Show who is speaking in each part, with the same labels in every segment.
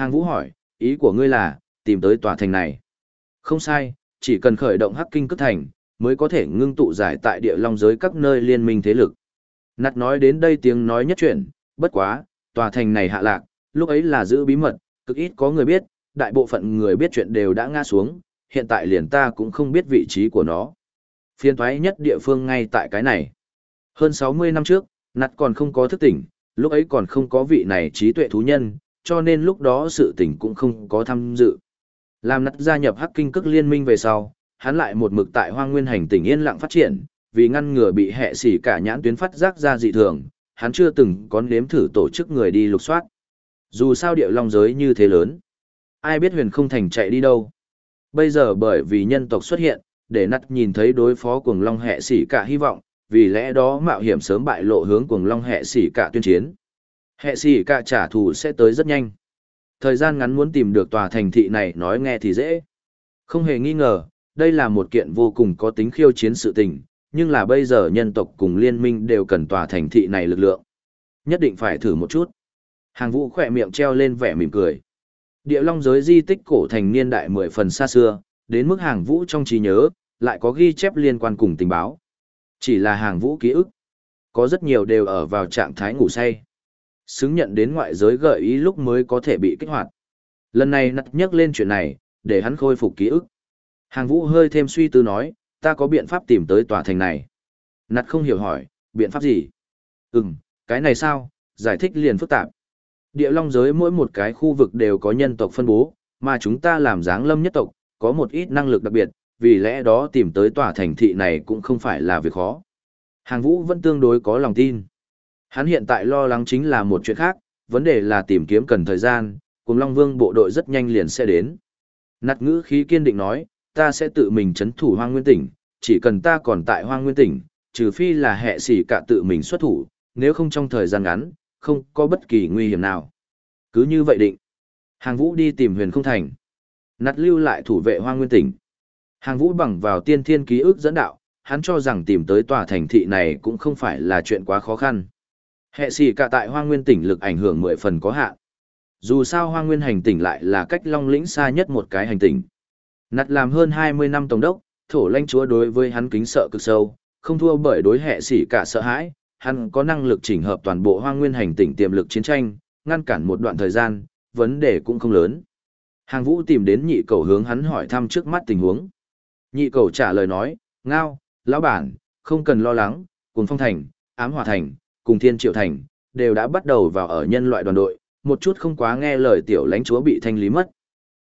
Speaker 1: Hàng vũ hỏi, ý của ngươi là, tìm tới tòa thành này. Không sai, chỉ cần khởi động hắc kinh cất thành, mới có thể ngưng tụ giải tại địa long giới các nơi liên minh thế lực. Nặt nói đến đây tiếng nói nhất chuyện, bất quá, tòa thành này hạ lạc, lúc ấy là giữ bí mật, cực ít có người biết, đại bộ phận người biết chuyện đều đã ngã xuống, hiện tại liền ta cũng không biết vị trí của nó. Phiên thoái nhất địa phương ngay tại cái này. Hơn 60 năm trước, nặt còn không có thức tỉnh, lúc ấy còn không có vị này trí tuệ thú nhân, cho nên lúc đó sự tình cũng không có tham dự. Làm nắt gia nhập hắc kinh cức liên minh về sau, hắn lại một mực tại hoang nguyên hành tỉnh yên lặng phát triển, vì ngăn ngừa bị hệ xỉ cả nhãn tuyến phát giác ra dị thường, hắn chưa từng có nếm thử tổ chức người đi lục soát. Dù sao địa long giới như thế lớn, ai biết huyền không thành chạy đi đâu. Bây giờ bởi vì nhân tộc xuất hiện, để nắt nhìn thấy đối phó cuồng long hệ xỉ cả hy vọng, vì lẽ đó mạo hiểm sớm bại lộ hướng cuồng long hệ xỉ cả tuyên chiến. Hệ xỉ cả trả thù sẽ tới rất nhanh. Thời gian ngắn muốn tìm được tòa thành thị này nói nghe thì dễ. Không hề nghi ngờ, đây là một kiện vô cùng có tính khiêu chiến sự tình, nhưng là bây giờ nhân tộc cùng liên minh đều cần tòa thành thị này lực lượng. Nhất định phải thử một chút. Hàng vũ khỏe miệng treo lên vẻ mỉm cười. Địa long giới di tích cổ thành niên đại mười phần xa xưa, đến mức hàng vũ trong trí nhớ, lại có ghi chép liên quan cùng tình báo. Chỉ là hàng vũ ký ức. Có rất nhiều đều ở vào trạng thái ngủ say. Xứng nhận đến ngoại giới gợi ý lúc mới có thể bị kích hoạt. Lần này nặt nhắc lên chuyện này, để hắn khôi phục ký ức. Hàng vũ hơi thêm suy tư nói, ta có biện pháp tìm tới tòa thành này. Nặt không hiểu hỏi, biện pháp gì? Ừm, cái này sao, giải thích liền phức tạp. Địa long giới mỗi một cái khu vực đều có nhân tộc phân bố, mà chúng ta làm dáng lâm nhất tộc, có một ít năng lực đặc biệt, vì lẽ đó tìm tới tòa thành thị này cũng không phải là việc khó. Hàng vũ vẫn tương đối có lòng tin. Hắn hiện tại lo lắng chính là một chuyện khác, vấn đề là tìm kiếm cần thời gian, cùng Long Vương bộ đội rất nhanh liền sẽ đến. Nặt ngữ khí kiên định nói, ta sẽ tự mình chấn thủ hoang nguyên tỉnh, chỉ cần ta còn tại hoang nguyên tỉnh, trừ phi là hệ sĩ cả tự mình xuất thủ, nếu không trong thời gian ngắn, không có bất kỳ nguy hiểm nào. Cứ như vậy định. Hàng vũ đi tìm huyền không thành. Nặt lưu lại thủ vệ hoang nguyên tỉnh. Hàng vũ bằng vào tiên thiên ký ức dẫn đạo, hắn cho rằng tìm tới tòa thành thị này cũng không phải là chuyện quá khó khăn. Hệ xì cả tại hoang nguyên tỉnh lực ảnh hưởng mười phần có hạn. Dù sao hoang nguyên hành tỉnh lại là cách long lĩnh xa nhất một cái hành tỉnh. Nặt làm hơn 20 năm tổng đốc, thổ lãnh chúa đối với hắn kính sợ cực sâu, không thua bởi đối hệ sĩ cả sợ hãi, hắn có năng lực chỉnh hợp toàn bộ hoang nguyên hành tỉnh tiềm lực chiến tranh, ngăn cản một đoạn thời gian, vấn đề cũng không lớn. Hàng vũ tìm đến nhị cầu hướng hắn hỏi thăm trước mắt tình huống. Nhị cầu trả lời nói, ngao, lão bản, không cần lo lắng, cùng phong thành, ám hòa thành, cùng thiên triệu thành, đều đã bắt đầu vào ở nhân loại đoàn đội, một chút không quá nghe lời tiểu lãnh chúa bị thanh lý mất.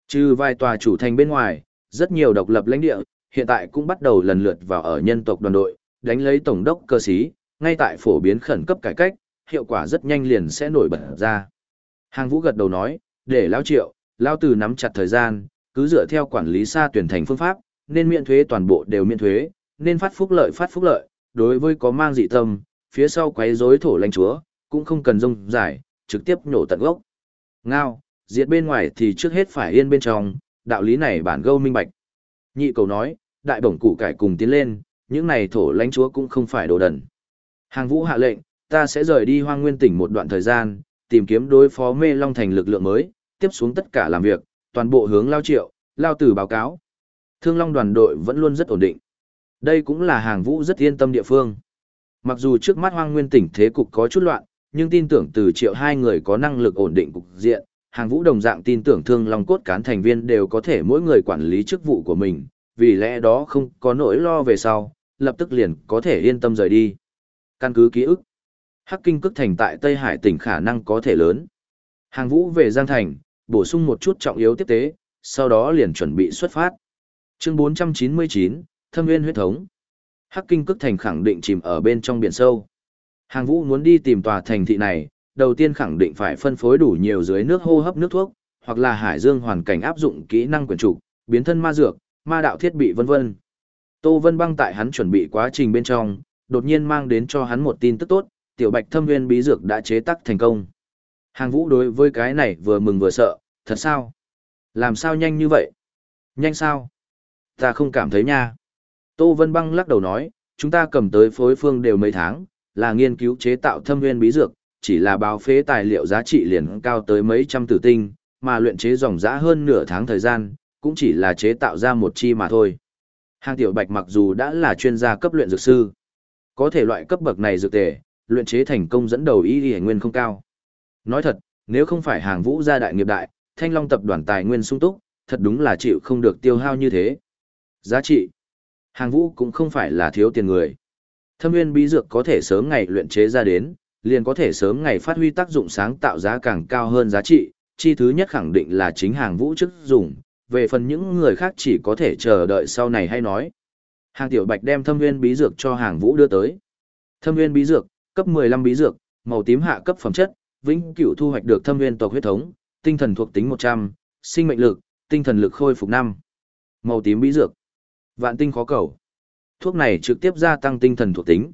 Speaker 1: Trừ vài tòa chủ thành bên ngoài, rất nhiều độc lập lãnh địa, hiện tại cũng bắt đầu lần lượt vào ở nhân tộc đoàn đội, đánh lấy tổng đốc cơ sĩ, ngay tại phổ biến khẩn cấp cải cách, hiệu quả rất nhanh liền sẽ nổi bật ra. Hàng vũ gật đầu nói, để lão triệu, lão từ nắm chặt thời gian, cứ dựa theo quản lý xa tuyển thành phương pháp, nên miễn thuế toàn bộ đều miễn thuế, nên phát phúc lợi phát phúc lợi, đối với có mang dị tâm, phía sau quấy rối thổ lãnh chúa, cũng không cần rông giải, trực tiếp nhổ tận gốc. Ngao, diệt bên ngoài thì trước hết phải yên bên trong, đạo lý này bản gâu minh bạch. Nhị cầu nói, đại bổng củ cải cùng tiến lên, những này thổ lãnh chúa cũng không phải đồ đần. Hàng vũ hạ lệnh, ta sẽ rời đi hoang nguyên tỉnh một đoạn thời gian, tìm kiếm đối phó mê long thành lực lượng mới, tiếp xuống tất cả làm việc, toàn bộ hướng lao triệu, lao tử báo cáo. Thương long đoàn đội vẫn luôn rất ổn định. Đây cũng là hàng vũ rất yên tâm địa phương. Mặc dù trước mắt hoang nguyên tỉnh thế cục có chút loạn, nhưng tin tưởng từ triệu hai người có năng lực ổn định cục diện, hàng vũ đồng dạng tin tưởng thương long cốt cán thành viên đều có thể mỗi người quản lý chức vụ của mình, vì lẽ đó không có nỗi lo về sau, lập tức liền có thể yên tâm rời đi. Căn cứ ký ức, Hắc Kinh cước thành tại Tây Hải tỉnh khả năng có thể lớn. Hàng vũ về Giang Thành, bổ sung một chút trọng yếu tiếp tế, sau đó liền chuẩn bị xuất phát. Chương 499, Thâm Nguyên huyết thống. Hắc Kinh cức thành khẳng định chìm ở bên trong biển sâu. Hàng vũ muốn đi tìm tòa thành thị này, đầu tiên khẳng định phải phân phối đủ nhiều dưới nước hô hấp nước thuốc, hoặc là hải dương hoàn cảnh áp dụng kỹ năng quyền trục, biến thân ma dược, ma đạo thiết bị vân vân. Tô Vân Băng tại hắn chuẩn bị quá trình bên trong, đột nhiên mang đến cho hắn một tin tức tốt, tiểu bạch thâm nguyên bí dược đã chế tác thành công. Hàng vũ đối với cái này vừa mừng vừa sợ, thật sao? Làm sao nhanh như vậy? Nhanh sao? Ta không cảm thấy nha. Tô Vân Băng lắc đầu nói, chúng ta cầm tới phối phương đều mấy tháng, là nghiên cứu chế tạo thâm nguyên bí dược, chỉ là báo phế tài liệu giá trị liền cao tới mấy trăm tử tinh, mà luyện chế dòng dã hơn nửa tháng thời gian, cũng chỉ là chế tạo ra một chi mà thôi. Hàng tiểu bạch mặc dù đã là chuyên gia cấp luyện dược sư, có thể loại cấp bậc này dược tề, luyện chế thành công dẫn đầu ý y nguyên không cao. Nói thật, nếu không phải hàng vũ gia đại nghiệp đại, thanh long tập đoàn tài nguyên sung túc, thật đúng là chịu không được tiêu hao như thế. Giá trị. Hàng vũ cũng không phải là thiếu tiền người. Thâm nguyên bí dược có thể sớm ngày luyện chế ra đến, liền có thể sớm ngày phát huy tác dụng sáng tạo giá càng cao hơn giá trị. Chi thứ nhất khẳng định là chính hàng vũ chức dùng, về phần những người khác chỉ có thể chờ đợi sau này hay nói. Hàng tiểu bạch đem thâm nguyên bí dược cho hàng vũ đưa tới. Thâm nguyên bí dược, cấp 15 bí dược, màu tím hạ cấp phẩm chất, vĩnh cửu thu hoạch được thâm nguyên tộc huyết thống, tinh thần thuộc tính 100, sinh mệnh lực, tinh thần lực khôi phục 5. Màu tím bí dược. Vạn tinh khó cầu. Thuốc này trực tiếp gia tăng tinh thần thuộc tính.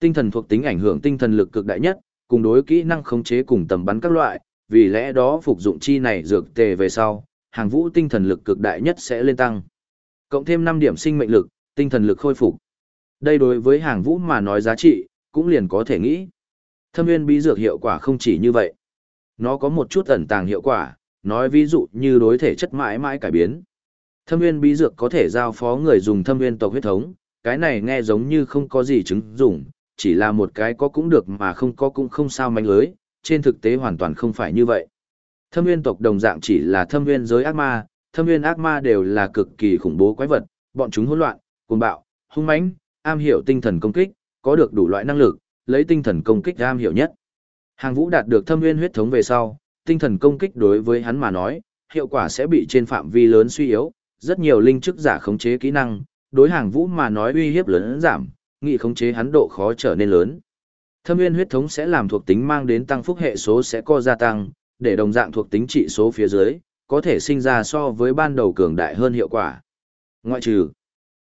Speaker 1: Tinh thần thuộc tính ảnh hưởng tinh thần lực cực đại nhất, cùng đối kỹ năng khống chế cùng tầm bắn các loại, vì lẽ đó phục dụng chi này dược tề về sau, hàng vũ tinh thần lực cực đại nhất sẽ lên tăng. Cộng thêm 5 điểm sinh mệnh lực, tinh thần lực khôi phục. Đây đối với hàng vũ mà nói giá trị, cũng liền có thể nghĩ. Thâm nguyên bí dược hiệu quả không chỉ như vậy. Nó có một chút ẩn tàng hiệu quả, nói ví dụ như đối thể chất mãi mãi cải biến. Thâm nguyên bí dược có thể giao phó người dùng thâm nguyên tộc huyết thống, cái này nghe giống như không có gì chứng dụng, chỉ là một cái có cũng được mà không có cũng không sao manh lưới, trên thực tế hoàn toàn không phải như vậy. Thâm nguyên tộc đồng dạng chỉ là thâm nguyên giới ác ma, thâm nguyên ác ma đều là cực kỳ khủng bố quái vật, bọn chúng hỗn loạn, cuồng bạo, hung mãnh, am hiểu tinh thần công kích, có được đủ loại năng lực, lấy tinh thần công kích am hiểu nhất. Hàng Vũ đạt được thâm nguyên huyết thống về sau, tinh thần công kích đối với hắn mà nói, hiệu quả sẽ bị trên phạm vi lớn suy yếu, rất nhiều linh chức giả khống chế kỹ năng, đối Hàng Vũ mà nói uy hiếp lớn giảm, nghị khống chế hắn độ khó trở nên lớn. Thâm nguyên huyết thống sẽ làm thuộc tính mang đến tăng phúc hệ số sẽ co gia tăng, để đồng dạng thuộc tính trị số phía dưới, có thể sinh ra so với ban đầu cường đại hơn hiệu quả. Ngoại trừ,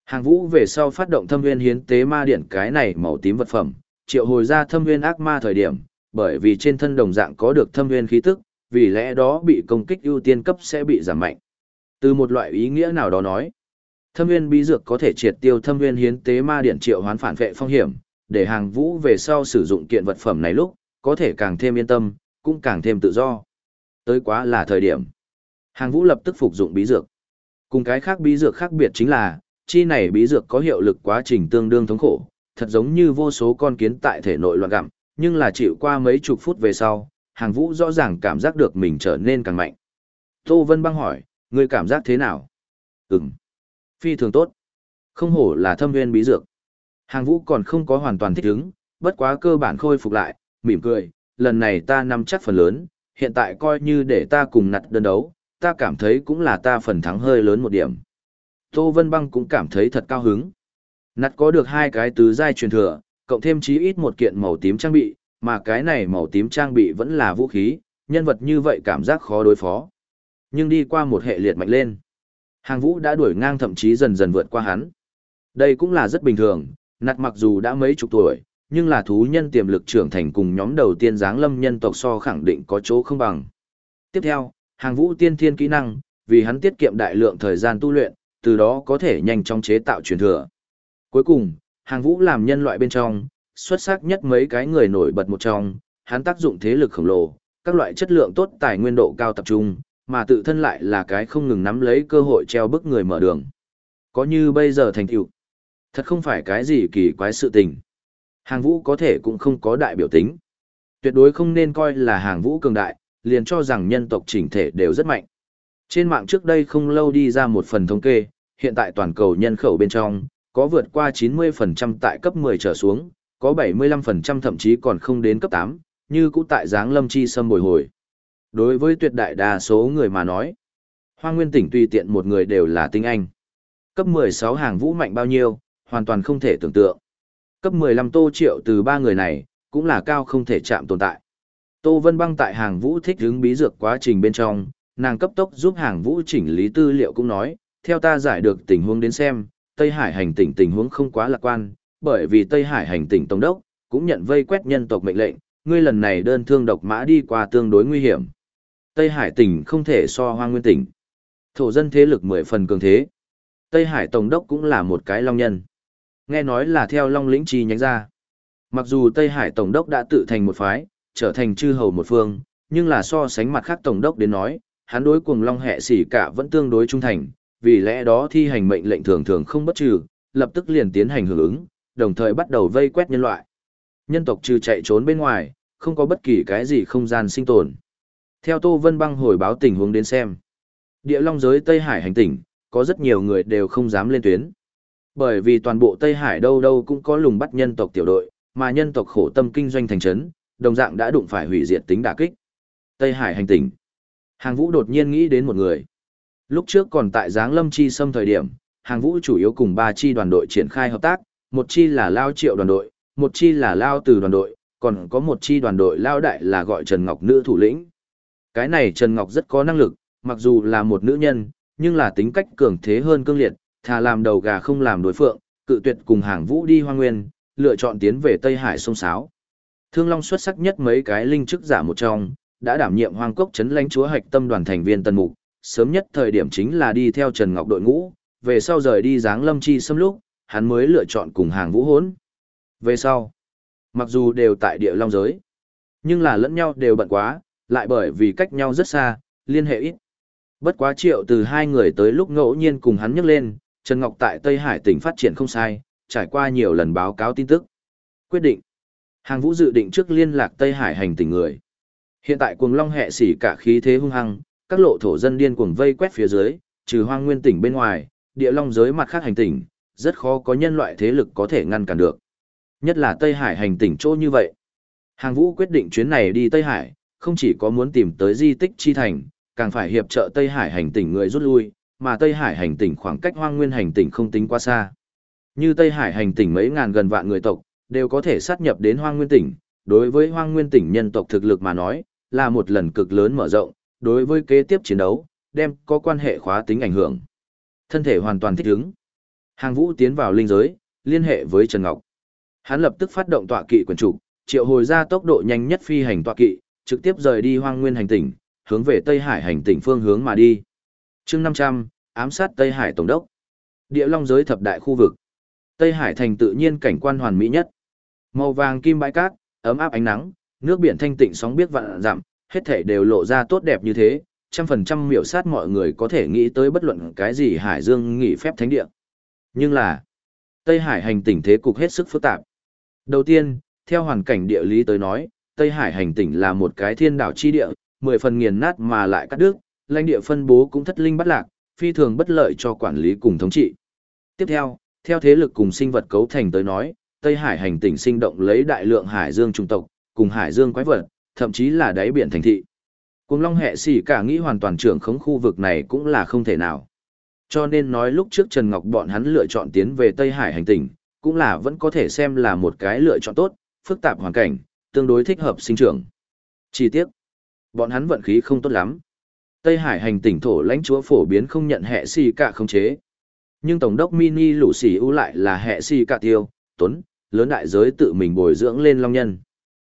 Speaker 1: hàng vũ về sau phát động thâm nguyên hiến tế ma điện cái này màu tím vật phẩm, triệu hồi ra thâm nguyên ác ma thời điểm, bởi vì trên thân đồng dạng có được thâm nguyên khí tức, vì lẽ đó bị công kích ưu tiên cấp sẽ bị giảm mạnh. Từ một loại ý nghĩa nào đó nói, thâm viên bí dược có thể triệt tiêu thâm viên hiến tế ma điện triệu hoán phản vệ phong hiểm, để hàng vũ về sau sử dụng kiện vật phẩm này lúc, có thể càng thêm yên tâm, cũng càng thêm tự do. Tới quá là thời điểm. Hàng vũ lập tức phục dụng bí dược. Cùng cái khác bí dược khác biệt chính là, chi này bí dược có hiệu lực quá trình tương đương thống khổ, thật giống như vô số con kiến tại thể nội loạn gặm, nhưng là chịu qua mấy chục phút về sau, hàng vũ rõ ràng cảm giác được mình trở nên càng mạnh. Tô Vân băng hỏi, Ngươi cảm giác thế nào? Ừm. Phi thường tốt. Không hổ là thâm viên bí dược. Hàng vũ còn không có hoàn toàn thích ứng, bất quá cơ bản khôi phục lại, mỉm cười, lần này ta nắm chắc phần lớn, hiện tại coi như để ta cùng nặt đơn đấu, ta cảm thấy cũng là ta phần thắng hơi lớn một điểm. Tô Vân Băng cũng cảm thấy thật cao hứng. Nặt có được hai cái tứ giai truyền thừa, cộng thêm chí ít một kiện màu tím trang bị, mà cái này màu tím trang bị vẫn là vũ khí, nhân vật như vậy cảm giác khó đối phó. Nhưng đi qua một hệ liệt mạnh lên, hàng vũ đã đuổi ngang thậm chí dần dần vượt qua hắn. Đây cũng là rất bình thường, nặt mặc dù đã mấy chục tuổi, nhưng là thú nhân tiềm lực trưởng thành cùng nhóm đầu tiên giáng lâm nhân tộc so khẳng định có chỗ không bằng. Tiếp theo, hàng vũ tiên thiên kỹ năng, vì hắn tiết kiệm đại lượng thời gian tu luyện, từ đó có thể nhanh chóng chế tạo truyền thừa. Cuối cùng, hàng vũ làm nhân loại bên trong, xuất sắc nhất mấy cái người nổi bật một trong, hắn tác dụng thế lực khổng lồ, các loại chất lượng tốt tài nguyên độ cao tập trung, mà tự thân lại là cái không ngừng nắm lấy cơ hội treo bức người mở đường. Có như bây giờ thành tựu, thật không phải cái gì kỳ quái sự tình. Hàng vũ có thể cũng không có đại biểu tính. Tuyệt đối không nên coi là hàng vũ cường đại, liền cho rằng nhân tộc chỉnh thể đều rất mạnh. Trên mạng trước đây không lâu đi ra một phần thống kê, hiện tại toàn cầu nhân khẩu bên trong, có vượt qua 90% tại cấp 10 trở xuống, có 75% thậm chí còn không đến cấp 8, như cũ tại giáng lâm chi sâm bồi hồi. Đối với tuyệt đại đa số người mà nói, hoa nguyên tỉnh tùy tiện một người đều là tinh anh. Cấp 16 hàng vũ mạnh bao nhiêu, hoàn toàn không thể tưởng tượng. Cấp 15 tô triệu từ ba người này, cũng là cao không thể chạm tồn tại. Tô Vân Băng tại hàng vũ thích hứng bí dược quá trình bên trong, nàng cấp tốc giúp hàng vũ chỉnh lý tư liệu cũng nói, theo ta giải được tình huống đến xem, Tây Hải hành tỉnh tình huống không quá lạc quan, bởi vì Tây Hải hành tỉnh Tổng đốc, cũng nhận vây quét nhân tộc mệnh lệnh, ngươi lần này đơn thương độc mã đi qua tương đối nguy hiểm. Tây Hải tỉnh không thể so hoang nguyên tỉnh. Thổ dân thế lực mười phần cường thế. Tây Hải Tổng đốc cũng là một cái long nhân. Nghe nói là theo long lĩnh chi nhánh ra. Mặc dù Tây Hải Tổng đốc đã tự thành một phái, trở thành chư hầu một phương, nhưng là so sánh mặt khác Tổng đốc đến nói, hắn đối cùng long hệ xỉ cả vẫn tương đối trung thành, vì lẽ đó thi hành mệnh lệnh thường thường không bất trừ, lập tức liền tiến hành hưởng ứng, đồng thời bắt đầu vây quét nhân loại. Nhân tộc trừ chạy trốn bên ngoài, không có bất kỳ cái gì không gian sinh tồn. Theo Tô Vân Băng hồi báo tình huống đến xem, địa long giới Tây Hải hành tỉnh, có rất nhiều người đều không dám lên tuyến. Bởi vì toàn bộ Tây Hải đâu đâu cũng có lùng bắt nhân tộc tiểu đội, mà nhân tộc khổ tâm kinh doanh thành trấn, đồng dạng đã đụng phải hủy diệt tính đả kích. Tây Hải hành tỉnh. Hàng Vũ đột nhiên nghĩ đến một người. Lúc trước còn tại Giáng Lâm Chi Sâm thời điểm, Hàng Vũ chủ yếu cùng ba chi đoàn đội triển khai hợp tác, một chi là Lao Triệu đoàn đội, một chi là Lao Từ đoàn đội, còn có một chi đoàn đội Lao Đại là gọi Trần Ngọc nữ thủ lĩnh. Cái này Trần Ngọc rất có năng lực, mặc dù là một nữ nhân, nhưng là tính cách cường thế hơn cương liệt, thà làm đầu gà không làm đối phượng, cự tuyệt cùng Hàng Vũ đi hoang nguyên, lựa chọn tiến về Tây Hải sông Sáo. Thương Long xuất sắc nhất mấy cái linh chức giả một trong, đã đảm nhiệm hoang cốc chấn lãnh chúa hạch tâm đoàn thành viên tân mục, sớm nhất thời điểm chính là đi theo Trần Ngọc đội ngũ, về sau rời đi dáng lâm chi xâm lúc, hắn mới lựa chọn cùng hàng vũ hốn. Về sau, mặc dù đều tại địa long giới, nhưng là lẫn nhau đều bận quá, lại bởi vì cách nhau rất xa, liên hệ ít. Bất quá triệu từ hai người tới lúc ngẫu nhiên cùng hắn nhắc lên, Trần Ngọc tại Tây Hải tỉnh phát triển không sai, trải qua nhiều lần báo cáo tin tức. Quyết định. Hàng vũ dự định trước liên lạc Tây Hải hành tỉnh người. Hiện tại cuồng long hệ xỉ cả khí thế hung hăng, các lộ thổ dân điên cuồng vây quét phía dưới, trừ hoang nguyên tỉnh bên ngoài, địa long giới mặt khác hành tỉnh, rất khó có nhân loại thế lực có thể ngăn cản được. Nhất là Tây Hải hành tỉnh chỗ như vậy. Hàng vũ quyết định chuyến này đi Tây Hải, không chỉ có muốn tìm tới di tích chi thành, càng phải hiệp trợ Tây Hải hành tỉnh người rút lui, mà Tây Hải hành tỉnh khoảng cách hoang nguyên hành tỉnh không tính quá xa. Như Tây Hải hành tỉnh mấy ngàn gần vạn người tộc, đều có thể sát nhập đến hoang nguyên tỉnh, đối với hoang nguyên tỉnh nhân tộc thực lực mà nói, là một lần cực lớn mở rộng, đối với kế tiếp chiến đấu, đem có quan hệ khóa tính ảnh hưởng. Thân thể hoàn toàn thích ứng. Hàng vũ tiến vào linh giới, liên hệ với Trần Ngọc. Hắn lập tức phát động tọa kỵ quyền trục, triệu hồi ra tốc độ nhanh nhất phi hành tọa kỵ, trực tiếp rời đi hoang nguyên hành tỉnh, hướng về Tây Hải hành tỉnh phương hướng mà đi. chương 500, ám sát Tây Hải Tổng đốc. Địa long giới thập đại khu vực. Tây Hải thành tự nhiên cảnh quan hoàn mỹ nhất. Màu vàng kim bãi cát, ấm áp ánh nắng, nước biển thanh tịnh sóng biết vạn dặm, hết thể đều lộ ra tốt đẹp như thế, trăm phần trăm miểu sát mọi người có thể nghĩ tới bất luận cái gì Hải Dương nghỉ phép thánh địa. Nhưng là, Tây Hải hành tỉnh thế cục hết sức phức tạp. Đầu tiên, theo hoàn cảnh địa lý tới nói, Tây Hải hành tỉnh là một cái thiên đảo chi địa, mười phần nghiền nát mà lại cắt đứt, lãnh địa phân bố cũng thất linh bất lạc, phi thường bất lợi cho quản lý cùng thống trị. Tiếp theo, theo thế lực cùng sinh vật cấu thành tới nói, Tây Hải hành tỉnh sinh động lấy đại lượng hải dương trung tộc, cùng hải dương quái vật, thậm chí là đáy biển thành thị. Cùng Long hệ xỉ cả nghĩ hoàn toàn trưởng khống khu vực này cũng là không thể nào. Cho nên nói lúc trước Trần Ngọc bọn hắn lựa chọn tiến về Tây Hải hành tỉnh, cũng là vẫn có thể xem là một cái lựa chọn tốt, phức tạp hoàn cảnh, tương đối thích hợp sinh trưởng. Chi tiết, bọn hắn vận khí không tốt lắm. Tây Hải hành tỉnh thổ lãnh chúa phổ biến không nhận hệ xì cả khống chế. Nhưng Tổng đốc Mini lũ xì ưu lại là hệ xì cả tiêu, tuấn, lớn đại giới tự mình bồi dưỡng lên long nhân.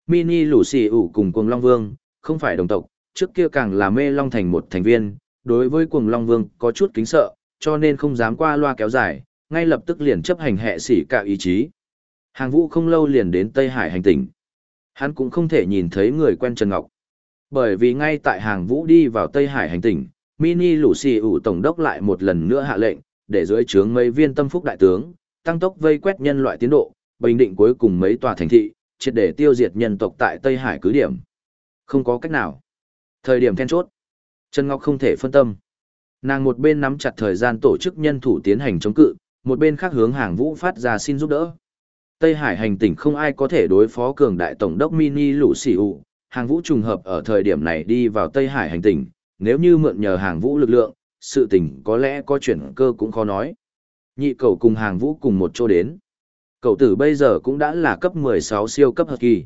Speaker 1: Mini lũ xì ưu cùng cuồng long vương, không phải đồng tộc, trước kia càng là mê long thành một thành viên, đối với cuồng long vương có chút kính sợ, cho nên không dám qua loa kéo dài, ngay lập tức liền chấp hành hệ xỉ cả ý chí. Hàng vũ không lâu liền đến Tây Hải hành tỉnh. Hắn cũng không thể nhìn thấy người quen Trần Ngọc. Bởi vì ngay tại hàng vũ đi vào Tây Hải hành tỉnh, Mini lũ xì ủ tổng đốc lại một lần nữa hạ lệnh, để dưới trướng mấy viên tâm phúc đại tướng, tăng tốc vây quét nhân loại tiến độ, bình định cuối cùng mấy tòa thành thị, triệt để tiêu diệt nhân tộc tại Tây Hải cứ điểm. Không có cách nào. Thời điểm then chốt, Trần Ngọc không thể phân tâm. Nàng một bên nắm chặt thời gian tổ chức nhân thủ tiến hành chống cự, một bên khác hướng hàng vũ phát ra xin giúp đỡ. Tây Hải hành tỉnh không ai có thể đối phó cường đại tổng đốc mini lũ Sỉ U, hàng vũ trùng hợp ở thời điểm này đi vào Tây Hải hành tỉnh, nếu như mượn nhờ hàng vũ lực lượng, sự tình có lẽ có chuyển cơ cũng khó nói. Nhị cầu cùng hàng vũ cùng một chỗ đến. Cậu tử bây giờ cũng đã là cấp 16 siêu cấp hợp kỳ.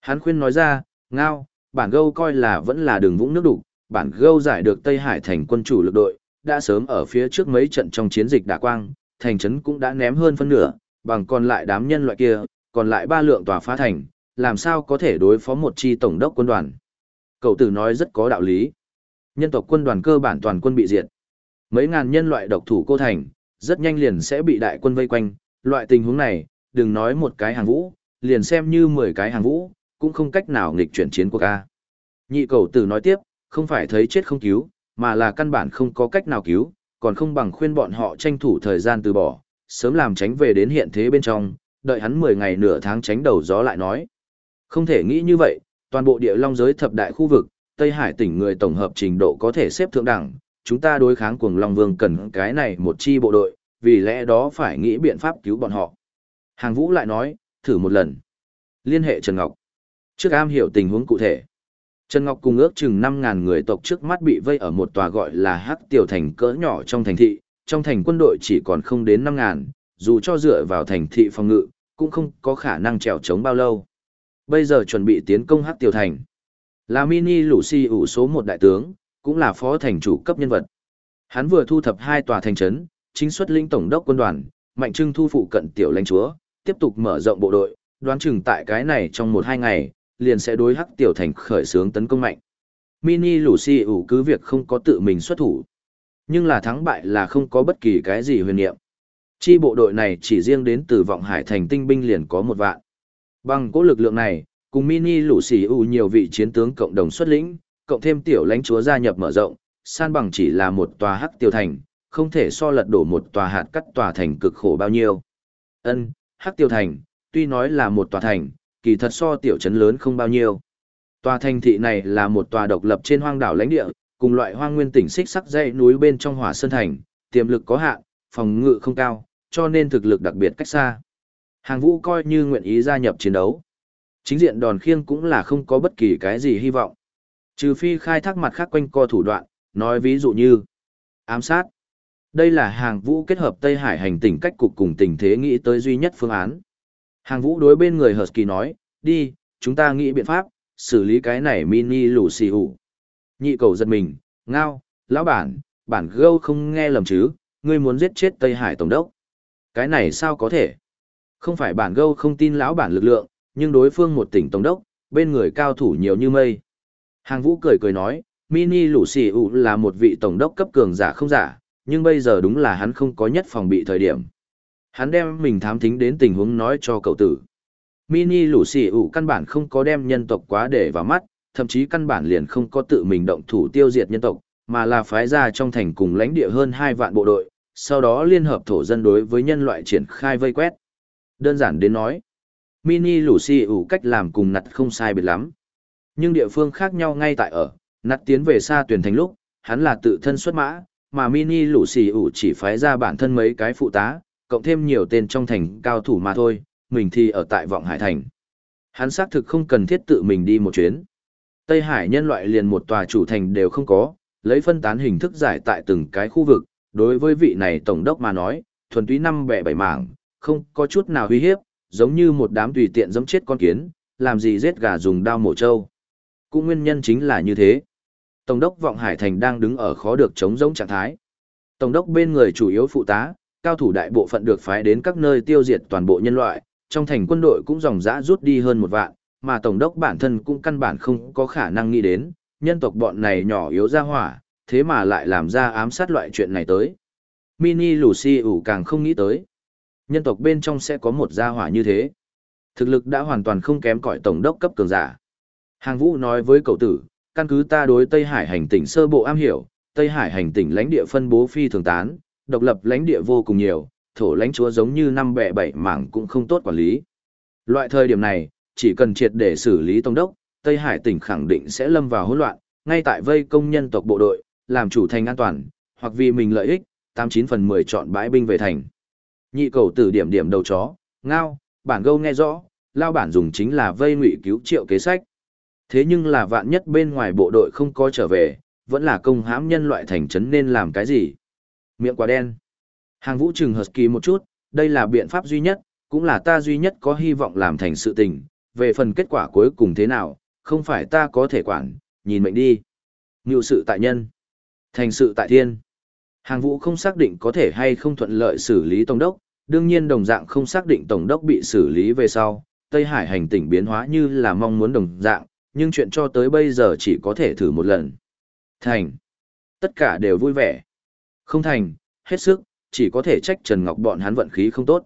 Speaker 1: Hắn khuyên nói ra, ngao, bản gâu coi là vẫn là đường vũng nước đủ. bản gâu giải được Tây Hải thành quân chủ lực đội, đã sớm ở phía trước mấy trận trong chiến dịch đả quang, thành trấn cũng đã ném hơn phân nửa, bằng còn lại đám nhân loại kia, còn lại ba lượng tòa phá thành, làm sao có thể đối phó một chi tổng đốc quân đoàn. Cậu tử nói rất có đạo lý. Nhân tộc quân đoàn cơ bản toàn quân bị diệt. Mấy ngàn nhân loại độc thủ cô thành, rất nhanh liền sẽ bị đại quân vây quanh, loại tình huống này, đừng nói một cái hàng vũ, liền xem như 10 cái hàng vũ, cũng không cách nào nghịch chuyển chiến của ca. Nhị cầu tử nói tiếp, không phải thấy chết không cứu, mà là căn bản không có cách nào cứu, còn không bằng khuyên bọn họ tranh thủ thời gian từ bỏ, sớm làm tránh về đến hiện thế bên trong, đợi hắn 10 ngày nửa tháng tránh đầu gió lại nói. Không thể nghĩ như vậy, toàn bộ địa long giới thập đại khu vực, Tây Hải tỉnh người tổng hợp trình độ có thể xếp thượng đẳng, chúng ta đối kháng cuồng Long Vương cần cái này một chi bộ đội, vì lẽ đó phải nghĩ biện pháp cứu bọn họ. Hàng Vũ lại nói, thử một lần. Liên hệ Trần Ngọc. Trước am hiểu tình huống cụ thể. Trần Ngọc cùng ước chừng 5.000 người tộc trước mắt bị vây ở một tòa gọi là Hắc Tiểu Thành cỡ nhỏ trong thành thị, trong thành quân đội chỉ còn không đến năm ngàn, dù cho dựa vào thành thị phòng ngự, cũng không có khả năng trèo chống bao lâu. Bây giờ chuẩn bị tiến công Hắc Tiểu Thành. Là mini lũ si ủ số một đại tướng, cũng là phó thành chủ cấp nhân vật. Hắn vừa thu thập hai tòa thành trấn, chính xuất linh tổng đốc quân đoàn, mạnh trưng thu phụ cận tiểu lãnh chúa, tiếp tục mở rộng bộ đội, đoán chừng tại cái này trong một hai ngày, liền sẽ đối hắc tiểu thành khởi xướng tấn công mạnh. Mini lũ si ủ cứ việc không có tự mình xuất thủ. Nhưng là thắng bại là không có bất kỳ cái gì huyền niệm. Chi bộ đội này chỉ riêng đến từ vọng hải thành tinh binh liền có một vạn. Bằng cố lực lượng này, cùng mini lũ xì u nhiều vị chiến tướng cộng đồng xuất lĩnh, cộng thêm tiểu lãnh chúa gia nhập mở rộng, san bằng chỉ là một tòa hắc tiêu thành, không thể so lật đổ một tòa hạt cắt tòa thành cực khổ bao nhiêu. Ân, hắc tiêu thành, tuy nói là một tòa thành, kỳ thật so tiểu trấn lớn không bao nhiêu. Tòa thành thị này là một tòa độc lập trên hoang đảo lãnh địa, cùng loại hoang nguyên tỉnh xích sắc dãy núi bên trong hỏa sơn thành, tiềm lực có hạn, phòng ngự không cao, cho nên thực lực đặc biệt cách xa. Hàng vũ coi như nguyện ý gia nhập chiến đấu. Chính diện đòn khiêng cũng là không có bất kỳ cái gì hy vọng. Trừ phi khai thác mặt khác quanh co thủ đoạn, nói ví dụ như ám sát. Đây là hàng vũ kết hợp Tây Hải hành tỉnh cách cục cùng tình thế nghĩ tới duy nhất phương án. Hàng vũ đối bên người Husky nói, đi, chúng ta nghĩ biện pháp, xử lý cái này mini lù xì hủ. Nhị cầu giật mình, ngao, lão bản, bản gâu không nghe lầm chứ, ngươi muốn giết chết Tây Hải Tổng đốc. Cái này sao có thể? Không phải bản gâu không tin lão bản lực lượng, nhưng đối phương một tỉnh tổng đốc, bên người cao thủ nhiều như mây. Hàng vũ cười cười nói, mini lũ xì ụ là một vị tổng đốc cấp cường giả không giả, nhưng bây giờ đúng là hắn không có nhất phòng bị thời điểm. Hắn đem mình thám thính đến tình huống nói cho cậu tử. Mini lũ xì ụ căn bản không có đem nhân tộc quá để vào mắt, thậm chí căn bản liền không có tự mình động thủ tiêu diệt nhân tộc, mà là phái ra trong thành cùng lãnh địa hơn 2 vạn bộ đội, sau đó liên hợp thổ dân đối với nhân loại triển khai vây quét. Đơn giản đến nói, mini Lucy ủ cách làm cùng nặt không sai biệt lắm. Nhưng địa phương khác nhau ngay tại ở, nặt tiến về xa tuyển thành lúc, hắn là tự thân xuất mã, mà mini Lucy ủ chỉ phái ra bản thân mấy cái phụ tá, cộng thêm nhiều tên trong thành cao thủ mà thôi, mình thì ở tại vọng hải thành. Hắn xác thực không cần thiết tự mình đi một chuyến. Tây Hải nhân loại liền một tòa chủ thành đều không có, lấy phân tán hình thức giải tại từng cái khu vực, đối với vị này tổng đốc mà nói, thuần túy năm bẻ bảy mảng, không có chút nào uy hiếp, giống như một đám tùy tiện giẫm chết con kiến, làm gì giết gà dùng đao mổ trâu. Cũng nguyên nhân chính là như thế. Tổng đốc Vọng Hải Thành đang đứng ở khó được chống giống trạng thái. Tổng đốc bên người chủ yếu phụ tá, cao thủ đại bộ phận được phái đến các nơi tiêu diệt toàn bộ nhân loại, trong thành quân đội cũng dòng dã rút đi hơn một vạn, mà tổng đốc bản thân cũng căn bản không có khả năng nghĩ đến, nhân tộc bọn này nhỏ yếu ra hỏa, thế mà lại làm ra ám sát loại chuyện này tới. Mini Lucy ủ càng không nghĩ tới nhân tộc bên trong sẽ có một gia hỏa như thế. Thực lực đã hoàn toàn không kém cỏi tổng đốc cấp cường giả. Hàng Vũ nói với cậu tử, căn cứ ta đối Tây Hải hành tỉnh sơ bộ am hiểu, Tây Hải hành tỉnh lãnh địa phân bố phi thường tán, độc lập lãnh địa vô cùng nhiều, thổ lãnh chúa giống như năm bẻ bảy mảng cũng không tốt quản lý. Loại thời điểm này, chỉ cần triệt để xử lý tổng đốc, Tây Hải tỉnh khẳng định sẽ lâm vào hỗn loạn, ngay tại vây công nhân tộc bộ đội, làm chủ thành an toàn, hoặc vì mình lợi ích, 89 phần 10 chọn bãi binh về thành. Nhị cầu tử điểm điểm đầu chó, ngao, bản gâu nghe rõ, lao bản dùng chính là vây ngụy cứu triệu kế sách. Thế nhưng là vạn nhất bên ngoài bộ đội không có trở về, vẫn là công hãm nhân loại thành trấn nên làm cái gì? Miệng quá đen. Hàng vũ trừng hợp kỳ một chút, đây là biện pháp duy nhất, cũng là ta duy nhất có hy vọng làm thành sự tình. Về phần kết quả cuối cùng thế nào, không phải ta có thể quản, nhìn mệnh đi. Ngưu sự tại nhân, thành sự tại thiên. Hàng vũ không xác định có thể hay không thuận lợi xử lý tổng đốc, đương nhiên đồng dạng không xác định tổng đốc bị xử lý về sau, Tây Hải hành tỉnh biến hóa như là mong muốn đồng dạng, nhưng chuyện cho tới bây giờ chỉ có thể thử một lần. Thành. Tất cả đều vui vẻ. Không thành, hết sức, chỉ có thể trách Trần Ngọc bọn hắn vận khí không tốt.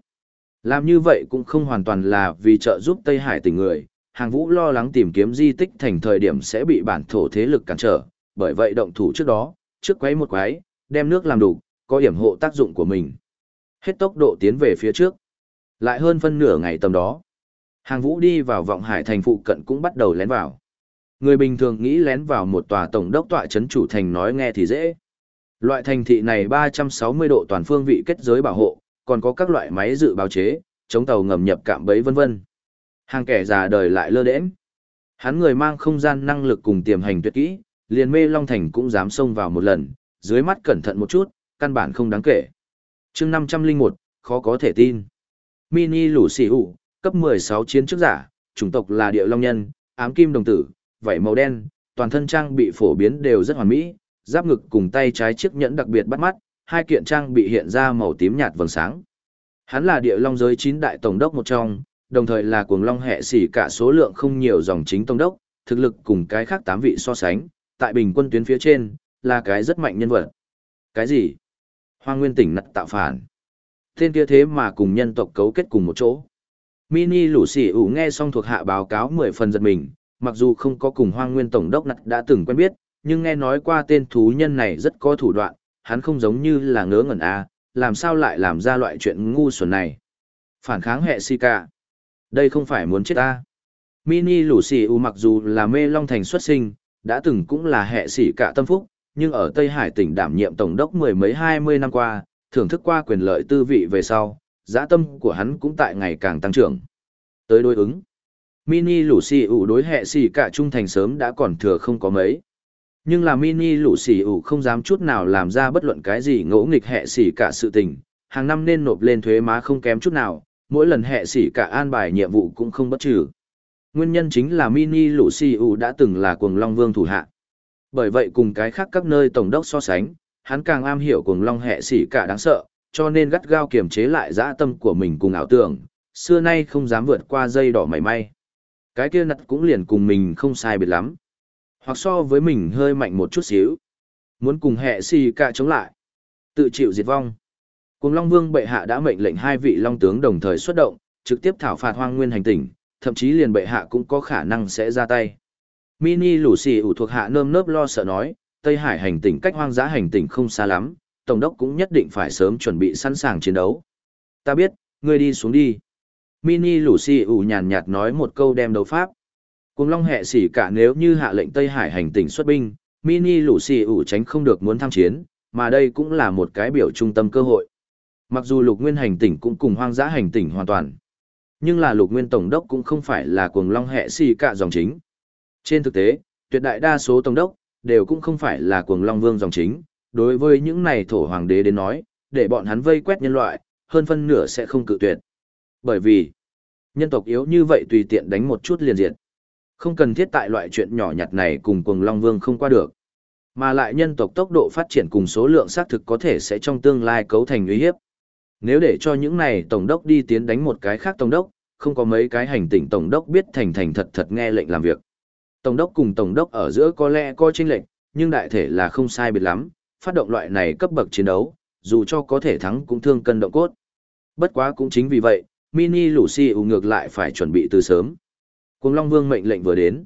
Speaker 1: Làm như vậy cũng không hoàn toàn là vì trợ giúp Tây Hải tỉnh người, hàng vũ lo lắng tìm kiếm di tích thành thời điểm sẽ bị bản thổ thế lực cản trở, bởi vậy động thủ trước đó, trước quấy một quái, đem nước làm đủ, có hiểm hộ tác dụng của mình. Hết tốc độ tiến về phía trước. Lại hơn phân nửa ngày tầm đó. Hàng vũ đi vào vọng hải thành phụ cận cũng bắt đầu lén vào. Người bình thường nghĩ lén vào một tòa tổng đốc tọa chấn chủ thành nói nghe thì dễ. Loại thành thị này 360 độ toàn phương vị kết giới bảo hộ, còn có các loại máy dự báo chế, chống tàu ngầm nhập cạm bẫy vân vân. Hàng kẻ già đời lại lơ đễnh. Hắn người mang không gian năng lực cùng tiềm hành tuyệt kỹ, liền mê Long Thành cũng dám xông vào một lần, dưới mắt cẩn thận một chút, căn bản không đáng kể. chương 501, khó có thể tin. Mini lũ xỉ hụ, cấp 16 chiến chức giả, chủng tộc là địa long nhân, ám kim đồng tử, vảy màu đen, toàn thân trang bị phổ biến đều rất hoàn mỹ, giáp ngực cùng tay trái chiếc nhẫn đặc biệt bắt mắt, hai kiện trang bị hiện ra màu tím nhạt vầng sáng. Hắn là địa long giới chín đại tổng đốc một trong, đồng thời là cuồng long hệ xỉ cả số lượng không nhiều dòng chính tổng đốc, thực lực cùng cái khác tám vị so sánh, tại bình quân tuyến phía trên, là cái rất mạnh nhân vật. Cái gì? Hoang nguyên tỉnh nặt tạo phản. Tên kia thế mà cùng nhân tộc cấu kết cùng một chỗ. Mini lũ xỉ ủ nghe xong thuộc hạ báo cáo 10 phần giật mình, mặc dù không có cùng hoang nguyên tổng đốc nặt đã từng quen biết, nhưng nghe nói qua tên thú nhân này rất có thủ đoạn, hắn không giống như là ngớ ngẩn a, à, làm sao lại làm ra loại chuyện ngu xuẩn này. Phản kháng hệ si cả. Đây không phải muốn chết ta. Mini lũ xỉ U mặc dù là mê long thành xuất sinh, đã từng cũng là hệ sĩ cả tâm phúc, nhưng ở Tây Hải tỉnh đảm nhiệm tổng đốc mười mấy hai mươi năm qua, thưởng thức qua quyền lợi tư vị về sau, giá tâm của hắn cũng tại ngày càng tăng trưởng. Tới đối ứng, mini lũ xì U đối hệ sĩ cả trung thành sớm đã còn thừa không có mấy. Nhưng là mini lũ xì ủ không dám chút nào làm ra bất luận cái gì ngỗ nghịch hệ xì cả sự tình, hàng năm nên nộp lên thuế má không kém chút nào, mỗi lần hệ xì cả an bài nhiệm vụ cũng không bất trừ. Nguyên nhân chính là mini lũ xì ủ đã từng là cuồng long vương thủ hạ. Bởi vậy cùng cái khác các nơi tổng đốc so sánh, hắn càng am hiểu cuồng long hệ xỉ cả đáng sợ, cho nên gắt gao kiềm chế lại dã tâm của mình cùng ảo tưởng, xưa nay không dám vượt qua dây đỏ mảy may. Cái kia nặt cũng liền cùng mình không sai biệt lắm. Hoặc so với mình hơi mạnh một chút xíu. Muốn cùng hệ xì cả chống lại. Tự chịu diệt vong. Cùng Long Vương bệ hạ đã mệnh lệnh hai vị Long tướng đồng thời xuất động, trực tiếp thảo phạt hoang nguyên hành tỉnh, thậm chí liền bệ hạ cũng có khả năng sẽ ra tay. Mini lũ xì ủ thuộc hạ nơm nớp lo sợ nói, Tây Hải hành tỉnh cách hoang dã hành tỉnh không xa lắm, Tổng đốc cũng nhất định phải sớm chuẩn bị sẵn sàng chiến đấu. Ta biết, ngươi đi xuống đi. Mini lũ xì ủ nhàn nhạt nói một câu đem đấu pháp. Cùng long hệ xỉ cả nếu như hạ lệnh Tây Hải hành tỉnh xuất binh, Mini lũ xì ủ tránh không được muốn tham chiến, mà đây cũng là một cái biểu trung tâm cơ hội. Mặc dù lục nguyên hành tỉnh cũng cùng hoang dã hành tỉnh hoàn toàn. Nhưng là lục nguyên tổng đốc cũng không phải là cuồng long hệ xì cả dòng chính. Trên thực tế, tuyệt đại đa số tổng đốc, đều cũng không phải là cuồng long vương dòng chính. Đối với những này thổ hoàng đế đến nói, để bọn hắn vây quét nhân loại, hơn phân nửa sẽ không cự tuyệt. Bởi vì, nhân tộc yếu như vậy tùy tiện đánh một chút liền diệt. Không cần thiết tại loại chuyện nhỏ nhặt này cùng cuồng long vương không qua được. Mà lại nhân tộc tốc độ phát triển cùng số lượng xác thực có thể sẽ trong tương lai cấu thành uy hiếp. Nếu để cho những này tổng đốc đi tiến đánh một cái khác tổng đốc, không có mấy cái hành tỉnh tổng đốc biết thành thành thật thật nghe lệnh làm việc. Tổng đốc cùng tổng đốc ở giữa có lẽ có chênh lệnh, nhưng đại thể là không sai biệt lắm, phát động loại này cấp bậc chiến đấu, dù cho có thể thắng cũng thương cân động cốt. Bất quá cũng chính vì vậy, Mini Lucy ngược lại phải chuẩn bị từ sớm. Cùng Long Vương mệnh lệnh vừa đến,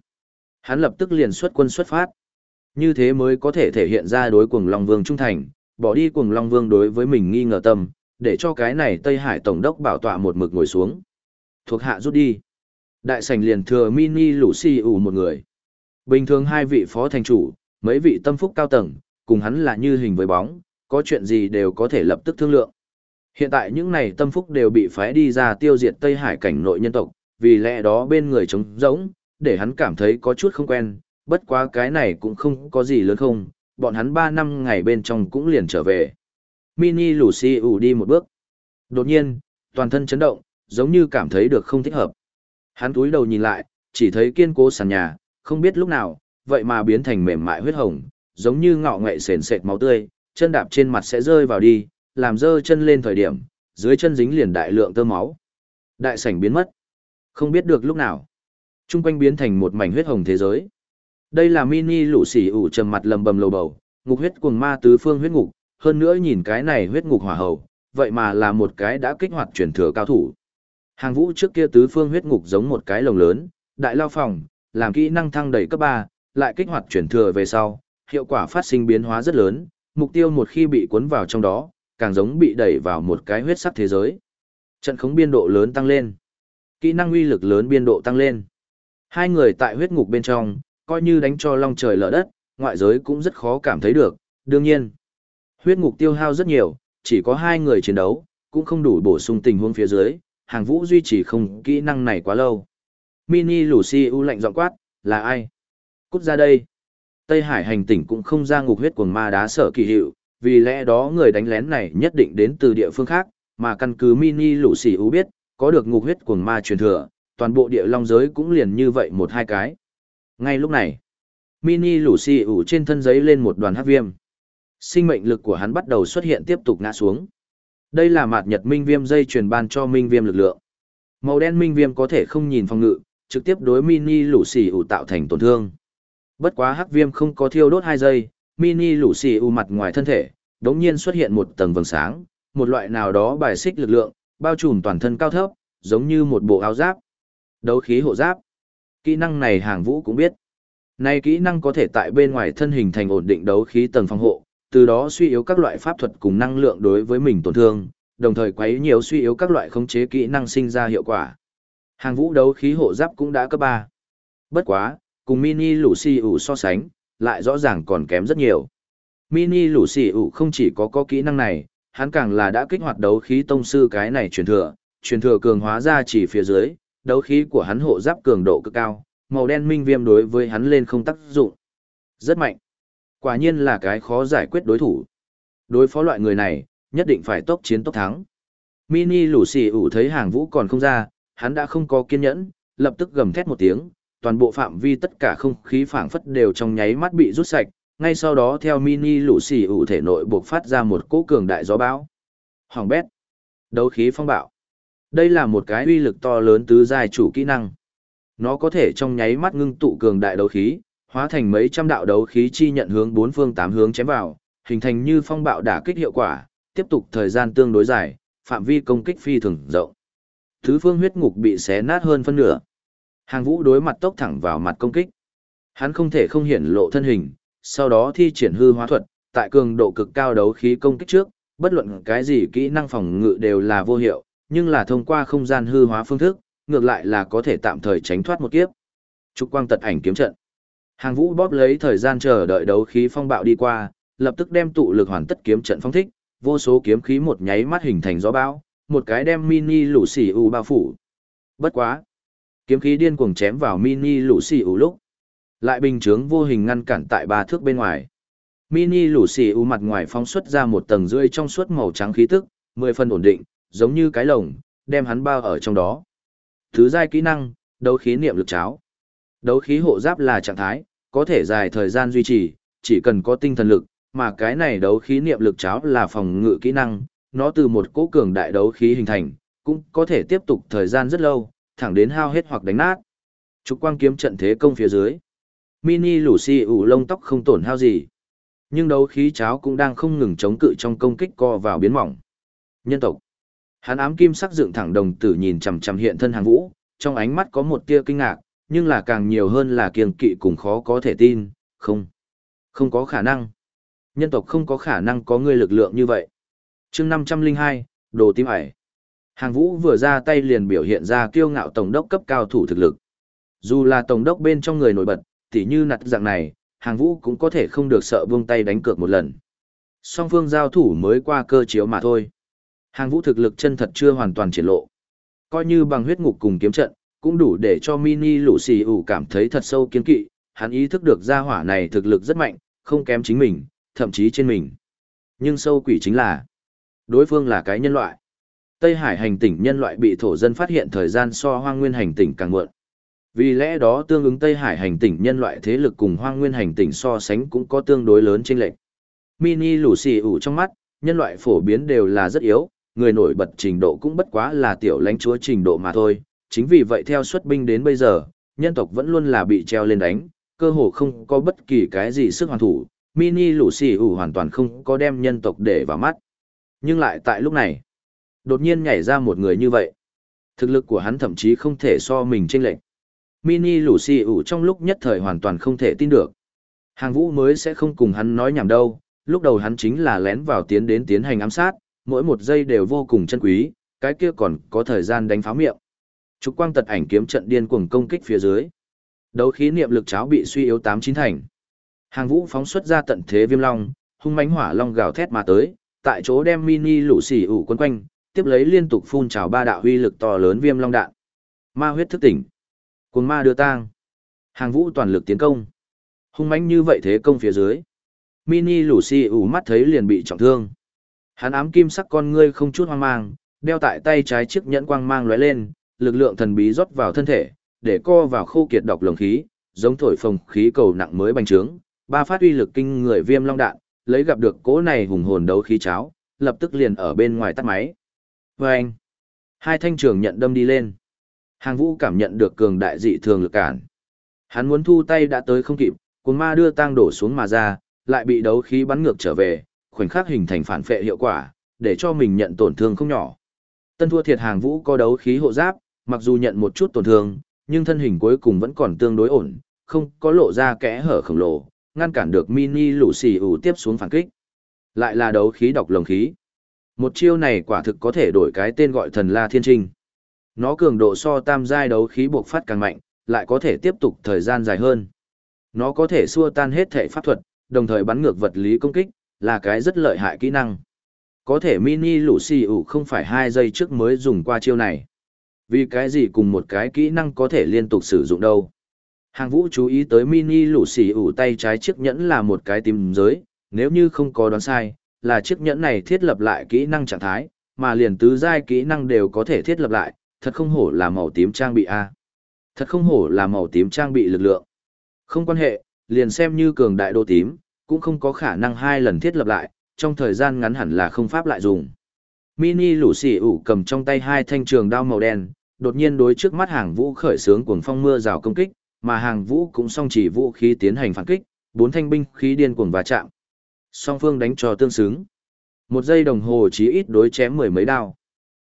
Speaker 1: hắn lập tức liền xuất quân xuất phát. Như thế mới có thể thể hiện ra đối cùng Long Vương trung thành, bỏ đi cùng Long Vương đối với mình nghi ngờ tâm, để cho cái này Tây Hải Tổng đốc bảo tọa một mực ngồi xuống. Thuộc hạ rút đi. Đại sảnh liền thừa mini lũ si ủ một người. Bình thường hai vị phó thành chủ, mấy vị tâm phúc cao tầng, cùng hắn là như hình với bóng, có chuyện gì đều có thể lập tức thương lượng. Hiện tại những này tâm phúc đều bị phái đi ra tiêu diệt Tây Hải cảnh nội nhân tộc, vì lẽ đó bên người trống rỗng, để hắn cảm thấy có chút không quen, bất quá cái này cũng không có gì lớn không, bọn hắn ba năm ngày bên trong cũng liền trở về. Mini Lucy ủ đi một bước. Đột nhiên, toàn thân chấn động, giống như cảm thấy được không thích hợp. Hắn túi đầu nhìn lại, chỉ thấy kiên cố sàn nhà, không biết lúc nào, vậy mà biến thành mềm mại huyết hồng, giống như ngọ ngậy sền sệt máu tươi, chân đạp trên mặt sẽ rơi vào đi, làm dơ chân lên thời điểm, dưới chân dính liền đại lượng tơ máu. Đại sảnh biến mất. Không biết được lúc nào. Trung quanh biến thành một mảnh huyết hồng thế giới. Đây là mini lũ xỉ ủ trầm mặt lầm bầm lầu bầu, ngục huyết cuồng ma tứ phương huyết ngục, hơn nữa nhìn cái này huyết ngục hỏa hầu, vậy mà là một cái đã kích hoạt truyền thừa cao thủ. Hàng vũ trước kia tứ phương huyết ngục giống một cái lồng lớn, đại lao phòng, làm kỹ năng thăng đầy cấp 3, lại kích hoạt chuyển thừa về sau, hiệu quả phát sinh biến hóa rất lớn, mục tiêu một khi bị cuốn vào trong đó, càng giống bị đẩy vào một cái huyết sắc thế giới. Trận khống biên độ lớn tăng lên, kỹ năng uy lực lớn biên độ tăng lên. Hai người tại huyết ngục bên trong, coi như đánh cho long trời lở đất, ngoại giới cũng rất khó cảm thấy được, đương nhiên. Huyết ngục tiêu hao rất nhiều, chỉ có hai người chiến đấu, cũng không đủ bổ sung tình huống phía dưới, hàng vũ duy trì không kỹ năng này quá lâu. Mini Lucy u lạnh giọng quát, là ai? Cút ra đây. Tây Hải hành tỉnh cũng không ra ngục huyết cuồng ma đá sở kỳ hiệu, vì lẽ đó người đánh lén này nhất định đến từ địa phương khác, mà căn cứ Mini Lucy u biết, có được ngục huyết cuồng ma truyền thừa, toàn bộ địa long giới cũng liền như vậy một hai cái. Ngay lúc này, Mini Lucy ủ trên thân giấy lên một đoàn hắc viêm. Sinh mệnh lực của hắn bắt đầu xuất hiện tiếp tục ngã xuống. Đây là mạt nhật minh viêm dây truyền ban cho minh viêm lực lượng. Màu đen minh viêm có thể không nhìn phòng ngự, trực tiếp đối Mini Lucy ủ tạo thành tổn thương. Bất quá hắc viêm không có thiêu đốt hai giây, Mini Lucy ủ mặt ngoài thân thể, đống nhiên xuất hiện một tầng vầng sáng, một loại nào đó bài xích lực lượng, bao trùm toàn thân cao thấp, giống như một bộ áo giáp. Đấu khí hộ giáp. Kỹ năng này hàng vũ cũng biết. Này kỹ năng có thể tại bên ngoài thân hình thành ổn định đấu khí tầng phòng hộ, từ đó suy yếu các loại pháp thuật cùng năng lượng đối với mình tổn thương, đồng thời quấy nhiều suy yếu các loại khống chế kỹ năng sinh ra hiệu quả. Hàng vũ đấu khí hộ giáp cũng đã cấp 3. Bất quá, cùng mini lũ ủ so sánh, lại rõ ràng còn kém rất nhiều. Mini lũ ủ không chỉ có có kỹ năng này, hắn càng là đã kích hoạt đấu khí tông sư cái này truyền thừa, truyền thừa cường hóa ra chỉ phía dưới, đấu khí của hắn hộ giáp cường độ cực cao, màu đen minh viêm đối với hắn lên không tác dụng. Rất mạnh. Quả nhiên là cái khó giải quyết đối thủ. Đối phó loại người này, nhất định phải tốc chiến tốc thắng. Mini lũ xì ủ thấy hàng vũ còn không ra, hắn đã không có kiên nhẫn, lập tức gầm thét một tiếng, toàn bộ phạm vi tất cả không khí phảng phất đều trong nháy mắt bị rút sạch, ngay sau đó theo mini lũ xì ủ thể nội buộc phát ra một cỗ cường đại gió bão. Hoàng bét. Đấu khí phong bạo. Đây là một cái uy lực to lớn tứ giai chủ kỹ năng. Nó có thể trong nháy mắt ngưng tụ cường đại đấu khí, hóa thành mấy trăm đạo đấu khí chi nhận hướng bốn phương tám hướng chém vào, hình thành như phong bạo đả kích hiệu quả, tiếp tục thời gian tương đối dài, phạm vi công kích phi thường rộng. Thứ phương huyết ngục bị xé nát hơn phân nửa. Hàng vũ đối mặt tốc thẳng vào mặt công kích. Hắn không thể không hiển lộ thân hình, sau đó thi triển hư hóa thuật, tại cường độ cực cao đấu khí công kích trước, bất luận cái gì kỹ năng phòng ngự đều là vô hiệu, nhưng là thông qua không gian hư hóa phương thức, ngược lại là có thể tạm thời tránh thoát một kiếp. Trục quang tật ảnh kiếm trận. Hàng vũ bóp lấy thời gian chờ đợi đấu khí phong bạo đi qua, lập tức đem tụ lực hoàn tất kiếm trận phong thích, vô số kiếm khí một nháy mắt hình thành gió bão, một cái đem mini lũ xỉ u bao phủ. Bất quá. Kiếm khí điên cuồng chém vào mini lũ xỉ u lúc. Lại bình chướng vô hình ngăn cản tại ba thước bên ngoài. Mini lũ xì u mặt ngoài phóng xuất ra một tầng rưỡi trong suốt màu trắng khí tức, mười phần ổn định, giống như cái lồng, đem hắn bao ở trong đó. Thứ giai kỹ năng, đấu khí niệm lực cháo. Đấu khí hộ giáp là trạng thái, có thể dài thời gian duy trì, chỉ cần có tinh thần lực, mà cái này đấu khí niệm lực cháo là phòng ngự kỹ năng, nó từ một cỗ cường đại đấu khí hình thành, cũng có thể tiếp tục thời gian rất lâu, thẳng đến hao hết hoặc đánh nát. Trục quang kiếm trận thế công phía dưới. Mini Lucy ủ lông tóc không tổn hao gì. Nhưng đấu khí cháo cũng đang không ngừng chống cự trong công kích co vào biến mỏng. Nhân tộc. Hắn ám kim sắc dựng thẳng đồng tử nhìn chằm chằm hiện thân hàng vũ, trong ánh mắt có một tia kinh ngạc, nhưng là càng nhiều hơn là kiêng kỵ cùng khó có thể tin, không. Không có khả năng. Nhân tộc không có khả năng có người lực lượng như vậy. chương 502, đồ tim ải. Hàng vũ vừa ra tay liền biểu hiện ra kiêu ngạo tổng đốc cấp cao thủ thực lực. Dù là tổng đốc bên trong người nổi bật, tỉ như nặt dạng này, hàng vũ cũng có thể không được sợ buông tay đánh cược một lần. Song phương giao thủ mới qua cơ chiếu mà thôi. Hàng vũ thực lực chân thật chưa hoàn toàn triển lộ. Coi như bằng huyết ngục cùng kiếm trận, cũng đủ để cho mini lũ xì ủ cảm thấy thật sâu kiên kỵ, hắn ý thức được gia hỏa này thực lực rất mạnh, không kém chính mình, thậm chí trên mình. Nhưng sâu quỷ chính là, đối phương là cái nhân loại. Tây Hải hành tỉnh nhân loại bị thổ dân phát hiện thời gian so hoang nguyên hành tỉnh càng muộn. Vì lẽ đó tương ứng Tây Hải hành tỉnh nhân loại thế lực cùng hoang nguyên hành tỉnh so sánh cũng có tương đối lớn trên lệnh. Mini lũ xì ủ trong mắt, nhân loại phổ biến đều là rất yếu, người nổi bật trình độ cũng bất quá là tiểu lãnh chúa trình độ mà thôi. Chính vì vậy theo xuất binh đến bây giờ, nhân tộc vẫn luôn là bị treo lên đánh, cơ hồ không có bất kỳ cái gì sức hoàn thủ, mini lũ xì ủ hoàn toàn không có đem nhân tộc để vào mắt. Nhưng lại tại lúc này, đột nhiên nhảy ra một người như vậy. Thực lực của hắn thậm chí không thể so mình chênh lệch. Mini lũ xì ủ trong lúc nhất thời hoàn toàn không thể tin được. Hàng vũ mới sẽ không cùng hắn nói nhảm đâu, lúc đầu hắn chính là lén vào tiến đến tiến hành ám sát, mỗi một giây đều vô cùng chân quý, cái kia còn có thời gian đánh pháo miệng. Trục quang tật ảnh kiếm trận điên cuồng công kích phía dưới. Đấu khí niệm lực cháo bị suy yếu tám chín thành. Hàng vũ phóng xuất ra tận thế viêm long, hung mãnh hỏa long gào thét mà tới, tại chỗ đem mini lũ xỉ ủ quân quanh, tiếp lấy liên tục phun trào ba đạo huy lực to lớn viêm long đạn. Ma huyết thức tỉnh. Cuồng ma đưa tang. Hàng vũ toàn lực tiến công. Hung mãnh như vậy thế công phía dưới. Mini Lucy ủ mắt thấy liền bị trọng thương. Hắn ám kim sắc con ngươi không chút hoang mang, đeo tại tay trái chiếc nhẫn quang mang lóe lên, lực lượng thần bí rót vào thân thể, để co vào khô kiệt độc lồng khí, giống thổi phồng khí cầu nặng mới bành trướng, ba phát uy lực kinh người viêm long đạn, lấy gặp được cỗ này hùng hồn đấu khí cháo, lập tức liền ở bên ngoài tắt máy. Và anh, hai thanh trường nhận đâm đi lên. Hàng vũ cảm nhận được cường đại dị thường lực cản. Hắn muốn thu tay đã tới không kịp, cuồng ma đưa tang đổ xuống mà ra, lại bị đấu khí bắn ngược trở về, khoảnh khắc hình thành phản phệ hiệu quả, để cho mình nhận tổn thương không nhỏ. Tân thua thiệt hàng vũ có đấu khí hộ giáp, mặc dù nhận một chút tổn thương, nhưng thân hình cuối cùng vẫn còn tương đối ổn, không có lộ ra kẽ hở khổng lồ, ngăn cản được mini lũ xì ủ tiếp xuống phản kích. Lại là đấu khí độc lồng khí. Một chiêu này quả thực có thể đổi cái tên gọi thần la thiên trinh. Nó cường độ so tam giai đấu khí buộc phát càng mạnh, lại có thể tiếp tục thời gian dài hơn. Nó có thể xua tan hết thể pháp thuật, đồng thời bắn ngược vật lý công kích, là cái rất lợi hại kỹ năng. Có thể mini lũ xì ủ không phải hai giây trước mới dùng qua chiêu này. Vì cái gì cùng một cái kỹ năng có thể liên tục sử dụng đâu. Hàng vũ chú ý tới mini lũ xì ủ tay trái chiếc nhẫn là một cái tìm giới, nếu như không có đoán sai, là chiếc nhẫn này thiết lập lại kỹ năng trạng thái, mà liền tứ giai kỹ năng đều có thể thiết lập lại, thật không hổ là màu tím trang bị A. Thật không hổ là màu tím trang bị lực lượng. Không quan hệ, liền xem như cường đại đô tím, cũng không có khả năng hai lần thiết lập lại, trong thời gian ngắn hẳn là không pháp lại dùng. Mini lũ xì ủ cầm trong tay hai thanh trường đao màu đen, đột nhiên đối trước mắt hàng vũ khởi sướng cuồng phong mưa rào công kích, mà hàng vũ cũng song chỉ vũ khí tiến hành phản kích, bốn thanh binh khí điên cuồng va chạm. Song phương đánh cho tương xứng. Một giây đồng hồ chí ít đối chém mười mấy đao.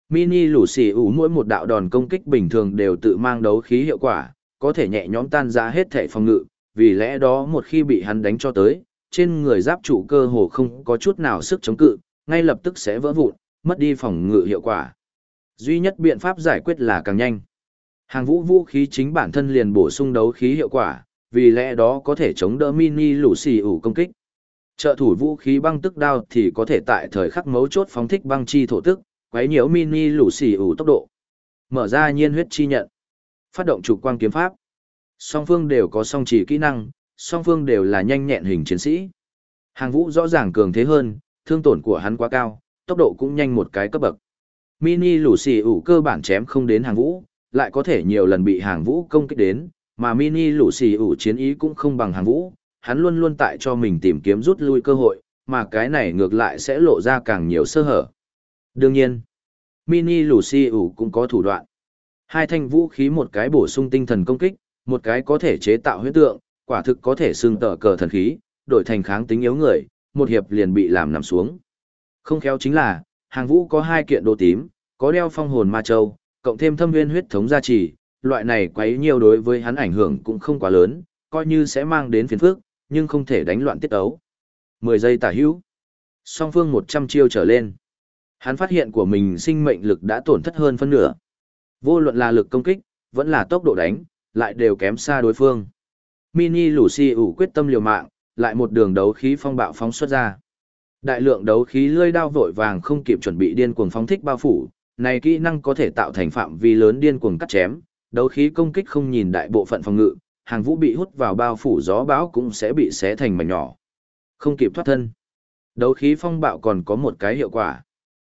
Speaker 1: Mini lũ xì ủ mỗi một đạo đòn công kích bình thường đều tự mang đấu khí hiệu quả, có thể nhẹ nhõm tan ra hết thể phòng ngự, vì lẽ đó một khi bị hắn đánh cho tới, trên người giáp trụ cơ hồ không có chút nào sức chống cự, ngay lập tức sẽ vỡ vụn, mất đi phòng ngự hiệu quả. Duy nhất biện pháp giải quyết là càng nhanh. Hàng vũ vũ khí chính bản thân liền bổ sung đấu khí hiệu quả, vì lẽ đó có thể chống đỡ mini lũ xì ủ công kích. Trợ thủ vũ khí băng tức đao thì có thể tại thời khắc mấu chốt phóng thích băng chi thổ tức, quấy nhiễu mini lũ xì ủ tốc độ. Mở ra nhiên huyết chi nhận. Phát động trục quang kiếm pháp. Song phương đều có song chỉ kỹ năng, song phương đều là nhanh nhẹn hình chiến sĩ. Hàng vũ rõ ràng cường thế hơn, thương tổn của hắn quá cao, tốc độ cũng nhanh một cái cấp bậc. Mini lũ xì ủ cơ bản chém không đến hàng vũ, lại có thể nhiều lần bị hàng vũ công kích đến, mà mini lũ xì ủ chiến ý cũng không bằng hàng vũ, hắn luôn luôn tại cho mình tìm kiếm rút lui cơ hội, mà cái này ngược lại sẽ lộ ra càng nhiều sơ hở. Đương nhiên, mini Lucy xì ủ cũng có thủ đoạn. Hai thanh vũ khí một cái bổ sung tinh thần công kích, một cái có thể chế tạo huyết tượng, quả thực có thể xưng tở cờ thần khí, đổi thành kháng tính yếu người, một hiệp liền bị làm nằm xuống. Không khéo chính là, hàng vũ có hai kiện đồ tím, có đeo phong hồn ma châu, cộng thêm thâm nguyên huyết thống gia trì, loại này quấy nhiều đối với hắn ảnh hưởng cũng không quá lớn, coi như sẽ mang đến phiền phức, nhưng không thể đánh loạn tiết ấu. 10 giây tả hữu. Song phương 100 chiêu trở lên. Hắn phát hiện của mình sinh mệnh lực đã tổn thất hơn phân nửa. Vô luận là lực công kích, vẫn là tốc độ đánh, lại đều kém xa đối phương. Mini Lucy ủ quyết tâm liều mạng, lại một đường đấu khí phong bạo phóng xuất ra. Đại lượng đấu khí lươi đao vội vàng không kịp chuẩn bị điên cuồng phóng thích bao phủ, này kỹ năng có thể tạo thành phạm vi lớn điên cuồng cắt chém, đấu khí công kích không nhìn đại bộ phận phòng ngự, hàng vũ bị hút vào bao phủ gió bão cũng sẽ bị xé thành mảnh nhỏ. Không kịp thoát thân. Đấu khí phong bạo còn có một cái hiệu quả.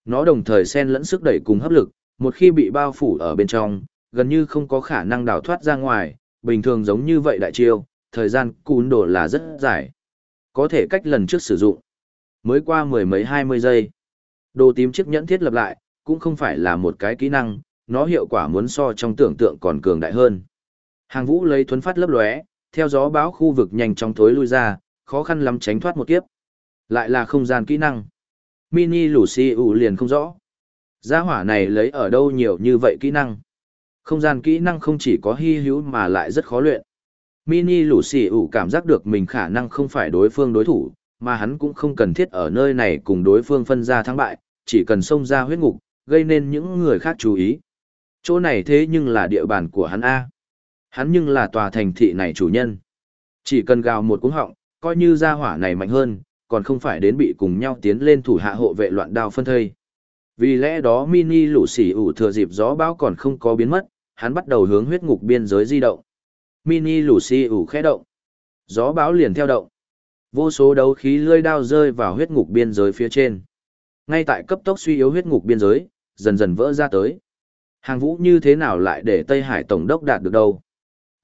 Speaker 1: Nó đồng thời xen lẫn sức đẩy cùng hấp lực, một khi bị bao phủ ở bên trong, gần như không có khả năng đào thoát ra ngoài, bình thường giống như vậy đại chiêu, thời gian cún đổ là rất dài. Có thể cách lần trước sử dụng. Mới qua mười mấy hai mươi giây. Đồ tím chiếc nhẫn thiết lập lại, cũng không phải là một cái kỹ năng, nó hiệu quả muốn so trong tưởng tượng còn cường đại hơn. Hàng vũ lấy thuấn phát lấp lóe, theo gió báo khu vực nhanh chóng thối lui ra, khó khăn lắm tránh thoát một kiếp. Lại là không gian kỹ năng. Mini Lucy ủ liền không rõ. Gia hỏa này lấy ở đâu nhiều như vậy kỹ năng. Không gian kỹ năng không chỉ có hy hữu mà lại rất khó luyện. Mini lũ xì ủ cảm giác được mình khả năng không phải đối phương đối thủ, mà hắn cũng không cần thiết ở nơi này cùng đối phương phân ra thắng bại, chỉ cần xông ra huyết ngục, gây nên những người khác chú ý. Chỗ này thế nhưng là địa bàn của hắn A. Hắn nhưng là tòa thành thị này chủ nhân. Chỉ cần gào một cú họng, coi như gia hỏa này mạnh hơn, còn không phải đến bị cùng nhau tiến lên thủ hạ hộ vệ loạn đao phân thây. Vì lẽ đó mini lũ sỉ ủ thừa dịp gió bão còn không có biến mất, hắn bắt đầu hướng huyết ngục biên giới di động. Mini lũ sỉ ủ khẽ động. Gió bão liền theo động. Vô số đấu khí lơi đao rơi vào huyết ngục biên giới phía trên. Ngay tại cấp tốc suy yếu huyết ngục biên giới, dần dần vỡ ra tới. Hàng vũ như thế nào lại để Tây Hải Tổng đốc đạt được đâu?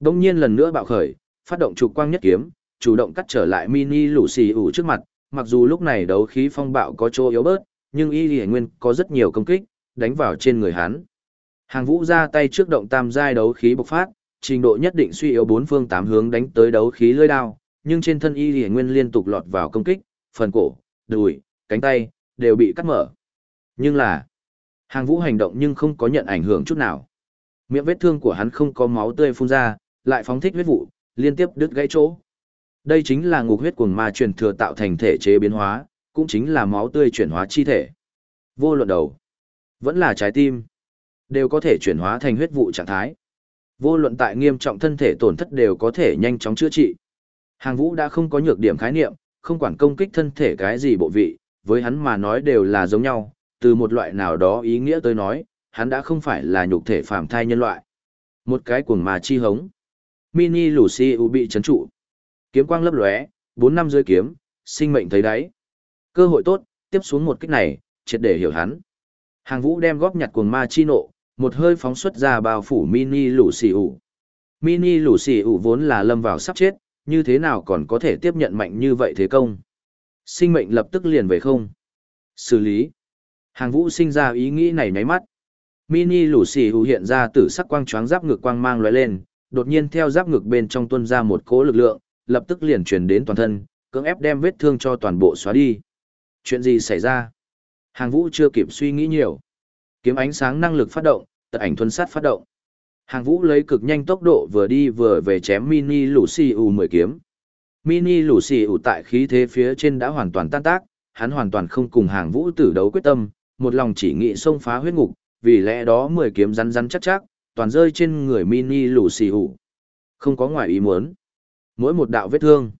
Speaker 1: Đông nhiên lần nữa bạo khởi, phát động trục quang nhất kiếm, chủ động cắt trở lại mini lũ xì ủ trước mặt, mặc dù lúc này đấu khí phong bạo có chỗ yếu bớt, nhưng y lì nguyên có rất nhiều công kích, đánh vào trên người hắn. Hàng vũ ra tay trước động tam giai đấu khí bộc phát, trình độ nhất định suy yếu bốn phương tám hướng đánh tới đấu khí lưỡi đao, nhưng trên thân y lì nguyên liên tục lọt vào công kích, phần cổ, đùi, cánh tay, đều bị cắt mở. Nhưng là, hàng vũ hành động nhưng không có nhận ảnh hưởng chút nào. Miệng vết thương của hắn không có máu tươi phun ra, lại phóng thích huyết vụ, liên tiếp đứt gãy chỗ. Đây chính là ngục huyết cuồng ma truyền thừa tạo thành thể chế biến hóa, cũng chính là máu tươi chuyển hóa chi thể. Vô luận đầu, vẫn là trái tim, đều có thể chuyển hóa thành huyết vụ trạng thái. Vô luận tại nghiêm trọng thân thể tổn thất đều có thể nhanh chóng chữa trị. Hàng vũ đã không có nhược điểm khái niệm, không quản công kích thân thể cái gì bộ vị, với hắn mà nói đều là giống nhau, từ một loại nào đó ý nghĩa tới nói, hắn đã không phải là nhục thể phàm thai nhân loại. Một cái cuồng ma chi hống. Mini Lucy U bị chấn trụ. Kiếm quang lấp lóe, bốn năm dưới kiếm, sinh mệnh thấy đáy. Cơ hội tốt, tiếp xuống một kích này, triệt để hiểu hắn. Hàng vũ đem góp nhặt cuồng ma chi nộ, một hơi phóng xuất ra bao phủ mini lũ xì ủ. Mini lũ xì ủ vốn là lâm vào sắp chết, như thế nào còn có thể tiếp nhận mạnh như vậy thế công. Sinh mệnh lập tức liền về không. Xử lý. Hàng vũ sinh ra ý nghĩ này nháy mắt. Mini lũ xì ủ hiện ra tử sắc quang choáng giáp ngực quang mang lóe lên, đột nhiên theo giáp ngực bên trong tuôn ra một cỗ lực lượng, lập tức liền truyền đến toàn thân, cưỡng ép đem vết thương cho toàn bộ xóa đi. Chuyện gì xảy ra? Hàng vũ chưa kịp suy nghĩ nhiều. Kiếm ánh sáng năng lực phát động, tật ảnh thuần sát phát động. Hàng vũ lấy cực nhanh tốc độ vừa đi vừa về chém mini Lucy U10 kiếm. Mini Lucy U tại khí thế phía trên đã hoàn toàn tan tác, hắn hoàn toàn không cùng hàng vũ tử đấu quyết tâm, một lòng chỉ nghĩ xông phá huyết ngục, vì lẽ đó 10 kiếm rắn rắn chắc chắc, toàn rơi trên người mini Lucy U. Không có ngoài ý muốn. Mỗi một đạo vết thương,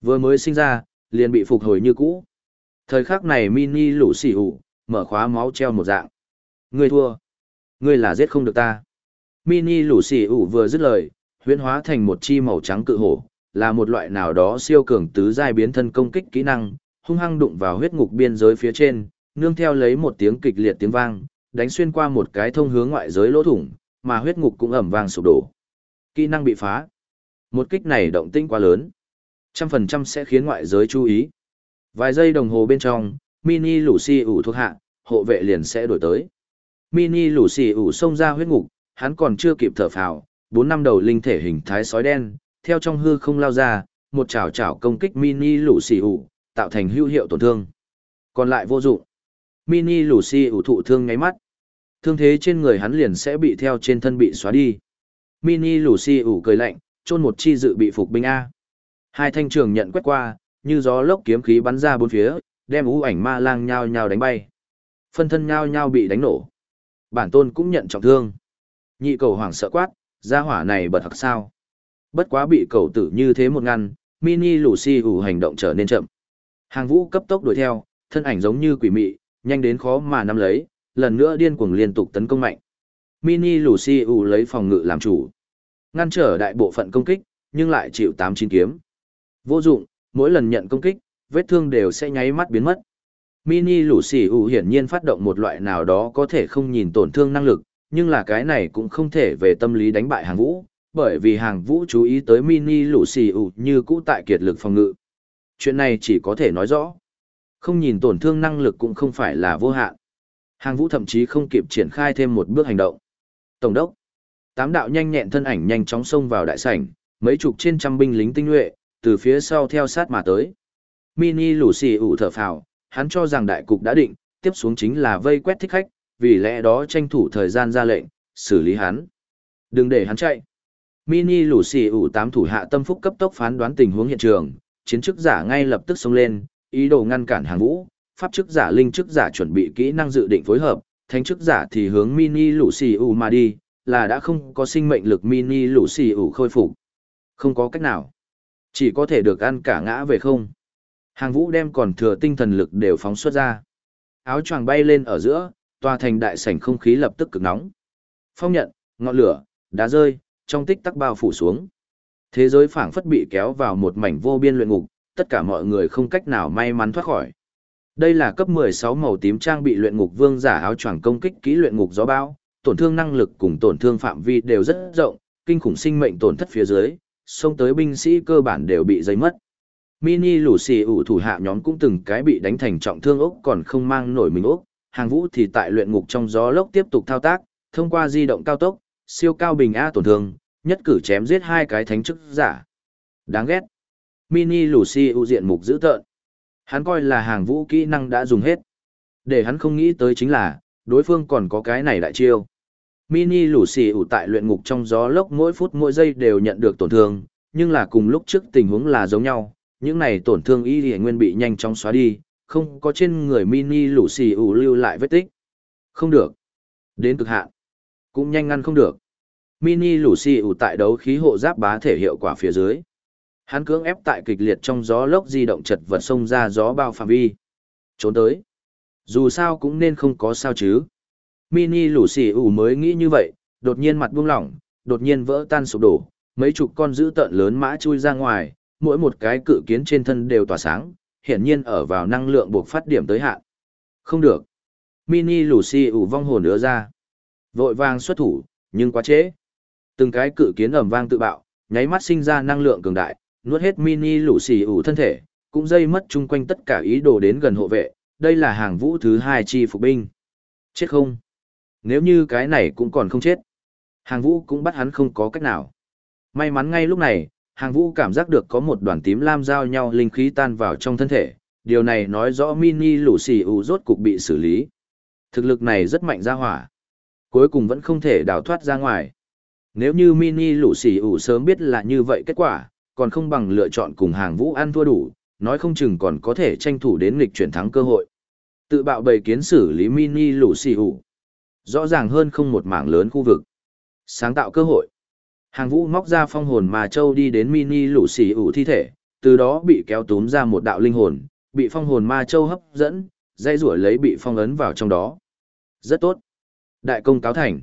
Speaker 1: vừa mới sinh ra, liền bị phục hồi như cũ. Thời khắc này mini lũ xỉ ủ, mở khóa máu treo một dạng. Ngươi thua. Ngươi là giết không được ta. Mini lũ xỉ ủ vừa dứt lời, huyễn hóa thành một chi màu trắng cự hổ, là một loại nào đó siêu cường tứ giai biến thân công kích kỹ năng, hung hăng đụng vào huyết ngục biên giới phía trên, nương theo lấy một tiếng kịch liệt tiếng vang, đánh xuyên qua một cái thông hướng ngoại giới lỗ thủng, mà huyết ngục cũng ẩm vang sụp đổ. Kỹ năng bị phá. Một kích này động tĩnh quá lớn. Trăm phần trăm sẽ khiến ngoại giới chú ý. Vài giây đồng hồ bên trong, mini lũ xì ủ thuộc hạ, hộ vệ liền sẽ đổi tới. Mini lũ xì ủ xông ra huyết ngục, hắn còn chưa kịp thở phào, bốn năm đầu linh thể hình thái sói đen, theo trong hư không lao ra, một chảo chảo công kích mini lũ xì ủ, tạo thành hữu hiệu tổn thương. Còn lại vô dụng. Mini lũ xì ủ thụ thương ngáy mắt. Thương thế trên người hắn liền sẽ bị theo trên thân bị xóa đi. Mini lũ xì ủ cười lạnh, chôn một chi dự bị phục binh A. Hai thanh trường nhận quét qua, như gió lốc kiếm khí bắn ra bốn phía, đem u ảnh ma lang nhao nhao đánh bay. Phân thân nhao nhao bị đánh nổ. Bản tôn cũng nhận trọng thương. Nhị cầu hoảng sợ quát, gia hỏa này bật thật sao. Bất quá bị cầu tử như thế một ngăn, mini Lucy ủ hành động trở nên chậm. Hàng vũ cấp tốc đuổi theo, thân ảnh giống như quỷ mị, nhanh đến khó mà nắm lấy, lần nữa điên cuồng liên tục tấn công mạnh. Mini Lucy ủ lấy phòng ngự làm chủ. Ngăn trở đại bộ phận công kích, nhưng lại chịu tám chín kiếm. Vô dụng, mỗi lần nhận công kích, vết thương đều sẽ nháy mắt biến mất. Mini lũ xỉ ủ hiển nhiên phát động một loại nào đó có thể không nhìn tổn thương năng lực, nhưng là cái này cũng không thể về tâm lý đánh bại hàng vũ, bởi vì hàng vũ chú ý tới mini lũ xỉ ủ như cũ tại kiệt lực phòng ngự. Chuyện này chỉ có thể nói rõ. Không nhìn tổn thương năng lực cũng không phải là vô hạn. Hàng vũ thậm chí không kịp triển khai thêm một bước hành động. Tổng đốc. Tám đạo nhanh nhẹn thân ảnh nhanh chóng xông vào đại sảnh, mấy chục trên trăm binh lính tinh nhuệ, từ phía sau theo sát mà tới. Mini lũ xì ủ thở phào, hắn cho rằng đại cục đã định, tiếp xuống chính là vây quét thích khách, vì lẽ đó tranh thủ thời gian ra lệnh, xử lý hắn. Đừng để hắn chạy. Mini lũ xì ủ tám thủ hạ tâm phúc cấp tốc phán đoán tình huống hiện trường, chiến chức giả ngay lập tức xông lên, ý đồ ngăn cản hàng vũ, pháp chức giả linh chức giả chuẩn bị kỹ năng dự định phối hợp, thánh chức giả thì hướng mini lũ xì ủ mà đi, là đã không có sinh mệnh lực mini lũ xì ủ khôi phục. Không có cách nào. Chỉ có thể được ăn cả ngã về không. Hàng vũ đem còn thừa tinh thần lực đều phóng xuất ra. Áo choàng bay lên ở giữa, tòa thành đại sảnh không khí lập tức cực nóng. Phong nhận, ngọn lửa, đá rơi, trong tích tắc bao phủ xuống. Thế giới phảng phất bị kéo vào một mảnh vô biên luyện ngục, tất cả mọi người không cách nào may mắn thoát khỏi. Đây là cấp 16 màu tím trang bị luyện ngục vương giả áo choàng công kích kỹ luyện ngục gió bão, tổn thương năng lực cùng tổn thương phạm vi đều rất rộng, kinh khủng sinh mệnh tổn thất phía dưới, xông tới binh sĩ cơ bản đều bị dây mất. Mini lũ xì ủ thủ hạ nhóm cũng từng cái bị đánh thành trọng thương ốc còn không mang nổi mình ốc, hàng vũ thì tại luyện ngục trong gió lốc tiếp tục thao tác, thông qua di động cao tốc, siêu cao bình A tổn thương, nhất cử chém giết hai cái thánh chức giả. Đáng ghét. Mini Lucy ủ diện mục dữ tợn. Hắn coi là hàng vũ kỹ năng đã dùng hết. Để hắn không nghĩ tới chính là, đối phương còn có cái này đại chiêu. Mini Lucy ủ tại luyện ngục trong gió lốc mỗi phút mỗi giây đều nhận được tổn thương, nhưng là cùng lúc trước tình huống là giống nhau, những này tổn thương y lìa nguyên bị nhanh chóng xóa đi, không có trên người Mini Lucy ủ lưu lại vết tích. Không được. Đến cực hạn. Cũng nhanh ngăn không được. Mini Lucy ủ tại đấu khí hộ giáp bá thể hiệu quả phía dưới. Hắn cưỡng ép tại kịch liệt trong gió lốc di động chật vật xông ra gió bao phạm vi. Trốn tới. Dù sao cũng nên không có sao chứ. Mini Lucy ủ mới nghĩ như vậy, đột nhiên mặt buông lỏng, đột nhiên vỡ tan sụp đổ, mấy chục con dữ tợn lớn mã chui ra ngoài, mỗi một cái cự kiến trên thân đều tỏa sáng, hiển nhiên ở vào năng lượng buộc phát điểm tới hạn. Không được. Mini Lucy ủ vong hồn nữa ra. Vội vàng xuất thủ, nhưng quá trễ. Từng cái cự kiến ầm vang tự bạo, nháy mắt sinh ra năng lượng cường đại, nuốt hết mini lũ xì ủ thân thể, cũng dây mất chung quanh tất cả ý đồ đến gần hộ vệ, đây là hàng vũ thứ hai chi phục binh. Chết không? Nếu như cái này cũng còn không chết, hàng vũ cũng bắt hắn không có cách nào. May mắn ngay lúc này, hàng vũ cảm giác được có một đoàn tím lam giao nhau linh khí tan vào trong thân thể, điều này nói rõ mini lũ xì ủ rốt cục bị xử lý. Thực lực này rất mạnh ra hỏa. Cuối cùng vẫn không thể đào thoát ra ngoài. Nếu như mini lũ xì ủ sớm biết là như vậy kết quả, còn không bằng lựa chọn cùng hàng vũ ăn thua đủ, nói không chừng còn có thể tranh thủ đến nghịch chuyển thắng cơ hội. Tự bạo bầy kiến xử lý mini lũ xì ủ. Rõ ràng hơn không một mảng lớn khu vực. Sáng tạo cơ hội. Hàng vũ móc ra phong hồn mà châu đi đến mini lũ xì ủ thi thể, từ đó bị kéo túm ra một đạo linh hồn, bị phong hồn ma châu hấp dẫn, dây rủa lấy bị phong ấn vào trong đó. Rất tốt. Đại công cáo thành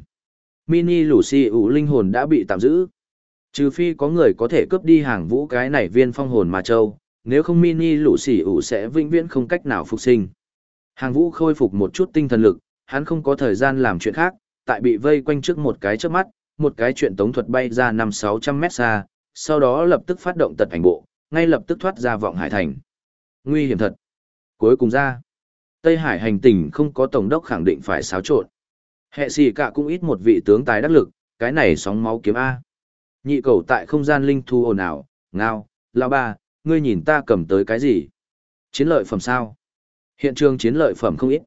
Speaker 1: mini lũ xì ủ linh hồn đã bị tạm giữ. Trừ phi có người có thể cướp đi hàng vũ cái này viên phong hồn ma châu, nếu không mini lũ xì ủ sẽ vĩnh viễn không cách nào phục sinh. Hàng vũ khôi phục một chút tinh thần lực, hắn không có thời gian làm chuyện khác, tại bị vây quanh trước một cái trước mắt, một cái chuyện tống thuật bay ra năm sáu trăm mét xa, sau đó lập tức phát động tật ảnh bộ, ngay lập tức thoát ra vọng hải thành. Nguy hiểm thật. Cuối cùng ra, Tây Hải hành tình không có tổng đốc khẳng định phải xáo trộn. Hệ xì cả cũng ít một vị tướng tài đắc lực, cái này sóng máu kiếm A. Nhị cầu tại không gian linh thu ồn ào, ngao, lao ba, ngươi nhìn ta cầm tới cái gì? Chiến lợi phẩm sao? Hiện trường chiến lợi phẩm không ít.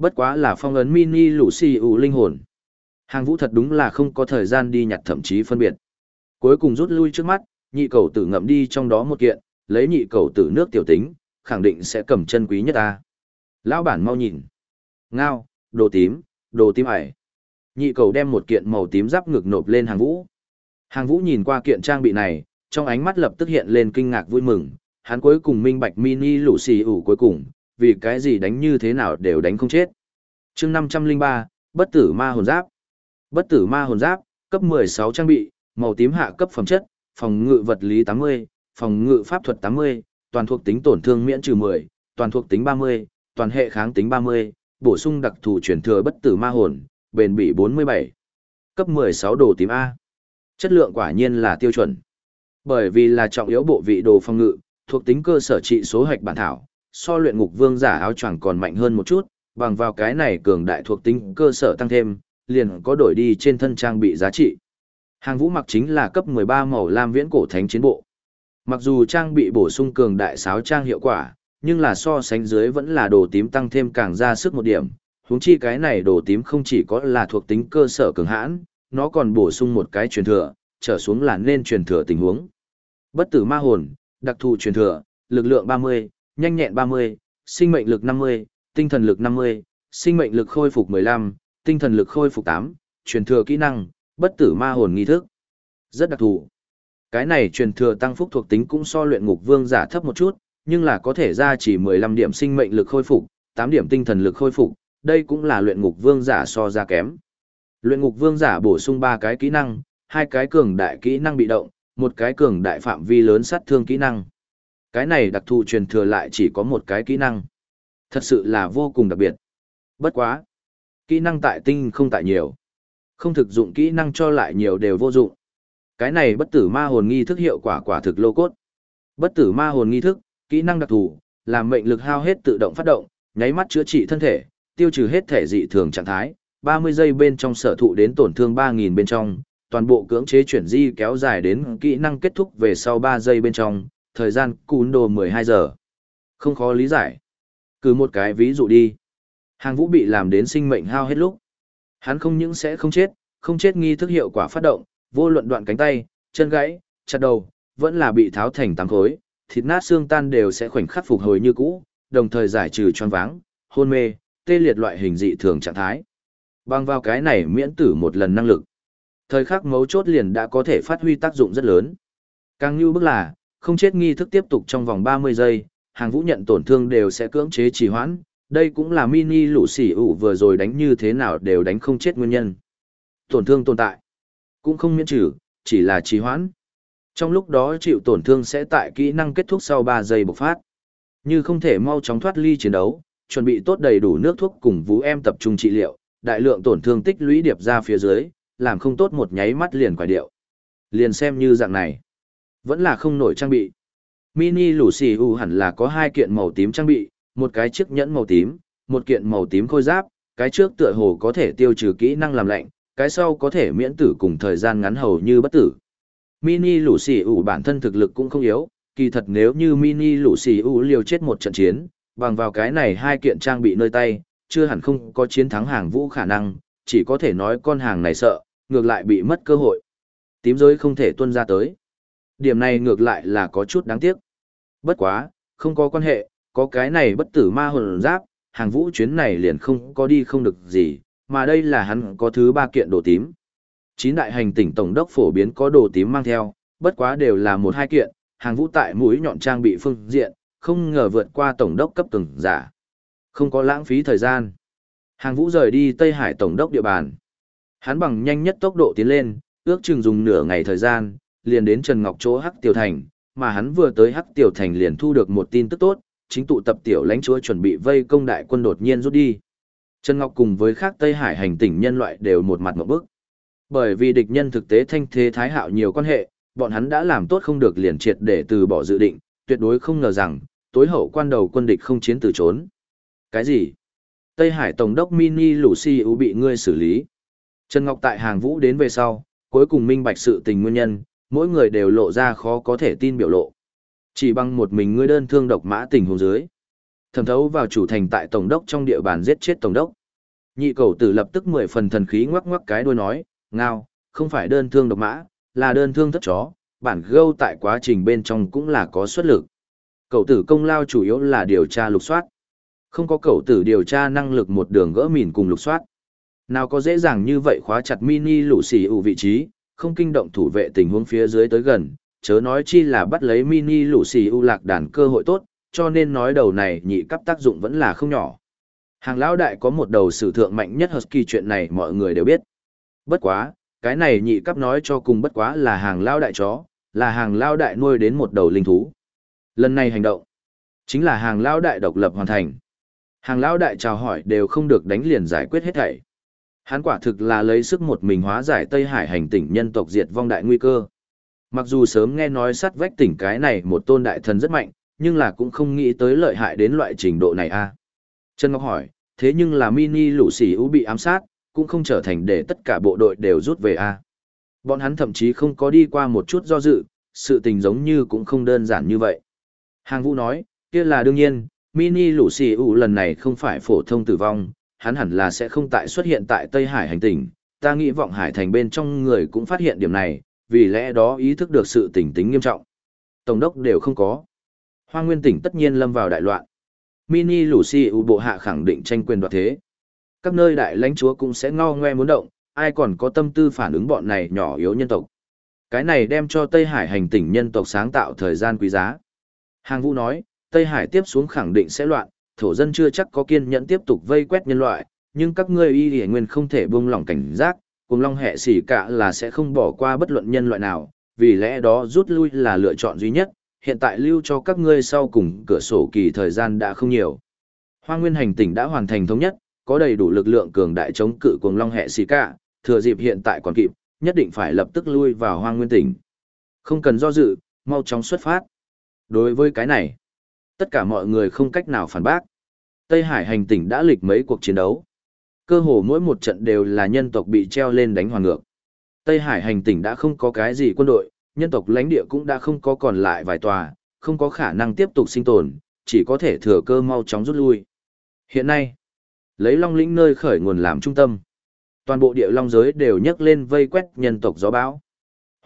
Speaker 1: Bất quá là phong ấn mini lũ xì ủ linh hồn. Hàng vũ thật đúng là không có thời gian đi nhặt thậm chí phân biệt. Cuối cùng rút lui trước mắt, nhị cầu tử ngậm đi trong đó một kiện, lấy nhị cầu tử nước tiểu tính, khẳng định sẽ cầm chân quý nhất ta. Lão bản mau nhìn. Ngao, đồ tím, đồ tím ải. Nhị cầu đem một kiện màu tím giáp ngực nộp lên hàng vũ. Hàng vũ nhìn qua kiện trang bị này, trong ánh mắt lập tức hiện lên kinh ngạc vui mừng, hắn cuối cùng minh bạch mini lũ xì ủ cuối cùng, vì cái gì đánh như thế nào đều đánh không chết. chương 503, bất tử ma hồn giáp. Bất tử ma hồn giáp, cấp 16 trang bị, màu tím hạ cấp phẩm chất, phòng ngự vật lý 80, phòng ngự pháp thuật 80, toàn thuộc tính tổn thương miễn trừ 10, toàn thuộc tính 30, toàn hệ kháng tính 30, bổ sung đặc thù truyền thừa bất tử ma hồn, bền bỉ 47. Cấp 16 đồ tím A. Chất lượng quả nhiên là tiêu chuẩn. Bởi vì là trọng yếu bộ vị đồ phòng ngự, thuộc tính cơ sở trị số hạch bản thảo, so luyện ngục vương giả áo choàng còn mạnh hơn một chút, bằng vào cái này cường đại thuộc tính cơ sở tăng thêm, liền có đổi đi trên thân trang bị giá trị. Hàng vũ mặc chính là cấp 13 màu lam viễn cổ thánh chiến bộ. Mặc dù trang bị bổ sung cường đại sáo trang hiệu quả, nhưng là so sánh dưới vẫn là đồ tím tăng thêm càng ra sức một điểm. Huống chi cái này đồ tím không chỉ có là thuộc tính cơ sở cường hãn, nó còn bổ sung một cái truyền thừa, trở xuống là nên truyền thừa tình huống. Bất tử ma hồn, đặc thù truyền thừa, lực lượng 30, nhanh nhẹn 30, sinh mệnh lực 50, tinh thần lực 50, sinh mệnh lực khôi phục 15, tinh thần lực khôi phục 8, truyền thừa kỹ năng, bất tử ma hồn nghi thức. Rất đặc thù. Cái này truyền thừa tăng phúc thuộc tính cũng so luyện ngục vương giả thấp một chút, nhưng là có thể ra chỉ 15 điểm sinh mệnh lực khôi phục, 8 điểm tinh thần lực khôi phục, đây cũng là luyện ngục vương giả so ra kém. Luyện ngục vương giả bổ sung 3 cái kỹ năng, hai cái cường đại kỹ năng bị động, một cái cường đại phạm vi lớn sát thương kỹ năng. Cái này đặc thù truyền thừa lại chỉ có một cái kỹ năng. Thật sự là vô cùng đặc biệt. Bất quá. Kỹ năng tại tinh không tại nhiều. Không thực dụng kỹ năng cho lại nhiều đều vô dụng. Cái này bất tử ma hồn nghi thức hiệu quả quả thực lô cốt. Bất tử ma hồn nghi thức, kỹ năng đặc thù, làm mệnh lực hao hết tự động phát động, nháy mắt chữa trị thân thể, tiêu trừ hết thể dị thường trạng thái, 30 giây bên trong sở thụ đến tổn thương 3000 bên trong, toàn bộ cưỡng chế chuyển di kéo dài đến kỹ năng kết thúc về sau 3 giây bên trong, thời gian cún đồ 12 giờ. Không khó lý giải. Cứ một cái ví dụ đi. Hàng vũ bị làm đến sinh mệnh hao hết lúc. Hắn không những sẽ không chết, không chết nghi thức hiệu quả phát động, vô luận đoạn cánh tay, chân gãy, chặt đầu, vẫn là bị tháo thành tám khối, thịt nát xương tan đều sẽ khoảnh khắc phục hồi như cũ, đồng thời giải trừ choáng váng, hôn mê, tê liệt loại hình dị thường trạng thái. Bằng vào cái này miễn tử một lần năng lực. Thời khắc mấu chốt liền đã có thể phát huy tác dụng rất lớn. Càng như bức là, không chết nghi thức tiếp tục trong vòng 30 giây, hàng vũ nhận tổn thương đều sẽ cưỡng chế trì hoãn, đây cũng là mini lũ sỉ ủ vừa rồi đánh như thế nào đều đánh không chết nguyên nhân. Tổn thương tồn tại, cũng không miễn trừ, chỉ là trì hoãn. Trong lúc đó chịu tổn thương sẽ tại kỹ năng kết thúc sau 3 giây bộc phát. Như không thể mau chóng thoát ly chiến đấu, chuẩn bị tốt đầy đủ nước thuốc cùng vũ em tập trung trị liệu, đại lượng tổn thương tích lũy điệp ra phía dưới, làm không tốt một nháy mắt liền quải điệu. Liền xem như dạng này. Vẫn là không nổi trang bị. Mini lũ xì u hẳn là có hai kiện màu tím trang bị, một cái chiếc nhẫn màu tím, một kiện màu tím khôi giáp, cái trước tựa hồ có thể tiêu trừ kỹ năng làm lạnh, cái sau có thể miễn tử cùng thời gian ngắn hầu như bất tử. Mini lũ xì u bản thân thực lực cũng không yếu, kỳ thật nếu như mini lũ xì u liều chết một trận chiến, bằng vào cái này hai kiện trang bị nơi tay, chưa hẳn không có chiến thắng hàng vũ khả năng, chỉ có thể nói con hàng này sợ, ngược lại bị mất cơ hội. Tím giới không thể tuân ra tới. Điểm này ngược lại là có chút đáng tiếc. Bất quá, không có quan hệ, có cái này bất tử ma hồn giáp, hàng vũ chuyến này liền không có đi không được gì, mà đây là hắn có thứ ba kiện đồ tím. Chín đại hành tỉnh tổng đốc phổ biến có đồ tím mang theo, bất quá đều là một hai kiện, hàng vũ tại mũi nhọn trang bị phương diện, không ngờ vượt qua tổng đốc cấp từng giả. Không có lãng phí thời gian. Hàng vũ rời đi Tây Hải tổng đốc địa bàn. Hắn bằng nhanh nhất tốc độ tiến lên, ước chừng dùng nửa ngày thời gian, liền đến Trần Ngọc chỗ Hắc Tiểu Thành, mà hắn vừa tới Hắc Tiểu Thành liền thu được một tin tức tốt, chính tụ tập tiểu lãnh chúa chuẩn bị vây công đại quân đột nhiên rút đi. Trần Ngọc cùng với khác Tây Hải hành tỉnh nhân loại đều một mặt ngộp bức. Bởi vì địch nhân thực tế thanh thế thái hạo nhiều quan hệ, bọn hắn đã làm tốt không được liền triệt để từ bỏ dự định, tuyệt đối không ngờ rằng, tối hậu quan đầu quân địch không chiến từ trốn. Cái gì? Tây Hải Tổng đốc Mini Lucy bị ngươi xử lý. Trần Ngọc tại hàng vũ đến về sau, cuối cùng minh bạch sự tình nguyên nhân, mỗi người đều lộ ra khó có thể tin biểu lộ. Chỉ bằng một mình ngươi đơn thương độc mã tình huống dưới. Thẩm thấu vào chủ thành tại tổng đốc trong địa bàn giết chết tổng đốc. Nhị cầu tử lập tức mười phần thần khí ngoắc ngoắc cái đuôi nói, ngao, không phải đơn thương độc mã, là đơn thương thất chó, bản gâu tại quá trình bên trong cũng là có xuất lực. Cầu tử công lao chủ yếu là điều tra lục soát. Không có cầu tử điều tra năng lực một đường gỡ mìn cùng lục soát. Nào có dễ dàng như vậy khóa chặt mini lũ xì ủ vị trí, không kinh động thủ vệ tình huống phía dưới tới gần, chớ nói chi là bắt lấy mini lũ xì ưu lạc đàn cơ hội tốt, cho nên nói đầu này nhị cấp tác dụng vẫn là không nhỏ. Hàng lão đại có một đầu sử thượng mạnh nhất Husky chuyện này mọi người đều biết. Bất quá, cái này nhị cấp nói cho cùng bất quá là hàng lão đại chó, là hàng lão đại nuôi đến một đầu linh thú. Lần này hành động, chính là hàng lão đại độc lập hoàn thành. Hàng lão đại chào hỏi đều không được đánh liền giải quyết hết thảy. Hắn quả thực là lấy sức một mình hóa giải Tây Hải hành tỉnh nhân tộc diệt vong đại nguy cơ. Mặc dù sớm nghe nói sát vách tỉnh cái này một tôn đại thần rất mạnh, nhưng là cũng không nghĩ tới lợi hại đến loại trình độ này a. À. Trần Ngọc hỏi, thế nhưng là mini lũ xỉ ú bị ám sát, cũng không trở thành để tất cả bộ đội đều rút về a. À. Bọn hắn thậm chí không có đi qua một chút do dự, sự tình giống như cũng không đơn giản như vậy. Hàng Vũ nói, kia là đương nhiên, mini lũ xỉ ú lần này không phải phổ thông tử vong, hắn hẳn là sẽ không tại xuất hiện tại Tây Hải hành tinh ta nghĩ vọng hải thành bên trong người cũng phát hiện điểm này, vì lẽ đó ý thức được sự tỉnh tính nghiêm trọng. Tổng đốc đều không có. Hoa Nguyên tỉnh tất nhiên lâm vào đại loạn. Mini Lucy U bộ hạ khẳng định tranh quyền đoạt thế. Các nơi đại lãnh chúa cũng sẽ ngao ngoe muốn động, ai còn có tâm tư phản ứng bọn này nhỏ yếu nhân tộc. Cái này đem cho Tây Hải hành tỉnh nhân tộc sáng tạo thời gian quý giá. Hàng Vũ nói, Tây Hải tiếp xuống khẳng định sẽ loạn, thổ dân chưa chắc có kiên nhẫn tiếp tục vây quét nhân loại, nhưng các ngươi y hiển nguyên không thể buông lỏng cảnh giác, cùng long hệ xỉ cả là sẽ không bỏ qua bất luận nhân loại nào, vì lẽ đó rút lui là lựa chọn duy nhất, hiện tại lưu cho các ngươi sau cùng cửa sổ kỳ thời gian đã không nhiều. Hoa nguyên hành tỉnh đã hoàn thành thống nhất, có đầy đủ lực lượng cường đại chống cự cùng long hệ xỉ cả, thừa dịp hiện tại còn kịp, nhất định phải lập tức lui vào hoang nguyên tỉnh. Không cần do dự, mau chóng xuất phát. Đối với cái này, tất cả mọi người không cách nào phản bác. Tây Hải hành tỉnh đã lịch mấy cuộc chiến đấu. Cơ hồ mỗi một trận đều là nhân tộc bị treo lên đánh hoàn ngược. Tây Hải hành tỉnh đã không có cái gì quân đội, nhân tộc lãnh địa cũng đã không có còn lại vài tòa, không có khả năng tiếp tục sinh tồn, chỉ có thể thừa cơ mau chóng rút lui. Hiện nay, lấy Long Lĩnh nơi khởi nguồn làm trung tâm, toàn bộ địa long giới đều nhấc lên vây quét nhân tộc gió bão.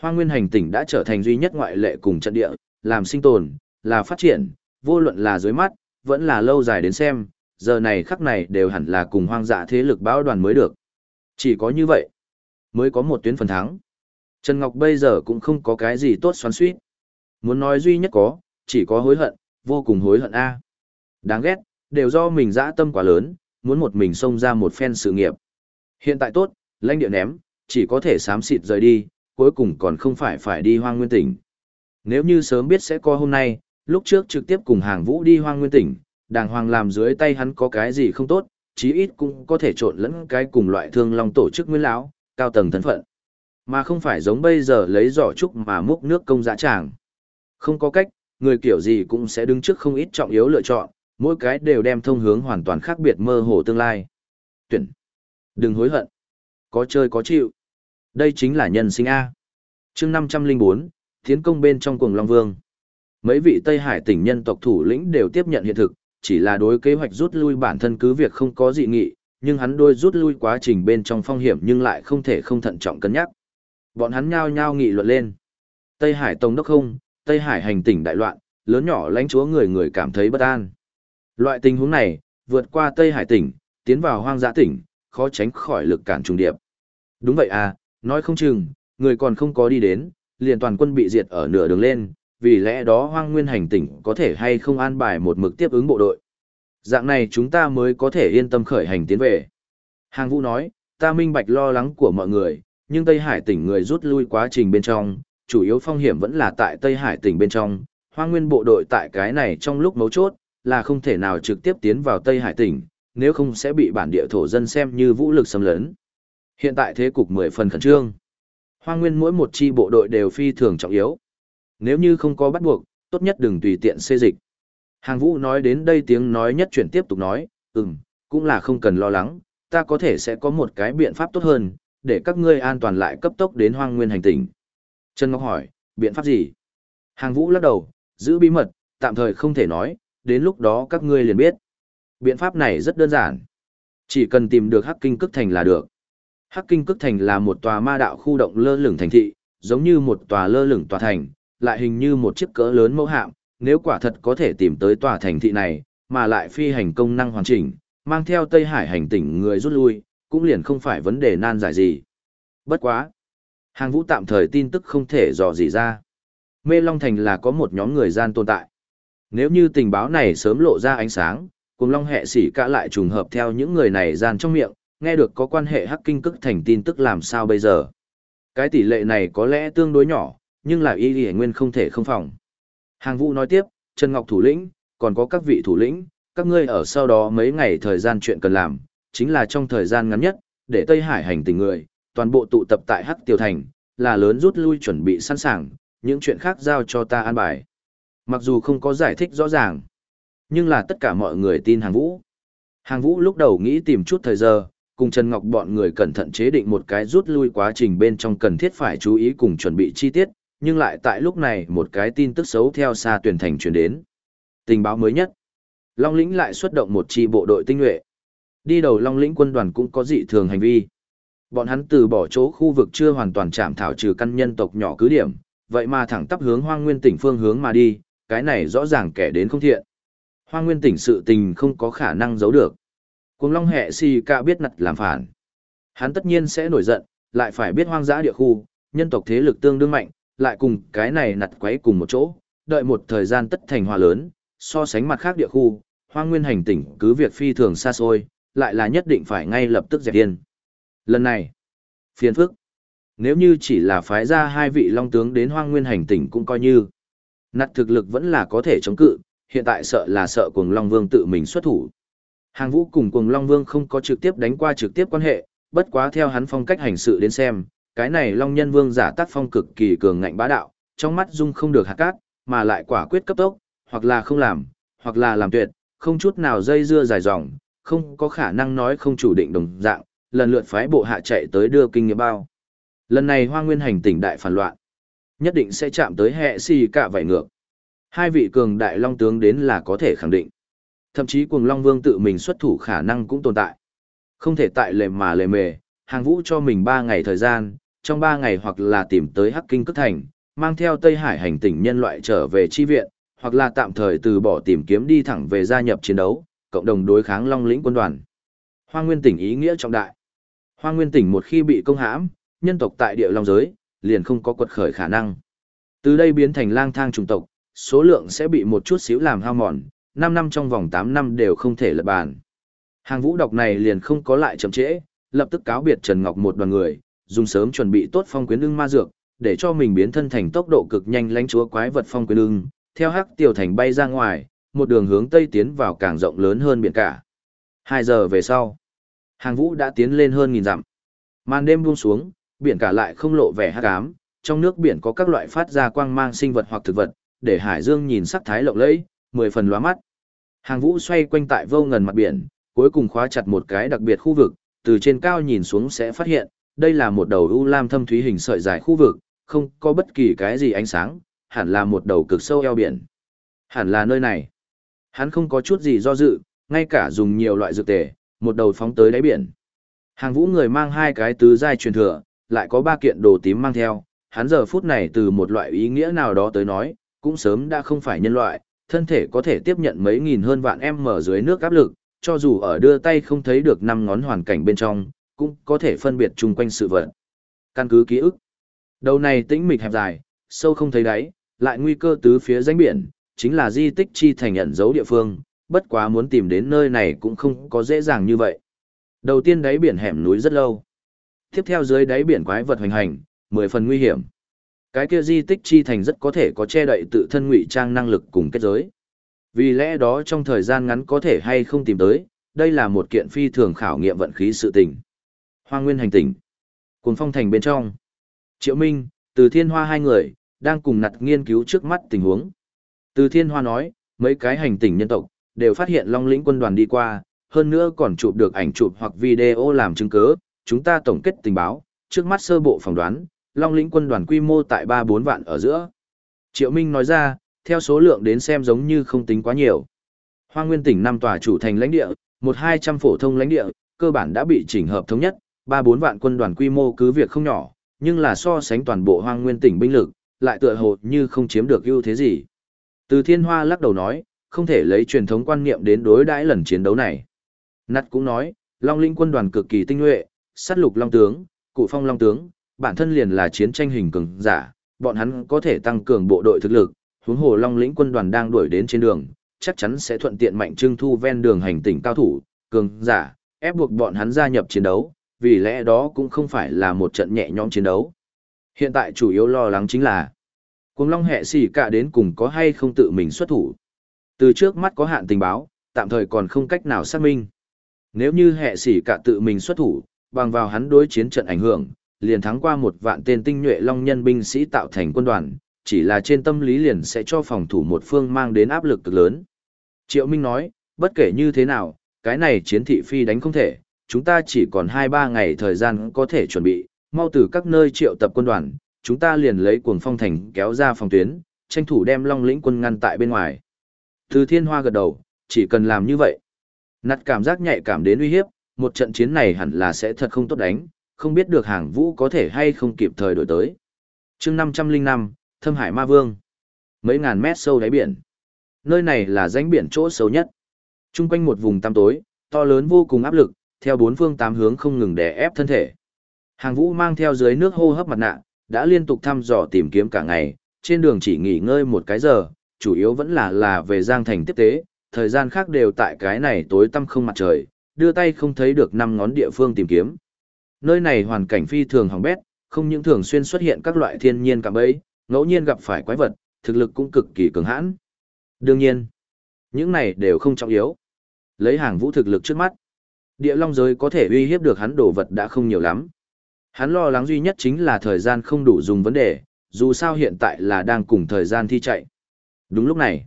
Speaker 1: Hoa Nguyên hành tỉnh đã trở thành duy nhất ngoại lệ cùng trận địa, làm sinh tồn, là phát triển, vô luận là dưới mắt, vẫn là lâu dài đến xem, giờ này khắc này đều hẳn là cùng hoang dã thế lực bão đoàn mới được. Chỉ có như vậy, mới có một tuyến phần thắng. Trần Ngọc bây giờ cũng không có cái gì tốt xoắn suýt. Muốn nói duy nhất có, chỉ có hối hận, vô cùng hối hận a. Đáng ghét, đều do mình dã tâm quá lớn, muốn một mình xông ra một phen sự nghiệp. Hiện tại tốt, lãnh địa ném, chỉ có thể sám xịt rời đi, cuối cùng còn không phải phải đi hoang nguyên tỉnh. Nếu như sớm biết sẽ có hôm nay, lúc trước trực tiếp cùng hàng vũ đi hoang nguyên tỉnh, đàng hoàng làm dưới tay hắn có cái gì không tốt, chí ít cũng có thể trộn lẫn cái cùng loại thương long tổ chức nguyên lão, cao tầng thân phận. Mà không phải giống bây giờ lấy giỏ trúc mà múc nước công dã tràng. Không có cách, người kiểu gì cũng sẽ đứng trước không ít trọng yếu lựa chọn, mỗi cái đều đem thông hướng hoàn toàn khác biệt mơ hồ tương lai. Tuyển. Đừng hối hận. Có chơi có chịu. Đây chính là nhân sinh A. chương 504, tiến công bên trong cuồng Long Vương. Mấy vị Tây Hải tỉnh nhân tộc thủ lĩnh đều tiếp nhận hiện thực, chỉ là đối kế hoạch rút lui bản thân cứ việc không có dị nghị, nhưng hắn đôi rút lui quá trình bên trong phong hiểm nhưng lại không thể không thận trọng cân nhắc. Bọn hắn nhao nhao nghị luận lên. Tây Hải Tông Đốc không, Tây Hải hành tỉnh đại loạn, lớn nhỏ lãnh chúa người người cảm thấy bất an. Loại tình huống này, vượt qua Tây Hải tỉnh, tiến vào hoang dã tỉnh, khó tránh khỏi lực cản trùng điệp. Đúng vậy à, nói không chừng, người còn không có đi đến, liền toàn quân bị diệt ở nửa đường lên, vì lẽ đó hoang nguyên hành tỉnh có thể hay không an bài một mực tiếp ứng bộ đội. Dạng này chúng ta mới có thể yên tâm khởi hành tiến về. Hàng vũ nói, ta minh bạch lo lắng của mọi người, nhưng Tây Hải tỉnh người rút lui quá trình bên trong, chủ yếu phong hiểm vẫn là tại Tây Hải tỉnh bên trong, hoang nguyên bộ đội tại cái này trong lúc mấu chốt, là không thể nào trực tiếp tiến vào Tây Hải tỉnh, nếu không sẽ bị bản địa thổ dân xem như vũ lực xâm lấn. Hiện tại thế cục mười phần khẩn trương. Hoang nguyên mỗi một chi bộ đội đều phi thường trọng yếu. Nếu như không có bắt buộc, tốt nhất đừng tùy tiện xê dịch. Hàng vũ nói đến đây tiếng nói nhất chuyển tiếp tục nói, ừm, cũng là không cần lo lắng, ta có thể sẽ có một cái biện pháp tốt hơn, để các ngươi an toàn lại cấp tốc đến hoang nguyên hành Tỉnh. Trần Ngọc hỏi, biện pháp gì? Hàng vũ lắc đầu, giữ bí mật, tạm thời không thể nói, đến lúc đó các ngươi liền biết. Biện pháp này rất đơn giản. Chỉ cần tìm được Hắc Kinh Cức Thành là được. Hắc Kinh Cức Thành là một tòa ma đạo khu động lơ lửng thành thị, giống như một tòa lơ lửng tòa thành, lại hình như một chiếc cỡ lớn mẫu hạm, nếu quả thật có thể tìm tới tòa thành thị này, mà lại phi hành công năng hoàn chỉnh, mang theo Tây Hải hành tỉnh người rút lui, cũng liền không phải vấn đề nan giải gì. Bất quá. Hàng vũ tạm thời tin tức không thể dò gì ra. Mê Long Thành là có một nhóm người gian tồn tại. Nếu như tình báo này sớm lộ ra ánh sáng, cùng Long hệ sỉ cả lại trùng hợp theo những người này gian trong miệng, nghe được có quan hệ hắc kinh cức thành tin tức làm sao bây giờ. Cái tỷ lệ này có lẽ tương đối nhỏ, nhưng là y y nguyên không thể không phòng. Hàng vũ nói tiếp, Trần Ngọc thủ lĩnh, còn có các vị thủ lĩnh, các ngươi ở sau đó mấy ngày thời gian chuyện cần làm, chính là trong thời gian ngắn nhất, để Tây Hải hành tình người, toàn bộ tụ tập tại Hắc Tiêu Thành, là lớn rút lui chuẩn bị sẵn sàng, những chuyện khác giao cho ta an bài. Mặc dù không có giải thích rõ ràng, nhưng là tất cả mọi người tin hàng vũ. Hàng vũ lúc đầu nghĩ tìm chút thời giờ, cùng Trần Ngọc bọn người cẩn thận chế định một cái rút lui quá trình bên trong cần thiết phải chú ý cùng chuẩn bị chi tiết, nhưng lại tại lúc này một cái tin tức xấu theo xa tuyển thành truyền đến. Tình báo mới nhất. Long lĩnh lại xuất động một chi bộ đội tinh nhuệ. Đi đầu Long lĩnh quân đoàn cũng có dị thường hành vi. Bọn hắn từ bỏ chỗ khu vực chưa hoàn toàn chạm thảo trừ căn nhân tộc nhỏ cứ điểm, vậy mà thẳng tắp hướng hoang nguyên tỉnh phương hướng mà đi, cái này rõ ràng kẻ đến không thiện. Hoang nguyên tỉnh sự tình không có khả năng giấu được. Cùng long hệ si ca biết nặt làm phản. Hắn tất nhiên sẽ nổi giận, lại phải biết hoang dã địa khu, nhân tộc thế lực tương đương mạnh, lại cùng cái này nặt quấy cùng một chỗ, đợi một thời gian tất thành hòa lớn, so sánh mặt khác địa khu, hoang nguyên hành tỉnh cứ việc phi thường xa xôi, lại là nhất định phải ngay lập tức dẹp yên. Lần này, phiền phức. Nếu như chỉ là phái ra hai vị long tướng đến hoang nguyên hành tỉnh cũng coi như. Nặt thực lực vẫn là có thể chống cự, hiện tại sợ là sợ cuồng long vương tự mình xuất thủ. Hàng vũ cùng cuồng long vương không có trực tiếp đánh qua trực tiếp quan hệ, bất quá theo hắn phong cách hành sự đến xem, cái này long nhân vương giả tác phong cực kỳ cường ngạnh bá đạo, trong mắt dung không được hạt cát, mà lại quả quyết cấp tốc, hoặc là không làm, hoặc là làm tuyệt, không chút nào dây dưa dài dòng, không có khả năng nói không chủ định đồng dạng, lần lượt phái bộ hạ chạy tới đưa kinh nghiệm bao. Lần này Hoa Nguyên hành tỉnh đại phản loạn, nhất định sẽ chạm tới hệ si cả vảy ngược. Hai vị cường đại long tướng đến là có thể khẳng định. Thậm chí cuồng long vương tự mình xuất thủ khả năng cũng tồn tại. Không thể tại lề mà lề mề, hàng vũ cho mình 3 ngày thời gian, trong 3 ngày hoặc là tìm tới Hắc Kinh Cất Thành, mang theo Tây Hải hành tỉnh nhân loại trở về chi viện, hoặc là tạm thời từ bỏ tìm kiếm đi thẳng về gia nhập chiến đấu, cộng đồng đối kháng Long lĩnh quân đoàn. Hoang Nguyên tỉnh ý nghĩa trọng đại. Hoang Nguyên tỉnh một khi bị công hãm, nhân tộc tại địa long giới, liền không có quật khởi khả năng. Từ đây biến thành lang thang trùng tộc, số lượng sẽ bị một chút xíu làm hao mòn, 5 năm trong vòng 8 năm đều không thể lật bàn. Hàng vũ độc này liền không có lại chậm trễ, lập tức cáo biệt Trần Ngọc một đoàn người, dùng sớm chuẩn bị tốt phong quyến ưng ma dược, để cho mình biến thân thành tốc độ cực nhanh lánh chúa quái vật phong quyến ưng, theo hắc tiểu thành bay ra ngoài, một đường hướng tây tiến vào càng rộng lớn hơn biển cả. Hai giờ về sau, hàng vũ đã tiến lên hơn nghìn dặm. Màn đêm buông xuống, biển cả lại không lộ vẻ hắc ám, trong nước biển có các loại phát ra quang mang sinh vật hoặc thực vật, để hải dương nhìn sắc thái lộng lẫy, mười phần lóa mắt. Hàng vũ xoay quanh tại vô ngần mặt biển, cuối cùng khóa chặt một cái đặc biệt khu vực, từ trên cao nhìn xuống sẽ phát hiện, đây là một đầu u lam thâm thúy hình sợi dài khu vực, không có bất kỳ cái gì ánh sáng, hẳn là một đầu cực sâu eo biển. Hẳn là nơi này. Hắn không có chút gì do dự, ngay cả dùng nhiều loại dược tề, một đầu phóng tới đáy biển. Hàng vũ người mang hai cái tứ giai truyền thừa, lại có ba kiện đồ tím mang theo, hắn giờ phút này từ một loại ý nghĩa nào đó tới nói, cũng sớm đã không phải nhân loại, thân thể có thể tiếp nhận mấy nghìn hơn vạn em mở dưới nước áp lực, cho dù ở đưa tay không thấy được năm ngón hoàn cảnh bên trong, cũng có thể phân biệt chung quanh sự vật. Căn cứ ký ức, đầu này tĩnh mịch hẹp dài, sâu không thấy đáy, lại nguy cơ tứ phía danh biển, chính là di tích chi thành ẩn dấu địa phương, bất quá muốn tìm đến nơi này cũng không có dễ dàng như vậy. Đầu tiên đáy biển hẻm núi rất lâu. Tiếp theo dưới đáy biển quái vật hoành hành, mười phần nguy hiểm. Cái kia di tích chi thành rất có thể có che đậy tự thân ngụy trang năng lực cùng kết giới. Vì lẽ đó trong thời gian ngắn có thể hay không tìm tới, đây là một kiện phi thường khảo nghiệm vận khí sự tình. Hoa nguyên hành tỉnh. Cuồng phong thành bên trong. Triệu Minh, từ thiên hoa hai người, đang cùng nặt nghiên cứu trước mắt tình huống. Từ thiên hoa nói, mấy cái hành tỉnh nhân tộc, đều phát hiện long lĩnh quân đoàn đi qua, hơn nữa còn chụp được ảnh chụp hoặc video làm chứng cứ, chúng ta tổng kết tình báo, trước mắt sơ bộ phỏng đoán, long lĩnh quân đoàn quy mô tại 3-4 vạn ở giữa. Triệu Minh nói ra, theo số lượng đến xem giống như không tính quá nhiều. Hoa Nguyên tỉnh năm tòa chủ thành lãnh địa, một hai trăm phổ thông lãnh địa, cơ bản đã bị chỉnh hợp thống nhất, ba bốn vạn quân đoàn quy mô cứ việc không nhỏ, nhưng là so sánh toàn bộ Hoang Nguyên tỉnh binh lực, lại tựa hồ như không chiếm được ưu thế gì. Từ Thiên Hoa lắc đầu nói, không thể lấy truyền thống quan niệm đến đối đãi lần chiến đấu này. Nắt cũng nói, Long Linh quân đoàn cực kỳ tinh nhuệ, sát lục Long tướng, cụ phong Long tướng, bản thân liền là chiến tranh hình cường giả, bọn hắn có thể tăng cường bộ đội thực lực, huống hồ Long lĩnh quân đoàn đang đuổi đến trên đường, chắc chắn sẽ thuận tiện mạnh trưng thu ven đường hành tỉnh cao thủ, cường giả, ép buộc bọn hắn gia nhập chiến đấu, vì lẽ đó cũng không phải là một trận nhẹ nhõm chiến đấu. Hiện tại chủ yếu lo lắng chính là, cuồng long hệ sỉ cả đến cùng có hay không tự mình xuất thủ. Từ trước mắt có hạn tình báo, tạm thời còn không cách nào xác minh. Nếu như hệ sỉ cả tự mình xuất thủ, bằng vào hắn đối chiến trận ảnh hưởng, liền thắng qua một vạn tên tinh nhuệ long nhân binh sĩ tạo thành quân đoàn, chỉ là trên tâm lý liền sẽ cho phòng thủ một phương mang đến áp lực cực lớn. Triệu Minh nói, bất kể như thế nào, cái này chiến thị phi đánh không thể, chúng ta chỉ còn 2-3 ngày thời gian có thể chuẩn bị, mau từ các nơi triệu tập quân đoàn, chúng ta liền lấy cuồng phong thành kéo ra phòng tuyến, tranh thủ đem long lĩnh quân ngăn tại bên ngoài. Từ thiên hoa gật đầu, chỉ cần làm như vậy. Nặt cảm giác nhạy cảm đến uy hiếp, một trận chiến này hẳn là sẽ thật không tốt đánh, không biết được hàng vũ có thể hay không kịp thời đổi tới. chương 505, Thâm Hải Ma Vương. Mấy ngàn mét sâu đáy biển. Nơi này là rãnh biển chỗ sâu nhất. Trung quanh một vùng tăm tối, to lớn vô cùng áp lực, theo bốn phương tám hướng không ngừng đè ép thân thể. Hàng vũ mang theo dưới nước hô hấp mặt nạ, đã liên tục thăm dò tìm kiếm cả ngày, trên đường chỉ nghỉ ngơi một cái giờ, chủ yếu vẫn là là về Giang Thành tiếp tế, thời gian khác đều tại cái này tối tăm không mặt trời, đưa tay không thấy được năm ngón địa phương tìm kiếm. Nơi này hoàn cảnh phi thường hỏng bét, không những thường xuyên xuất hiện các loại thiên nhiên cạm bẫy, ngẫu nhiên gặp phải quái vật, thực lực cũng cực kỳ cường hãn. Đương nhiên, những này đều không trọng yếu. Lấy hàng vũ thực lực trước mắt, địa long giới có thể uy hiếp được hắn đồ vật đã không nhiều lắm. Hắn lo lắng duy nhất chính là thời gian không đủ dùng vấn đề, dù sao hiện tại là đang cùng thời gian thi chạy. Đúng lúc này,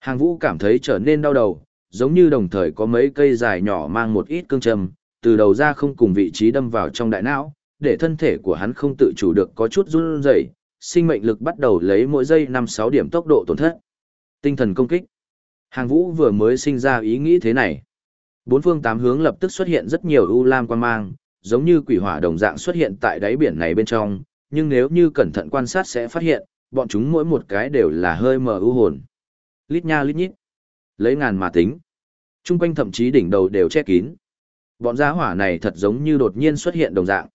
Speaker 1: hàng vũ cảm thấy trở nên đau đầu, giống như đồng thời có mấy cây dài nhỏ mang một ít cương châm, từ đầu ra không cùng vị trí đâm vào trong đại não, để thân thể của hắn không tự chủ được có chút run rẩy, sinh mệnh lực bắt đầu lấy mỗi giây 5-6 điểm tốc độ tổn thất. Tinh thần công kích. Hàng vũ vừa mới sinh ra ý nghĩ thế này. Bốn phương tám hướng lập tức xuất hiện rất nhiều u lam quan mang, giống như quỷ hỏa đồng dạng xuất hiện tại đáy biển này bên trong, nhưng nếu như cẩn thận quan sát sẽ phát hiện, bọn chúng mỗi một cái đều là hơi mờ u hồn. Lít nha lít nhít. Lấy ngàn mà tính. Trung quanh thậm chí đỉnh đầu đều che kín. Bọn giá hỏa này thật giống như đột nhiên xuất hiện đồng dạng.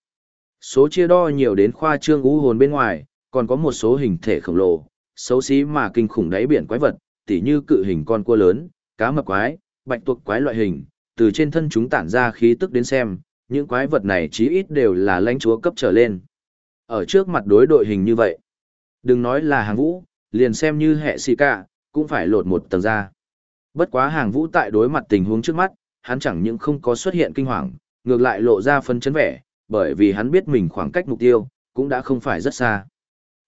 Speaker 1: Số chia đo nhiều đến khoa trương u hồn bên ngoài, còn có một số hình thể khổng lồ, xấu xí mà kinh khủng đáy biển quái vật, tỉ như cự hình con cua lớn, cá mập quái, bạch tuộc quái loại hình, từ trên thân chúng tản ra khí tức đến xem, những quái vật này chí ít đều là lãnh chúa cấp trở lên. Ở trước mặt đối đội hình như vậy, đừng nói là hàng vũ, liền xem như hệ xì cả, cũng phải lột một tầng ra. Bất quá hàng vũ tại đối mặt tình huống trước mắt, hắn chẳng những không có xuất hiện kinh hoàng, ngược lại lộ ra phân chấn vẻ, bởi vì hắn biết mình khoảng cách mục tiêu, cũng đã không phải rất xa.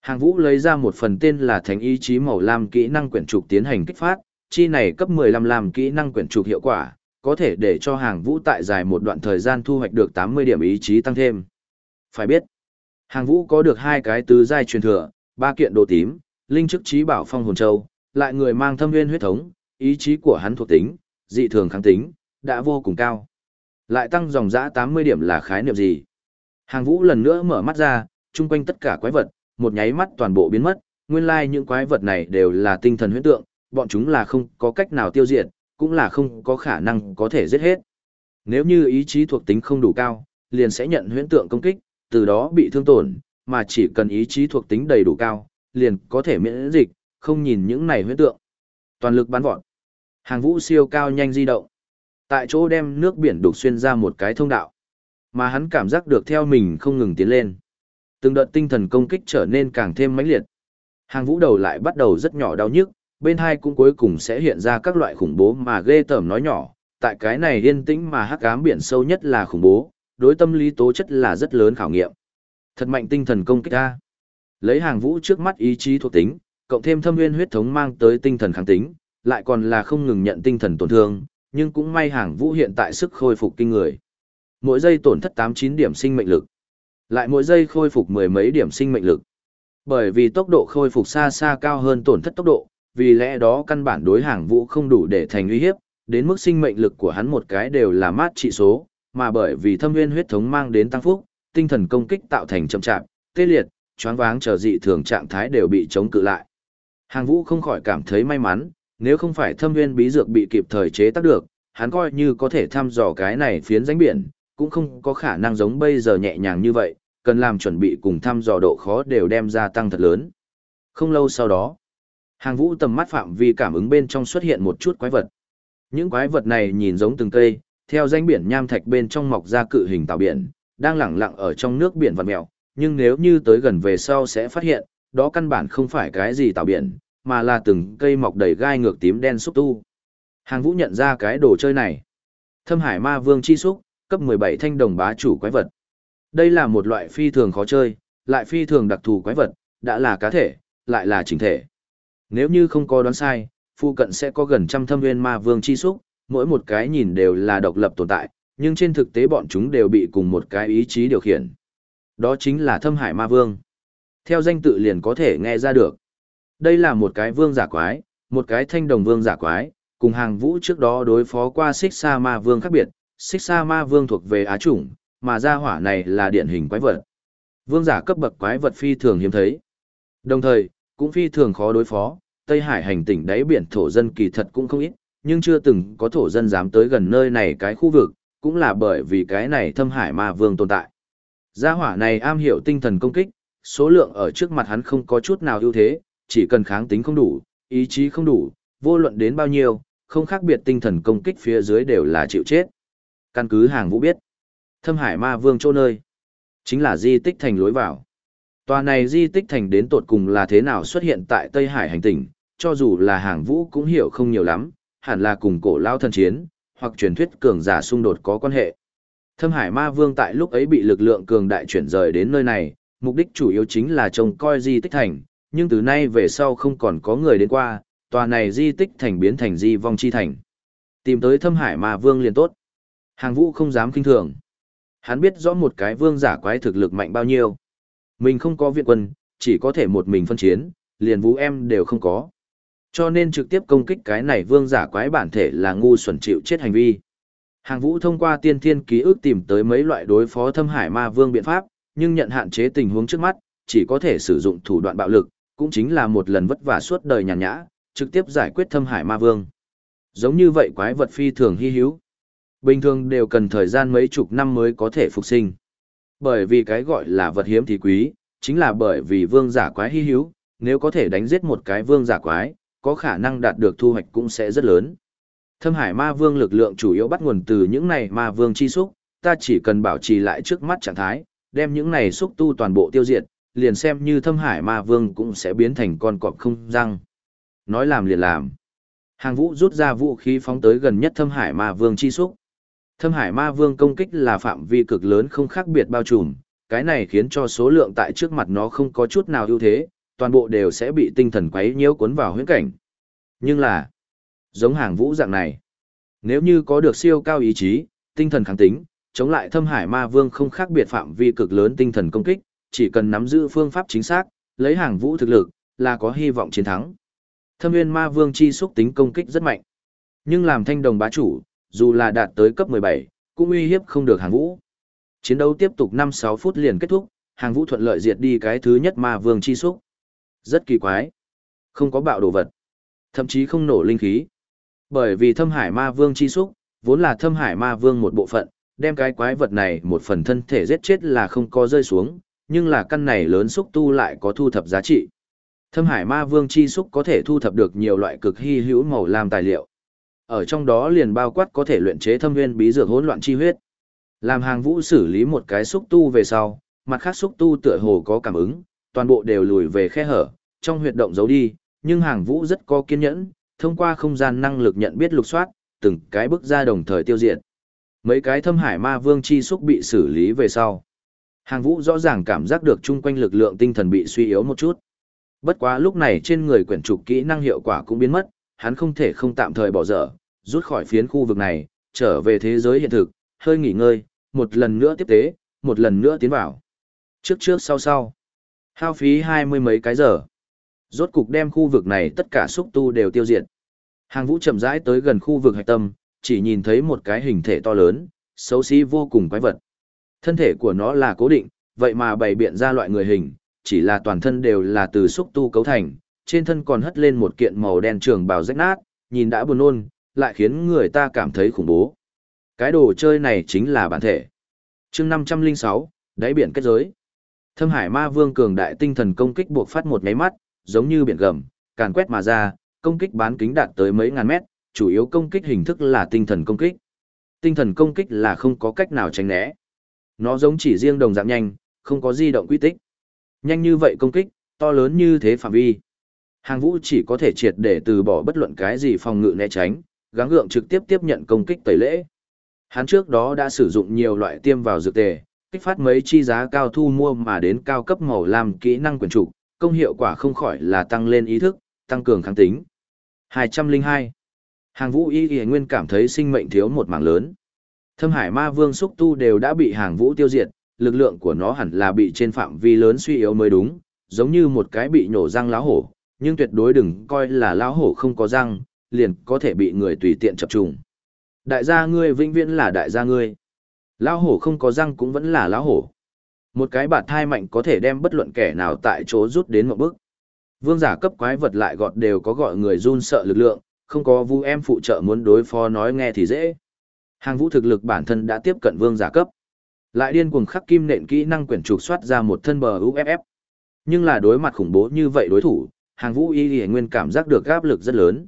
Speaker 1: Hàng vũ lấy ra một phần tên là Thánh ý chí màu lam kỹ năng quyển trục tiến hành kích phát, chi này cấp 15 làm kỹ năng quyển trục hiệu quả, có thể để cho hàng vũ tại dài một đoạn thời gian thu hoạch được 80 điểm ý chí tăng thêm. Phải biết, hàng vũ có được hai cái tứ giai truyền thừa, ba kiện đồ tím, linh chức trí bảo phong hồn châu, lại người mang thâm nguyên huyết thống, ý chí của hắn thuộc tính, dị thường kháng tính, đã vô cùng cao. Lại tăng dòng dã 80 điểm là khái niệm gì? Hàng vũ lần nữa mở mắt ra, chung quanh tất cả quái vật, một nháy mắt toàn bộ biến mất, nguyên lai like những quái vật này đều là tinh thần huyết tượng, bọn chúng là không có cách nào tiêu diệt, cũng là không có khả năng có thể giết hết. Nếu như ý chí thuộc tính không đủ cao, liền sẽ nhận huyễn tượng công kích, từ đó bị thương tổn, mà chỉ cần ý chí thuộc tính đầy đủ cao, liền có thể miễn dịch, không nhìn những này huyễn tượng. Toàn lực bắn vọt. Hàng vũ siêu cao nhanh di động. Tại chỗ đem nước biển đục xuyên ra một cái thông đạo. Mà hắn cảm giác được theo mình không ngừng tiến lên. Từng đợt tinh thần công kích trở nên càng thêm mãnh liệt. Hàng vũ đầu lại bắt đầu rất nhỏ đau nhức, bên hai cũng cuối cùng sẽ hiện ra các loại khủng bố mà ghê tởm nói nhỏ. Tại cái này yên tĩnh mà hắc ám biển sâu nhất là khủng bố, đối tâm lý tố chất là rất lớn khảo nghiệm. Thật mạnh tinh thần công kích ta. Lấy hàng vũ trước mắt ý chí thuộc tính, cộng thêm thâm nguyên huyết thống mang tới tinh thần kháng tính, lại còn là không ngừng nhận tinh thần tổn thương, nhưng cũng may hàng vũ hiện tại sức khôi phục kinh người. Mỗi giây tổn thất 8-9 điểm sinh mệnh lực. Lại mỗi giây khôi phục mười mấy điểm sinh mệnh lực. Bởi vì tốc độ khôi phục xa xa cao hơn tổn thất tốc độ, vì lẽ đó căn bản đối hàng vũ không đủ để thành uy hiếp, đến mức sinh mệnh lực của hắn một cái đều là mát trị số, mà bởi vì thâm nguyên huyết thống mang đến tăng phúc, tinh thần công kích tạo thành chậm chạp, tê liệt, choáng váng chờ dị thường trạng thái đều bị chống cự lại. Hàng vũ không khỏi cảm thấy may mắn, nếu không phải thâm nguyên bí dược bị kịp thời chế tác được, hắn coi như có thể thăm dò cái này phiến ránh biển, cũng không có khả năng giống bây giờ nhẹ nhàng như vậy, cần làm chuẩn bị cùng thăm dò độ khó đều đem ra tăng thật lớn. Không lâu sau đó, hàng vũ tầm mắt phạm vi cảm ứng bên trong xuất hiện một chút quái vật. Những quái vật này nhìn giống từng cây, theo danh biển nham thạch bên trong mọc ra cự hình tạo biển, đang lẳng lặng ở trong nước biển vật mèo, nhưng nếu như tới gần về sau sẽ phát hiện, đó căn bản không phải cái gì tạo biển, mà là từng cây mọc đầy gai ngược tím đen xúc tu. Hàng vũ nhận ra cái đồ chơi này. Thâm hải ma vương chi xúc, cấp 17 thanh đồng bá chủ quái vật. Đây là một loại phi thường khó chơi, lại phi thường đặc thù quái vật, đã là cá thể, lại là chỉnh thể. Nếu như không có đoán sai, phụ cận sẽ có gần trăm thâm nguyên ma vương chi xúc, mỗi một cái nhìn đều là độc lập tồn tại, nhưng trên thực tế bọn chúng đều bị cùng một cái ý chí điều khiển. Đó chính là thâm hải ma vương. Theo danh tự liền có thể nghe ra được. Đây là một cái vương giả quái, một cái thanh đồng vương giả quái, cùng hàng vũ trước đó đối phó qua xích sa ma vương khác biệt. Xích sa ma vương thuộc về á chủng, mà gia hỏa này là điển hình quái vật. Vương giả cấp bậc quái vật phi thường hiếm thấy. Đồng thời, cũng phi thường khó đối phó, Tây Hải hành tỉnh đáy biển thổ dân kỳ thật cũng không ít, nhưng chưa từng có thổ dân dám tới gần nơi này cái khu vực, cũng là bởi vì cái này thâm hải ma vương tồn tại. Gia hỏa này am hiểu tinh thần công kích, số lượng ở trước mặt hắn không có chút nào ưu thế, chỉ cần kháng tính không đủ, ý chí không đủ, vô luận đến bao nhiêu, không khác biệt tinh thần công kích phía dưới đều là chịu chết. Căn cứ hàng vũ biết, thâm hải ma vương chỗ nơi, chính là di tích thành lối vào. Tòa này di tích thành đến tột cùng là thế nào xuất hiện tại Tây Hải hành tinh, cho dù là hàng vũ cũng hiểu không nhiều lắm, hẳn là cùng cổ lao thần chiến, hoặc truyền thuyết cường giả xung đột có quan hệ. Thâm Hải Ma Vương tại lúc ấy bị lực lượng cường đại chuyển rời đến nơi này, mục đích chủ yếu chính là trông coi di tích thành, nhưng từ nay về sau không còn có người đến qua, tòa này di tích thành biến thành di vong chi thành. Tìm tới Thâm Hải Ma Vương liền tốt. Hàng Vũ không dám kinh thường. Hắn biết rõ một cái vương giả quái thực lực mạnh bao nhiêu. Mình không có viện quân, chỉ có thể một mình phân chiến, liền vũ em đều không có. Cho nên trực tiếp công kích cái này vương giả quái bản thể là ngu xuẩn chịu chết hành vi. Hàng vũ thông qua tiên thiên ký ức tìm tới mấy loại đối phó thâm hải ma vương biện pháp, nhưng nhận hạn chế tình huống trước mắt, chỉ có thể sử dụng thủ đoạn bạo lực, cũng chính là một lần vất vả suốt đời nhàn nhã, trực tiếp giải quyết thâm hải ma vương. Giống như vậy quái vật phi thường hy hữu. Bình thường đều cần thời gian mấy chục năm mới có thể phục sinh. Bởi vì cái gọi là vật hiếm thì quý, chính là bởi vì vương giả quái hy hữu, nếu có thể đánh giết một cái vương giả quái, có khả năng đạt được thu hoạch cũng sẽ rất lớn. Thâm hải ma vương lực lượng chủ yếu bắt nguồn từ những này ma vương chi xúc, ta chỉ cần bảo trì lại trước mắt trạng thái, đem những này xúc tu toàn bộ tiêu diệt, liền xem như thâm hải ma vương cũng sẽ biến thành con cọp không răng. Nói làm liền làm. Hàng vũ rút ra vũ khí phóng tới gần nhất thâm hải ma vương chi xúc. Thâm hải ma vương công kích là phạm vi cực lớn không khác biệt bao trùm, cái này khiến cho số lượng tại trước mặt nó không có chút nào ưu thế, toàn bộ đều sẽ bị tinh thần quấy nhiễu cuốn vào huyễn cảnh. Nhưng là, giống hàng vũ dạng này, nếu như có được siêu cao ý chí, tinh thần kháng tính, chống lại thâm hải ma vương không khác biệt phạm vi cực lớn tinh thần công kích, chỉ cần nắm giữ phương pháp chính xác, lấy hàng vũ thực lực, là có hy vọng chiến thắng. Thâm nguyên ma vương chi xúc tính công kích rất mạnh. Nhưng làm thanh đồng bá chủ, dù là đạt tới cấp 17, cũng uy hiếp không được hàng vũ. Chiến đấu tiếp tục 5-6 phút liền kết thúc, hàng vũ thuận lợi diệt đi cái thứ nhất ma vương chi xúc. Rất kỳ quái. Không có bạo đồ vật. Thậm chí không nổ linh khí. Bởi vì thâm hải ma vương chi xúc, vốn là thâm hải ma vương một bộ phận, đem cái quái vật này một phần thân thể giết chết là không có rơi xuống, nhưng là căn này lớn xúc tu lại có thu thập giá trị. Thâm hải ma vương chi xúc có thể thu thập được nhiều loại cực hy hữu màu làm tài liệu. Ở trong đó liền bao quát có thể luyện chế thâm nguyên bí dược hỗn loạn chi huyết. Làm hàng vũ xử lý một cái xúc tu về sau, mặt khác xúc tu tựa hồ có cảm ứng, toàn bộ đều lùi về khe hở, trong huyệt động giấu đi, nhưng hàng vũ rất có kiên nhẫn, thông qua không gian năng lực nhận biết lục soát, từng cái bước ra đồng thời tiêu diệt. Mấy cái thâm hải ma vương chi xúc bị xử lý về sau. Hàng vũ rõ ràng cảm giác được chung quanh lực lượng tinh thần bị suy yếu một chút. Bất quá lúc này trên người quyển trục kỹ năng hiệu quả cũng biến mất, hắn không thể không tạm thời bỏ dở, rút khỏi phiến khu vực này, trở về thế giới hiện thực, hơi nghỉ ngơi, một lần nữa tiếp tế, một lần nữa tiến vào. Trước trước sau sau. Hao phí hai mươi mấy cái giờ. Rốt cục đem khu vực này tất cả xúc tu đều tiêu diệt. Hàng vũ chậm rãi tới gần khu vực hạch tâm, chỉ nhìn thấy một cái hình thể to lớn, xấu xí vô cùng quái vật. Thân thể của nó là cố định, vậy mà bày biện ra loại người hình, chỉ là toàn thân đều là từ xúc tu cấu thành, trên thân còn hất lên một kiện màu đen trường bào rách nát, nhìn đã buồn nôn, lại khiến người ta cảm thấy khủng bố. Cái đồ chơi này chính là bản thể. chương 506, đáy biển kết giới. Thâm Hải Ma Vương cường đại tinh thần công kích buộc phát một nháy mắt, giống như biển gầm, càn quét mà ra, công kích bán kính đạt tới mấy ngàn mét, chủ yếu công kích hình thức là tinh thần công kích. Tinh thần công kích là không có cách nào tránh né. Nó giống chỉ riêng đồng dạng nhanh, không có di động quy tích. Nhanh như vậy công kích, to lớn như thế phạm vi. Hàng vũ chỉ có thể triệt để từ bỏ bất luận cái gì phòng ngự né tránh, gắng gượng trực tiếp tiếp nhận công kích tẩy lễ. Hắn trước đó đã sử dụng nhiều loại tiêm vào dược tề, kích phát mấy chi giá cao thu mua mà đến cao cấp màu làm kỹ năng quyền chủ, công hiệu quả không khỏi là tăng lên ý thức, tăng cường kháng tính. 202. Hàng vũ y y nguyên cảm thấy sinh mệnh thiếu một mảng lớn. Thâm hải ma vương xúc tu đều đã bị hàng vũ tiêu diệt, lực lượng của nó hẳn là bị trên phạm vi lớn suy yếu mới đúng, giống như một cái bị nhổ răng láo hổ, nhưng tuyệt đối đừng coi là lão hổ không có răng, liền có thể bị người tùy tiện chập trùng. Đại gia ngươi vĩnh viễn là đại gia ngươi. Lão hổ không có răng cũng vẫn là lão hổ. Một cái bạt thai mạnh có thể đem bất luận kẻ nào tại chỗ rút đến một bước. Vương giả cấp quái vật lại gọt đều có gọi người run sợ lực lượng, không có vu em phụ trợ muốn đối phó nói nghe thì dễ. Hàng vũ thực lực bản thân đã tiếp cận vương giả cấp. Lại điên cuồng khắc kim nện kỹ năng quyển trục soát ra một thân bờ UFF. Nhưng là đối mặt khủng bố như vậy đối thủ, hàng vũ y y nguyên cảm giác được áp lực rất lớn.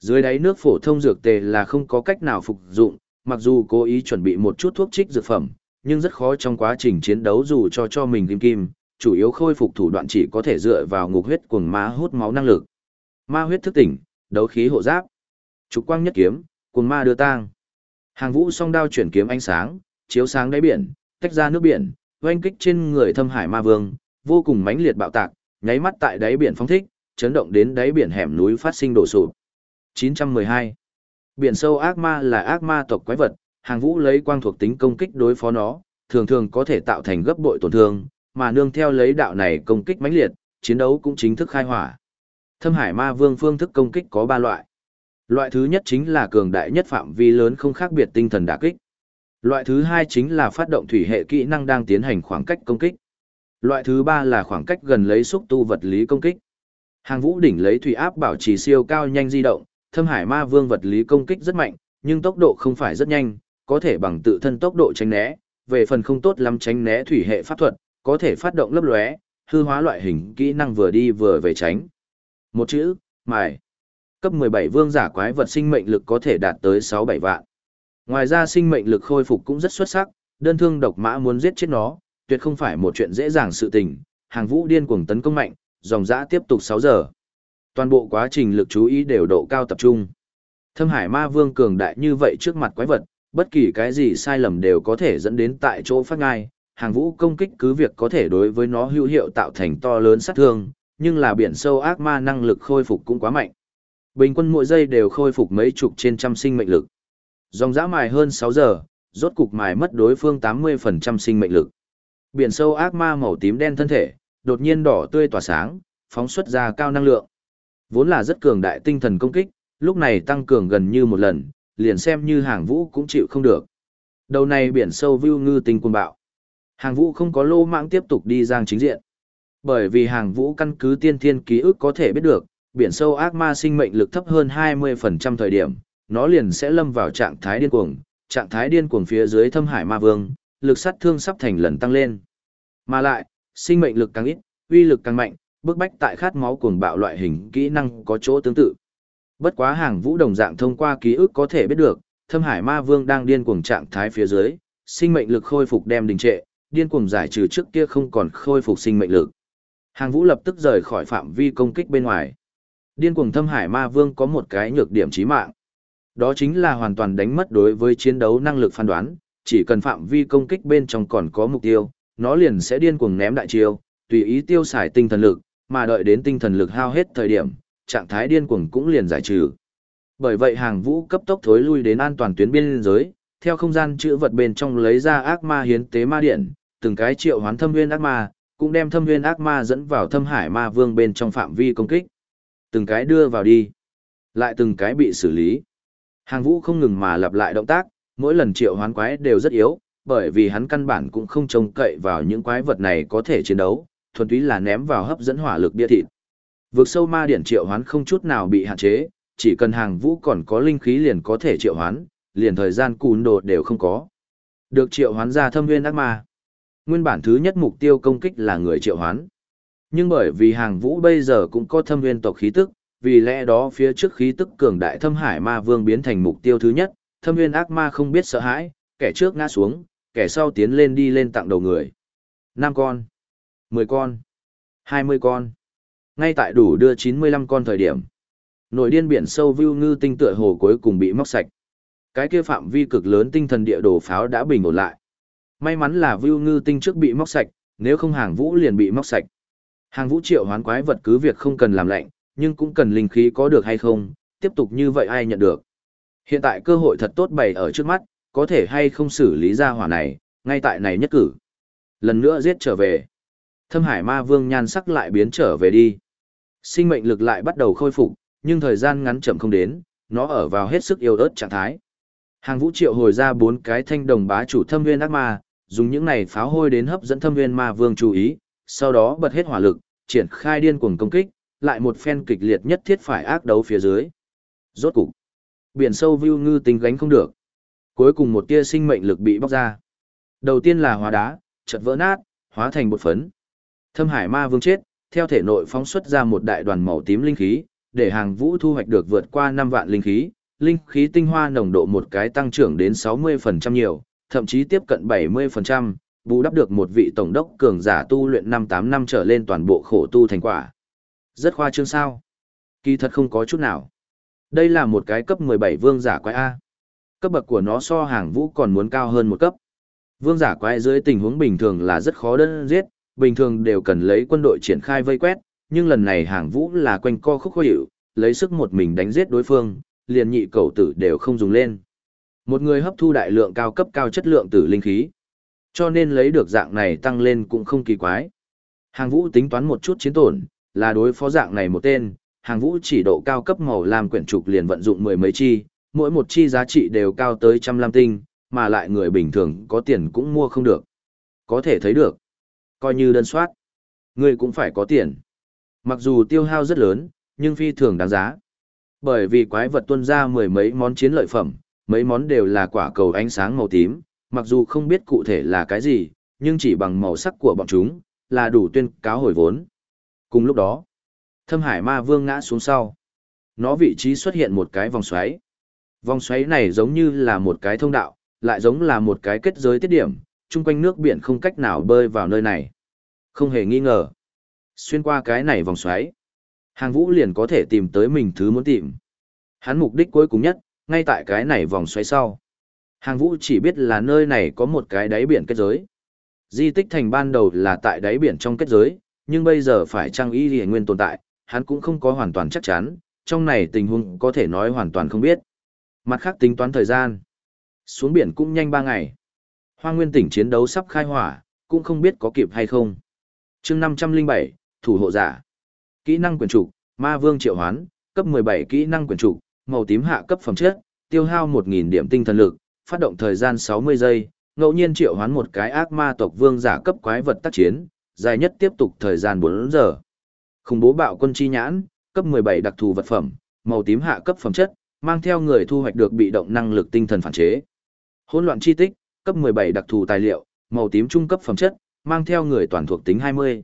Speaker 1: Dưới đáy nước phổ thông dược tề là không có cách nào phục dụng, mặc dù cố ý chuẩn bị một chút thuốc trích dược phẩm, nhưng rất khó trong quá trình chiến đấu dù cho cho mình kim kim, chủ yếu khôi phục thủ đoạn chỉ có thể dựa vào ngục huyết cuồng ma hút máu năng lực. Ma huyết thức tỉnh, đấu khí hộ giáp. Trục quang nhất kiếm, cuồng ma đưa tang. Hàng vũ song đao chuyển kiếm ánh sáng, chiếu sáng đáy biển, tách ra nước biển, oanh kích trên người thâm hải ma vương, vô cùng mãnh liệt bạo tạc, nháy mắt tại đáy biển phóng thích, chấn động đến đáy biển hẻm núi phát sinh đổ sụp. 912. Biển sâu ác ma là ác ma tộc quái vật, hàng vũ lấy quang thuộc tính công kích đối phó nó, thường thường có thể tạo thành gấp bội tổn thương, mà nương theo lấy đạo này công kích mãnh liệt, chiến đấu cũng chính thức khai hỏa. Thâm Hải Ma Vương phương thức công kích có 3 loại. Loại thứ nhất chính là cường đại nhất phạm vi lớn không khác biệt tinh thần đả kích. Loại thứ hai chính là phát động thủy hệ kỹ năng đang tiến hành khoảng cách công kích. Loại thứ ba là khoảng cách gần lấy xúc tu vật lý công kích. Hàng vũ đỉnh lấy thủy áp bảo trì siêu cao nhanh di động, thâm hải ma vương vật lý công kích rất mạnh, nhưng tốc độ không phải rất nhanh, có thể bằng tự thân tốc độ tránh né, về phần không tốt lắm tránh né thủy hệ pháp thuật, có thể phát động lấp lóe, hư hóa loại hình kỹ năng vừa đi vừa về tránh. Một chữ, mài. Cấp 17 vương giả quái vật sinh mệnh lực có thể đạt tới 6-7 vạn. Ngoài ra sinh mệnh lực khôi phục cũng rất xuất sắc, đơn thương độc mã muốn giết chết nó, tuyệt không phải một chuyện dễ dàng sự tình. Hàng vũ điên cuồng tấn công mạnh, dòng dã tiếp tục 6 giờ. Toàn bộ quá trình lực chú ý đều độ cao tập trung. Thâm hải ma vương cường đại như vậy trước mặt quái vật, bất kỳ cái gì sai lầm đều có thể dẫn đến tại chỗ phát ngai. Hàng vũ công kích cứ việc có thể đối với nó hữu hiệu tạo thành to lớn sát thương, nhưng là biển sâu ác ma năng lực khôi phục cũng quá mạnh. Bình quân mỗi giây đều khôi phục mấy chục trên trăm sinh mệnh lực. Dòng dã mài hơn 6 giờ, rốt cục mài mất đối phương 80% sinh mệnh lực. Biển sâu ác ma màu tím đen thân thể, đột nhiên đỏ tươi tỏa sáng, phóng xuất ra cao năng lượng. Vốn là rất cường đại tinh thần công kích, lúc này tăng cường gần như một lần, liền xem như hàng vũ cũng chịu không được. Đầu này biển sâu view ngư tinh quân bạo. Hàng vũ không có lô mạng tiếp tục đi giang chính diện. Bởi vì hàng vũ căn cứ tiên thiên ký ức có thể biết được, biển sâu ác ma sinh mệnh lực thấp hơn 20% thời điểm, nó liền sẽ lâm vào trạng thái điên cuồng, trạng thái điên cuồng phía dưới thâm hải ma vương, lực sát thương sắp thành lần tăng lên. Mà lại, sinh mệnh lực càng ít, uy lực càng mạnh, bức bách tại khát máu cuồng bạo loại hình kỹ năng có chỗ tương tự. Bất quá hàng vũ đồng dạng thông qua ký ức có thể biết được, thâm hải ma vương đang điên cuồng trạng thái phía dưới, sinh mệnh lực khôi phục đem đình trệ, điên cuồng giải trừ trước kia không còn khôi phục sinh mệnh lực. Hàng vũ lập tức rời khỏi phạm vi công kích bên ngoài. Điên cuồng thâm hải ma vương có một cái nhược điểm chí mạng. Đó chính là hoàn toàn đánh mất đối với chiến đấu năng lực phán đoán, chỉ cần phạm vi công kích bên trong còn có mục tiêu, nó liền sẽ điên cuồng ném đại chiêu, tùy ý tiêu xài tinh thần lực, mà đợi đến tinh thần lực hao hết thời điểm, trạng thái điên cuồng cũng liền giải trừ. Bởi vậy hàng vũ cấp tốc thối lui đến an toàn tuyến biên giới, theo không gian chữ vật bên trong lấy ra ác ma hiến tế ma điện, từng cái triệu hoán thâm nguyên ác ma, cũng đem thâm nguyên ác ma dẫn vào thâm hải ma vương bên trong phạm vi công kích. Từng cái đưa vào đi, lại từng cái bị xử lý. Hàng vũ không ngừng mà lặp lại động tác, mỗi lần triệu hoán quái đều rất yếu, bởi vì hắn căn bản cũng không trông cậy vào những quái vật này có thể chiến đấu, thuần túy là ném vào hấp dẫn hỏa lực bia thịt. Vượt sâu ma điển triệu hoán không chút nào bị hạn chế, chỉ cần hàng vũ còn có linh khí liền có thể triệu hoán, liền thời gian cùn đồ đều không có. Được triệu hoán ra thâm viên ác ma. Nguyên bản thứ nhất mục tiêu công kích là người triệu hoán. Nhưng bởi vì hàng vũ bây giờ cũng có thâm viên tộc khí tức, vì lẽ đó phía trước khí tức cường đại thâm hải ma vương biến thành mục tiêu thứ nhất, thâm viên ác ma không biết sợ hãi, kẻ trước ngã xuống, kẻ sau tiến lên đi lên tặng đầu người. năm con, mười con, hai mươi con. Ngay tại đủ đưa chín mươi lăm con thời điểm. Nội điên biển sâu view ngư tinh tựa hồ cuối cùng bị móc sạch. Cái kia phạm vi cực lớn tinh thần địa đồ pháo đã bình ổn lại. May mắn là view ngư tinh trước bị móc sạch, nếu không hàng vũ liền bị móc sạch. Hàng vũ triệu hoán quái vật cứ việc không cần làm lạnh, nhưng cũng cần linh khí có được hay không, tiếp tục như vậy ai nhận được. Hiện tại cơ hội thật tốt bày ở trước mắt, có thể hay không xử lý ra hỏa này, ngay tại này nhất cử. Lần nữa giết trở về. Thâm hải ma vương nhan sắc lại biến trở về đi. Sinh mệnh lực lại bắt đầu khôi phục, nhưng thời gian ngắn chậm không đến, nó ở vào hết sức yếu ớt trạng thái. Hàng vũ triệu hồi ra bốn cái thanh đồng bá chủ thâm viên ác ma, dùng những này pháo hôi đến hấp dẫn thâm viên ma vương chú ý, sau đó bật hết hỏa lực, triển khai điên cuồng công kích, lại một phen kịch liệt nhất thiết phải ác đấu phía dưới. Rốt cục, biển sâu view ngư tính gánh không được. Cuối cùng một tia sinh mệnh lực bị bóc ra. Đầu tiên là hóa đá, chợt vỡ nát, hóa thành bột phấn. Thâm hải ma vương chết, theo thể nội phóng xuất ra một đại đoàn màu tím linh khí, để hàng vũ thu hoạch được vượt qua 5 vạn linh khí, linh khí tinh hoa nồng độ một cái tăng trưởng đến 60% nhiều, thậm chí tiếp cận 70%, bù đắp được một vị tổng đốc cường giả tu luyện 5-8 năm trở lên toàn bộ khổ tu thành quả. Rất khoa trương sao. Kỳ thật không có chút nào. Đây là một cái cấp 17 vương giả quái A. Cấp bậc của nó so hàng vũ còn muốn cao hơn một cấp. Vương giả quái dưới tình huống bình thường là rất khó đơn giết, bình thường đều cần lấy quân đội triển khai vây quét, nhưng lần này hàng vũ là quanh co khúc khó hiệu, lấy sức một mình đánh giết đối phương, liền nhị cầu tử đều không dùng lên. Một người hấp thu đại lượng cao cấp cao chất lượng tử linh khí. Cho nên lấy được dạng này tăng lên cũng không kỳ quái. Hàng vũ tính toán một chút chiến tổn, là đối phó dạng này một tên, hàng vũ chỉ độ cao cấp màu làm quyển trục liền vận dụng mười mấy chi, mỗi một chi giá trị đều cao tới trăm lam tinh, mà lại người bình thường có tiền cũng mua không được. Có thể thấy được. Coi như đơn soát. Người cũng phải có tiền. Mặc dù tiêu hao rất lớn, nhưng phi thường đáng giá. Bởi vì quái vật tuân ra mười mấy món chiến lợi phẩm, mấy món đều là quả cầu ánh sáng màu tím, mặc dù không biết cụ thể là cái gì, nhưng chỉ bằng màu sắc của bọn chúng, là đủ tuyên cáo hồi vốn. Cùng lúc đó, thâm hải ma vương ngã xuống sau. Nó vị trí xuất hiện một cái vòng xoáy. Vòng xoáy này giống như là một cái thông đạo, lại giống là một cái kết giới tiết điểm, chung quanh nước biển không cách nào bơi vào nơi này. Không hề nghi ngờ. Xuyên qua cái này vòng xoáy, hàng vũ liền có thể tìm tới mình thứ muốn tìm. Hắn mục đích cuối cùng nhất, ngay tại cái này vòng xoáy sau. Hàng vũ chỉ biết là nơi này có một cái đáy biển kết giới. Di tích thành ban đầu là tại đáy biển trong kết giới, nhưng bây giờ phải trang y gì nguyên tồn tại, hắn cũng không có hoàn toàn chắc chắn, trong này tình huống có thể nói hoàn toàn không biết. Mặt khác tính toán thời gian. Xuống biển cũng nhanh ba ngày. Hoa nguyên tỉnh chiến đấu sắp khai hỏa, cũng không biết có kịp hay không. chương năm trăm linh bảy thủ hộ giả. Kỹ năng quyền trục, ma vương triệu hoán, cấp mười bảy kỹ năng quyền trục, màu tím hạ cấp phẩm chất, tiêu hao một nghìn điểm tinh thần lực, phát động thời gian sáu mươi giây, ngẫu nhiên triệu hoán một cái ác ma tộc vương giả cấp quái vật tác chiến, dài nhất tiếp tục thời gian bốn giờ. Khủng bố bạo quân chi nhãn, cấp mười bảy đặc thù vật phẩm, màu tím hạ cấp phẩm chất, mang theo người thu hoạch được bị động năng lực tinh thần phản chế. Hỗn loạn chi tích, cấp 17 đặc thù tài liệu, màu tím trung cấp phẩm chất, mang theo người toàn thuộc tính 20.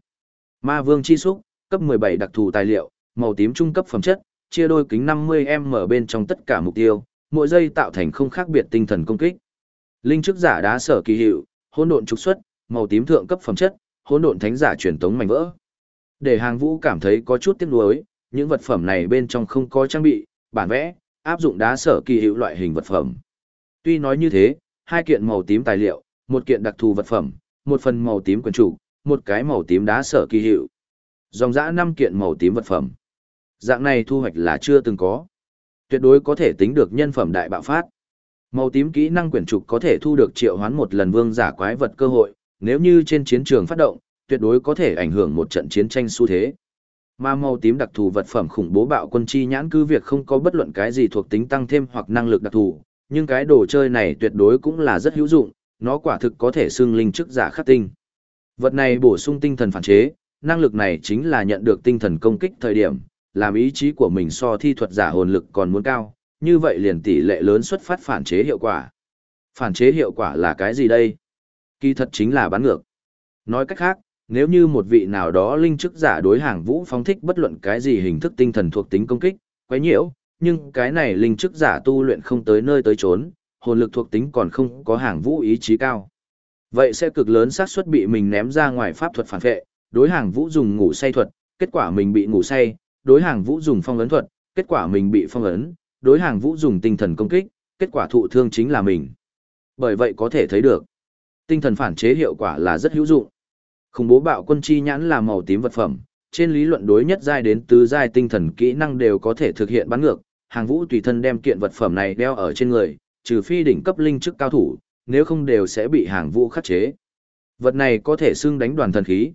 Speaker 1: Ma vương chi xúc, cấp 17 đặc thù tài liệu, màu tím trung cấp phẩm chất, chia đôi kính 50m bên trong tất cả mục tiêu, mỗi giây tạo thành không khác biệt tinh thần công kích. Linh chức giả đá sở kỳ hiệu, hỗn độn trục xuất, màu tím thượng cấp phẩm chất, hỗn độn thánh giả truyền tống mảnh vỡ. Để hàng vũ cảm thấy có chút tiếc nuối, những vật phẩm này bên trong không có trang bị, bản vẽ, áp dụng đá sở kỳ hiệu loại hình vật phẩm. Tuy nói như thế, hai kiện màu tím tài liệu, một kiện đặc thù vật phẩm, một phần màu tím quyền chủ, một cái màu tím đá sở kỳ hiệu. Dòng dã năm kiện màu tím vật phẩm. Dạng này thu hoạch là chưa từng có. Tuyệt đối có thể tính được nhân phẩm đại bạo phát. Màu tím kỹ năng quyển trục có thể thu được triệu hoán một lần vương giả quái vật cơ hội, nếu như trên chiến trường phát động, tuyệt đối có thể ảnh hưởng một trận chiến tranh xu thế. Mà màu tím đặc thù vật phẩm khủng bố bạo quân chi nhãn cứ việc không có bất luận cái gì thuộc tính tăng thêm hoặc năng lực đặc thù, nhưng cái đồ chơi này tuyệt đối cũng là rất hữu dụng, nó quả thực có thể xưng linh chức giả khắc tinh. Vật này bổ sung tinh thần phản chế, năng lực này chính là nhận được tinh thần công kích thời điểm, làm ý chí của mình so thi thuật giả hồn lực còn muốn cao, như vậy liền tỷ lệ lớn xuất phát phản chế hiệu quả. Phản chế hiệu quả là cái gì đây? Kỳ thật chính là bán ngược. Nói cách khác, nếu như một vị nào đó linh chức giả đối hàng vũ phóng thích bất luận cái gì hình thức tinh thần thuộc tính công kích, quấy nhiễu, nhưng cái này linh chức giả tu luyện không tới nơi tới trốn, hồn lực thuộc tính còn không có hàng vũ ý chí cao. Vậy sẽ cực lớn xác suất bị mình ném ra ngoài pháp thuật phản vệ, đối hàng vũ dùng ngủ say thuật, kết quả mình bị ngủ say, đối hàng vũ dùng phong ấn thuật, kết quả mình bị phong ấn, đối hàng vũ dùng tinh thần công kích, kết quả thụ thương chính là mình. Bởi vậy có thể thấy được, tinh thần phản chế hiệu quả là rất hữu dụng. Khủng bố bạo quân chi nhãn là màu tím vật phẩm, trên lý luận đối nhất giai đến tứ giai tinh thần kỹ năng đều có thể thực hiện bắn ngược, hàng vũ tùy thân đem kiện vật phẩm này đeo ở trên người, trừ phi đỉnh cấp linh chức cao thủ, nếu không đều sẽ bị hàng vũ khắc chế. Vật này có thể xưng đánh đoàn thần khí.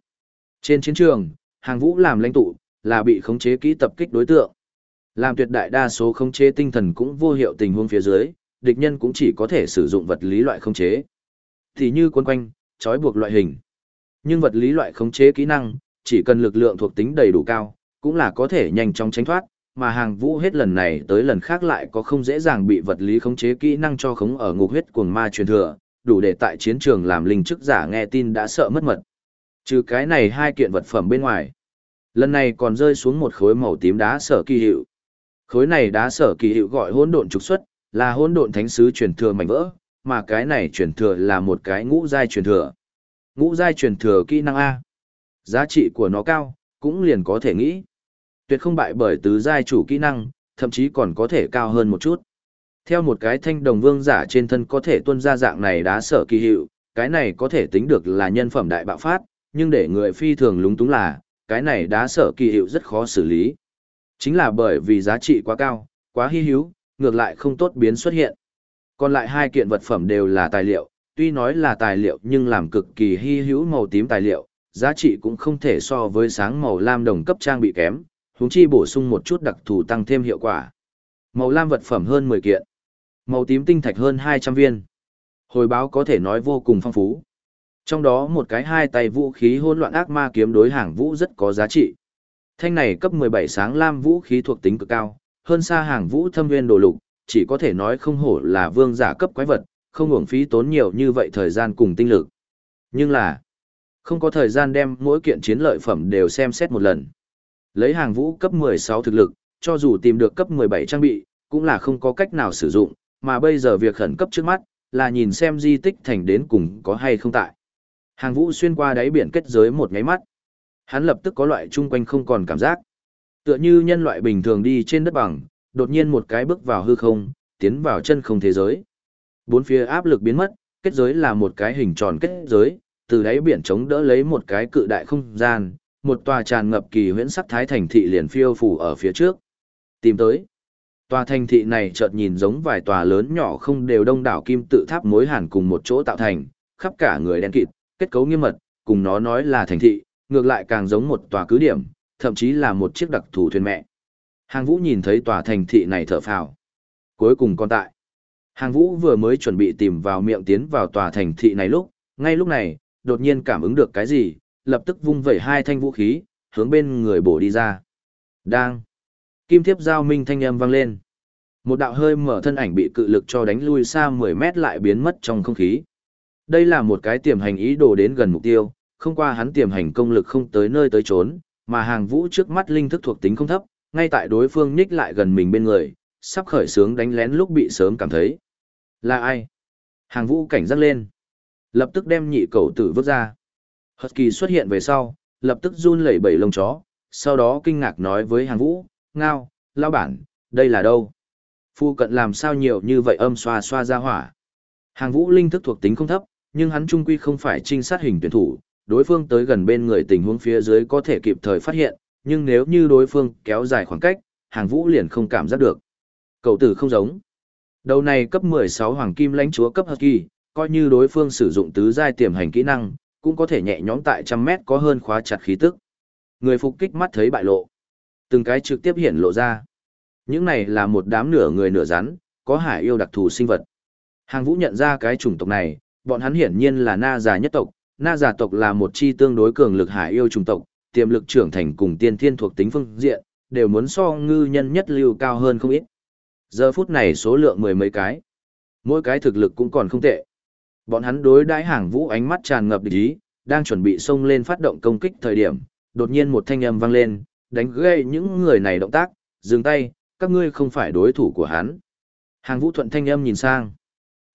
Speaker 1: Trên chiến trường, hàng vũ làm lãnh tụ, là bị khống chế kỹ tập kích đối tượng. Làm tuyệt đại đa số khống chế tinh thần cũng vô hiệu tình huống phía dưới, địch nhân cũng chỉ có thể sử dụng vật lý loại khống chế. Thì như quân quanh, trói buộc loại hình. Nhưng vật lý loại khống chế kỹ năng, chỉ cần lực lượng thuộc tính đầy đủ cao, cũng là có thể nhanh chóng tránh thoát, mà hàng vũ hết lần này tới lần khác lại có không dễ dàng bị vật lý khống chế kỹ năng cho khống ở ngục huyết cuồng ma truyền thừa, đủ để tại chiến trường làm linh chức giả nghe tin đã sợ mất mật. Trừ cái này hai kiện vật phẩm bên ngoài. Lần này còn rơi xuống một khối màu tím đá sở kỳ hiệu. Khối này đá sở kỳ hiệu gọi hỗn độn trục xuất, là hỗn độn thánh sứ truyền thừa mảnh vỡ, mà cái này truyền thừa là một cái ngũ giai truyền thừa. Ngũ giai truyền thừa kỹ năng A. Giá trị của nó cao, cũng liền có thể nghĩ. Tuyệt không bại bởi tứ giai chủ kỹ năng, thậm chí còn có thể cao hơn một chút. Theo một cái thanh đồng vương giả trên thân có thể tuân ra dạng này đá sở kỳ hiệu, cái này có thể tính được là nhân phẩm đại bạo phát, nhưng để người phi thường lúng túng là, cái này đá sở kỳ hiệu rất khó xử lý. Chính là bởi vì giá trị quá cao, quá hy hữu, ngược lại không tốt biến xuất hiện. Còn lại hai kiện vật phẩm đều là tài liệu, tuy nói là tài liệu nhưng làm cực kỳ hy hữu màu tím tài liệu, giá trị cũng không thể so với sáng màu lam đồng cấp trang bị kém, huống chi bổ sung một chút đặc thù tăng thêm hiệu quả. Màu lam vật phẩm hơn 10 kiện, màu tím tinh thạch hơn 200 viên. Hồi báo có thể nói vô cùng phong phú. Trong đó một cái hai tay vũ khí hỗn loạn ác ma kiếm đối hàng vũ rất có giá trị. Thanh này cấp 17 sáng lam vũ khí thuộc tính cực cao, hơn xa hàng vũ thâm viên đồ lục, chỉ có thể nói không hổ là vương giả cấp quái vật, không uổng phí tốn nhiều như vậy thời gian cùng tinh lực. Nhưng là, không có thời gian đem mỗi kiện chiến lợi phẩm đều xem xét một lần. Lấy hàng vũ cấp 16 thực lực, cho dù tìm được cấp 17 trang bị, cũng là không có cách nào sử dụng, mà bây giờ việc khẩn cấp trước mắt, là nhìn xem di tích thành đến cùng có hay không tại. Hàng vũ xuyên qua đáy biển kết giới một nháy mắt. Hắn lập tức có loại chung quanh không còn cảm giác. Tựa như nhân loại bình thường đi trên đất bằng, đột nhiên một cái bước vào hư không, tiến vào chân không thế giới. Bốn phía áp lực biến mất, kết giới là một cái hình tròn kết giới, từ đáy biển chống đỡ lấy một cái cự đại không gian, một tòa tràn ngập kỳ huyễn sắc thái thành thị liền phiêu phủ ở phía trước. Tìm tới. Tòa thành thị này chợt nhìn giống vài tòa lớn nhỏ không đều đông đảo kim tự tháp mối hàn cùng một chỗ tạo thành, khắp cả người đen kịt, kết cấu nghiêm mật, cùng nó nói là thành thị, ngược lại càng giống một tòa cứ điểm, thậm chí là một chiếc đặc thù thuyền mẹ. Hàng Vũ nhìn thấy tòa thành thị này thở phào. Cuối cùng còn tại. Hàng Vũ vừa mới chuẩn bị tìm vào miệng tiến vào tòa thành thị này lúc, ngay lúc này, đột nhiên cảm ứng được cái gì, lập tức vung vẩy hai thanh vũ khí, hướng bên người bổ đi ra. Đang. Kim thiếp giao minh thanh âm vang lên. Một đạo hơi mở thân ảnh bị cự lực cho đánh lui xa 10 mét lại biến mất trong không khí. Đây là một cái tiềm hành ý đồ đến gần mục tiêu, không qua hắn tiềm hành công lực không tới nơi tới trốn, mà hàng vũ trước mắt linh thức thuộc tính không thấp, ngay tại đối phương nhích lại gần mình bên người, sắp khởi sướng đánh lén lúc bị sớm cảm thấy. Là ai? Hàng vũ cảnh giác lên. Lập tức đem nhị cầu tử vứt ra. Husky xuất hiện về sau, lập tức run lẩy bẩy lông chó, sau đó kinh ngạc nói với hàng vũ, ngao, lao bản, đây là đâu? Phu cận làm sao nhiều như vậy âm xoa xoa ra hỏa. Hàng vũ linh thức thuộc tính không thấp, nhưng hắn trung quy không phải trinh sát hình tuyển thủ, đối phương tới gần bên người tình huống phía dưới có thể kịp thời phát hiện, nhưng nếu như đối phương kéo dài khoảng cách, hàng vũ liền không cảm giác được. Cậu tử không giống. Đầu này cấp 16 hoàng kim lãnh chúa cấp kỳ, coi như đối phương sử dụng tứ giai tiềm hành kỹ năng, cũng có thể nhẹ nhõm tại trăm mét có hơn khóa chặt khí tức. Người phục kích mắt thấy bại lộ. Từng cái trực tiếp hiện lộ ra. Những này là một đám nửa người nửa rắn, có hải yêu đặc thù sinh vật. Hàng vũ nhận ra cái chủng tộc này, bọn hắn hiển nhiên là na già nhất tộc. Na già tộc là một chi tương đối cường lực hải yêu chủng tộc, tiềm lực trưởng thành cùng tiên thiên thuộc tính phương diện, đều muốn so ngư nhân nhất lưu cao hơn không ít. Giờ phút này số lượng mười mấy cái. Mỗi cái thực lực cũng còn không tệ. Bọn hắn đối đãi hàng vũ ánh mắt tràn ngập địch ý, đang chuẩn bị xông lên phát động công kích thời điểm, đột nhiên một thanh âm vang lên, đánh gây những người này động tác, dừng tay, các ngươi không phải đối thủ của hắn. Hàng vũ thuận thanh âm nhìn sang.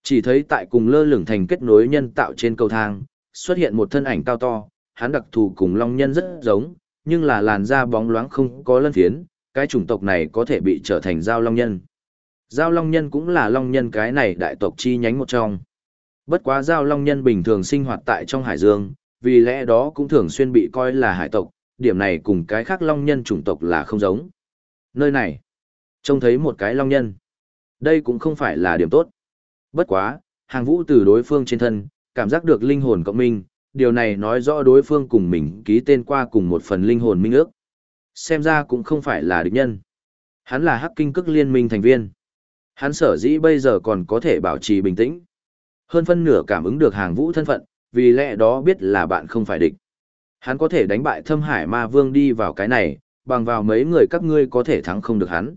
Speaker 1: Chỉ thấy tại cùng lơ lửng thành kết nối nhân tạo trên cầu thang, xuất hiện một thân ảnh cao to, hắn đặc thù cùng long nhân rất giống, nhưng là làn da bóng loáng không có lân phiến, cái chủng tộc này có thể bị trở thành giao long nhân. Giao long nhân cũng là long nhân cái này đại tộc chi nhánh một trong. Bất quá giao long nhân bình thường sinh hoạt tại trong hải dương, vì lẽ đó cũng thường xuyên bị coi là hải tộc, điểm này cùng cái khác long nhân chủng tộc là không giống. Nơi này, trông thấy một cái long nhân. Đây cũng không phải là điểm tốt. Bất quá, hàng vũ từ đối phương trên thân, cảm giác được linh hồn cộng minh, điều này nói rõ đối phương cùng mình ký tên qua cùng một phần linh hồn minh ước. Xem ra cũng không phải là địch nhân. Hắn là hắc kinh cức liên minh thành viên. Hắn sở dĩ bây giờ còn có thể bảo trì bình tĩnh. Hơn phân nửa cảm ứng được hàng vũ thân phận, vì lẽ đó biết là bạn không phải địch. Hắn có thể đánh bại thâm hải ma vương đi vào cái này, bằng vào mấy người các ngươi có thể thắng không được hắn.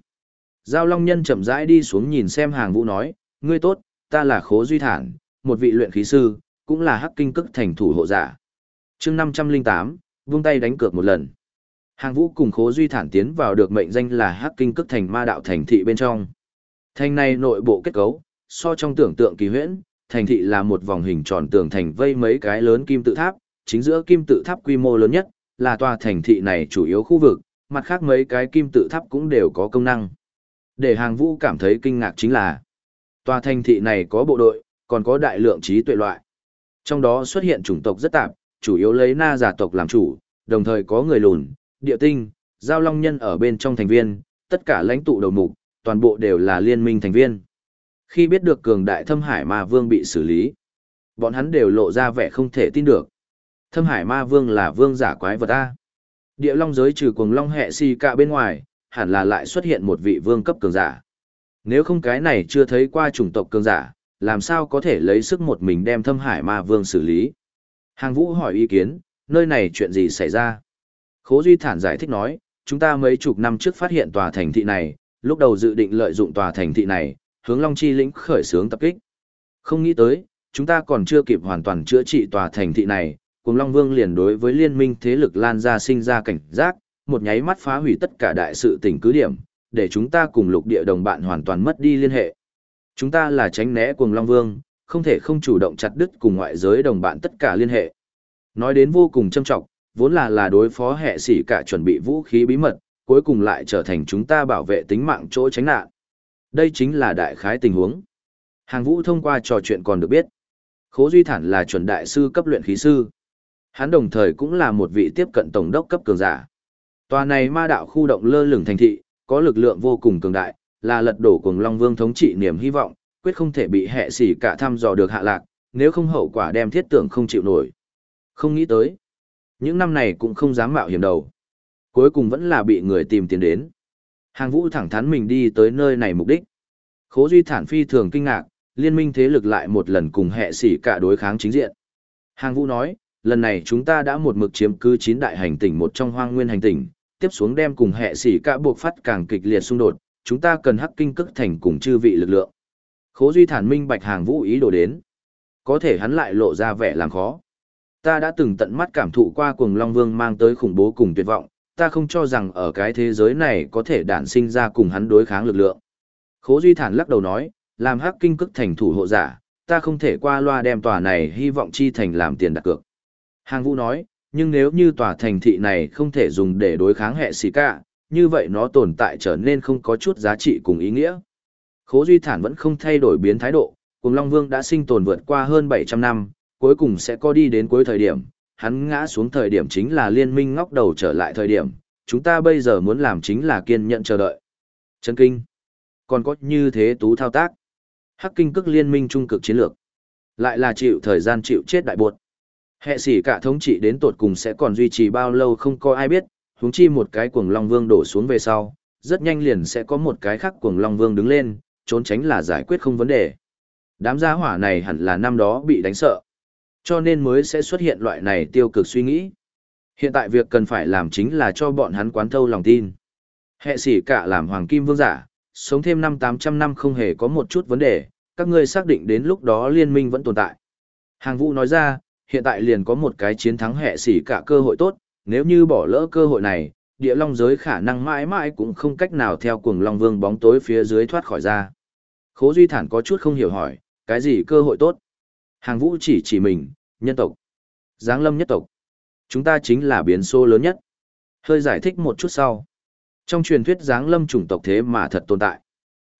Speaker 1: Giao Long Nhân chậm rãi đi xuống nhìn xem hàng vũ nói, ngươi tốt, ta là Khố Duy Thản, một vị luyện khí sư, cũng là hắc kinh cức thành thủ hộ giả. chương 508, vung tay đánh cược một lần. Hàng vũ cùng Khố Duy Thản tiến vào được mệnh danh là hắc kinh cức thành ma đạo thành thị bên trong. Thành này nội bộ kết cấu, so trong tưởng tượng kỳ huyễn, thành thị là một vòng hình tròn tường thành vây mấy cái lớn kim tự tháp, chính giữa kim tự tháp quy mô lớn nhất, là tòa thành thị này chủ yếu khu vực, mặt khác mấy cái kim tự tháp cũng đều có công năng. Để hàng vũ cảm thấy kinh ngạc chính là, tòa thành thị này có bộ đội, còn có đại lượng trí tuệ loại. Trong đó xuất hiện chủng tộc rất tạp, chủ yếu lấy na giả tộc làm chủ, đồng thời có người lùn, địa tinh, giao long nhân ở bên trong thành viên, tất cả lãnh tụ đầu mục, toàn bộ đều là liên minh thành viên. Khi biết được cường đại thâm hải ma vương bị xử lý, bọn hắn đều lộ ra vẻ không thể tin được. Thâm hải ma vương là vương giả quái vật A. Địa long giới trừ cuồng long hệ si cả bên ngoài, hẳn là lại xuất hiện một vị vương cấp cường giả. Nếu không cái này chưa thấy qua chủng tộc cường giả, làm sao có thể lấy sức một mình đem thâm hải ma vương xử lý. Hàng vũ hỏi ý kiến, nơi này chuyện gì xảy ra? Khố Duy Thản giải thích nói, chúng ta mấy chục năm trước phát hiện tòa thành thị này, lúc đầu dự định lợi dụng tòa thành thị này, hướng Long Chi lĩnh khởi xướng tập kích. Không nghĩ tới, chúng ta còn chưa kịp hoàn toàn chữa trị tòa thành thị này, cùng Long Vương liền đối với liên minh thế lực lan ra sinh ra cảnh giác, một nháy mắt phá hủy tất cả đại sự tỉnh cứ điểm, để chúng ta cùng lục địa đồng bạn hoàn toàn mất đi liên hệ. Chúng ta là tránh né cùng Long Vương, không thể không chủ động chặt đứt cùng ngoại giới đồng bạn tất cả liên hệ. Nói đến vô cùng châm trọng, vốn là là đối phó hệ sĩ cả chuẩn bị vũ khí bí mật, cuối cùng lại trở thành chúng ta bảo vệ tính mạng chỗ tránh nạn. Đây chính là đại khái tình huống. Hàng vũ thông qua trò chuyện còn được biết. Khố Duy Thản là chuẩn đại sư cấp luyện khí sư. Hắn đồng thời cũng là một vị tiếp cận tổng đốc cấp cường giả. Tòa này ma đạo khu động lơ lửng thành thị, có lực lượng vô cùng cường đại, là lật đổ cùng Long Vương thống trị niềm hy vọng, quyết không thể bị hệ xỉ cả thăm dò được hạ lạc, nếu không hậu quả đem thiết tưởng không chịu nổi. Không nghĩ tới. Những năm này cũng không dám mạo hiểm đầu. Cuối cùng vẫn là bị người tìm tiền đến. Hàng vũ thẳng thắn mình đi tới nơi này mục đích. Khố duy thản phi thường kinh ngạc, liên minh thế lực lại một lần cùng hệ sĩ cả đối kháng chính diện. Hàng vũ nói, lần này chúng ta đã một mực chiếm cứ chín đại hành tỉnh một trong hoang nguyên hành tỉnh, tiếp xuống đem cùng hệ sĩ cả buộc phát càng kịch liệt xung đột, chúng ta cần hắc kinh cức thành cùng chư vị lực lượng. Khố duy thản minh bạch hàng vũ ý đồ đến. Có thể hắn lại lộ ra vẻ làm khó. Ta đã từng tận mắt cảm thụ qua cuồng Long Vương mang tới khủng bố cùng tuyệt vọng, ta không cho rằng ở cái thế giới này có thể đản sinh ra cùng hắn đối kháng lực lượng. Khố Duy Thản lắc đầu nói, làm hắc kinh cức thành thủ hộ giả, ta không thể qua loa đem tòa này hy vọng chi thành làm tiền đặt cược. Hàng Vũ nói, nhưng nếu như tòa thành thị này không thể dùng để đối kháng hệ xì cả, như vậy nó tồn tại trở nên không có chút giá trị cùng ý nghĩa. Khố Duy Thản vẫn không thay đổi biến thái độ, cùng Long Vương đã sinh tồn vượt qua hơn 700 năm, cuối cùng sẽ có đi đến cuối thời điểm, hắn ngã xuống thời điểm chính là liên minh ngóc đầu trở lại thời điểm, chúng ta bây giờ muốn làm chính là kiên nhẫn chờ đợi. Chân kinh. Còn có như thế tú thao tác. Hắc kinh cực liên minh trung cực chiến lược. Lại là chịu thời gian chịu chết đại buột. Hệ sĩ cả thống trị đến tột cùng sẽ còn duy trì bao lâu không có ai biết, huống chi một cái cuồng long vương đổ xuống về sau, rất nhanh liền sẽ có một cái khác cuồng long vương đứng lên, trốn tránh là giải quyết không vấn đề. Đám gia hỏa này hẳn là năm đó bị đánh sợ. Cho nên mới sẽ xuất hiện loại này tiêu cực suy nghĩ. Hiện tại việc cần phải làm chính là cho bọn hắn quán thâu lòng tin. Hệ sĩ cả làm hoàng kim vương giả, sống thêm năm 800 năm không hề có một chút vấn đề, các ngươi xác định đến lúc đó liên minh vẫn tồn tại. Hàng vũ nói ra, hiện tại liền có một cái chiến thắng hệ sĩ cả cơ hội tốt, nếu như bỏ lỡ cơ hội này, địa long giới khả năng mãi mãi cũng không cách nào theo cuồng long vương bóng tối phía dưới thoát khỏi ra. Khố Duy Thản có chút không hiểu hỏi, cái gì cơ hội tốt? Hàng vũ chỉ chỉ mình, nhân tộc. Giáng lâm nhất tộc. Chúng ta chính là biến số lớn nhất. Hơi giải thích một chút sau. Trong truyền thuyết giáng lâm chủng tộc thế mà thật tồn tại.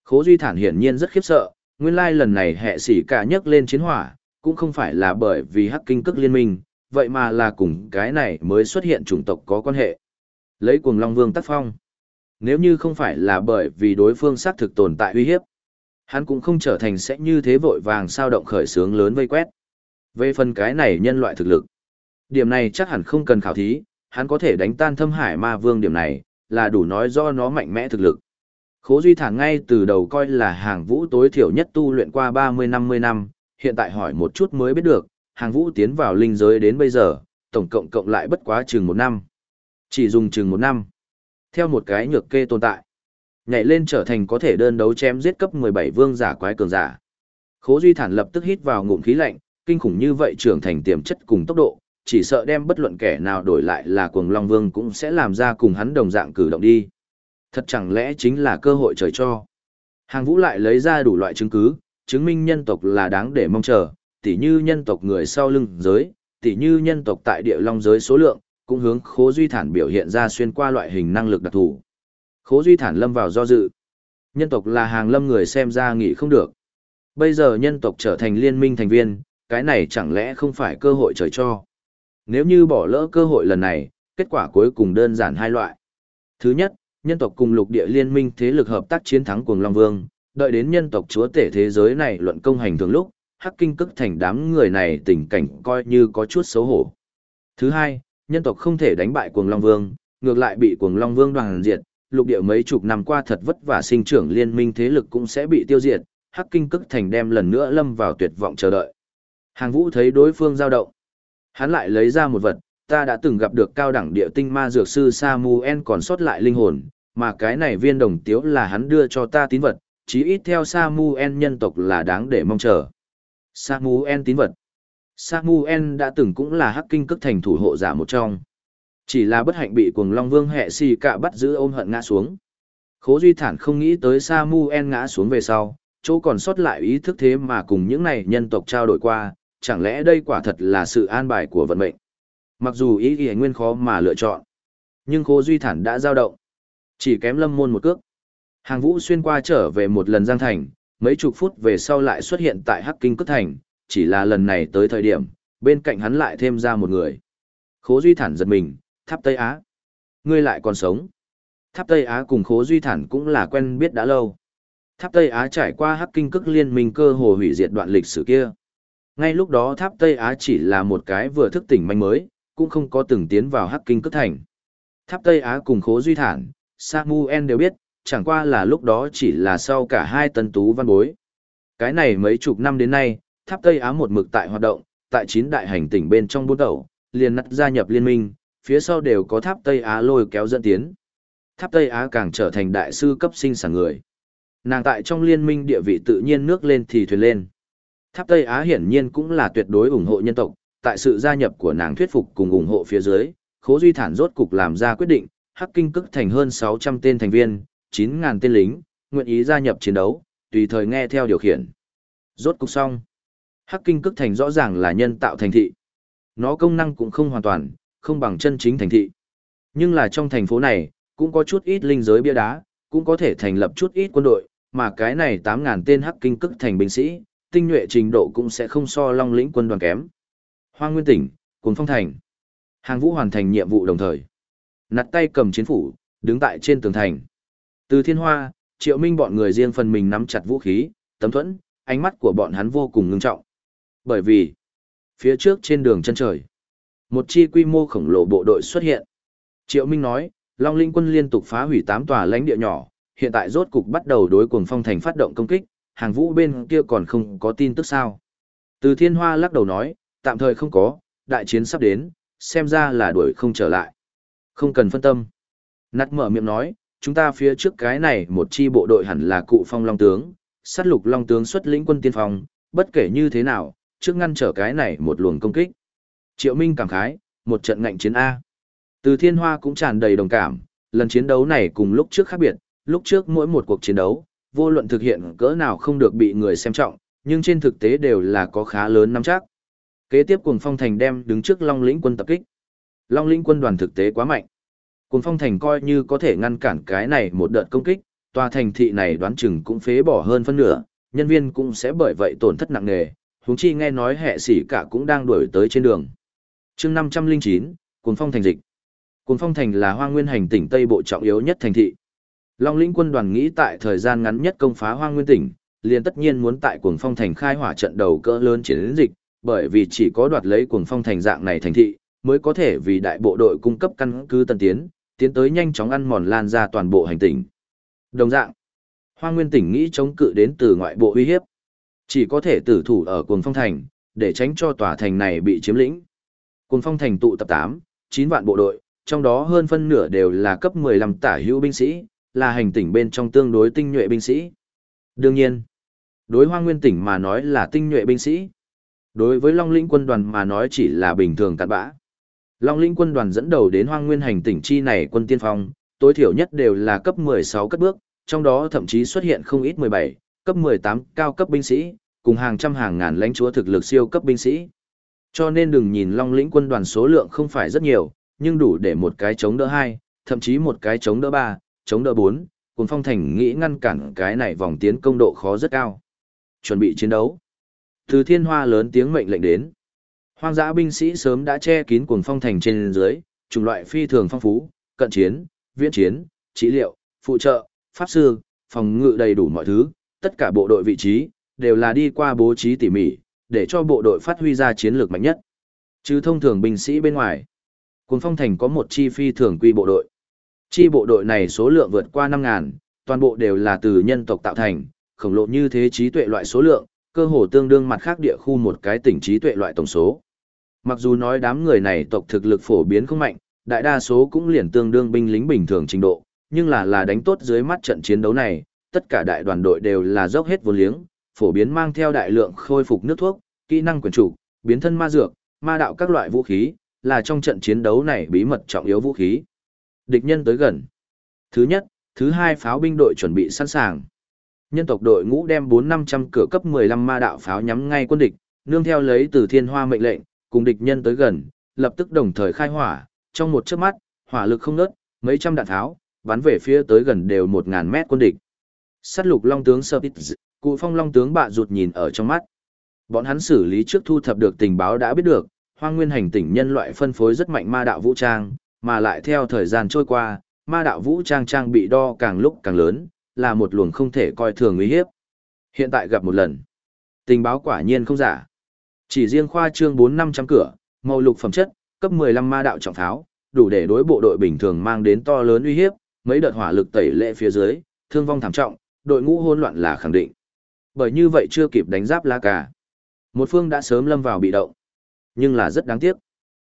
Speaker 1: Khố Duy Thản hiển nhiên rất khiếp sợ, nguyên lai lần này hệ sĩ cả nhấc lên chiến hỏa, cũng không phải là bởi vì hắc kinh cức liên minh, vậy mà là cùng cái này mới xuất hiện chủng tộc có quan hệ. Lấy cuồng Long Vương tác phong. Nếu như không phải là bởi vì đối phương xác thực tồn tại uy hiếp, hắn cũng không trở thành sẽ như thế vội vàng sao động khởi sướng lớn vây quét. Về phần cái này nhân loại thực lực, điểm này chắc hẳn không cần khảo thí, hắn có thể đánh tan thâm hải ma vương điểm này, là đủ nói do nó mạnh mẽ thực lực. Khố Duy Thản ngay từ đầu coi là hàng vũ tối thiểu nhất tu luyện qua 30-50 năm, hiện tại hỏi một chút mới biết được, hàng vũ tiến vào linh giới đến bây giờ, tổng cộng cộng lại bất quá chừng một năm. Chỉ dùng chừng một năm. Theo một cái nhược kê tồn tại. Nhảy lên trở thành có thể đơn đấu chém giết cấp 17 vương giả quái cường giả. Khố Duy Thản lập tức hít vào ngụm khí lạnh, kinh khủng như vậy trưởng thành tiềm chất cùng tốc độ, chỉ sợ đem bất luận kẻ nào đổi lại là cuồng Long Vương cũng sẽ làm ra cùng hắn đồng dạng cử động đi. Thật chẳng lẽ chính là cơ hội trời cho. Hàng vũ lại lấy ra đủ loại chứng cứ, chứng minh nhân tộc là đáng để mong chờ, tỉ như nhân tộc người sau lưng giới, tỉ như nhân tộc tại địa long giới số lượng, cũng hướng khố duy thản biểu hiện ra xuyên qua loại hình năng lực đặc thù. Khố duy thản lâm vào do dự. Nhân tộc là hàng lâm người xem ra nghĩ không được. Bây giờ nhân tộc trở thành liên minh thành viên, cái này chẳng lẽ không phải cơ hội trời cho. Nếu như bỏ lỡ cơ hội lần này, kết quả cuối cùng đơn giản hai loại. Thứ nhất, nhân tộc cùng lục địa liên minh thế lực hợp tác chiến thắng cuồng Long Vương, đợi đến nhân tộc chúa tể thế giới này luận công hành thường lúc, hắc kinh cức thành đám người này tình cảnh coi như có chút xấu hổ. Thứ hai, nhân tộc không thể đánh bại cuồng Long Vương, ngược lại bị cuồng Long Vương đoàn diệt, lục địa mấy chục năm qua thật vất vả sinh trưởng liên minh thế lực cũng sẽ bị tiêu diệt, hắc kinh cức thành đem lần nữa lâm vào tuyệt vọng chờ đợi. Hàng vũ thấy đối phương giao động. Hắn lại lấy ra một vật, ta đã từng gặp được cao đẳng địa tinh ma dược sư Samuel còn sót lại linh hồn, mà cái này viên đồng tiếu là hắn đưa cho ta tín vật, chí ít theo Samuel nhân tộc là đáng để mong chờ. Samuel tín vật. Samuel đã từng cũng là hắc kinh cức thành thủ hộ giả một trong. Chỉ là bất hạnh bị cuồng Long Vương hệ xì cạ bắt giữ ôm hận ngã xuống. Khố Duy Thản không nghĩ tới Sa Mu En ngã xuống về sau, chỗ còn sót lại ý thức thế mà cùng những này nhân tộc trao đổi qua, chẳng lẽ đây quả thật là sự an bài của vận mệnh. Mặc dù ý nghĩa nguyên khó mà lựa chọn, nhưng Khố Duy Thản đã giao động. Chỉ kém lâm môn một cước. Hàng vũ xuyên qua trở về một lần giang thành, mấy chục phút về sau lại xuất hiện tại Hắc Kinh Cất Thành, chỉ là lần này tới thời điểm, bên cạnh hắn lại thêm ra một người. Khố Duy Thản giật mình, Tháp Tây Á. Ngươi lại còn sống. Tháp Tây Á cùng Khố Duy Thản cũng là quen biết đã lâu. Tháp Tây Á trải qua Hắc Kinh Cức liên minh cơ hồ hủy diệt đoạn lịch sử kia. Ngay lúc đó Tháp Tây Á chỉ là một cái vừa thức tỉnh manh mới, cũng không có từng tiến vào Hắc Kinh Cức thành. Tháp Tây Á cùng Khố Duy Thản, Samuel đều biết, chẳng qua là lúc đó chỉ là sau cả hai tân tú văn bối. Cái này mấy chục năm đến nay, Tháp Tây Á một mực tại hoạt động, tại chín đại hành tỉnh bên trong bốn tàu, liền nắt gia nhập liên minh, phía sau đều có Tháp Tây Á lôi kéo dẫn tiến. Tháp Tây Á càng trở thành đại sư cấp sinh sản người. Nàng tại trong liên minh địa vị tự nhiên nước lên thì thuyền lên. Tháp Tây Á hiển nhiên cũng là tuyệt đối ủng hộ nhân tộc, tại sự gia nhập của nàng thuyết phục cùng ủng hộ phía dưới, Khố Duy Thản rốt cục làm ra quyết định, Hắc Kinh cức thành hơn 600 tên thành viên, 9.000 tên lính, nguyện ý gia nhập chiến đấu, tùy thời nghe theo điều khiển. Rốt cục xong. Hắc Kinh cức thành rõ ràng là nhân tạo thành thị. Nó công năng cũng không hoàn toàn, không bằng chân chính thành thị. Nhưng là trong thành phố này, cũng có chút ít linh giới bia đá, cũng có thể thành lập chút ít quân đội, mà cái này 8.000 tên Hắc Kinh cức thành binh sĩ, tinh nhuệ trình độ cũng sẽ không so Long lĩnh quân đoàn kém. Hoang Nguyên tỉnh, Cuồng Phong thành. Hàng Vũ hoàn thành nhiệm vụ đồng thời. Nặt tay cầm chiến phủ, đứng tại trên tường thành. Từ Thiên Hoa, Triệu Minh bọn người riêng phần mình nắm chặt vũ khí, tấm thuẫn, ánh mắt của bọn hắn vô cùng ngưng trọng. Bởi vì, phía trước trên đường chân trời, một chi quy mô khổng lồ bộ đội xuất hiện. Triệu Minh nói, Long Linh quân liên tục phá hủy 8 tòa lãnh địa nhỏ, hiện tại rốt cục bắt đầu đối cuồng phong thành phát động công kích, hàng vũ bên kia còn không có tin tức sao. Từ Thiên Hoa lắc đầu nói, tạm thời không có, đại chiến sắp đến, xem ra là đuổi không trở lại. Không cần phân tâm. Nặt mở miệng nói, chúng ta phía trước cái này một chi bộ đội hẳn là cụ phong long tướng, sát lục long tướng xuất lĩnh quân tiên phong, bất kể như thế nào, trước ngăn trở cái này một luồng công kích. Triệu Minh cảm khái, một trận ngạnh chiến A. Từ thiên hoa cũng tràn đầy đồng cảm, lần chiến đấu này cùng lúc trước khác biệt, lúc trước mỗi một cuộc chiến đấu, vô luận thực hiện cỡ nào không được bị người xem trọng, nhưng trên thực tế đều là có khá lớn nắm chắc. Kế tiếp cùng phong thành đem đứng trước Long lĩnh quân tập kích. Long lĩnh quân đoàn thực tế quá mạnh. Cùng phong thành coi như có thể ngăn cản cái này một đợt công kích, tòa thành thị này đoán chừng cũng phế bỏ hơn phân nửa, nhân viên cũng sẽ bởi vậy tổn thất nặng nề, huống chi nghe nói hệ sĩ cả cũng đang đuổi tới trên đường chương 509, Cuồng phong thành dịch. Cuồng phong thành là hoa nguyên hành tỉnh Tây Bộ trọng yếu nhất thành thị. Long lĩnh quân đoàn nghĩ tại thời gian ngắn nhất công phá hoa nguyên tỉnh, liền tất nhiên muốn tại cuồng phong thành khai hỏa trận đầu cỡ lớn chiến dịch, bởi vì chỉ có đoạt lấy cuồng phong thành dạng này thành thị, mới có thể vì đại bộ đội cung cấp căn cứ tân tiến, tiến tới nhanh chóng ăn mòn lan ra toàn bộ hành tinh. Đồng dạng, Hoa Nguyên tỉnh nghĩ chống cự đến từ ngoại bộ uy hiếp. Chỉ có thể tử thủ ở cuồng phong thành, để tránh cho tòa thành này bị chiếm lĩnh. Cuồng phong thành tụ tập 8, 9 vạn bộ đội, trong đó hơn phân nửa đều là cấp 15 tả hữu binh sĩ, là hành tỉnh bên trong tương đối tinh nhuệ binh sĩ. Đương nhiên, đối hoang Nguyên tỉnh mà nói là tinh nhuệ binh sĩ. Đối với Long Lĩnh quân đoàn mà nói chỉ là bình thường cặn bã. Long Lĩnh quân đoàn dẫn đầu đến Hoang Nguyên hành tỉnh chi này quân tiên phong, tối thiểu nhất đều là cấp 16 cất bước, trong đó thậm chí xuất hiện không ít 17, cấp 18 cao cấp binh sĩ, cùng hàng trăm hàng ngàn lãnh chúa thực lực siêu cấp binh sĩ. Cho nên đừng nhìn Long Lĩnh quân đoàn số lượng không phải rất nhiều, nhưng đủ để một cái chống đỡ hai, thậm chí một cái chống đỡ ba, chống đỡ bốn, cùng phong thành nghĩ ngăn cản cái này vòng tiến công độ khó rất cao. Chuẩn bị chiến đấu. Từ thiên hoa lớn tiếng mệnh lệnh đến. Hoang dã binh sĩ sớm đã che kín cuồng phong thành trên dưới, chủng loại phi thường phong phú, cận chiến, viễn chiến, trị liệu, phụ trợ, pháp sư, phòng ngự đầy đủ mọi thứ, tất cả bộ đội vị trí, đều là đi qua bố trí tỉ mỉ, để cho bộ đội phát huy ra chiến lược mạnh nhất. Chứ thông thường binh sĩ bên ngoài. Cuồng phong thành có một chi phi thường quy bộ đội. Chi bộ đội này số lượng vượt qua 5.000, toàn bộ đều là từ nhân tộc tạo thành, khổng lồ như thế trí tuệ loại số lượng, cơ hồ tương đương mặt khác địa khu một cái tỉnh trí tuệ loại tổng số. Mặc dù nói đám người này tộc thực lực phổ biến không mạnh, đại đa số cũng liền tương đương binh lính bình thường trình độ, nhưng là là đánh tốt dưới mắt trận chiến đấu này, tất cả đại đoàn đội đều là dốc hết vốn liếng, phổ biến mang theo đại lượng khôi phục nước thuốc, kỹ năng quyền chủ, biến thân ma dược, ma đạo các loại vũ khí, là trong trận chiến đấu này bí mật trọng yếu vũ khí. Địch nhân tới gần. Thứ nhất, thứ hai pháo binh đội chuẩn bị sẵn sàng. Nhân tộc đội ngũ đem 4-500 cửa cấp 15 ma đạo pháo nhắm ngay quân địch, nương theo lấy từ thiên hoa mệnh lệnh, cùng địch nhân tới gần, lập tức đồng thời khai hỏa, trong một chớp mắt, hỏa lực không ngớt, mấy trăm đạn tháo, bắn về phía tới gần đều 1000 mét quân địch. Sát lục long tướng Serpit, cụ phong long tướng bạ rụt nhìn ở trong mắt. Bọn hắn xử lý trước thu thập được tình báo đã biết được, hoang nguyên hành tỉnh nhân loại phân phối rất mạnh ma đạo vũ trang, mà lại theo thời gian trôi qua, ma đạo vũ trang trang bị đo càng lúc càng lớn, là một luồng không thể coi thường uy hiếp. Hiện tại gặp một lần, tình báo quả nhiên không giả. Chỉ riêng khoa trương 4-500 cửa, màu lục phẩm chất, cấp 15 ma đạo trọng tháo đủ để đối bộ đội bình thường mang đến to lớn uy hiếp, mấy đợt hỏa lực tẩy lệ phía dưới, thương vong thảm trọng, đội ngũ hỗn loạn là khẳng định. Bởi như vậy chưa kịp đánh giáp la cả. Một phương đã sớm lâm vào bị động. Nhưng là rất đáng tiếc.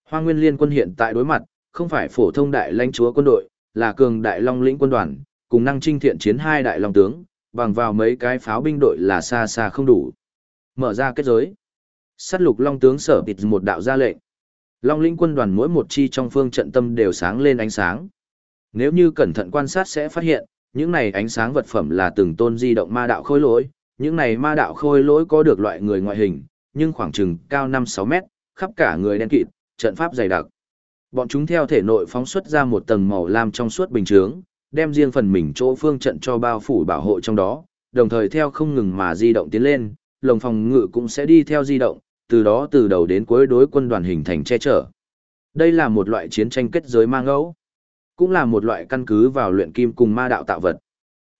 Speaker 1: Hoa Nguyên Liên quân hiện tại đối mặt, không phải phổ thông đại lãnh chúa quân đội, là cường đại long lĩnh quân đoàn, cùng năng trinh thiện chiến hai đại long tướng, bằng vào mấy cái pháo binh đội là xa xa không đủ. Mở ra kết giới. Sát lục long tướng sở tịt một đạo ra lệnh. Long lĩnh quân đoàn mỗi một chi trong phương trận tâm đều sáng lên ánh sáng. Nếu như cẩn thận quan sát sẽ phát hiện, những này ánh sáng vật phẩm là từng tôn di động ma đạo khôi lỗi, những này ma đạo khôi lỗi có được loại người ngoại hình, nhưng khoảng chừng cao 5-6 mét, khắp cả người đen kịt, trận pháp dày đặc. Bọn chúng theo thể nội phóng xuất ra một tầng màu lam trong suốt bình chướng, đem riêng phần mình chỗ phương trận cho bao phủ bảo hộ trong đó, đồng thời theo không ngừng mà di động tiến lên, lồng phòng ngự cũng sẽ đi theo di động, từ đó từ đầu đến cuối đối quân đoàn hình thành che chở. Đây là một loại chiến tranh kết giới ma ngẫu, cũng là một loại căn cứ vào luyện kim cùng ma đạo tạo vật.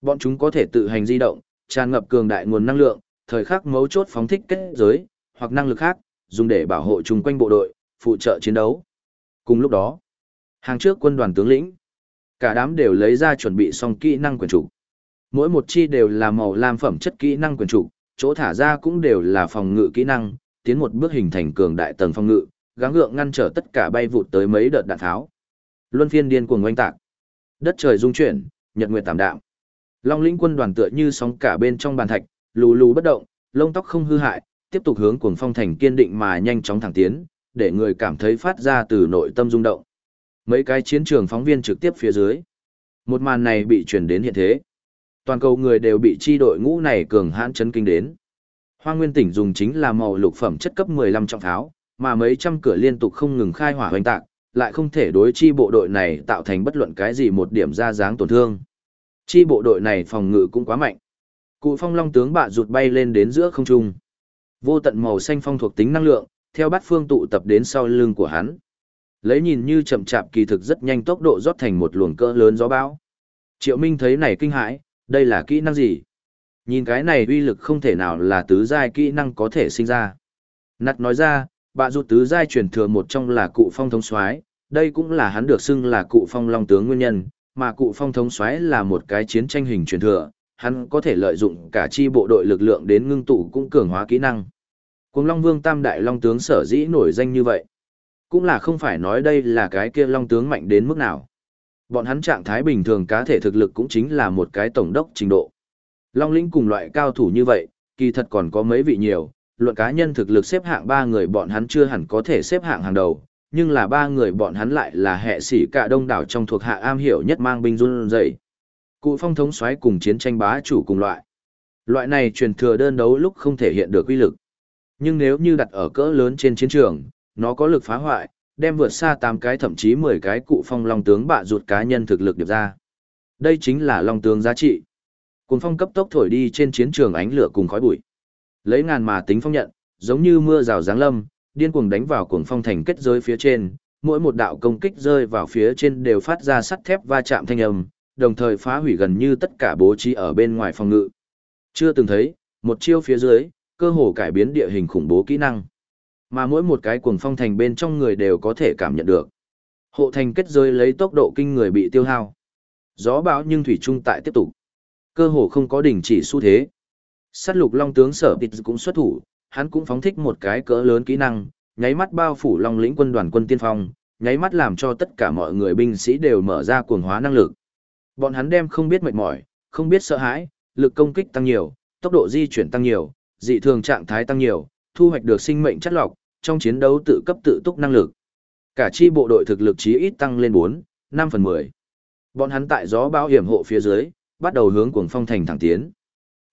Speaker 1: Bọn chúng có thể tự hành di động, tràn ngập cường đại nguồn năng lượng, thời khắc mấu chốt phóng thích kết giới, hoặc năng lực khác, dùng để bảo hộ chung quanh bộ đội, phụ trợ chiến đấu. Cùng lúc đó, hàng trước quân đoàn tướng lĩnh, cả đám đều lấy ra chuẩn bị xong kỹ năng quyền chủ. Mỗi một chi đều là màu lam phẩm chất kỹ năng quyền chủ, chỗ thả ra cũng đều là phòng ngự kỹ năng, tiến một bước hình thành cường đại tầng phòng ngự, gắng gượng ngăn trở tất cả bay vụt tới mấy đợt đạn tháo. Luân phiên điên cuồng oanh tạc. Đất trời rung chuyển, nhật nguyệt tạm đạm. Long lĩnh quân đoàn tựa như sóng cả bên trong bàn thạch, lù lù bất động, lông tóc không hư hại, tiếp tục hướng cuồng phong thành kiên định mà nhanh chóng thẳng tiến, để người cảm thấy phát ra từ nội tâm rung động. Mấy cái chiến trường phóng viên trực tiếp phía dưới. Một màn này bị truyền đến hiện thế. Toàn cầu người đều bị chi đội ngũ này cường hãn chấn kinh đến. Hoang Nguyên tỉnh dùng chính là màu lục phẩm chất cấp 15 trọng tháo, mà mấy trăm cửa liên tục không ngừng khai hỏa hoành tạc, lại không thể đối chi bộ đội này tạo thành bất luận cái gì một điểm ra dáng tổn thương. Chi bộ đội này phòng ngự cũng quá mạnh. Cụ phong long tướng bạ rụt bay lên đến giữa không trung. Vô tận màu xanh phong thuộc tính năng lượng, theo bát phương tụ tập đến sau lưng của hắn. Lấy nhìn như chậm chạp kỳ thực rất nhanh tốc độ rót thành một luồng cỡ lớn gió bão. Triệu Minh thấy này kinh hãi, đây là kỹ năng gì? Nhìn cái này uy lực không thể nào là tứ giai kỹ năng có thể sinh ra. Nặt nói ra, bạ rụt tứ giai truyền thừa một trong là cụ phong thống soái đây cũng là hắn được xưng là cụ phong long tướng nguyên nhân, mà cụ phong thống soái là một cái chiến tranh hình truyền thừa, hắn có thể lợi dụng cả chi bộ đội lực lượng đến ngưng tụ cũng cường hóa kỹ năng. Cùng Long Vương Tam Đại Long Tướng sở dĩ nổi danh như vậy. Cũng là không phải nói đây là cái kia Long Tướng mạnh đến mức nào. Bọn hắn trạng thái bình thường cá thể thực lực cũng chính là một cái tổng đốc trình độ. Long Lĩnh cùng loại cao thủ như vậy, kỳ thật còn có mấy vị nhiều, luận cá nhân thực lực xếp hạng ba người bọn hắn chưa hẳn có thể xếp hạng hàng đầu, nhưng là ba người bọn hắn lại là hệ sĩ cả đông đảo trong thuộc hạ am hiểu nhất mang binh run dậy. Cụ phong thống xoáy cùng chiến tranh bá chủ cùng loại. Loại này truyền thừa đơn đấu lúc không thể hiện được uy lực. Nhưng nếu như đặt ở cỡ lớn trên chiến trường, nó có lực phá hoại, đem vượt xa 8 cái thậm chí 10 cái cụ phong long tướng bạ ruột cá nhân thực lực điệp ra. Đây chính là long tướng giá trị. Cùng phong cấp tốc thổi đi trên chiến trường ánh lửa cùng khói bụi. Lấy ngàn mà tính phong nhận, giống như mưa rào giáng lâm, điên cuồng đánh vào cuồng phong thành kết giới phía trên, mỗi một đạo công kích rơi vào phía trên đều phát ra sắt thép va chạm thanh âm, đồng thời phá hủy gần như tất cả bố trí ở bên ngoài phòng ngự. Chưa từng thấy, một chiêu phía dưới, cơ hồ cải biến địa hình khủng bố kỹ năng. Mà mỗi một cái cuồng phong thành bên trong người đều có thể cảm nhận được. Hộ thành kết giới lấy tốc độ kinh người bị tiêu hao. Gió bão nhưng thủy trung tại tiếp tục. Cơ hồ không có đỉnh chỉ xu thế. Sát lục long tướng sở tịt cũng xuất thủ, hắn cũng phóng thích một cái cỡ lớn kỹ năng, nháy mắt bao phủ long lĩnh quân đoàn quân tiên phong, nháy mắt làm cho tất cả mọi người binh sĩ đều mở ra cuồng hóa năng lực. Bọn hắn đem không biết mệt mỏi, không biết sợ hãi, lực công kích tăng nhiều, tốc độ di chuyển tăng nhiều, dị thường trạng thái tăng nhiều, thu hoạch được sinh mệnh chất lọc, trong chiến đấu tự cấp tự túc năng lực. Cả chi bộ đội thực lực chí ít tăng lên 4, 5 phần 10. Bọn hắn tại gió bão hiểm hộ phía dưới, bắt đầu hướng cuồng phong thành thẳng tiến.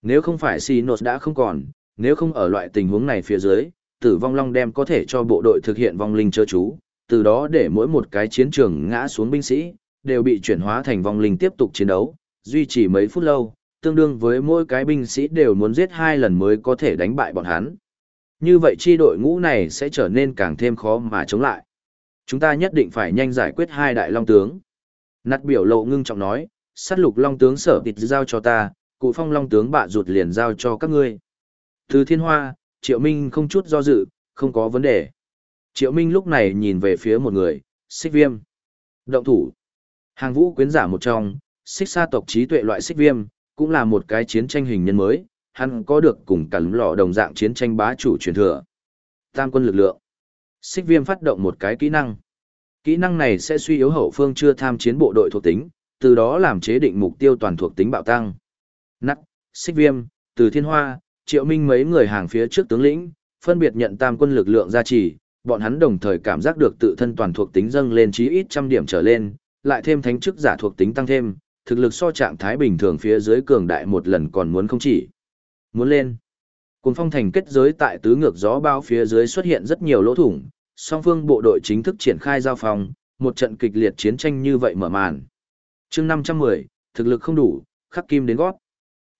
Speaker 1: Nếu không phải Sinos đã không còn, nếu không ở loại tình huống này phía dưới, tử vong long đem có thể cho bộ đội thực hiện vong linh chớ chú, từ đó để mỗi một cái chiến trường ngã xuống binh sĩ, đều bị chuyển hóa thành vong linh tiếp tục chiến đấu, duy trì mấy phút lâu, tương đương với mỗi cái binh sĩ đều muốn giết hai lần mới có thể đánh bại bọn hắn. Như vậy chi đội ngũ này sẽ trở nên càng thêm khó mà chống lại. Chúng ta nhất định phải nhanh giải quyết hai đại long tướng. Nặt biểu lộ ngưng trọng nói, sát lục long tướng sở địch giao cho ta, cụ phong long tướng bạ ruột liền giao cho các ngươi. Từ thiên hoa, triệu minh không chút do dự, không có vấn đề. Triệu minh lúc này nhìn về phía một người, xích viêm. Động thủ. Hàng vũ quyến giả một trong, xích sa tộc trí tuệ loại xích viêm, cũng là một cái chiến tranh hình nhân mới, hắn có được cùng cả lọ đồng dạng chiến tranh bá chủ truyền thừa. Tam quân lực lượng. Xích viêm phát động một cái kỹ năng. Kỹ năng này sẽ suy yếu hậu phương chưa tham chiến bộ đội thuộc tính, từ đó làm chế định mục tiêu toàn thuộc tính bạo tăng. Nắc, xích viêm, từ thiên hoa, triệu minh mấy người hàng phía trước tướng lĩnh, phân biệt nhận tam quân lực lượng gia trì, bọn hắn đồng thời cảm giác được tự thân toàn thuộc tính dâng lên chí ít trăm điểm trở lên, lại thêm thánh chức giả thuộc tính tăng thêm, thực lực so trạng thái bình thường phía dưới cường đại một lần còn muốn không chỉ. Muốn lên. Cùng phong thành kết giới tại tứ ngược gió bao phía dưới xuất hiện rất nhiều lỗ thủng, song phương bộ đội chính thức triển khai giao phòng, một trận kịch liệt chiến tranh như vậy mở màn. chương 510, thực lực không đủ, khắc kim đến gót.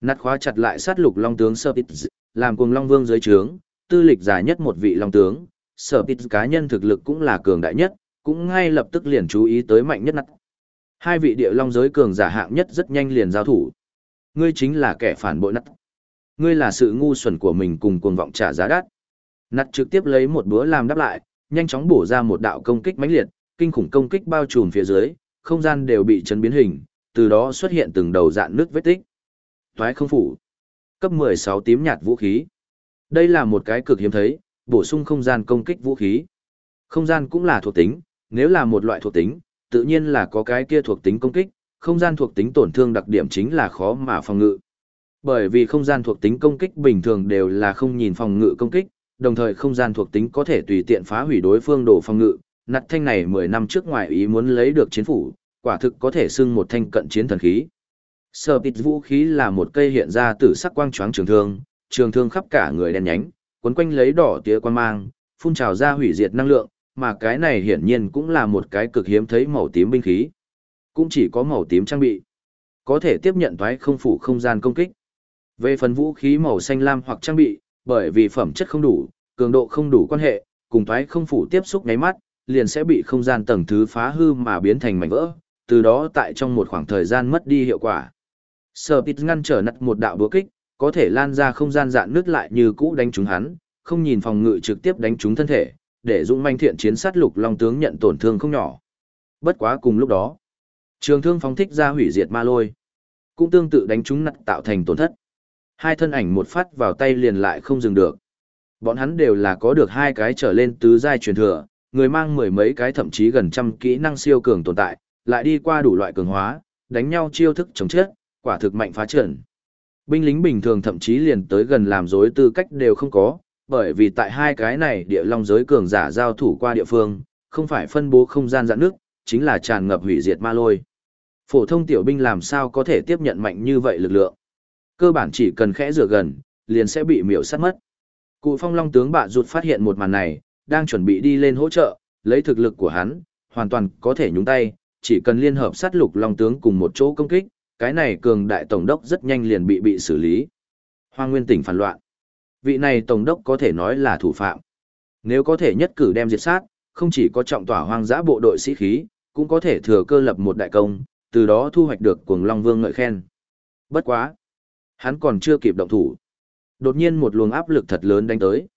Speaker 1: Nát khóa chặt lại sát lục long tướng Sơ Pít, làm cùng long vương dưới trướng, tư lịch giả nhất một vị long tướng, Sơ Pít cá nhân thực lực cũng là cường đại nhất, cũng ngay lập tức liền chú ý tới mạnh nhất nát. Hai vị địa long giới cường giả hạng nhất rất nhanh liền giao thủ. Ngươi chính là kẻ phản bội nát. Ngươi là sự ngu xuẩn của mình cùng cuồng vọng trả giá đắt. Nát trực tiếp lấy một búa làm đáp lại, nhanh chóng bổ ra một đạo công kích mãnh liệt, kinh khủng công kích bao trùm phía dưới, không gian đều bị chấn biến hình, từ đó xuất hiện từng đầu dạn nước vết tích. Toái không phủ. Cấp 16 tím nhạt vũ khí. Đây là một cái cực hiếm thấy, bổ sung không gian công kích vũ khí. Không gian cũng là thuộc tính, nếu là một loại thuộc tính, tự nhiên là có cái kia thuộc tính công kích, không gian thuộc tính tổn thương đặc điểm chính là khó mà phòng ngự. Bởi vì không gian thuộc tính công kích bình thường đều là không nhìn phòng ngự công kích, đồng thời không gian thuộc tính có thể tùy tiện phá hủy đối phương đổ phòng ngự. Nặt thanh này 10 năm trước ngoài ý muốn lấy được chiến phủ, quả thực có thể xưng một thanh cận chiến thần khí. Sở tịt vũ khí là một cây hiện ra tử sắc quang choáng trường thương, trường thương khắp cả người đen nhánh, quấn quanh lấy đỏ tía quan mang, phun trào ra hủy diệt năng lượng, mà cái này hiển nhiên cũng là một cái cực hiếm thấy màu tím binh khí. Cũng chỉ có màu tím trang bị. Có thể tiếp nhận thoái không phủ không gian công kích. Về phần vũ khí màu xanh lam hoặc trang bị, bởi vì phẩm chất không đủ, cường độ không đủ quan hệ, cùng thoái không phủ tiếp xúc nháy mắt, liền sẽ bị không gian tầng thứ phá hư mà biến thành mảnh vỡ, từ đó tại trong một khoảng thời gian mất đi hiệu quả. Sở Pít ngăn trở nặt một đạo búa kích, có thể lan ra không gian dạn nước lại như cũ đánh trúng hắn, không nhìn phòng ngự trực tiếp đánh trúng thân thể, để dũng manh thiện chiến sát lục long tướng nhận tổn thương không nhỏ. Bất quá cùng lúc đó, trường thương phóng thích ra hủy diệt ma lôi. Cũng tương tự đánh chúng nặt tạo thành tổn thất. Hai thân ảnh một phát vào tay liền lại không dừng được. Bọn hắn đều là có được hai cái trở lên tứ giai truyền thừa, người mang mười mấy cái thậm chí gần trăm kỹ năng siêu cường tồn tại, lại đi qua đủ loại cường hóa, đánh nhau chiêu thức chống chết, quả thực mạnh phá trận. Binh lính bình thường thậm chí liền tới gần làm dối tư cách đều không có, bởi vì tại hai cái này địa long giới cường giả giao thủ qua địa phương, không phải phân bố không gian dạn nước, chính là tràn ngập hủy diệt ma lôi. Phổ thông tiểu binh làm sao có thể tiếp nhận mạnh như vậy lực lượng. Cơ bản chỉ cần khẽ rửa gần, liền sẽ bị miểu sát mất. Cụ phong long tướng bạ rụt phát hiện một màn này, đang chuẩn bị đi lên hỗ trợ, lấy thực lực của hắn, hoàn toàn có thể nhúng tay, chỉ cần liên hợp sát lục long tướng cùng một chỗ công kích, cái này cường đại tổng đốc rất nhanh liền bị bị xử lý. Hoa Nguyên tỉnh phản loạn. Vị này tổng đốc có thể nói là thủ phạm. Nếu có thể nhất cử đem diệt sát, không chỉ có trọng tỏa hoang dã bộ đội sĩ khí, cũng có thể thừa cơ lập một đại công, từ đó thu hoạch được cuồng Long Vương ngợi khen. Bất quá. Hắn còn chưa kịp động thủ. Đột nhiên một luồng áp lực thật lớn đánh tới.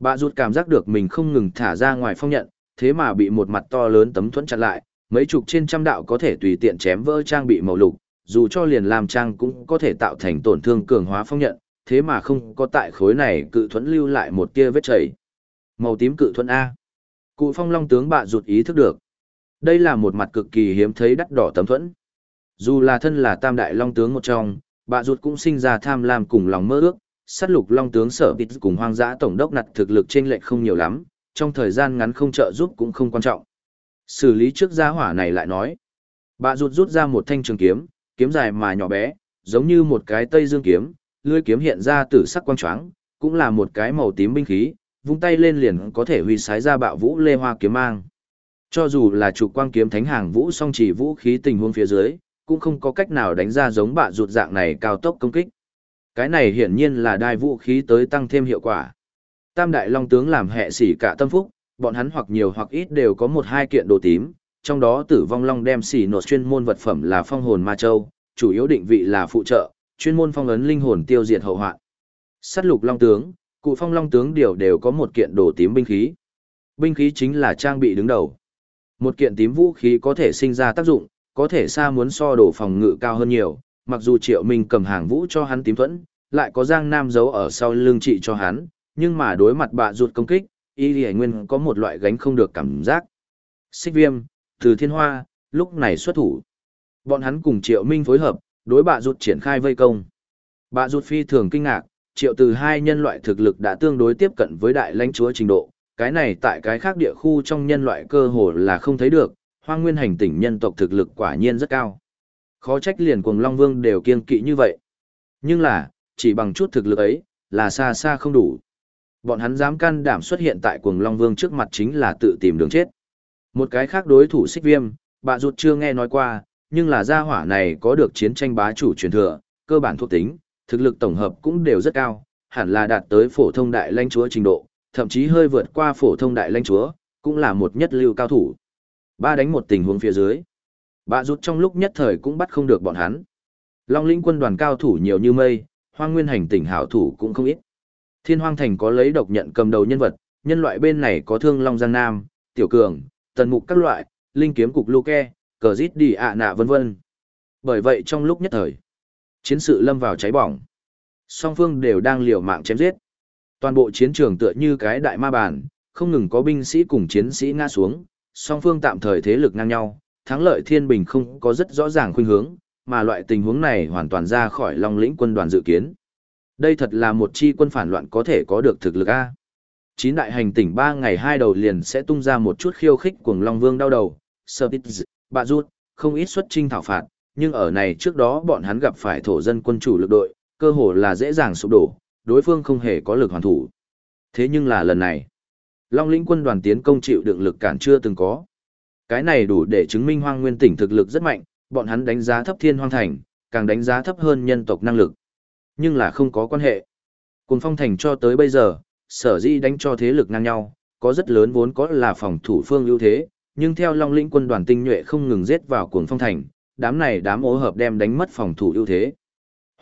Speaker 1: Bà rụt cảm giác được mình không ngừng thả ra ngoài phong nhận, thế mà bị một mặt to lớn tấm thuẫn chặn lại, mấy chục trên trăm đạo có thể tùy tiện chém vỡ trang bị màu lục, dù cho liền làm trang cũng có thể tạo thành tổn thương cường hóa phong nhận, thế mà không có tại khối này cự thuẫn lưu lại một tia vết chảy. Màu tím cự thuẫn A. Cụ phong long tướng bạ rụt ý thức được. Đây là một mặt cực kỳ hiếm thấy đắt đỏ tấm thuẫn. Dù là thân là tam đại long tướng một trong, bạ rụt cũng sinh ra tham lam cùng lòng mơ ước, sát lục long tướng sở bịt cùng hoang dã tổng đốc nặt thực lực trên lệch không nhiều lắm, trong thời gian ngắn không trợ giúp cũng không quan trọng. Xử lý trước gia hỏa này lại nói. Bạ rụt rút ra một thanh trường kiếm, kiếm dài mà nhỏ bé, giống như một cái tây dương kiếm, lưỡi kiếm hiện ra tử sắc quang choáng, cũng là một cái màu tím binh khí, vung tay lên liền có thể huy sái ra bạo vũ lê hoa kiếm mang. Cho dù là chủ quang kiếm thánh hàng vũ song chỉ vũ khí tình huống phía dưới, cũng không có cách nào đánh ra giống bạ rụt dạng này cao tốc công kích. Cái này hiển nhiên là đai vũ khí tới tăng thêm hiệu quả. Tam đại long tướng làm hệ sĩ cả tâm phúc, bọn hắn hoặc nhiều hoặc ít đều có một hai kiện đồ tím, trong đó tử vong long đem xỉ nột chuyên môn vật phẩm là phong hồn ma châu, chủ yếu định vị là phụ trợ, chuyên môn phong ấn linh hồn tiêu diệt hậu hoạn. Sát lục long tướng, cụ phong long tướng điều đều có một kiện đồ tím binh khí. Binh khí chính là trang bị đứng đầu. Một kiện tím vũ khí có thể sinh ra tác dụng, có thể xa muốn so đồ phòng ngự cao hơn nhiều, mặc dù triệu minh cầm hàng vũ cho hắn tím thuẫn, lại có giang nam giấu ở sau lưng trị cho hắn, nhưng mà đối mặt bạ rụt công kích, y lì nguyên có một loại gánh không được cảm giác. Xích viêm, từ thiên hoa, lúc này xuất thủ. Bọn hắn cùng triệu minh phối hợp, đối bạ rụt triển khai vây công. Bạ rụt phi thường kinh ngạc, triệu từ hai nhân loại thực lực đã tương đối tiếp cận với đại lãnh chúa trình độ, cái này tại cái khác địa khu trong nhân loại cơ hồ là không thấy được, hoang nguyên hành tỉnh nhân tộc thực lực quả nhiên rất cao. Khó trách liền cùng Long Vương đều kiên kỵ như vậy. Nhưng là, chỉ bằng chút thực lực ấy, là xa xa không đủ. Bọn hắn dám can đảm xuất hiện tại cuồng Long Vương trước mặt chính là tự tìm đường chết. Một cái khác đối thủ xích viêm, bà rụt chưa nghe nói qua, nhưng là gia hỏa này có được chiến tranh bá chủ truyền thừa, cơ bản thuộc tính, thực lực tổng hợp cũng đều rất cao, hẳn là đạt tới phổ thông đại lãnh chúa trình độ, thậm chí hơi vượt qua phổ thông đại lãnh chúa, cũng là một nhất lưu cao thủ. Ba đánh một tình huống phía dưới. Bà rút trong lúc nhất thời cũng bắt không được bọn hắn. Long lĩnh quân đoàn cao thủ nhiều như mây, hoang nguyên hành tỉnh hảo thủ cũng không ít. Thiên hoang thành có lấy độc nhận cầm đầu nhân vật, nhân loại bên này có thương Long Giang Nam, Tiểu Cường, Tần Mục các loại, Linh Kiếm Cục Luke, Cờ rít Đi ạ nạ vân vân. Bởi vậy trong lúc nhất thời, chiến sự lâm vào cháy bỏng. Song phương đều đang liều mạng chém giết. Toàn bộ chiến trường tựa như cái đại ma bàn, không ngừng có binh sĩ cùng chiến sĩ ngã xuống, song phương tạm thời thế lực ngang nhau, thắng lợi thiên bình không có rất rõ ràng khuynh hướng, mà loại tình huống này hoàn toàn ra khỏi Long lĩnh quân đoàn dự kiến. Đây thật là một chi quân phản loạn có thể có được thực lực A. Chín đại hành tỉnh ba ngày hai đầu liền sẽ tung ra một chút khiêu khích của Long Vương đau đầu, sơ tít bạ rút, không ít xuất trinh thảo phạt, nhưng ở này trước đó bọn hắn gặp phải thổ dân quân chủ lực đội, cơ hồ là dễ dàng sụp đổ, đối phương không hề có lực hoàn thủ. Thế nhưng là lần này, Long lĩnh quân đoàn tiến công chịu đựng lực cản chưa từng có. Cái này đủ để chứng minh hoang nguyên tỉnh thực lực rất mạnh, bọn hắn đánh giá thấp thiên hoang thành, càng đánh giá thấp hơn nhân tộc năng lực. Nhưng là không có quan hệ. cồn phong thành cho tới bây giờ, sở di đánh cho thế lực ngang nhau, có rất lớn vốn có là phòng thủ phương ưu thế, nhưng theo Long lĩnh quân đoàn tinh nhuệ không ngừng giết vào cuồng phong thành, đám này đám ố hợp đem đánh mất phòng thủ ưu thế.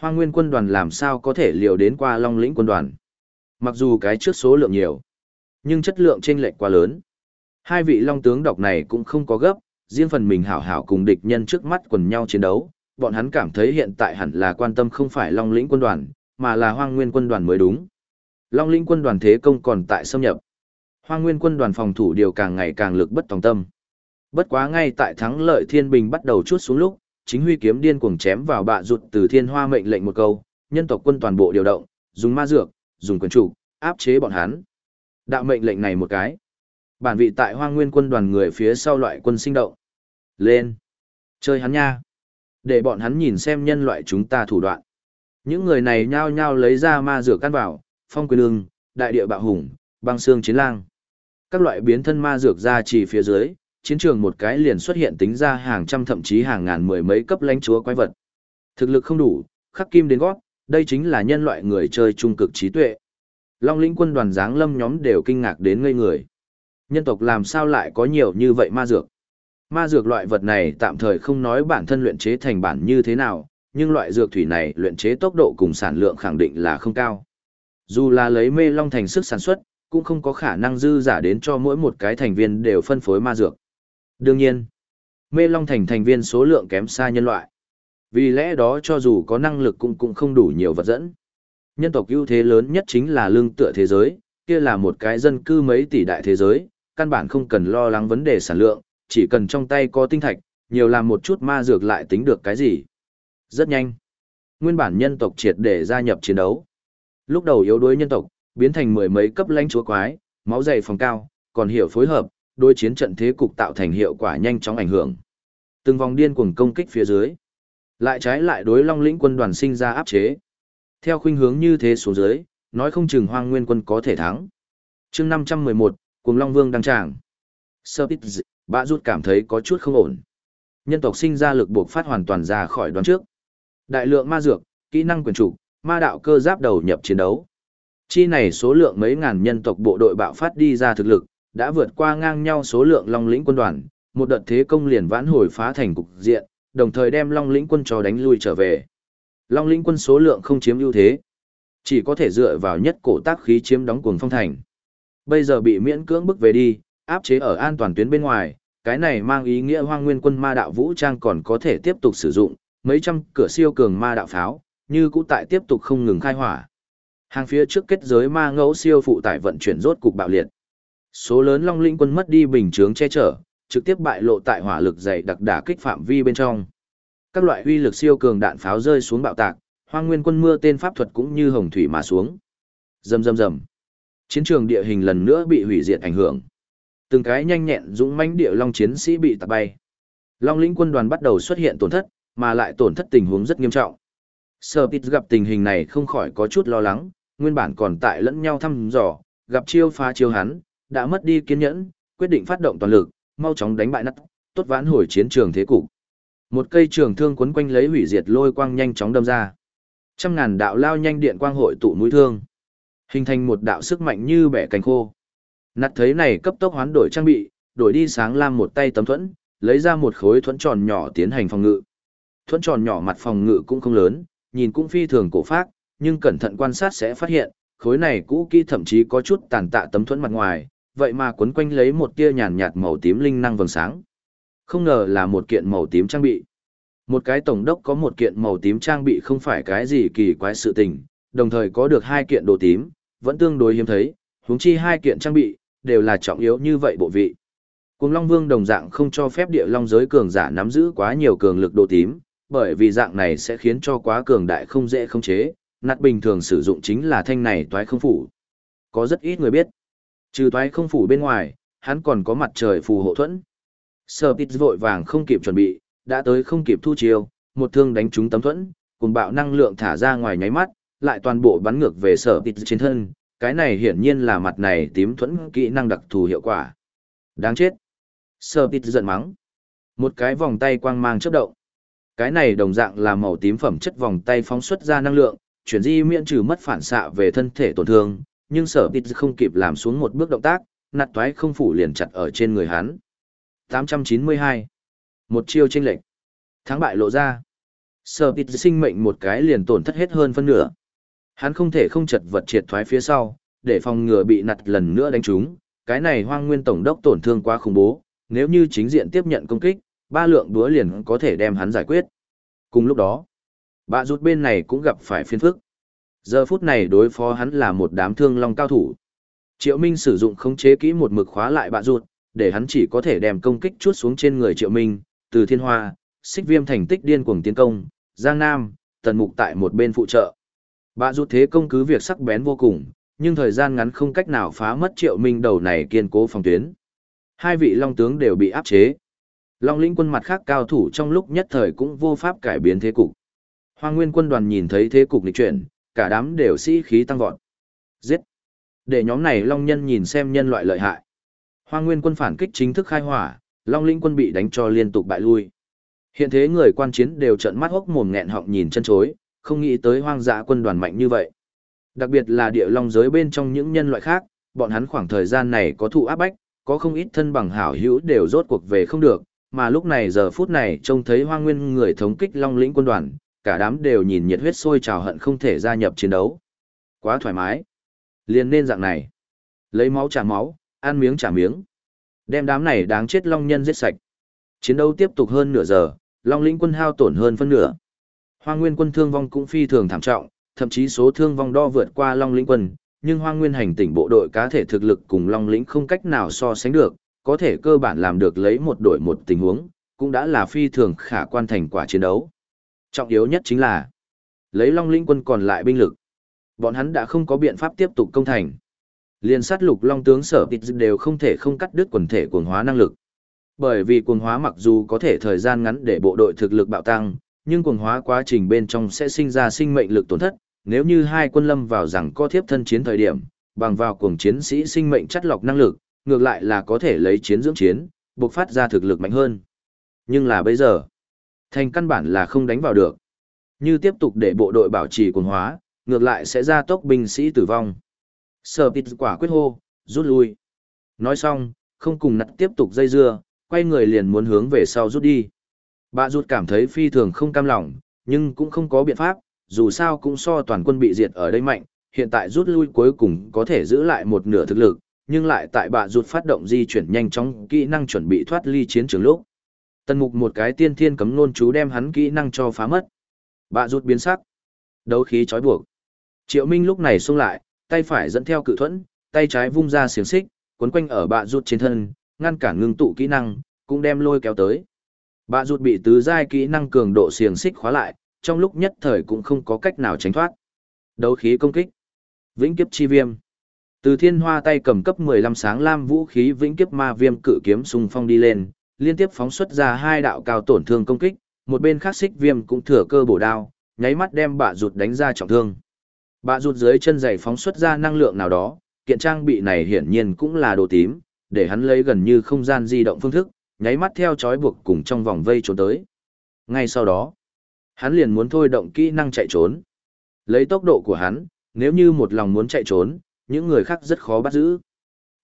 Speaker 1: Hoang nguyên quân đoàn làm sao có thể liều đến qua Long lĩnh quân đoàn. Mặc dù cái trước số lượng nhiều, nhưng chất lượng chênh lệch quá lớn. Hai vị long tướng độc này cũng không có gấp, riêng phần mình hảo hảo cùng địch nhân trước mắt quần nhau chiến đấu, bọn hắn cảm thấy hiện tại hẳn là quan tâm không phải Long lĩnh quân đoàn, mà là Hoang Nguyên quân đoàn mới đúng. Long lĩnh quân đoàn thế công còn tại xâm nhập. Hoang Nguyên quân đoàn phòng thủ điều càng ngày càng lực bất tòng tâm. Bất quá ngay tại thắng lợi Thiên Bình bắt đầu chút xuống lúc, chính huy kiếm điên cuồng chém vào bạ rụt từ Thiên Hoa mệnh lệnh một câu, nhân tộc quân toàn bộ điều động, dùng ma dược, dùng quyền chủ, áp chế bọn hắn. Đạo mệnh lệnh này một cái. Bản vị tại Hoang Nguyên quân đoàn người phía sau loại quân sinh động. Lên. Chơi hắn nha. Để bọn hắn nhìn xem nhân loại chúng ta thủ đoạn. Những người này nhao nhao lấy ra ma dược căn vào, phong quyền Lương, đại địa bạo hùng, băng xương chiến lang. Các loại biến thân ma dược ra chỉ phía dưới, chiến trường một cái liền xuất hiện tính ra hàng trăm thậm chí hàng ngàn mười mấy cấp lãnh chúa quái vật. Thực lực không đủ, khắc kim đến gót, đây chính là nhân loại người chơi trung cực trí tuệ. Long lĩnh quân đoàn giáng lâm nhóm đều kinh ngạc đến ngây người. Nhân tộc làm sao lại có nhiều như vậy ma dược? Ma dược loại vật này tạm thời không nói bản thân luyện chế thành bản như thế nào, nhưng loại dược thủy này luyện chế tốc độ cùng sản lượng khẳng định là không cao. Dù là lấy mê long thành sức sản xuất, cũng không có khả năng dư giả đến cho mỗi một cái thành viên đều phân phối ma dược. Đương nhiên, mê long thành thành viên số lượng kém xa nhân loại. Vì lẽ đó cho dù có năng lực cũng cũng không đủ nhiều vật dẫn. Nhân tộc ưu thế lớn nhất chính là lương tựa thế giới, kia là một cái dân cư mấy tỷ đại thế giới, căn bản không cần lo lắng vấn đề sản lượng, chỉ cần trong tay có tinh thạch, nhiều làm một chút ma dược lại tính được cái gì. Rất nhanh. Nguyên bản nhân tộc triệt để gia nhập chiến đấu. Lúc đầu yếu đuối nhân tộc, biến thành mười mấy cấp lãnh chúa quái, máu dày phòng cao, còn hiểu phối hợp, đối chiến trận thế cục tạo thành hiệu quả nhanh chóng ảnh hưởng. Từng vòng điên cuồng công kích phía dưới. Lại trái lại đối Long lĩnh quân đoàn sinh ra áp chế. Theo khuynh hướng như thế xuống dưới, nói không chừng Hoang Nguyên quân có thể thắng. Chương 511, Cuồng Long Vương đăng tràng. Serpitz, Bạ rút cảm thấy có chút không ổn. Nhân tộc sinh ra lực buộc phát hoàn toàn ra khỏi đoán trước. Đại lượng ma dược, kỹ năng quyền chủ, ma đạo cơ giáp đầu nhập chiến đấu. Chi này số lượng mấy ngàn nhân tộc bộ đội bạo phát đi ra thực lực, đã vượt qua ngang nhau số lượng Long lĩnh quân đoàn, một đợt thế công liền vãn hồi phá thành cục diện, đồng thời đem Long lĩnh quân cho đánh lui trở về. Long lĩnh quân số lượng không chiếm ưu thế, chỉ có thể dựa vào nhất cổ tác khí chiếm đóng cuồng phong thành. Bây giờ bị miễn cưỡng bức về đi, áp chế ở an toàn tuyến bên ngoài, cái này mang ý nghĩa hoang nguyên quân ma đạo vũ trang còn có thể tiếp tục sử dụng, mấy trăm cửa siêu cường ma đạo pháo, như cũ tại tiếp tục không ngừng khai hỏa. Hàng phía trước kết giới ma ngẫu siêu phụ tải vận chuyển rốt cục bạo liệt. Số lớn long linh quân mất đi bình chướng che chở, trực tiếp bại lộ tại hỏa lực dày đặc đả kích phạm vi bên trong. Các loại uy lực siêu cường đạn pháo rơi xuống bạo tạc, hoang nguyên quân mưa tên pháp thuật cũng như hồng thủy mà xuống. Rầm rầm rầm. Chiến trường địa hình lần nữa bị hủy diệt ảnh hưởng từng cái nhanh nhẹn dũng mãnh địa long chiến sĩ bị tạt bay. Long lĩnh quân đoàn bắt đầu xuất hiện tổn thất, mà lại tổn thất tình huống rất nghiêm trọng. Sở Pít gặp tình hình này không khỏi có chút lo lắng, nguyên bản còn tại lẫn nhau thăm dò, gặp chiêu phá chiêu hắn, đã mất đi kiên nhẫn, quyết định phát động toàn lực, mau chóng đánh bại nắt, tốt vãn hồi chiến trường thế cục. Một cây trường thương quấn quanh lấy hủy diệt lôi quang nhanh chóng đâm ra. Trăm ngàn đạo lao nhanh điện quang hội tụ mũi thương, hình thành một đạo sức mạnh như bẻ cánh khô. Nát thấy này cấp tốc hoán đổi trang bị, đổi đi sáng lam một tay tấm thuẫn, lấy ra một khối thuẫn tròn nhỏ tiến hành phòng ngự. Thuẫn tròn nhỏ mặt phòng ngự cũng không lớn, nhìn cũng phi thường cổ phác, nhưng cẩn thận quan sát sẽ phát hiện, khối này cũ kỹ thậm chí có chút tàn tạ tấm thuẫn mặt ngoài, vậy mà quấn quanh lấy một tia nhàn nhạt màu tím linh năng vầng sáng. Không ngờ là một kiện màu tím trang bị. Một cái tổng đốc có một kiện màu tím trang bị không phải cái gì kỳ quái sự tình, đồng thời có được hai kiện đồ tím, vẫn tương đối hiếm thấy, huống chi hai kiện trang bị, đều là trọng yếu như vậy bộ vị. Cùng Long Vương đồng dạng không cho phép địa long giới cường giả nắm giữ quá nhiều cường lực đồ tím, bởi vì dạng này sẽ khiến cho quá cường đại không dễ khống chế, nạt bình thường sử dụng chính là thanh này toái không phủ. Có rất ít người biết. Trừ toái không phủ bên ngoài, hắn còn có mặt trời phù hộ thuẫn. Sở Tịch vội vàng không kịp chuẩn bị, đã tới không kịp thu chiêu, một thương đánh trúng tấm thuẫn, cùng bạo năng lượng thả ra ngoài nháy mắt, lại toàn bộ bắn ngược về Sở Tịch trên thân, cái này hiển nhiên là mặt này tím thuẫn kỹ năng đặc thù hiệu quả. Đáng chết. Sở Tịch giận mắng. Một cái vòng tay quang mang chớp động. Cái này đồng dạng là màu tím phẩm chất vòng tay phóng xuất ra năng lượng, chuyển di miễn trừ mất phản xạ về thân thể tổn thương, nhưng sở tít không kịp làm xuống một bước động tác, nạt toái không phủ liền chặt ở trên người hắn. 892. Một chiêu chênh lệch. Thắng bại lộ ra. Sở tít sinh mệnh một cái liền tổn thất hết hơn phân nửa. Hắn không thể không chật vật triệt thoái phía sau, để phòng ngừa bị nặt lần nữa đánh trúng. Cái này hoang nguyên tổng đốc tổn thương quá khủng bố, nếu như chính diện tiếp nhận công kích, ba lượng đúa liền có thể đem hắn giải quyết. Cùng lúc đó, bạ rút bên này cũng gặp phải phiên phức. Giờ phút này đối phó hắn là một đám thương long cao thủ. Triệu Minh sử dụng khống chế kỹ một mực khóa lại bạ rút, để hắn chỉ có thể đem công kích chuốt xuống trên người Triệu Minh, từ thiên hoa, xích viêm thành tích điên cuồng tiến công, Giang Nam, tần mục tại một bên phụ trợ. Bạ rút thế công cứ việc sắc bén vô cùng, nhưng thời gian ngắn không cách nào phá mất Triệu Minh đầu này kiên cố phòng tuyến. Hai vị long tướng đều bị áp chế. Long lĩnh quân mặt khác cao thủ trong lúc nhất thời cũng vô pháp cải biến thế cục. Hoa Nguyên quân đoàn nhìn thấy thế cục nghịch chuyển, cả đám đều sĩ khí tăng vọt. Giết! Để nhóm này long nhân nhìn xem nhân loại lợi hại. Hoa Nguyên quân phản kích chính thức khai hỏa, Long lĩnh quân bị đánh cho liên tục bại lui. Hiện thế người quan chiến đều trợn mắt hốc mồm nghẹn họng nhìn chân chối, không nghĩ tới hoang dã quân đoàn mạnh như vậy. Đặc biệt là địa long giới bên trong những nhân loại khác, bọn hắn khoảng thời gian này có thụ áp bách, có không ít thân bằng hảo hữu đều rốt cuộc về không được, mà lúc này giờ phút này trông thấy hoang nguyên người thống kích long lĩnh quân đoàn, cả đám đều nhìn nhiệt huyết sôi trào hận không thể gia nhập chiến đấu. Quá thoải mái. Liền nên dạng này. Lấy máu trả máu, ăn miếng trả miếng. Đem đám này đáng chết long nhân giết sạch. Chiến đấu tiếp tục hơn nửa giờ, long lĩnh quân hao tổn hơn phân nửa. Hoang nguyên quân thương vong cũng phi thường thảm trọng, thậm chí số thương vong đo vượt qua long lĩnh quân, nhưng hoang nguyên hành tỉnh bộ đội cá thể thực lực cùng long lĩnh không cách nào so sánh được, có thể cơ bản làm được lấy một đổi một tình huống, cũng đã là phi thường khả quan thành quả chiến đấu. Trọng yếu nhất chính là, lấy long lĩnh quân còn lại binh lực. Bọn hắn đã không có biện pháp tiếp tục công thành. Liên sát lục long tướng sở tịch đều không thể không cắt đứt quần thể cuồng hóa năng lực. Bởi vì cuồng hóa mặc dù có thể thời gian ngắn để bộ đội thực lực bạo tăng, nhưng cuồng hóa quá trình bên trong sẽ sinh ra sinh mệnh lực tổn thất, nếu như hai quân lâm vào rằng có thiếp thân chiến thời điểm, bằng vào cuồng chiến sĩ sinh mệnh chất lọc năng lực, ngược lại là có thể lấy chiến dưỡng chiến, buộc phát ra thực lực mạnh hơn. Nhưng là bây giờ, thành căn bản là không đánh vào được. Như tiếp tục để bộ đội bảo trì cuồng hóa, ngược lại sẽ ra tốc binh sĩ tử vong. Sở tịt quả quyết hô, rút lui. Nói xong, không cùng nặt tiếp tục dây dưa, quay người liền muốn hướng về sau rút đi. Bà rút cảm thấy phi thường không cam lòng, nhưng cũng không có biện pháp, dù sao cũng so toàn quân bị diệt ở đây mạnh, hiện tại rút lui cuối cùng có thể giữ lại một nửa thực lực, nhưng lại tại bà rụt phát động di chuyển nhanh chóng kỹ năng chuẩn bị thoát ly chiến trường lúc. Tần mục một cái tiên thiên cấm nôn chú đem hắn kỹ năng cho phá mất. Bà rụt biến sắc. Đấu khí trói buộc. Triệu Minh lúc này xông lại, tay phải dẫn theo cự thuẫn, tay trái vung ra xiềng xích, cuốn quanh ở bạ rụt trên thân, ngăn cản ngưng tụ kỹ năng, cũng đem lôi kéo tới. Bạ rụt bị tứ giai kỹ năng cường độ xiềng xích khóa lại, trong lúc nhất thời cũng không có cách nào tránh thoát. Đấu khí công kích. Vĩnh kiếp chi viêm. Từ thiên hoa tay cầm cấp 15 sáng lam vũ khí vĩnh kiếp ma viêm cự kiếm xung phong đi lên, liên tiếp phóng xuất ra hai đạo cao tổn thương công kích, một bên khác xích viêm cũng thừa cơ bổ đao, nháy mắt đem bạ rụt đánh ra trọng thương. Bạ rụt dưới chân giày phóng xuất ra năng lượng nào đó, kiện trang bị này hiển nhiên cũng là đồ tím, để hắn lấy gần như không gian di động phương thức, nháy mắt theo chói buộc cùng trong vòng vây trốn tới. Ngay sau đó, hắn liền muốn thôi động kỹ năng chạy trốn. Lấy tốc độ của hắn, nếu như một lòng muốn chạy trốn, những người khác rất khó bắt giữ.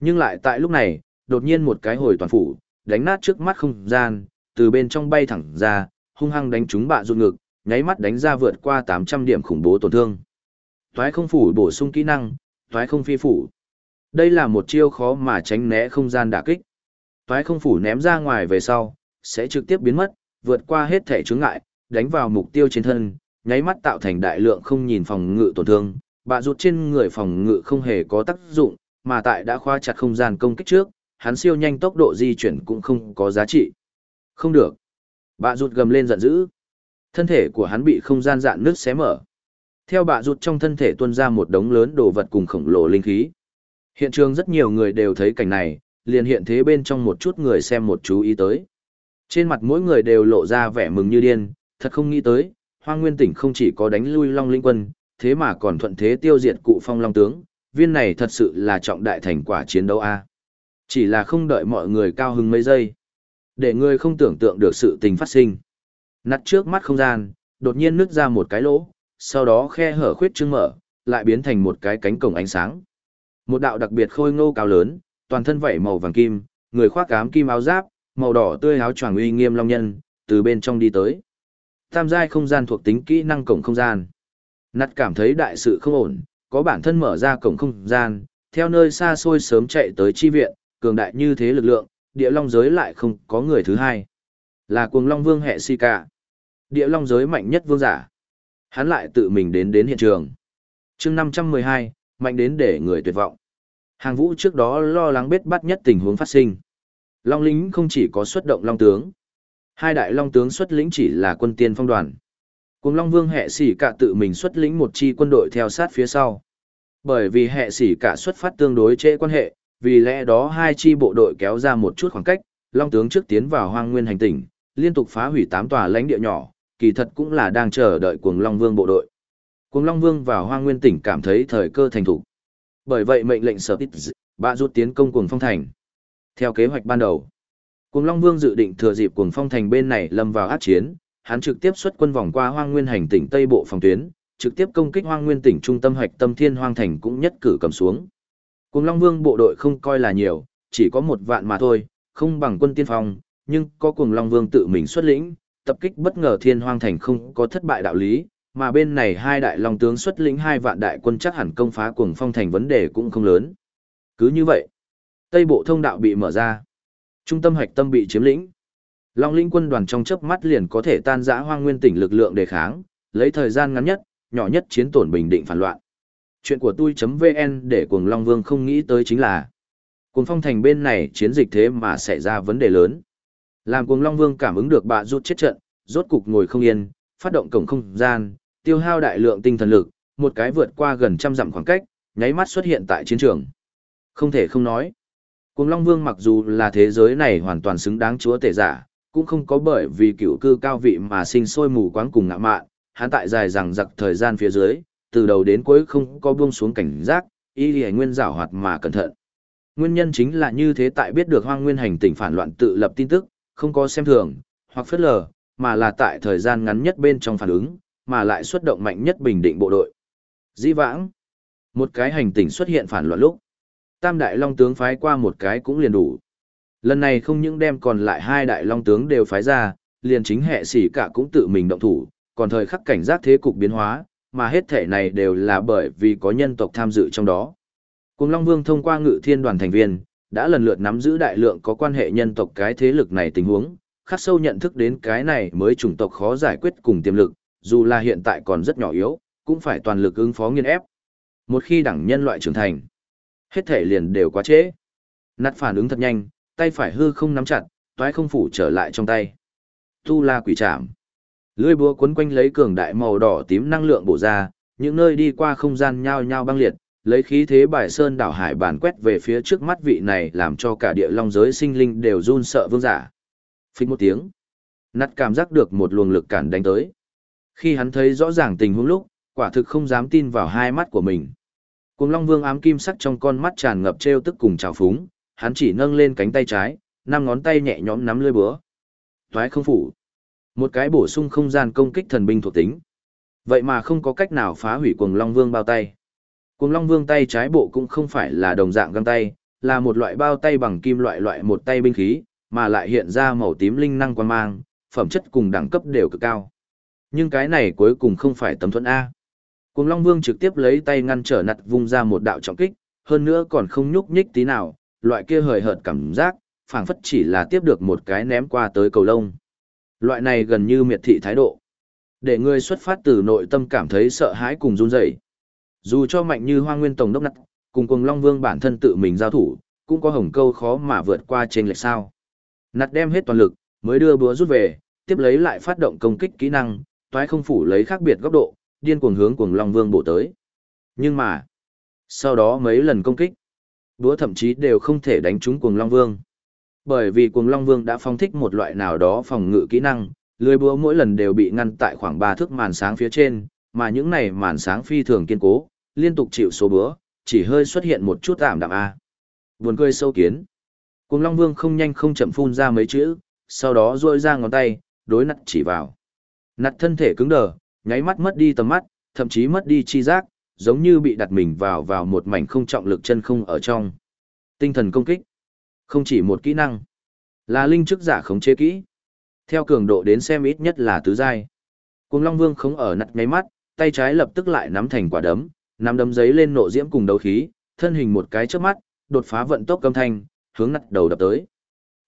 Speaker 1: Nhưng lại tại lúc này, đột nhiên một cái hồi toàn phủ, đánh nát trước mắt không gian, từ bên trong bay thẳng ra, hung hăng đánh trúng bạ rụt ngực, nháy mắt đánh ra vượt qua 800 điểm khủng bố tổn thương. Toái không phủ bổ sung kỹ năng, toái không phi phủ. Đây là một chiêu khó mà tránh né không gian đả kích. Toái không phủ ném ra ngoài về sau, sẽ trực tiếp biến mất, vượt qua hết thể chướng ngại, đánh vào mục tiêu trên thân, nháy mắt tạo thành đại lượng không nhìn phòng ngự tổn thương. Bạ rụt trên người phòng ngự không hề có tác dụng, mà tại đã khoa chặt không gian công kích trước, hắn siêu nhanh tốc độ di chuyển cũng không có giá trị. Không được. Bạ rụt gầm lên giận dữ. Thân thể của hắn bị không gian dạn nước xé mở. Theo bạ rụt trong thân thể tuôn ra một đống lớn đồ vật cùng khổng lồ linh khí. Hiện trường rất nhiều người đều thấy cảnh này, liền hiện thế bên trong một chút người xem một chú ý tới. Trên mặt mỗi người đều lộ ra vẻ mừng như điên, thật không nghĩ tới, hoang nguyên tỉnh không chỉ có đánh lui long linh quân, thế mà còn thuận thế tiêu diệt cụ phong long tướng, viên này thật sự là trọng đại thành quả chiến đấu a. Chỉ là không đợi mọi người cao hứng mấy giây. Để người không tưởng tượng được sự tình phát sinh. Nặt trước mắt không gian, đột nhiên nứt ra một cái lỗ, sau đó khe hở khuyết trương mở, lại biến thành một cái cánh cổng ánh sáng. Một đạo đặc biệt khôi ngô cao lớn, toàn thân vảy màu vàng kim, người khoác ám kim áo giáp, màu đỏ tươi áo choàng uy nghiêm long nhân, từ bên trong đi tới. Tam giai không gian thuộc tính kỹ năng cổng không gian. Nặt cảm thấy đại sự không ổn, có bản thân mở ra cổng không gian, theo nơi xa xôi sớm chạy tới chi viện, cường đại như thế lực lượng, địa long giới lại không có người thứ hai. Là cuồng long vương hệ si cả. Địa long giới mạnh nhất vương giả. Hắn lại tự mình đến đến hiện trường. chương 512, mạnh đến để người tuyệt vọng. Hàng vũ trước đó lo lắng bết bắt nhất tình huống phát sinh. Long lính không chỉ có xuất động long tướng. Hai đại long tướng xuất lĩnh chỉ là quân tiên phong đoàn. Cùng Long Vương hệ sĩ cả tự mình xuất lĩnh một chi quân đội theo sát phía sau. Bởi vì hệ sĩ cả xuất phát tương đối trễ quan hệ, vì lẽ đó hai chi bộ đội kéo ra một chút khoảng cách, Long tướng trước tiến vào hoang nguyên hành tỉnh, liên tục phá hủy tám tòa lãnh địa nhỏ, kỳ thật cũng là đang chờ đợi cuồng Long Vương bộ đội. Cuồng Long Vương vào hoang nguyên tỉnh cảm thấy thời cơ thành thủ. Bởi vậy mệnh lệnh sở tít bạ rút tiến công cuồng phong thành. Theo kế hoạch ban đầu, cuồng Long Vương dự định thừa dịp cuồng phong thành bên này lâm vào át chiến, hắn trực tiếp xuất quân vòng qua hoang nguyên hành tỉnh Tây Bộ phòng tuyến, trực tiếp công kích hoang nguyên tỉnh trung tâm hoạch tâm thiên hoang thành cũng nhất cử cầm xuống. Cuồng Long Vương bộ đội không coi là nhiều, chỉ có một vạn mà thôi, không bằng quân tiên phong, nhưng có Cuồng Long Vương tự mình xuất lĩnh, tập kích bất ngờ thiên hoang thành không có thất bại đạo lý, mà bên này hai đại long tướng xuất lĩnh hai vạn đại quân chắc hẳn công phá Cuồng Phong thành vấn đề cũng không lớn. Cứ như vậy, Tây Bộ thông đạo bị mở ra, trung tâm hoạch tâm bị chiếm lĩnh. Long Linh quân đoàn trong chớp mắt liền có thể tan rã hoang nguyên tỉnh lực lượng đề kháng, lấy thời gian ngắn nhất, nhỏ nhất chiến tổn bình định phản loạn. Chuyện của tôi.vn để cuồng Long Vương không nghĩ tới chính là cuồng phong thành bên này chiến dịch thế mà xảy ra vấn đề lớn. Làm cuồng Long Vương cảm ứng được bạ rút chết trận, rốt cục ngồi không yên, phát động cổng không gian, tiêu hao đại lượng tinh thần lực, một cái vượt qua gần trăm dặm khoảng cách, nháy mắt xuất hiện tại chiến trường. Không thể không nói. Cuồng Long Vương mặc dù là thế giới này hoàn toàn xứng đáng chúa tể giả, cũng không có bởi vì cựu cư cao vị mà sinh sôi mù quáng cùng ngạ mạn, hắn tại dài rằng giặc thời gian phía dưới, từ đầu đến cuối không có buông xuống cảnh giác, y lì nguyên giảo hoạt mà cẩn thận. Nguyên nhân chính là như thế tại biết được hoang nguyên hành tỉnh phản loạn tự lập tin tức, không có xem thường, hoặc phớt lờ, mà là tại thời gian ngắn nhất bên trong phản ứng, mà lại xuất động mạnh nhất bình định bộ đội. Dĩ vãng, một cái hành tỉnh xuất hiện phản loạn lúc, tam đại long tướng phái qua một cái cũng liền đủ. Lần này không những đem còn lại hai đại long tướng đều phái ra, liền chính hệ sĩ cả cũng tự mình động thủ, còn thời khắc cảnh giác thế cục biến hóa, mà hết thể này đều là bởi vì có nhân tộc tham dự trong đó. Cùng Long Vương thông qua ngự thiên đoàn thành viên, đã lần lượt nắm giữ đại lượng có quan hệ nhân tộc cái thế lực này tình huống, khắc sâu nhận thức đến cái này mới chủng tộc khó giải quyết cùng tiềm lực, dù là hiện tại còn rất nhỏ yếu, cũng phải toàn lực ứng phó nghiên ép. Một khi đẳng nhân loại trưởng thành, hết thể liền đều quá trễ. nát phản ứng thật nhanh, tay phải hư không nắm chặt, toái không phủ trở lại trong tay. Tu la quỷ trảm. Lưỡi búa quấn quanh lấy cường đại màu đỏ tím năng lượng bổ ra, những nơi đi qua không gian nhao nhao băng liệt, lấy khí thế bài sơn đảo hải bản quét về phía trước mắt vị này làm cho cả địa long giới sinh linh đều run sợ vương giả. Phích một tiếng. Nắt cảm giác được một luồng lực cản đánh tới. Khi hắn thấy rõ ràng tình huống lúc, quả thực không dám tin vào hai mắt của mình. Cùng Long Vương ám kim sắc trong con mắt tràn ngập trêu tức cùng trào phúng, hắn chỉ nâng lên cánh tay trái, năm ngón tay nhẹ nhõm nắm lưỡi búa. Toái không phủ. Một cái bổ sung không gian công kích thần binh thuộc tính. Vậy mà không có cách nào phá hủy Cuồng Long Vương bao tay. Cuồng Long Vương tay trái bộ cũng không phải là đồng dạng găng tay, là một loại bao tay bằng kim loại loại một tay binh khí, mà lại hiện ra màu tím linh năng quan mang, phẩm chất cùng đẳng cấp đều cực cao. Nhưng cái này cuối cùng không phải tấm thuẫn A. Cuồng Long Vương trực tiếp lấy tay ngăn trở nặt vung ra một đạo trọng kích, hơn nữa còn không nhúc nhích tí nào, loại kia hời hợt cảm giác, phảng phất chỉ là tiếp được một cái ném qua tới cầu lông. Loại này gần như miệt thị thái độ. Để người xuất phát từ nội tâm cảm thấy sợ hãi cùng run rẩy. Dù cho mạnh như Hoang Nguyên Tổng đốc nặng, cùng cùng Long Vương bản thân tự mình giao thủ, cũng có hồng câu khó mà vượt qua trên lệch sao. Nặt đem hết toàn lực, mới đưa búa rút về, tiếp lấy lại phát động công kích kỹ năng, toái không phủ lấy khác biệt góc độ, điên cuồng hướng cuồng Long Vương bổ tới. Nhưng mà, sau đó mấy lần công kích, búa thậm chí đều không thể đánh trúng cuồng Long Vương. Bởi vì cuồng Long Vương đã phong thích một loại nào đó phòng ngự kỹ năng, lưới búa mỗi lần đều bị ngăn tại khoảng ba thước màn sáng phía trên, mà những này màn sáng phi thường kiên cố, liên tục chịu số búa, chỉ hơi xuất hiện một chút tạm đạm A. Buồn cười sâu kiến. Cuồng Long Vương không nhanh không chậm phun ra mấy chữ, sau đó duỗi ra ngón tay, đối nặt chỉ vào. Nặt thân thể cứng đờ, nháy mắt mất đi tầm mắt, thậm chí mất đi chi giác, giống như bị đặt mình vào vào một mảnh không trọng lực chân không ở trong. Tinh thần công kích. Không chỉ một kỹ năng, là linh chức giả khống chế kỹ. Theo cường độ đến xem ít nhất là tứ giai. Cùng Long Vương không ở nặt ngáy mắt, tay trái lập tức lại nắm thành quả đấm, nắm đấm giấy lên nộ diễm cùng đấu khí, thân hình một cái trước mắt, đột phá vận tốc âm thanh, hướng nặt đầu đập tới.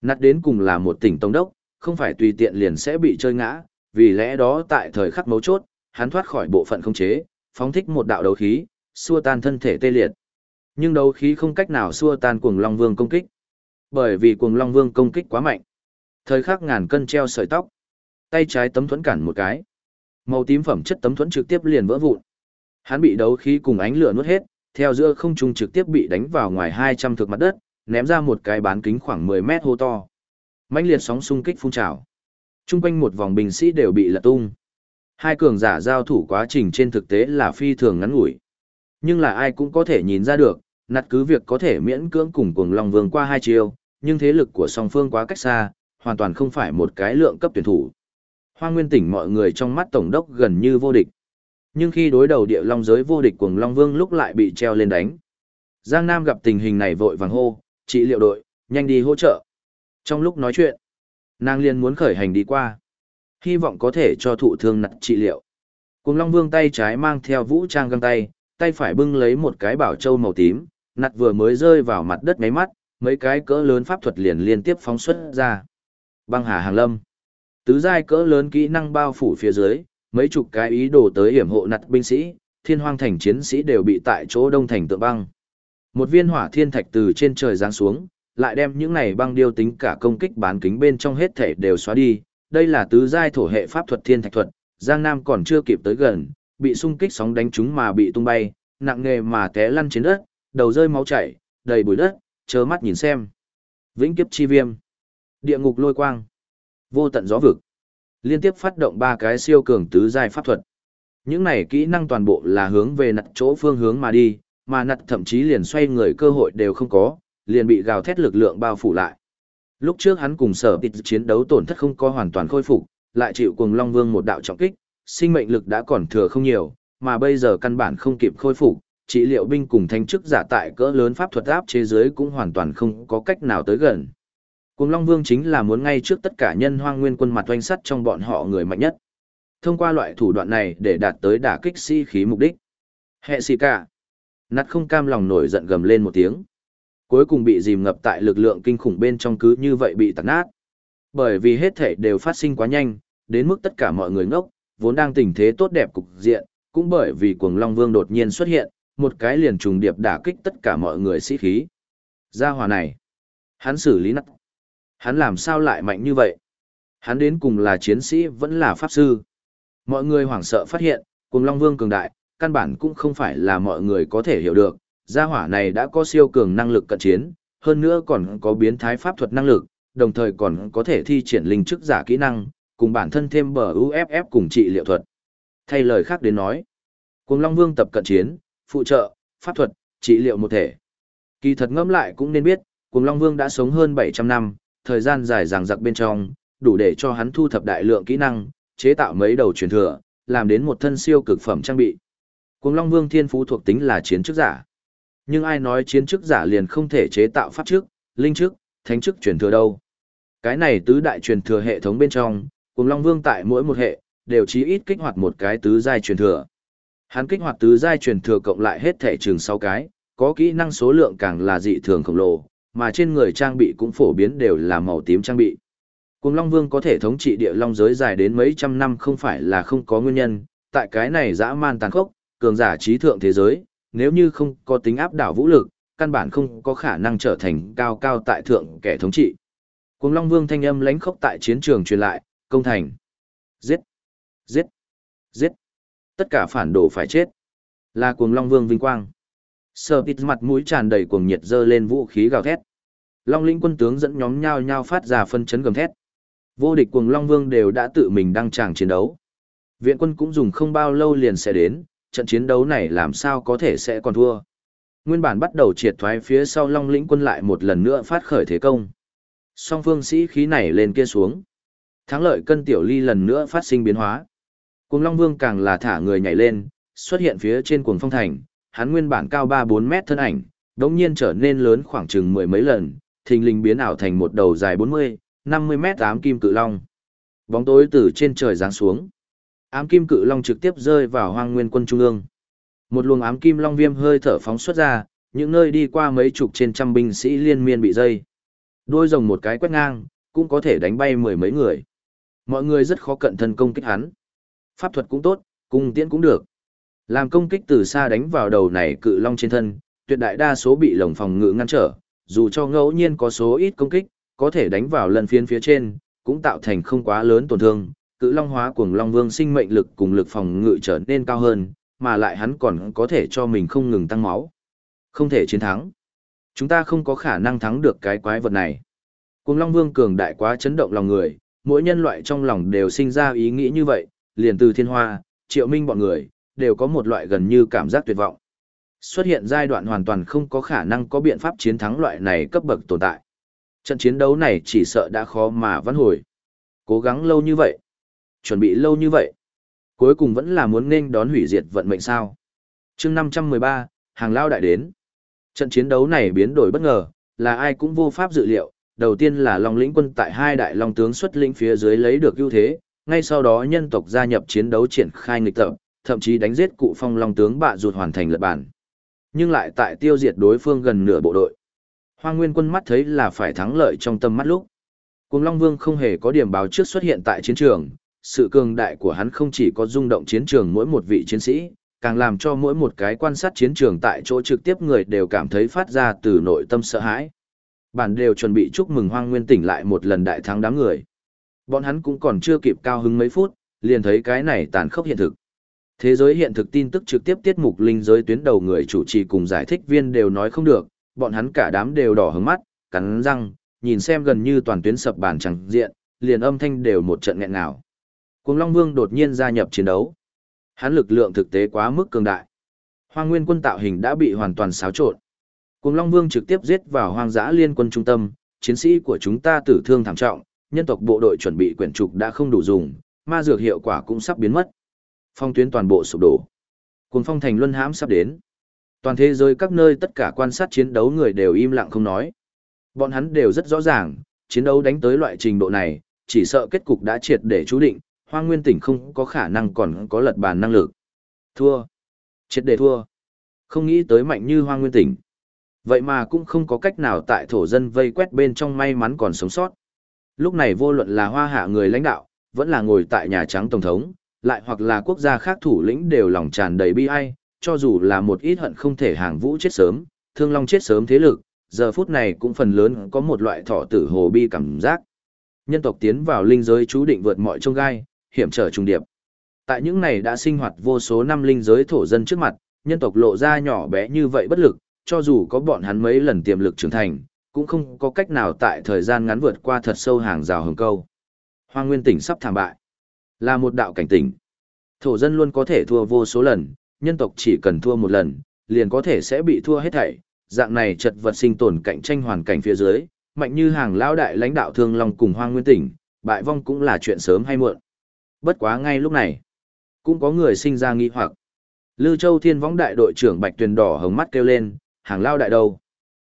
Speaker 1: Nặt đến cùng là một tỉnh tông đốc, không phải tùy tiện liền sẽ bị chơi ngã, vì lẽ đó tại thời khắc mấu chốt, hắn thoát khỏi bộ phận không chế, phóng thích một đạo đấu khí, xua tan thân thể tê liệt. Nhưng đấu khí không cách nào xua tan cuồng Long Vương công kích. Bởi vì cuồng Long Vương công kích quá mạnh. Thời khắc ngàn cân treo sợi tóc. Tay trái tấm thuẫn cản một cái. Màu tím phẩm chất tấm thuẫn trực tiếp liền vỡ vụn. Hắn bị đấu khí cùng ánh lửa nuốt hết, theo giữa không trung trực tiếp bị đánh vào ngoài 200 thước mặt đất, ném ra một cái bán kính khoảng 10 mét hô to. mãnh liệt sóng xung kích phun trào. Trung quanh một vòng binh sĩ đều bị lật tung. Hai cường giả giao thủ quá trình trên thực tế là phi thường ngắn ngủi. Nhưng là ai cũng có thể nhìn ra được, nặt cứ việc có thể miễn cưỡng cùng cuồng Long Vương qua hai chiêu, nhưng thế lực của song phương quá cách xa, hoàn toàn không phải một cái lượng cấp tuyển thủ. Hoa Nguyên tỉnh mọi người trong mắt tổng đốc gần như vô địch. Nhưng khi đối đầu địa long giới vô địch cuồng Long Vương lúc lại bị treo lên đánh. Giang Nam gặp tình hình này vội vàng hô, trị liệu đội, nhanh đi hỗ trợ. Trong lúc nói chuyện, nàng liền muốn khởi hành đi qua. Hy vọng có thể cho thụ thương nặng trị liệu. Cùng Long Vương tay trái mang theo vũ trang găng tay, tay phải bưng lấy một cái bảo châu màu tím, nặt vừa mới rơi vào mặt đất mấy mắt, mấy cái cỡ lớn pháp thuật liền liên tiếp phóng xuất ra. Băng hà hàng lâm. Tứ giai cỡ lớn kỹ năng bao phủ phía dưới, mấy chục cái ý đồ tới hiểm hộ nặt binh sĩ, thiên hoang thành chiến sĩ đều bị tại chỗ đông thành tượng băng. Một viên hỏa thiên thạch từ trên trời giáng xuống, lại đem những này băng điêu tính cả công kích bán kính bên trong hết thể đều xóa đi. Đây là tứ giai thổ hệ pháp thuật thiên thạch thuật, Giang Nam còn chưa kịp tới gần, bị xung kích sóng đánh trúng mà bị tung bay, nặng nghề mà té lăn trên đất, đầu rơi máu chảy, đầy bụi đất, chớ mắt nhìn xem. Vĩnh kiếp chi viêm, địa ngục lôi quang, vô tận gió vực. Liên tiếp phát động ba cái siêu cường tứ giai pháp thuật. Những này kỹ năng toàn bộ là hướng về nặt chỗ phương hướng mà đi, mà nặt thậm chí liền xoay người cơ hội đều không có, liền bị gào thét lực lượng bao phủ lại. Lúc trước hắn cùng sở tịt chiến đấu tổn thất không có hoàn toàn khôi phục, lại chịu cùng Long Vương một đạo trọng kích, sinh mệnh lực đã còn thừa không nhiều, mà bây giờ căn bản không kịp khôi phục, trị liệu binh cùng thanh chức giả tại cỡ lớn pháp thuật áp chế giới cũng hoàn toàn không có cách nào tới gần. Cùng Long Vương chính là muốn ngay trước tất cả nhân hoang nguyên quân mặt oanh sắt trong bọn họ người mạnh nhất. Thông qua loại thủ đoạn này để đạt tới đả kích si khí mục đích. Hệ xì cả. Nặt không cam lòng nổi giận gầm lên một tiếng. Cuối cùng bị dìm ngập tại lực lượng kinh khủng bên trong cứ như vậy bị tạt nát. Bởi vì hết thể đều phát sinh quá nhanh, đến mức tất cả mọi người ngốc, vốn đang tình thế tốt đẹp cục diện, cũng bởi vì cuồng Long Vương đột nhiên xuất hiện, một cái liền trùng điệp đả kích tất cả mọi người sĩ khí. Gia hòa này, hắn xử lý nặng. Hắn làm sao lại mạnh như vậy? Hắn đến cùng là chiến sĩ vẫn là pháp sư. Mọi người hoảng sợ phát hiện, cuồng Long Vương cường đại, căn bản cũng không phải là mọi người có thể hiểu được. Gia hỏa này đã có siêu cường năng lực cận chiến, hơn nữa còn có biến thái pháp thuật năng lực, đồng thời còn có thể thi triển linh chức giả kỹ năng, cùng bản thân thêm bờ UFF cùng trị liệu thuật. Thay lời khác đến nói, Cuồng Long Vương tập cận chiến, phụ trợ, pháp thuật, trị liệu một thể. Kỳ thật ngẫm lại cũng nên biết, Cuồng Long Vương đã sống hơn 700 năm, thời gian dài dằng dặc bên trong, đủ để cho hắn thu thập đại lượng kỹ năng, chế tạo mấy đầu truyền thừa, làm đến một thân siêu cực phẩm trang bị. Cuồng Long Vương thiên phú thuộc tính là chiến chức giả. Nhưng ai nói chiến chức giả liền không thể chế tạo pháp chức, linh chức, thánh chức truyền thừa đâu. Cái này tứ đại truyền thừa hệ thống bên trong, cùng Long Vương tại mỗi một hệ đều chí ít kích hoạt một cái tứ giai truyền thừa. Hắn kích hoạt tứ giai truyền thừa cộng lại hết thể trường 6 cái, có kỹ năng số lượng càng là dị thường khổng lồ, mà trên người trang bị cũng phổ biến đều là màu tím trang bị. Cùng Long Vương có thể thống trị địa long giới dài đến mấy trăm năm không phải là không có nguyên nhân, tại cái này dã man tàn khốc, cường giả trí thượng thế giới, nếu như không có tính áp đảo vũ lực, căn bản không có khả năng trở thành cao cao tại thượng kẻ thống trị. Cùng Long Vương thanh âm lãnh khốc tại chiến trường truyền lại, công thành. Giết! Giết! Giết! Tất cả phản đồ phải chết. Là cuồng Long Vương vinh quang. Sở tít mặt mũi tràn đầy cuồng nhiệt dơ lên vũ khí gào thét. Long lĩnh quân tướng dẫn nhóm nhau nhau phát ra phân chấn gầm thét. Vô địch cuồng Long Vương đều đã tự mình đăng tràng chiến đấu. Viện quân cũng dùng không bao lâu liền sẽ đến, trận chiến đấu này làm sao có thể sẽ còn thua. Nguyên bản bắt đầu triệt thoái phía sau Long lĩnh quân lại một lần nữa phát khởi thế công. Song phương sĩ khí này lên kia xuống. Thắng lợi cân tiểu ly lần nữa phát sinh biến hóa. Cùng Long Vương càng là thả người nhảy lên, xuất hiện phía trên cuồng phong thành, hắn nguyên bản cao 3-4 mét thân ảnh, đống nhiên trở nên lớn khoảng chừng mười mấy lần, thình lình biến ảo thành một đầu dài 40, 50 mét ám kim cự long. Bóng tối từ trên trời giáng xuống. Ám kim cự long trực tiếp rơi vào hoang nguyên quân trung ương. Một luồng ám kim long viêm hơi thở phóng xuất ra, những nơi đi qua mấy chục trên trăm binh sĩ liên miên bị dây. Đôi rồng một cái quét ngang, cũng có thể đánh bay mười mấy người. Mọi người rất khó cận thân công kích hắn. Pháp thuật cũng tốt, cung tiễn cũng được. Làm công kích từ xa đánh vào đầu này cự long trên thân, tuyệt đại đa số bị lồng phòng ngự ngăn trở, dù cho ngẫu nhiên có số ít công kích, có thể đánh vào lần phiến phía trên, cũng tạo thành không quá lớn tổn thương. Cự long hóa cuồng long vương sinh mệnh lực cùng lực phòng ngự trở nên cao hơn, mà lại hắn còn có thể cho mình không ngừng tăng máu. Không thể chiến thắng. Chúng ta không có khả năng thắng được cái quái vật này. Cuồng long vương cường đại quá chấn động lòng người, mỗi nhân loại trong lòng đều sinh ra ý nghĩ như vậy, liền từ thiên hoa, triệu minh bọn người, đều có một loại gần như cảm giác tuyệt vọng. Xuất hiện giai đoạn hoàn toàn không có khả năng có biện pháp chiến thắng loại này cấp bậc tồn tại. Trận chiến đấu này chỉ sợ đã khó mà vãn hồi. Cố gắng lâu như vậy, chuẩn bị lâu như vậy, cuối cùng vẫn là muốn nên đón hủy diệt vận mệnh sao. chương 513, hàng lao đại đến. Trận chiến đấu này biến đổi bất ngờ, là ai cũng vô pháp dự liệu. Đầu tiên là Long lĩnh quân tại hai đại long tướng xuất lĩnh phía dưới lấy được ưu thế, ngay sau đó nhân tộc gia nhập chiến đấu triển khai nghịch tập, thậm chí đánh giết cụ phong long tướng bạ ruột hoàn thành lật bản. Nhưng lại tại tiêu diệt đối phương gần nửa bộ đội. Hoa Nguyên quân mắt thấy là phải thắng lợi trong tâm mắt lúc. Cùng Long Vương không hề có điểm báo trước xuất hiện tại chiến trường, sự cường đại của hắn không chỉ có rung động chiến trường mỗi một vị chiến sĩ, càng làm cho mỗi một cái quan sát chiến trường tại chỗ trực tiếp người đều cảm thấy phát ra từ nội tâm sợ hãi. Bản đều chuẩn bị chúc mừng Hoang Nguyên tỉnh lại một lần đại thắng đám người. Bọn hắn cũng còn chưa kịp cao hứng mấy phút, liền thấy cái này tàn khốc hiện thực. Thế giới hiện thực tin tức trực tiếp tiết mục linh giới tuyến đầu người chủ trì cùng giải thích viên đều nói không được, bọn hắn cả đám đều đỏ hứng mắt, cắn răng, nhìn xem gần như toàn tuyến sập bàn chẳng diện, liền âm thanh đều một trận nghẹn ngào. Cuồng Long Vương đột nhiên gia nhập chiến đấu. Hắn lực lượng thực tế quá mức cường đại. Hoang Nguyên quân tạo hình đã bị hoàn toàn xáo trộn. Cuồng Long Vương trực tiếp giết vào hoang dã liên quân trung tâm, chiến sĩ của chúng ta tử thương thảm trọng, nhân tộc bộ đội chuẩn bị quyển trục đã không đủ dùng, ma dược hiệu quả cũng sắp biến mất. Phong tuyến toàn bộ sụp đổ. Cuồng phong thành luân hãm sắp đến. Toàn thế giới các nơi tất cả quan sát chiến đấu người đều im lặng không nói. Bọn hắn đều rất rõ ràng, chiến đấu đánh tới loại trình độ này, chỉ sợ kết cục đã triệt để chú định, Hoang Nguyên tỉnh không có khả năng còn có lật bàn năng lực. Thua. Triệt để thua. Không nghĩ tới mạnh như Hoang Nguyên tỉnh. Vậy mà cũng không có cách nào tại thổ dân vây quét bên trong may mắn còn sống sót. Lúc này vô luận là hoa hạ người lãnh đạo, vẫn là ngồi tại Nhà Trắng Tổng thống, lại hoặc là quốc gia khác thủ lĩnh đều lòng tràn đầy bi ai, cho dù là một ít hận không thể hàng vũ chết sớm, thương long chết sớm thế lực, giờ phút này cũng phần lớn có một loại thọ tử hồ bi cảm giác. Nhân tộc tiến vào linh giới chú định vượt mọi trông gai, hiểm trở trung điệp. Tại những này đã sinh hoạt vô số năm linh giới thổ dân trước mặt, nhân tộc lộ ra nhỏ bé như vậy bất lực, cho dù có bọn hắn mấy lần tiềm lực trưởng thành, cũng không có cách nào tại thời gian ngắn vượt qua thật sâu hàng rào hồng câu. Hoa Nguyên tỉnh sắp thảm bại. Là một đạo cảnh tỉnh. Thổ dân luôn có thể thua vô số lần, nhân tộc chỉ cần thua một lần, liền có thể sẽ bị thua hết thảy. Dạng này chật vật sinh tồn cạnh tranh hoàn cảnh phía dưới, mạnh như hàng lão đại lãnh đạo thương long cùng hoang nguyên tỉnh, bại vong cũng là chuyện sớm hay muộn. Bất quá ngay lúc này, cũng có người sinh ra nghi hoặc. Lư Châu Thiên Võng đại đội trưởng Bạch Tuyền đỏ hồng mắt kêu lên, hàng lao đại đâu?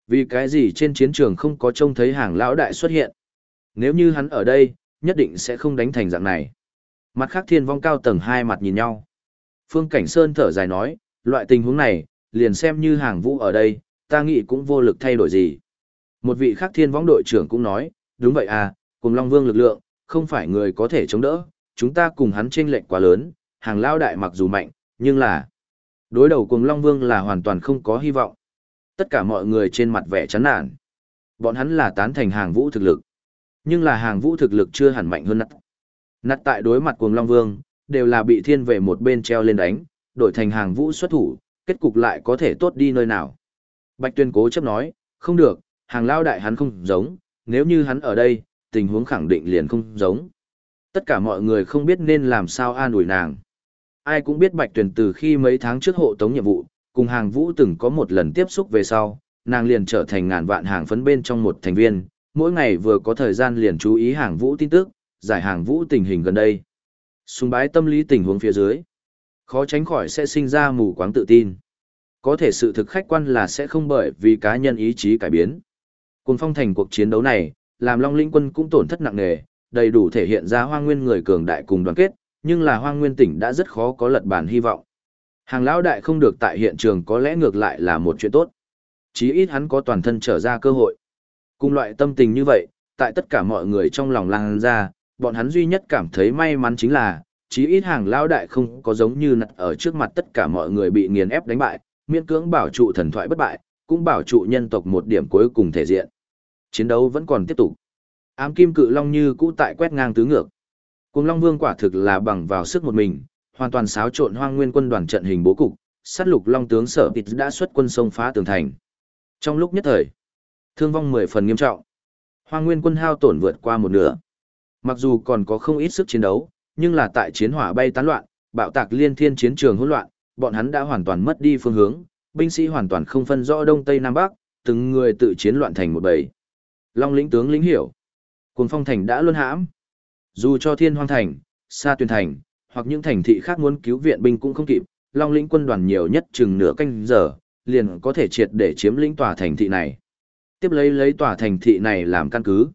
Speaker 1: Vì cái gì trên chiến trường không có trông thấy hàng lão đại xuất hiện? Nếu như hắn ở đây, nhất định sẽ không đánh thành dạng này. Mặt khác thiên vong cao tầng hai mặt nhìn nhau. Phương Cảnh Sơn thở dài nói, loại tình huống này, liền xem như hàng vũ ở đây, ta nghĩ cũng vô lực thay đổi gì. Một vị khác thiên vong đội trưởng cũng nói, đúng vậy à, cùng Long Vương lực lượng, không phải người có thể chống đỡ, chúng ta cùng hắn chênh lệch quá lớn, hàng lao đại mặc dù mạnh, nhưng là đối đầu cùng Long Vương là hoàn toàn không có hy vọng. Tất cả mọi người trên mặt vẻ chán nản. Bọn hắn là tán thành hàng vũ thực lực. Nhưng là hàng vũ thực lực chưa hẳn mạnh hơn nặng. Nặt tại đối mặt cuồng Long Vương, đều là bị thiên về một bên treo lên đánh, đổi thành hàng vũ xuất thủ, kết cục lại có thể tốt đi nơi nào. Bạch tuyên cố chấp nói, không được, hàng lao đại hắn không giống, nếu như hắn ở đây, tình huống khẳng định liền không giống. Tất cả mọi người không biết nên làm sao an ủi nàng. Ai cũng biết Bạch Tuyền từ khi mấy tháng trước hộ tống nhiệm vụ, cùng hàng vũ từng có một lần tiếp xúc về sau, nàng liền trở thành ngàn vạn hàng phấn bên trong một thành viên, mỗi ngày vừa có thời gian liền chú ý hàng vũ tin tức, giải hàng vũ tình hình gần đây. Sùng bái tâm lý tình huống phía dưới. Khó tránh khỏi sẽ sinh ra mù quáng tự tin. Có thể sự thực khách quan là sẽ không bởi vì cá nhân ý chí cải biến. Cùng phong thành cuộc chiến đấu này, làm Long Linh quân cũng tổn thất nặng nề, đầy đủ thể hiện ra hoang nguyên người cường đại cùng đoàn kết, nhưng là hoang nguyên tỉnh đã rất khó có lật bàn hy vọng. Hàng lão đại không được tại hiện trường có lẽ ngược lại là một chuyện tốt. Chí ít hắn có toàn thân trở ra cơ hội. Cùng loại tâm tình như vậy, tại tất cả mọi người trong lòng lan ra, bọn hắn duy nhất cảm thấy may mắn chính là, chí ít hàng lão đại không có giống như nặt ở trước mặt tất cả mọi người bị nghiền ép đánh bại, miễn cưỡng bảo trụ thần thoại bất bại, cũng bảo trụ nhân tộc một điểm cuối cùng thể diện. Chiến đấu vẫn còn tiếp tục. Ám kim cự long như cũ tại quét ngang tứ ngược. Cùng Long Vương quả thực là bằng vào sức một mình, hoàn toàn xáo trộn hoang nguyên quân đoàn trận hình bố cục, sát lục long tướng sở tịch đã xuất quân sông phá tường thành. Trong lúc nhất thời, thương vong mười phần nghiêm trọng. Hoang nguyên quân hao tổn vượt qua một nửa. Mặc dù còn có không ít sức chiến đấu, nhưng là tại chiến hỏa bay tán loạn, bạo tạc liên thiên chiến trường hỗn loạn, bọn hắn đã hoàn toàn mất đi phương hướng, binh sĩ hoàn toàn không phân rõ đông tây nam bắc, từng người tự chiến loạn thành một bầy. Long lĩnh tướng lĩnh hiểu, cuồng phong thành đã luân hãm. Dù cho thiên hoang thành, xa tuyền thành, hoặc những thành thị khác muốn cứu viện binh cũng không kịp, Long lĩnh quân đoàn nhiều nhất chừng nửa canh giờ, liền có thể triệt để chiếm lĩnh tòa thành thị này. Tiếp lấy lấy tòa thành thị này làm căn cứ.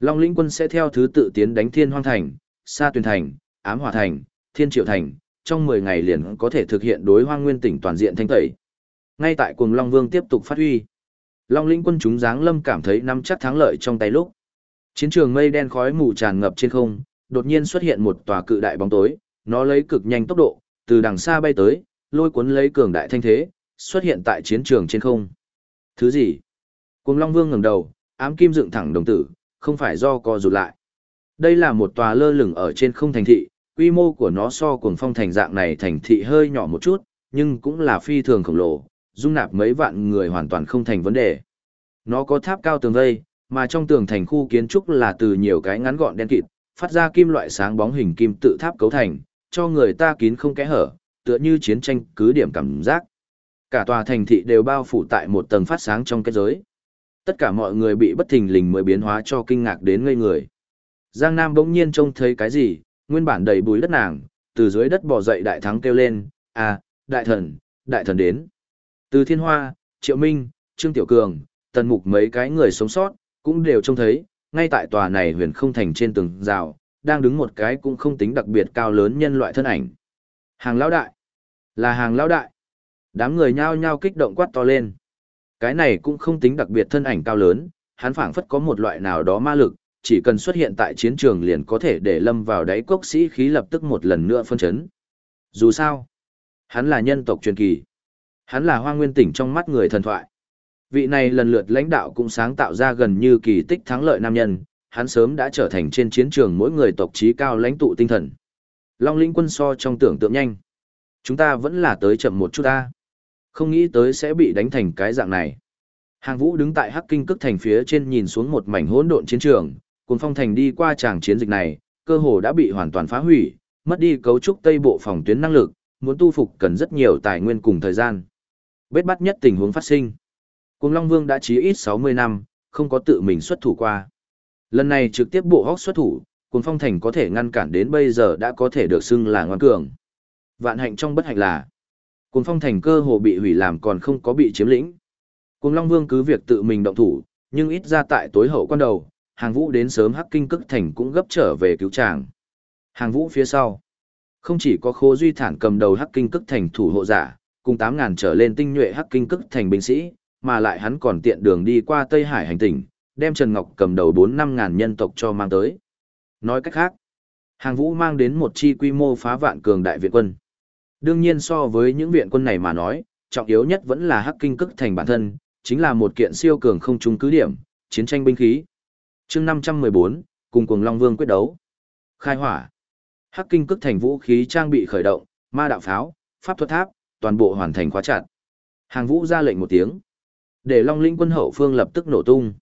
Speaker 1: Long lĩnh quân sẽ theo thứ tự tiến đánh thiên hoang thành, xa tuyền thành, ám Hòa thành, thiên triệu thành, trong 10 ngày liền có thể thực hiện đối hoang nguyên tỉnh toàn diện thanh tẩy. Ngay tại cuồng Long Vương tiếp tục phát huy. Long lĩnh quân chúng giáng lâm cảm thấy nắm chắc thắng lợi trong tay lúc. Chiến trường mây đen khói mù tràn ngập trên không, đột nhiên xuất hiện một tòa cự đại bóng tối, nó lấy cực nhanh tốc độ, từ đằng xa bay tới, lôi cuốn lấy cường đại thanh thế, xuất hiện tại chiến trường trên không. Thứ gì? Cuồng Long Vương ngẩng đầu, ám kim dựng thẳng đồng tử, không phải do co rụt lại. Đây là một tòa lơ lửng ở trên không thành thị, quy mô của nó so cuồng phong thành dạng này thành thị hơi nhỏ một chút, nhưng cũng là phi thường khổng lồ, dung nạp mấy vạn người hoàn toàn không thành vấn đề. Nó có tháp cao tường vây, mà trong tường thành khu kiến trúc là từ nhiều cái ngắn gọn đen kịt, phát ra kim loại sáng bóng hình kim tự tháp cấu thành, cho người ta kín không kẽ hở, tựa như chiến tranh cứ điểm cảm giác. Cả tòa thành thị đều bao phủ tại một tầng phát sáng trong kết giới. Tất cả mọi người bị bất thình lình mới biến hóa cho kinh ngạc đến ngây người. Giang Nam bỗng nhiên trông thấy cái gì, nguyên bản đầy bùi đất nàng, từ dưới đất bò dậy đại thắng kêu lên, à, đại thần, đại thần đến. Từ thiên hoa, triệu minh, trương tiểu cường, tần mục mấy cái người sống sót, cũng đều trông thấy, ngay tại tòa này huyền không thành trên tường rào, đang đứng một cái cũng không tính đặc biệt cao lớn nhân loại thân ảnh. Hàng lão đại, là hàng lão đại. Đám người nhao nhao kích động quát to lên. Cái này cũng không tính đặc biệt thân ảnh cao lớn, hắn phảng phất có một loại nào đó ma lực, chỉ cần xuất hiện tại chiến trường liền có thể để lâm vào đáy cốc sĩ khí lập tức một lần nữa phân chấn. Dù sao, hắn là nhân tộc truyền kỳ. Hắn là hoa nguyên tỉnh trong mắt người thần thoại. Vị này lần lượt lãnh đạo cũng sáng tạo ra gần như kỳ tích thắng lợi nam nhân, hắn sớm đã trở thành trên chiến trường mỗi người tộc trí cao lãnh tụ tinh thần. Long linh quân so trong tưởng tượng nhanh. Chúng ta vẫn là tới chậm một chút ta. Không nghĩ tới sẽ bị đánh thành cái dạng này. Hàng vũ đứng tại Hắc Kinh cức thành phía trên nhìn xuống một mảnh hỗn độn chiến trường, cùng phong thành đi qua tràng chiến dịch này, cơ hồ đã bị hoàn toàn phá hủy, mất đi cấu trúc tây bộ phòng tuyến năng lực, muốn tu phục cần rất nhiều tài nguyên cùng thời gian. Bết bắt nhất tình huống phát sinh. Cùng Long Vương đã chí ít 60 năm, không có tự mình xuất thủ qua. Lần này trực tiếp bộ hóc xuất thủ, cùng phong thành có thể ngăn cản đến bây giờ đã có thể được xưng là ngoan cường. Vạn hạnh trong bất hạnh là, cùng phong thành cơ hồ bị hủy làm còn không có bị chiếm lĩnh. Cùng Long Vương cứ việc tự mình động thủ, nhưng ít ra tại tối hậu quan đầu, hàng vũ đến sớm hắc kinh cức thành cũng gấp trở về cứu tràng. Hàng vũ phía sau, không chỉ có khô duy thản cầm đầu hắc kinh cức thành thủ hộ giả, cùng tám ngàn trở lên tinh nhuệ hắc kinh cức thành binh sĩ, mà lại hắn còn tiện đường đi qua Tây Hải hành tỉnh, đem Trần Ngọc cầm đầu bốn năm ngàn nhân tộc cho mang tới. Nói cách khác, hàng vũ mang đến một chi quy mô phá vạn cường đại viện quân. Đương nhiên so với những viện quân này mà nói, trọng yếu nhất vẫn là hắc kinh cức thành bản thân, chính là một kiện siêu cường không trung cứ điểm, chiến tranh binh khí. chương 514, cùng cùng Long Vương quyết đấu. Khai hỏa. Hắc kinh cức thành vũ khí trang bị khởi động, ma đạo pháo, pháp thuật tháp, toàn bộ hoàn thành khóa chặt. Hàng vũ ra lệnh một tiếng. Để Long Linh quân hậu phương lập tức nổ tung.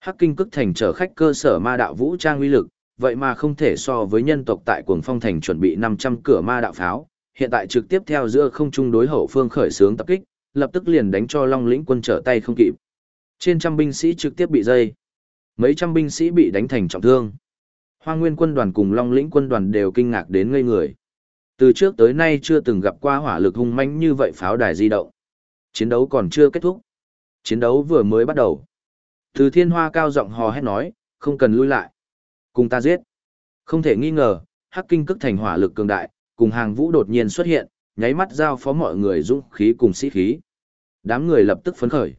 Speaker 1: Hắc kinh cức thành trở khách cơ sở ma đạo vũ trang uy lực, vậy mà không thể so với nhân tộc tại cuồng phong thành chuẩn bị 500 cửa ma đạo pháo, hiện tại trực tiếp theo giữa không trung đối hậu phương khởi xướng tập kích, lập tức liền đánh cho Long lĩnh quân trở tay không kịp. Trên trăm binh sĩ trực tiếp bị dây. Mấy trăm binh sĩ bị đánh thành trọng thương. Hoa Nguyên quân đoàn cùng Long lĩnh quân đoàn đều kinh ngạc đến ngây người. Từ trước tới nay chưa từng gặp qua hỏa lực hung mãnh như vậy pháo đài di động. Chiến đấu còn chưa kết thúc. Chiến đấu vừa mới bắt đầu. Từ thiên hoa cao giọng hò hét nói, không cần lui lại. Cùng ta giết. Không thể nghi ngờ, Hắc Kinh cức thành hỏa lực cường đại, cùng hàng vũ đột nhiên xuất hiện, nháy mắt giao phó mọi người dũng khí cùng sĩ khí. Đám người lập tức phấn khởi.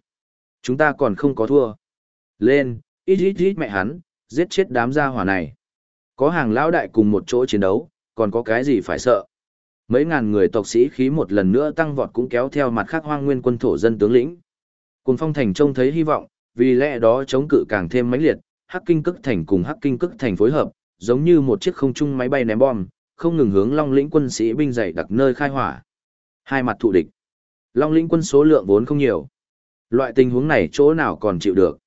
Speaker 1: Chúng ta còn không có thua. Lên, ít ít ít mẹ hắn, giết chết đám gia hỏa này. Có hàng lão đại cùng một chỗ chiến đấu, còn có cái gì phải sợ. Mấy ngàn người tộc sĩ khí một lần nữa tăng vọt cũng kéo theo mặt khác hoang nguyên quân thổ dân tướng lĩnh. Cùng phong thành trông thấy hy vọng, vì lẽ đó chống cự càng thêm mãnh liệt, Hắc Kinh Cức Thành cùng Hắc Kinh Cức Thành phối hợp, giống như một chiếc không trung máy bay ném bom, không ngừng hướng Long lĩnh quân sĩ binh dày đặc nơi khai hỏa. Hai mặt thù địch. Long lĩnh quân số lượng vốn không nhiều. Loại tình huống này chỗ nào còn chịu được.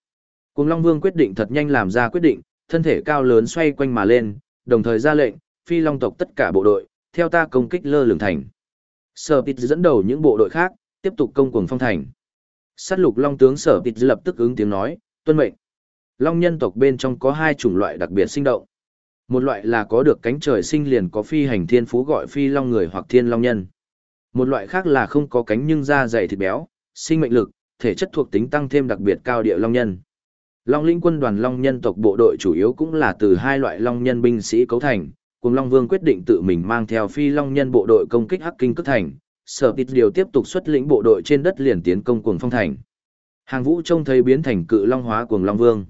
Speaker 1: Cùng Long Vương quyết định thật nhanh làm ra quyết định, thân thể cao lớn xoay quanh mà lên, đồng thời ra lệnh, phi long tộc tất cả bộ đội, theo ta công kích lơ lửng thành. Sở Pít dẫn đầu những bộ đội khác, tiếp tục công cuồng phong thành. Sát lục long tướng Sở tịt lập tức ứng tiếng nói, tuân mệnh. Long nhân tộc bên trong có hai chủng loại đặc biệt sinh động. Một loại là có được cánh trời sinh liền có phi hành thiên phú gọi phi long người hoặc thiên long nhân. Một loại khác là không có cánh nhưng da dày thịt béo, sinh mệnh lực, thể chất thuộc tính tăng thêm đặc biệt cao địa long nhân. Long linh quân đoàn long nhân tộc bộ đội chủ yếu cũng là từ hai loại long nhân binh sĩ cấu thành. Cùng Long Vương quyết định tự mình mang theo phi long nhân bộ đội công kích Hắc Kinh Cất Thành, Sở Tít điều tiếp tục xuất lĩnh bộ đội trên đất liền tiến công cuồng phong thành. Hàng Vũ trông thấy biến thành cự long hóa cuồng Long Vương.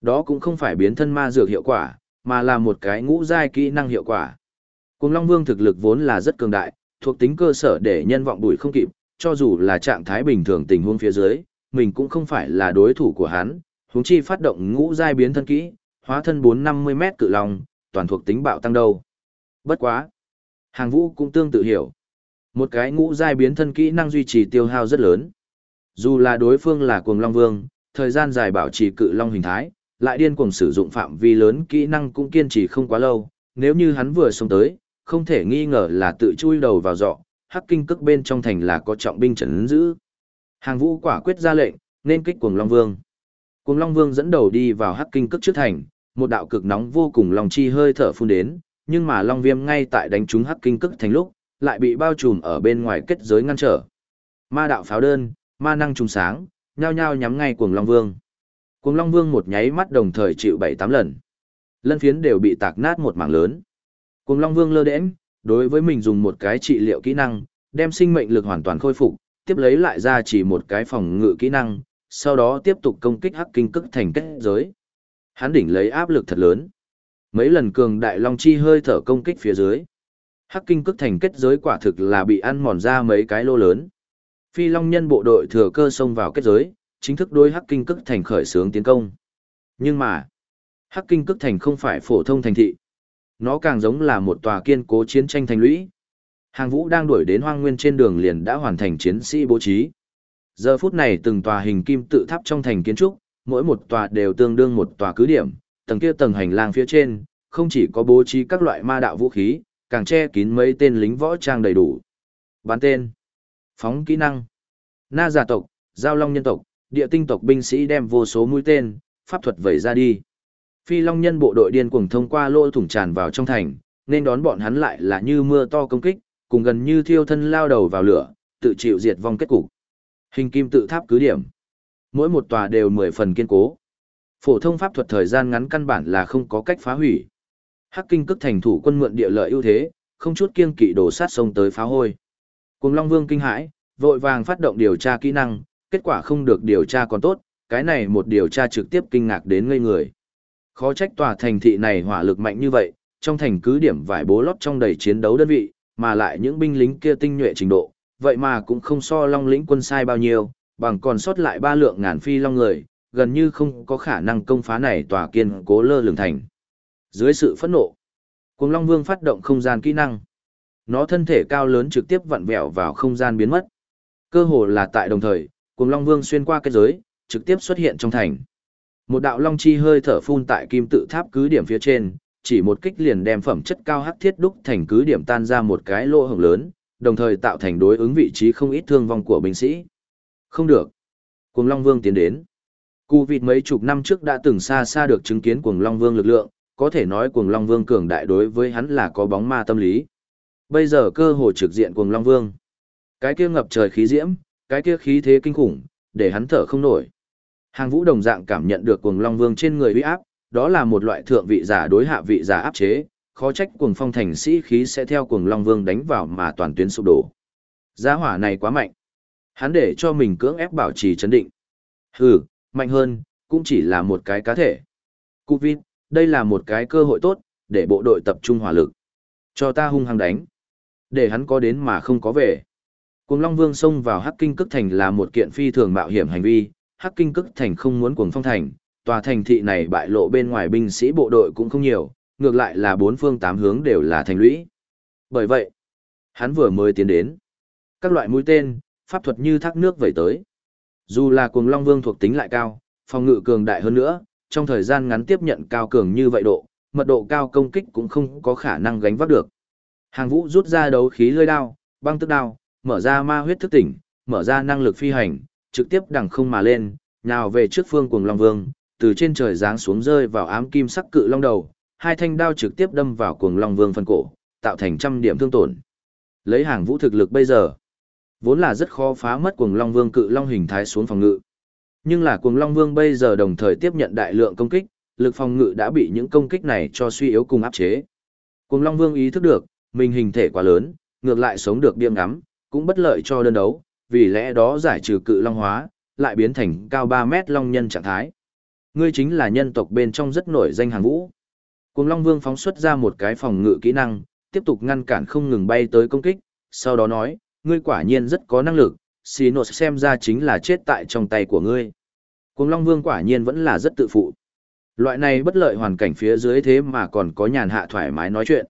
Speaker 1: Đó cũng không phải biến thân ma dược hiệu quả, mà là một cái ngũ giai kỹ năng hiệu quả. Cuồng Long Vương thực lực vốn là rất cường đại, thuộc tính cơ sở để nhân vọng đuổi không kịp, cho dù là trạng thái bình thường tình huống phía dưới, mình cũng không phải là đối thủ của hắn, huống chi phát động ngũ giai biến thân kỹ, hóa thân 450 mét cự long, toàn thuộc tính bạo tăng đâu. Bất quá, Hàng Vũ cũng tương tự hiểu. Một cái ngũ giai biến thân kỹ năng duy trì tiêu hao rất lớn. Dù là đối phương là cuồng long vương, thời gian dài bảo trì cự long hình thái, lại điên cuồng sử dụng phạm vi lớn kỹ năng cũng kiên trì không quá lâu, nếu như hắn vừa xông tới, không thể nghi ngờ là tự chui đầu vào dọ, hắc kinh cức bên trong thành là có trọng binh trấn giữ. Hàng vũ quả quyết ra lệnh, nên kích cuồng Long Vương. Cuồng Long Vương dẫn đầu đi vào hắc kinh cức trước thành, một đạo cực nóng vô cùng lòng chi hơi thở phun đến, nhưng mà Long Viêm ngay tại đánh trúng hắc kinh cức thành lúc, lại bị bao trùm ở bên ngoài kết giới ngăn trở. Ma đạo pháo đơn, ma năng trùng sáng, nhao nhao nhắm ngay cuồng Long Vương. Cuồng Long Vương một nháy mắt đồng thời chịu 7-8 lần. Lân phiến đều bị tạc nát một mảng lớn. Cuồng Long Vương lơ đễnh, đối với mình dùng một cái trị liệu kỹ năng, đem sinh mệnh lực hoàn toàn khôi phục, tiếp lấy lại ra chỉ một cái phòng ngự kỹ năng, sau đó tiếp tục công kích hắc kinh cức thành kết giới. Hắn đỉnh lấy áp lực thật lớn. Mấy lần cường đại long chi hơi thở công kích phía dưới. Hắc kinh cức thành kết giới quả thực là bị ăn mòn ra mấy cái lô lớn. Phi long nhân bộ đội thừa cơ xông vào kết giới, chính thức đối hắc kinh cức thành khởi xướng tiến công. Nhưng mà, hắc kinh cức thành không phải phổ thông thành thị. Nó càng giống là một tòa kiên cố chiến tranh thành lũy. Hàng vũ đang đuổi đến hoang nguyên trên đường liền đã hoàn thành chiến sĩ bố trí. Giờ phút này từng tòa hình kim tự tháp trong thành kiến trúc, mỗi một tòa đều tương đương một tòa cứ điểm, tầng kia tầng hành lang phía trên, không chỉ có bố trí các loại ma đạo vũ khí, càng che kín mấy tên lính võ trang đầy đủ. Bán tên, phóng kỹ năng, na giả tộc, giao long nhân tộc, địa tinh tộc binh sĩ đem vô số mũi tên, pháp thuật vẩy ra đi. Phi Long nhân bộ đội điên cuồng thông qua lỗ thủng tràn vào trong thành, nên đón bọn hắn lại là như mưa to công kích, cùng gần như thiêu thân lao đầu vào lửa, tự chịu diệt vong kết cục. Hình kim tự tháp cứ điểm. Mỗi một tòa đều mười phần kiên cố. Phổ thông pháp thuật thời gian ngắn căn bản là không có cách phá hủy. Hắc kinh cức thành thủ quân mượn địa lợi ưu thế, không chút kiêng kỵ đổ sát sông tới phá hôi. Cùng Long Vương kinh hãi, vội vàng phát động điều tra kỹ năng, kết quả không được điều tra còn tốt, cái này một điều tra trực tiếp kinh ngạc đến ngây người. Khó trách tòa thành thị này hỏa lực mạnh như vậy, trong thành cứ điểm vải bố lót trong đầy chiến đấu đơn vị, mà lại những binh lính kia tinh nhuệ trình độ, vậy mà cũng không so long lĩnh quân sai bao nhiêu, bằng còn sót lại ba lượng ngàn phi long người, gần như không có khả năng công phá này tòa kiên cố lơ lường thành. Dưới sự phẫn nộ, Cuồng Long Vương phát động không gian kỹ năng. Nó thân thể cao lớn trực tiếp vặn vẹo vào không gian biến mất. Cơ hồ là tại đồng thời, Cuồng Long Vương xuyên qua kết giới, trực tiếp xuất hiện trong thành. Một đạo long chi hơi thở phun tại kim tự tháp cứ điểm phía trên, chỉ một kích liền đem phẩm chất cao hắc thiết đúc thành cứ điểm tan ra một cái lỗ hổng lớn, đồng thời tạo thành đối ứng vị trí không ít thương vong của binh sĩ. Không được. Cuồng Long Vương tiến đến. Cụ vịt mấy chục năm trước đã từng xa xa được chứng kiến Cuồng Long Vương lực lượng, có thể nói Cuồng Long Vương cường đại đối với hắn là có bóng ma tâm lý. Bây giờ cơ hội trực diện Cuồng Long Vương. Cái kia ngập trời khí diễm, cái kia khí thế kinh khủng, để hắn thở không nổi. Hàng vũ đồng dạng cảm nhận được cuồng long vương trên người uy áp, đó là một loại thượng vị giả đối hạ vị giả áp chế, khó trách cuồng phong thành sĩ khí sẽ theo cuồng long vương đánh vào mà toàn tuyến sụp đổ. Giá hỏa này quá mạnh. Hắn để cho mình cưỡng ép bảo trì chấn định. Hừ, mạnh hơn, cũng chỉ là một cái cá thể. Cú vịt, đây là một cái cơ hội tốt, để bộ đội tập trung hỏa lực. Cho ta hung hăng đánh. Để hắn có đến mà không có về. Cuồng Long Vương xông vào Hắc Kinh Cức Thành là một kiện phi thường mạo hiểm hành vi, Hắc Kinh Cức Thành không muốn cuồng phong thành, tòa thành thị này bại lộ bên ngoài binh sĩ bộ đội cũng không nhiều, ngược lại là bốn phương tám hướng đều là thành lũy. Bởi vậy, hắn vừa mới tiến đến. Các loại mũi tên, pháp thuật như thác nước vẩy tới. Dù là cuồng Long Vương thuộc tính lại cao, phòng ngự cường đại hơn nữa, trong thời gian ngắn tiếp nhận cao cường như vậy độ, mật độ cao công kích cũng không có khả năng gánh vác được. Hàng Vũ rút ra đấu khí lưỡi đao, băng tức đao, mở ra ma huyết thức tỉnh, mở ra năng lực phi hành, trực tiếp đằng không mà lên, nào về trước phương cuồng Long Vương, từ trên trời giáng xuống rơi vào ám kim sắc cự long đầu, hai thanh đao trực tiếp đâm vào cuồng Long Vương phần cổ, tạo thành trăm điểm thương tổn. Lấy hàng vũ thực lực bây giờ, vốn là rất khó phá mất cuồng Long Vương cự long hình thái xuống phòng ngự. Nhưng là cuồng Long Vương bây giờ đồng thời tiếp nhận đại lượng công kích, lực phòng ngự đã bị những công kích này cho suy yếu cùng áp chế. Cuồng Long Vương ý thức được, mình hình thể quá lớn, ngược lại sống được điềm ngắm, cũng bất lợi cho đơn đấu, vì lẽ đó giải trừ cự long hóa, lại biến thành cao 3 mét long nhân trạng thái. Ngươi chính là nhân tộc bên trong rất nổi danh hàng vũ. Cuồng Long Vương phóng xuất ra một cái phòng ngự kỹ năng, tiếp tục ngăn cản không ngừng bay tới công kích, sau đó nói, ngươi quả nhiên rất có năng lực, xì nột xem ra chính là chết tại trong tay của ngươi. Cuồng Long Vương quả nhiên vẫn là rất tự phụ. Loại này bất lợi hoàn cảnh phía dưới thế mà còn có nhàn hạ thoải mái nói chuyện.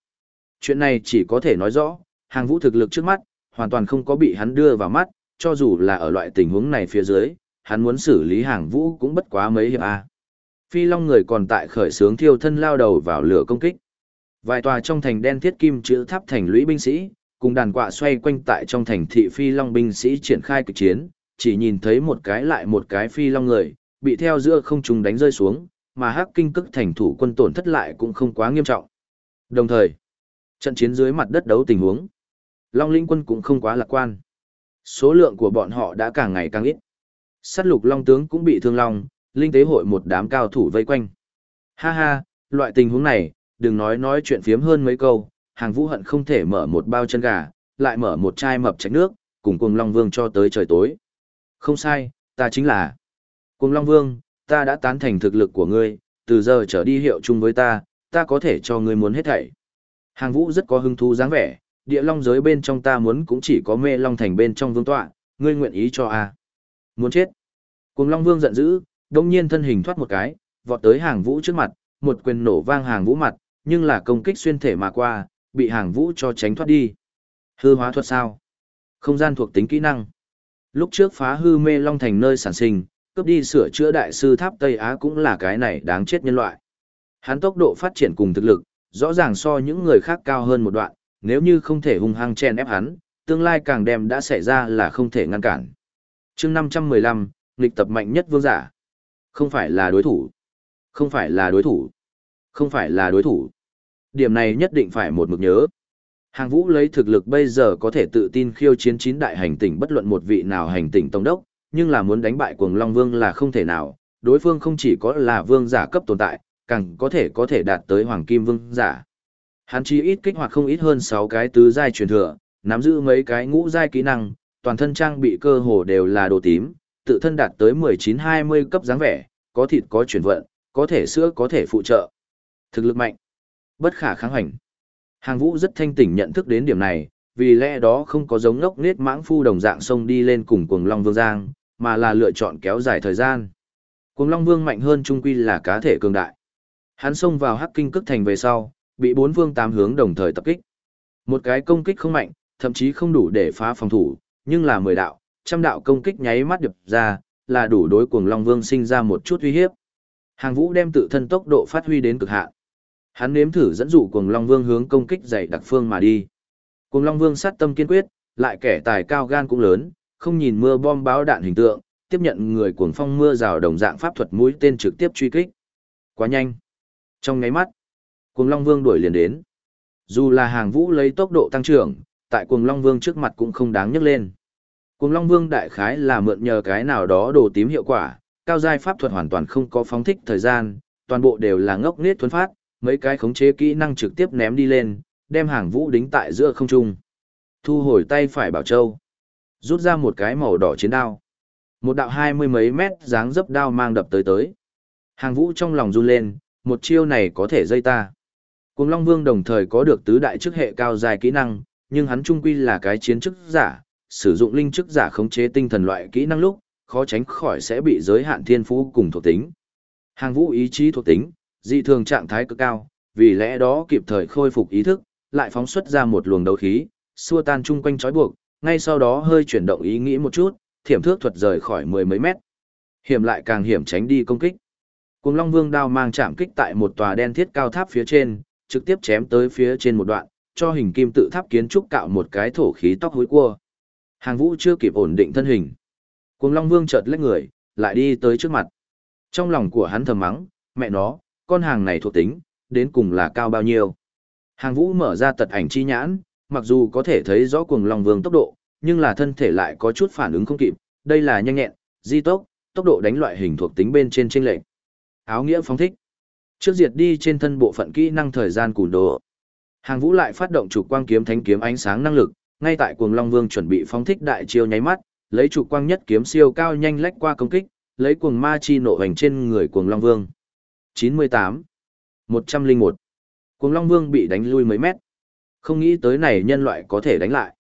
Speaker 1: Chuyện này chỉ có thể nói rõ, hàng vũ thực lực trước mắt, hoàn toàn không có bị hắn đưa vào mắt, cho dù là ở loại tình huống này phía dưới, hắn muốn xử lý hàng vũ cũng bất quá mấy hiệp A. Phi Long người còn tại khởi sướng thiêu thân lao đầu vào lửa công kích. Vài tòa trong thành đen thiết kim chữ tháp thành lũy binh sĩ, cùng đàn quạ xoay quanh tại trong thành thị Phi Long binh sĩ triển khai kịch chiến, chỉ nhìn thấy một cái lại một cái Phi Long người, bị theo giữa không trung đánh rơi xuống, mà hắc kinh cức thành thủ quân tổn thất lại cũng không quá nghiêm trọng. Đồng thời, trận chiến dưới mặt đất đấu tình huống, Long Linh quân cũng không quá lạc quan. Số lượng của bọn họ đã càng ngày càng ít. Sát lục Long tướng cũng bị thương long, linh tế hội một đám cao thủ vây quanh. Ha ha, loại tình huống này, đừng nói nói chuyện phiếm hơn mấy câu, hàng vũ hận không thể mở một bao chân gà, lại mở một chai mập trạch nước, cùng cùng Long Vương cho tới trời tối. Không sai, ta chính là Cùng Long Vương, ta đã tán thành thực lực của ngươi, từ giờ trở đi hiệu chung với ta, ta có thể cho ngươi muốn hết thảy. Hàng vũ rất có hứng thú dáng vẻ, địa long giới bên trong ta muốn cũng chỉ có mê long thành bên trong vương tọa, ngươi nguyện ý cho a Muốn chết. Cùng Long Vương giận dữ, đông nhiên thân hình thoát một cái, vọt tới hàng vũ trước mặt, một quyền nổ vang hàng vũ mặt, nhưng là công kích xuyên thể mà qua, bị hàng vũ cho tránh thoát đi. Hư hóa thuật sao? Không gian thuộc tính kỹ năng. Lúc trước phá hư mê long thành nơi sản sinh, cướp đi sửa chữa đại sư tháp Tây Á cũng là cái này đáng chết nhân loại. Hắn tốc độ phát triển cùng thực lực, rõ ràng so những người khác cao hơn một đoạn, nếu như không thể hung hăng chen ép hắn, tương lai càng đem đã xảy ra là không thể ngăn cản. chương 515, nghịch tập mạnh nhất vương giả. Không phải là đối thủ. Không phải là đối thủ. Không phải là đối thủ. Điểm này nhất định phải một mực nhớ. Hàng vũ lấy thực lực bây giờ có thể tự tin khiêu chiến chín đại hành tỉnh bất luận một vị nào hành tỉnh tông đốc, nhưng là muốn đánh bại cuồng Long Vương là không thể nào, đối phương không chỉ có là vương giả cấp tồn tại, càng có thể có thể đạt tới hoàng kim vương giả. Hắn chỉ ít kích hoạt không ít hơn 6 cái tứ giai truyền thừa, nắm giữ mấy cái ngũ giai kỹ năng, toàn thân trang bị cơ hồ đều là đồ tím, tự thân đạt tới 19-20 cấp dáng vẻ, có thịt có chuyển vận, có thể sữa có thể phụ trợ. Thực lực mạnh, bất khả kháng hành. Hàng vũ rất thanh tỉnh nhận thức đến điểm này, vì lẽ đó không có giống ngốc nết mãng phu đồng dạng sông đi lên cùng cuồng long vương giang, mà là lựa chọn kéo dài thời gian. Cuồng long vương mạnh hơn trung quy là cá thể cường đại. Hắn xông vào hắc kinh cức thành về sau, bị bốn vương tám hướng đồng thời tập kích. Một cái công kích không mạnh, thậm chí không đủ để phá phòng thủ, nhưng là mười đạo, trăm đạo công kích nháy mắt đập ra, là đủ đối cuồng Long Vương sinh ra một chút uy hiếp. Hàng Vũ đem tự thân tốc độ phát huy đến cực hạn. Hắn nếm thử dẫn dụ cuồng Long Vương hướng công kích dày đặc phương mà đi. Cuồng Long Vương sát tâm kiên quyết, lại kẻ tài cao gan cũng lớn, không nhìn mưa bom báo đạn hình tượng, tiếp nhận người cuồng phong mưa rào đồng dạng pháp thuật mũi tên trực tiếp truy kích. Quá nhanh. Trong ngáy mắt, cuồng Long Vương đuổi liền đến. Dù là hàng vũ lấy tốc độ tăng trưởng, tại cuồng Long Vương trước mặt cũng không đáng nhắc lên. Cuồng Long Vương đại khái là mượn nhờ cái nào đó đồ tím hiệu quả, cao giai pháp thuật hoàn toàn không có phóng thích thời gian, toàn bộ đều là ngốc nết thuần phát, mấy cái khống chế kỹ năng trực tiếp ném đi lên, đem hàng vũ đính tại giữa không trung. Thu hồi tay phải bảo châu, rút ra một cái màu đỏ chiến đao. Một đạo hai mươi mấy mét dáng dấp đao mang đập tới tới. Hàng vũ trong lòng run lên, một chiêu này có thể dây ta. Cùng Long Vương đồng thời có được tứ đại chức hệ cao dài kỹ năng, nhưng hắn trung quy là cái chiến chức giả, sử dụng linh chức giả khống chế tinh thần loại kỹ năng lúc, khó tránh khỏi sẽ bị giới hạn thiên phú cùng thuộc tính. Hàng vũ ý chí thuộc tính, dị thường trạng thái cực cao, vì lẽ đó kịp thời khôi phục ý thức, lại phóng xuất ra một luồng đấu khí, xua tan chung quanh trói buộc, ngay sau đó hơi chuyển động ý nghĩ một chút, thiểm thước thuật rời khỏi mười mấy mét. Hiểm lại càng hiểm tránh đi công kích. Cùng Long Vương đao mang chạm kích tại một tòa đen thiết cao tháp phía trên, trực tiếp chém tới phía trên một đoạn, cho hình kim tự tháp kiến trúc cạo một cái thổ khí tóc hối cua. Hàng vũ chưa kịp ổn định thân hình. Cùng Long Vương chợt lách người, lại đi tới trước mặt. Trong lòng của hắn thầm mắng, mẹ nó, con hàng này thuộc tính, đến cùng là cao bao nhiêu. Hàng vũ mở ra tật ảnh chi nhãn, mặc dù có thể thấy rõ cuồng Long Vương tốc độ, nhưng là thân thể lại có chút phản ứng không kịp, đây là nhanh nhẹn, di tốc, tốc độ đánh loại hình thuộc tính bên trên trên lệnh. Áo nghĩa phóng thích. Trước diệt đi trên thân bộ phận kỹ năng thời gian cùn đồ. Hàng vũ lại phát động trục quang kiếm thánh kiếm ánh sáng năng lực, ngay tại cuồng Long Vương chuẩn bị phóng thích đại chiêu nháy mắt, lấy trục quang nhất kiếm siêu cao nhanh lách qua công kích, lấy cuồng ma chi nộ hành trên người cuồng Long Vương. 98. 101. Cuồng Long Vương bị đánh lui mấy mét. Không nghĩ tới này nhân loại có thể đánh lại.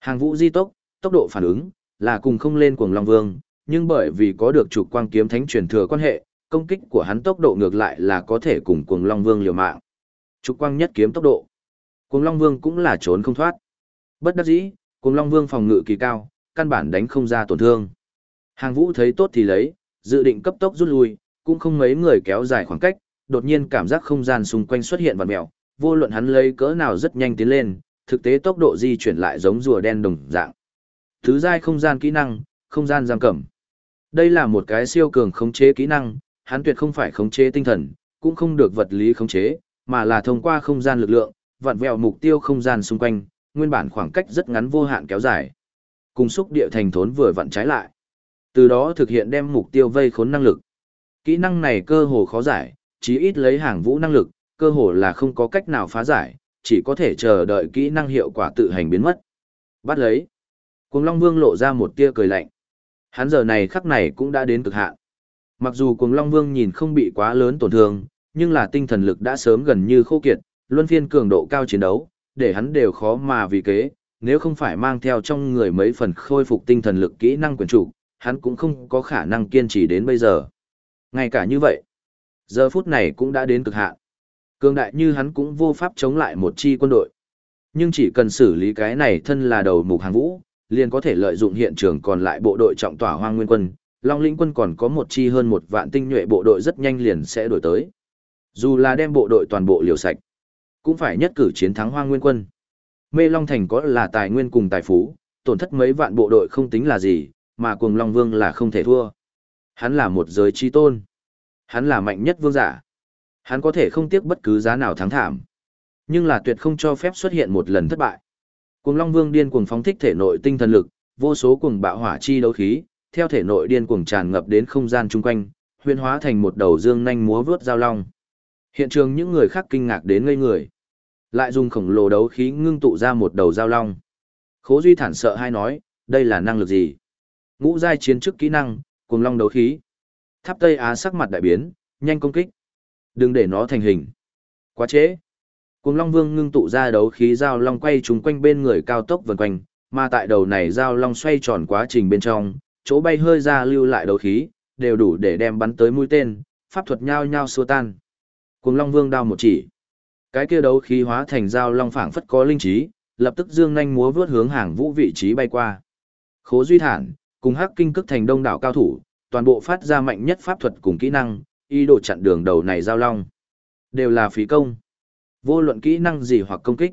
Speaker 1: Hàng vũ di tốc, tốc độ phản ứng, là cùng không lên cuồng Long Vương, nhưng bởi vì có được trục quang kiếm thánh truyền thừa quan hệ, công kích của hắn tốc độ ngược lại là có thể cùng cuồng Long Vương liều mạng. Trục quang nhất kiếm tốc độ. Cuồng Long Vương cũng là trốn không thoát. Bất đắc dĩ, Cuồng Long Vương phòng ngự kỳ cao, căn bản đánh không ra tổn thương. Hàng Vũ thấy tốt thì lấy, dự định cấp tốc rút lui, cũng không mấy người kéo dài khoảng cách, đột nhiên cảm giác không gian xung quanh xuất hiện vặn mèo, vô luận hắn lấy cỡ nào rất nhanh tiến lên, thực tế tốc độ di chuyển lại giống rùa đen đồng dạng. Thứ giai không gian kỹ năng, không gian giam cầm. Đây là một cái siêu cường khống chế kỹ năng, hắn tuyệt không phải khống chế tinh thần, cũng không được vật lý khống chế, mà là thông qua không gian lực lượng, vặn vẹo mục tiêu không gian xung quanh, nguyên bản khoảng cách rất ngắn vô hạn kéo dài. Cùng xúc địa thành thốn vừa vặn trái lại. Từ đó thực hiện đem mục tiêu vây khốn năng lực. Kỹ năng này cơ hồ khó giải, chí ít lấy hàng vũ năng lực, cơ hồ là không có cách nào phá giải, chỉ có thể chờ đợi kỹ năng hiệu quả tự hành biến mất. Bắt lấy. Cuồng Long Vương lộ ra một tia cười lạnh. Hắn giờ này khắc này cũng đã đến cực hạn. Mặc dù Cuồng Long Vương nhìn không bị quá lớn tổn thương, nhưng là tinh thần lực đã sớm gần như khô kiệt, luân phiên cường độ cao chiến đấu, để hắn đều khó mà vì kế, nếu không phải mang theo trong người mấy phần khôi phục tinh thần lực kỹ năng quyền chủ, hắn cũng không có khả năng kiên trì đến bây giờ. Ngay cả như vậy, giờ phút này cũng đã đến cực hạn. Cường đại như hắn cũng vô pháp chống lại một chi quân đội. Nhưng chỉ cần xử lý cái này thân là đầu mục hàng vũ, liền có thể lợi dụng hiện trường còn lại bộ đội trọng tỏa hoang nguyên quân. Long lĩnh quân còn có một chi hơn một vạn tinh nhuệ bộ đội rất nhanh liền sẽ đổi tới. Dù là đem bộ đội toàn bộ liều sạch, cũng phải nhất cử chiến thắng hoang nguyên quân. Mê Long Thành có là tài nguyên cùng tài phú, tổn thất mấy vạn bộ đội không tính là gì, mà cuồng Long Vương là không thể thua. Hắn là một giới chi tôn. Hắn là mạnh nhất vương giả. Hắn có thể không tiếc bất cứ giá nào thắng thảm. Nhưng là tuyệt không cho phép xuất hiện một lần thất bại. Cuồng Long Vương điên cuồng phóng thích thể nội tinh thần lực, vô số cuồng bạo hỏa chi đấu khí, theo thể nội điên cuồng tràn ngập đến không gian chung quanh, huyên hóa thành một đầu dương nhanh múa vướt giao long. Hiện trường những người khác kinh ngạc đến ngây người. Lại dùng khổng lồ đấu khí ngưng tụ ra một đầu giao long. Khố Duy thản sợ hay nói, đây là năng lực gì? Ngũ giai chiến chức kỹ năng, cùng long đấu khí. Tháp Tây Á sắc mặt đại biến, nhanh công kích. Đừng để nó thành hình. Quá trễ. Cùng Long Vương ngưng tụ ra đấu khí giao long quay trúng quanh bên người cao tốc vần quanh, mà tại đầu này giao long xoay tròn quá trình bên trong, chỗ bay hơi ra lưu lại đấu khí, đều đủ để đem bắn tới mũi tên, pháp thuật nhao nhao xua tan. Cùng Long Vương đao một chỉ. Cái kia đấu khí hóa thành giao long phảng phất có linh trí, lập tức dương nhanh múa vướt hướng hàng vũ vị trí bay qua. Khố Duy Thản, cùng Hắc Kinh cước thành đông đảo cao thủ, toàn bộ phát ra mạnh nhất pháp thuật cùng kỹ năng, ý đồ chặn đường đầu này giao long. Đều là phí công. Vô luận kỹ năng gì hoặc công kích,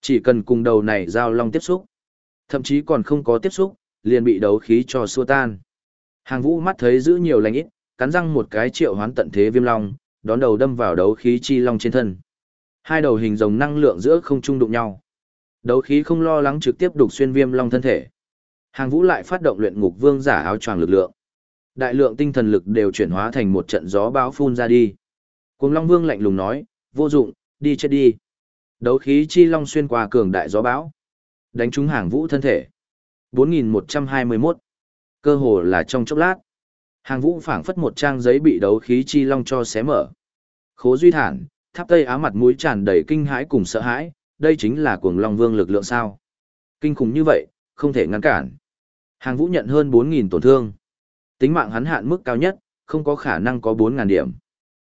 Speaker 1: chỉ cần cùng đầu này giao long tiếp xúc, thậm chí còn không có tiếp xúc, liền bị đấu khí cho xua tan. Hàng Vũ mắt thấy giữ nhiều lành ít, cắn răng một cái triệu hoán tận thế viêm long, đón đầu đâm vào đấu khí chi long trên thân. Hai đầu hình rồng năng lượng giữa không trung đụng nhau. Đấu khí không lo lắng trực tiếp đục xuyên viêm long thân thể. Hàng Vũ lại phát động luyện ngục vương giả áo choàng lực lượng. Đại lượng tinh thần lực đều chuyển hóa thành một trận gió bão phun ra đi. Cuồng Long Vương lạnh lùng nói, vô dụng, đi chết đi. Đấu khí chi long xuyên qua cường đại gió bão. Đánh trúng hàng Vũ thân thể. 4121. Cơ hồ là trong chốc lát. Hàng Vũ phảng phất một trang giấy bị đấu khí chi long cho xé mở. Khố Duy Thản, Tháp Tây Á mặt mũi tràn đầy kinh hãi cùng sợ hãi, đây chính là cuồng long vương lực lượng sao. Kinh khủng như vậy, không thể ngăn cản. Hàng vũ nhận hơn 4.000 tổn thương. Tính mạng hắn hạn mức cao nhất, không có khả năng có 4.000 điểm.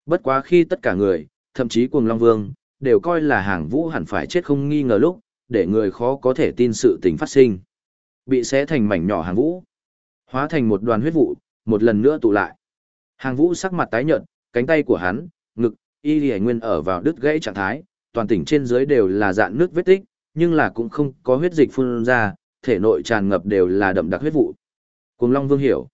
Speaker 1: Bất quá khi tất cả người, thậm chí cuồng long vương, đều coi là hàng vũ hẳn phải chết không nghi ngờ lúc, để người khó có thể tin sự tình phát sinh. Bị xé thành mảnh nhỏ hàng vũ, hóa thành một đoàn huyết vụ, một lần nữa tụ lại. Hàng vũ sắc mặt tái nhợt, cánh tay của hắn, ngực, y lì nguyên ở vào đứt gãy trạng thái, toàn tỉnh trên dưới đều là dạn nước vết tích, nhưng là cũng không có huyết dịch phun ra, thể nội tràn ngập đều là đậm đặc huyết vụ. Cuồng Long Vương hiểu,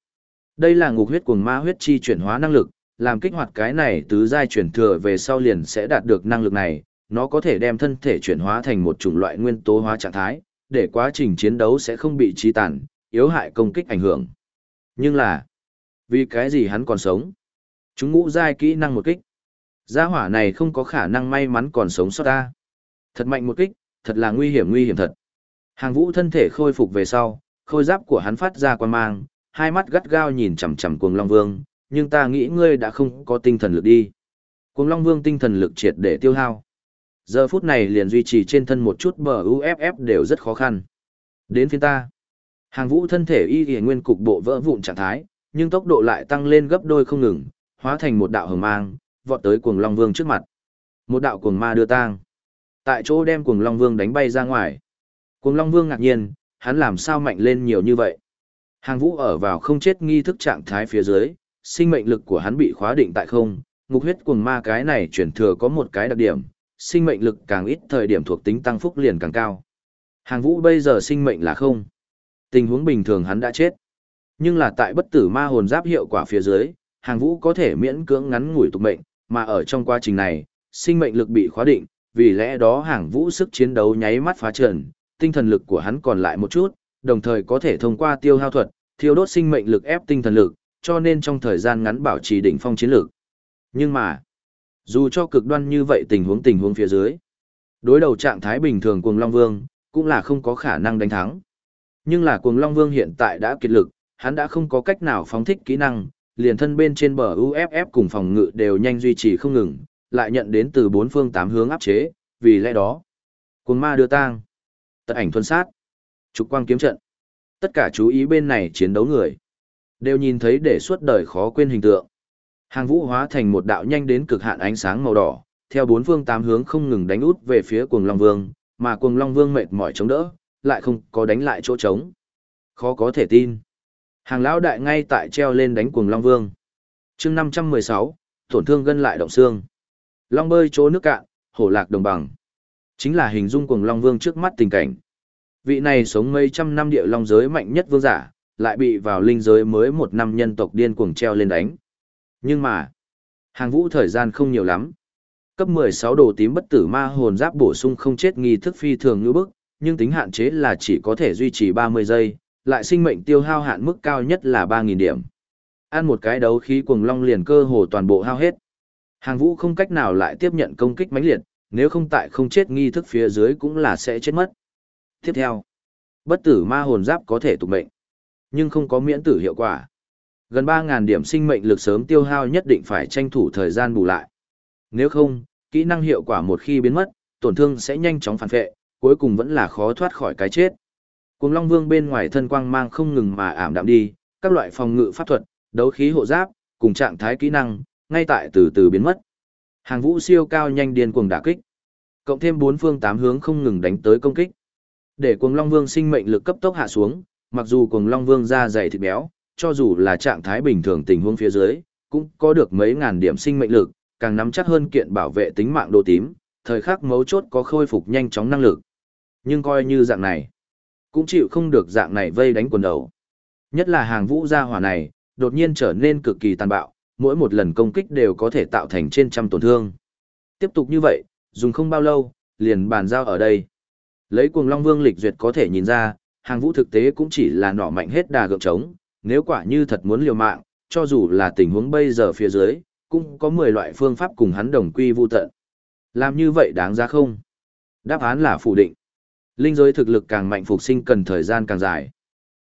Speaker 1: đây là ngục huyết cuồng ma huyết chi chuyển hóa năng lực, làm kích hoạt cái này tứ giai chuyển thừa về sau liền sẽ đạt được năng lực này, nó có thể đem thân thể chuyển hóa thành một chủng loại nguyên tố hóa trạng thái, để quá trình chiến đấu sẽ không bị trí tàn, yếu hại công kích ảnh hưởng. Nhưng là, vì cái gì hắn còn sống? Chúng ngũ giai kỹ năng một kích. Gia hỏa này không có khả năng may mắn còn sống sót ta. Thật mạnh một kích, thật là nguy hiểm nguy hiểm thật. Hàng vũ thân thể khôi phục về sau, khôi giáp của hắn phát ra quan mang, hai mắt gắt gao nhìn chằm chằm cuồng long vương, nhưng ta nghĩ ngươi đã không có tinh thần lực đi. Cuồng long vương tinh thần lực triệt để tiêu hao. Giờ phút này liền duy trì trên thân một chút bờ UFF đều rất khó khăn. Đến phiên ta. Hàng vũ thân thể y y nguyên cục bộ vỡ vụn trạng thái, nhưng tốc độ lại tăng lên gấp đôi không ngừng, hóa thành một đạo hồng mang, vọt tới cuồng long vương trước mặt. Một đạo cuồng ma đưa tang. Tại chỗ đem cuồng long vương đánh bay ra ngoài. Cuồng long vương ngạc nhiên, hắn làm sao mạnh lên nhiều như vậy. Hàng vũ ở vào không chết nghi thức trạng thái phía dưới, sinh mệnh lực của hắn bị khóa định tại không, ngục huyết cuồng ma cái này chuyển thừa có một cái đặc điểm, sinh mệnh lực càng ít thời điểm thuộc tính tăng phúc liền càng cao. Hàng vũ bây giờ sinh mệnh là không. Tình huống bình thường hắn đã chết. Nhưng là tại bất tử ma hồn giáp hiệu quả phía dưới, hàng vũ có thể miễn cưỡng ngắn ngủi tục mệnh, mà ở trong quá trình này, sinh mệnh lực bị khóa định, vì lẽ đó hàng vũ sức chiến đấu nháy mắt phá trần, tinh thần lực của hắn còn lại một chút, đồng thời có thể thông qua tiêu hao thuật, thiêu đốt sinh mệnh lực ép tinh thần lực, cho nên trong thời gian ngắn bảo trì đỉnh phong chiến lực. Nhưng mà, dù cho cực đoan như vậy tình huống tình huống phía dưới, đối đầu trạng thái bình thường cuồng Long Vương, cũng là không có khả năng đánh thắng. Nhưng là cuồng Long Vương hiện tại đã kiệt lực, hắn đã không có cách nào phóng thích kỹ năng, liền thân bên trên bờ UFF cùng phòng ngự đều nhanh duy trì không ngừng, lại nhận đến từ bốn phương tám hướng áp chế, vì lẽ đó, cuồng ma đưa tang, tật ảnh thuần sát, trục quang kiếm trận. Tất cả chú ý bên này chiến đấu người, đều nhìn thấy để suốt đời khó quên hình tượng. Hàng vũ hóa thành một đạo nhanh đến cực hạn ánh sáng màu đỏ, theo bốn phương tám hướng không ngừng đánh út về phía cuồng Long Vương, mà cuồng Long Vương mệt mỏi chống đỡ, lại không có đánh lại chỗ trống. Khó có thể tin. Hàng lão đại ngay tại treo lên đánh cuồng Long Vương. chương 516, tổn thương gân lại động xương. Long bơi chỗ nước cạn, hổ lạc đồng bằng. Chính là hình dung cuồng Long Vương trước mắt tình cảnh. Vị này sống mấy trăm năm địa long giới mạnh nhất vương giả, lại bị vào linh giới mới một năm nhân tộc điên cuồng treo lên đánh. Nhưng mà, hàng vũ thời gian không nhiều lắm. Cấp 16 đồ tím bất tử ma hồn giáp bổ sung không chết nghi thức phi thường như bức, nhưng tính hạn chế là chỉ có thể duy trì 30 giây, lại sinh mệnh tiêu hao hạn mức cao nhất là 3.000 điểm. Ăn một cái đấu khí cuồng long liền cơ hồ toàn bộ hao hết. Hàng vũ không cách nào lại tiếp nhận công kích mãnh liệt, nếu không tại không chết nghi thức phía dưới cũng là sẽ chết mất. Tiếp theo, bất tử ma hồn giáp có thể tục mệnh, nhưng không có miễn tử hiệu quả. Gần 3.000 điểm sinh mệnh lực sớm tiêu hao nhất định phải tranh thủ thời gian bù lại. Nếu không, kỹ năng hiệu quả một khi biến mất, tổn thương sẽ nhanh chóng phản vệ, cuối cùng vẫn là khó thoát khỏi cái chết. Cùng Long Vương bên ngoài thân quang mang không ngừng mà ảm đạm đi, các loại phòng ngự pháp thuật, đấu khí hộ giáp, cùng trạng thái kỹ năng, ngay tại từ từ biến mất. Hàng vũ siêu cao nhanh điên cuồng đả kích. Cộng thêm bốn phương tám hướng không ngừng đánh tới công kích. Để Cuồng Long Vương sinh mệnh lực cấp tốc hạ xuống, mặc dù Cuồng Long Vương da dày thịt béo, cho dù là trạng thái bình thường tình huống phía dưới, cũng có được mấy ngàn điểm sinh mệnh lực, càng nắm chắc hơn kiện bảo vệ tính mạng đồ tím, thời khắc mấu chốt có khôi phục nhanh chóng năng lực. Nhưng coi như dạng này, cũng chịu không được dạng này vây đánh quần đầu. Nhất là hàng vũ gia hỏa này, đột nhiên trở nên cực kỳ tàn bạo, mỗi một lần công kích đều có thể tạo thành trên trăm tổn thương. Tiếp tục như vậy, dùng không bao lâu, liền bàn giao ở đây. Lấy cuồng Long Vương lịch duyệt có thể nhìn ra, hàng vũ thực tế cũng chỉ là nỏ mạnh hết đà gượng trống, nếu quả như thật muốn liều mạng, cho dù là tình huống bây giờ phía dưới, cũng có 10 loại phương pháp cùng hắn đồng quy vu tận. Làm như vậy đáng giá không? Đáp án là phủ định. Linh giới thực lực càng mạnh phục sinh cần thời gian càng dài.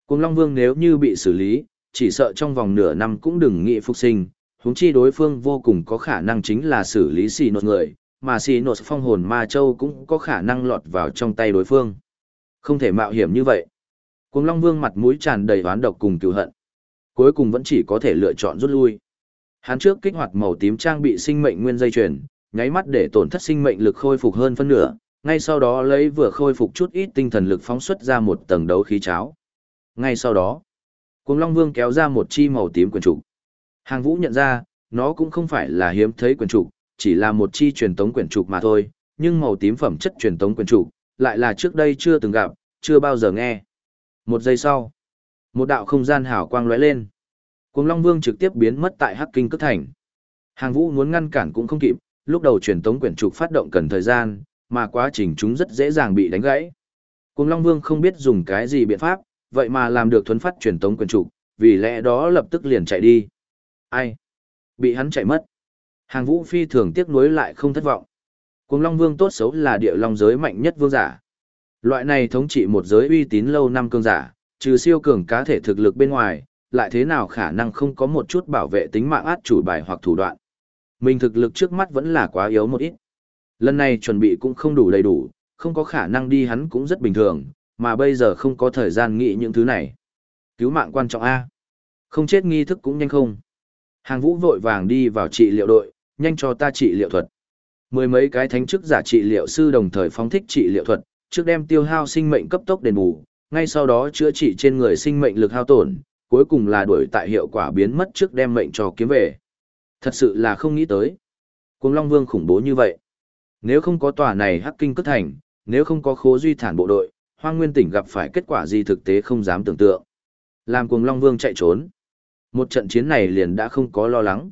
Speaker 1: Cuồng Long Vương nếu như bị xử lý, chỉ sợ trong vòng nửa năm cũng đừng nghĩ phục sinh, huống chi đối phương vô cùng có khả năng chính là xử lý xì nột người, mà xì nột phong hồn ma châu cũng có khả năng lọt vào trong tay đối phương. Không thể mạo hiểm như vậy. Cuồng Long Vương mặt mũi tràn đầy oán độc cùng cừu hận. Cuối cùng vẫn chỉ có thể lựa chọn rút lui. Hắn trước kích hoạt màu tím trang bị sinh mệnh nguyên dây chuyền, nháy mắt để tổn thất sinh mệnh lực khôi phục hơn phân nửa, ngay sau đó lấy vừa khôi phục chút ít tinh thần lực phóng xuất ra một tầng đấu khí cháo. Ngay sau đó, Cuồng Long Vương kéo ra một chi màu tím quyển trục. Hàng Vũ nhận ra, nó cũng không phải là hiếm thấy quyển trục, chỉ là một chi truyền tống quyển trục mà thôi, nhưng màu tím phẩm chất truyền tống quyển trục lại là trước đây chưa từng gặp, chưa bao giờ nghe. Một giây sau, một đạo không gian hào quang lóe lên. Cuồng Long Vương trực tiếp biến mất tại Hắc Kinh Cất Thành. Hàng Vũ muốn ngăn cản cũng không kịp, lúc đầu truyền tống quyển trục phát động cần thời gian, mà quá trình chúng rất dễ dàng bị đánh gãy. Cuồng Long Vương không biết dùng cái gì biện pháp, vậy mà làm được thuấn phát truyền tống quyển trục, vì lẽ đó lập tức liền chạy đi. Ai? Bị hắn chạy mất. Hàng Vũ phi thường tiếc nuối lại không thất vọng. Cùng Long Vương tốt xấu là địa long giới mạnh nhất vương giả. Loại này thống trị một giới uy tín lâu năm cương giả, trừ siêu cường cá thể thực lực bên ngoài, lại thế nào khả năng không có một chút bảo vệ tính mạng át chủ bài hoặc thủ đoạn. Mình thực lực trước mắt vẫn là quá yếu một ít. Lần này chuẩn bị cũng không đủ đầy đủ, không có khả năng đi hắn cũng rất bình thường, mà bây giờ không có thời gian nghĩ những thứ này. Cứu mạng quan trọng A. Không chết nghi thức cũng nhanh không. Hàng vũ vội vàng đi vào trị liệu đội, nhanh cho ta trị liệu thuật. Mười mấy cái thánh chức giả trị liệu sư đồng thời phóng thích trị liệu thuật, trước đem tiêu hao sinh mệnh cấp tốc đền bù, ngay sau đó chữa trị trên người sinh mệnh lực hao tổn, cuối cùng là đuổi tại hiệu quả biến mất trước đem mệnh cho kiếm về. Thật sự là không nghĩ tới. Cuồng Long Vương khủng bố như vậy. Nếu không có tòa này hắc kinh cất thành, nếu không có khố duy thản bộ đội, hoang nguyên tỉnh gặp phải kết quả gì thực tế không dám tưởng tượng. Làm cuồng Long Vương chạy trốn. Một trận chiến này liền đã không có lo lắng.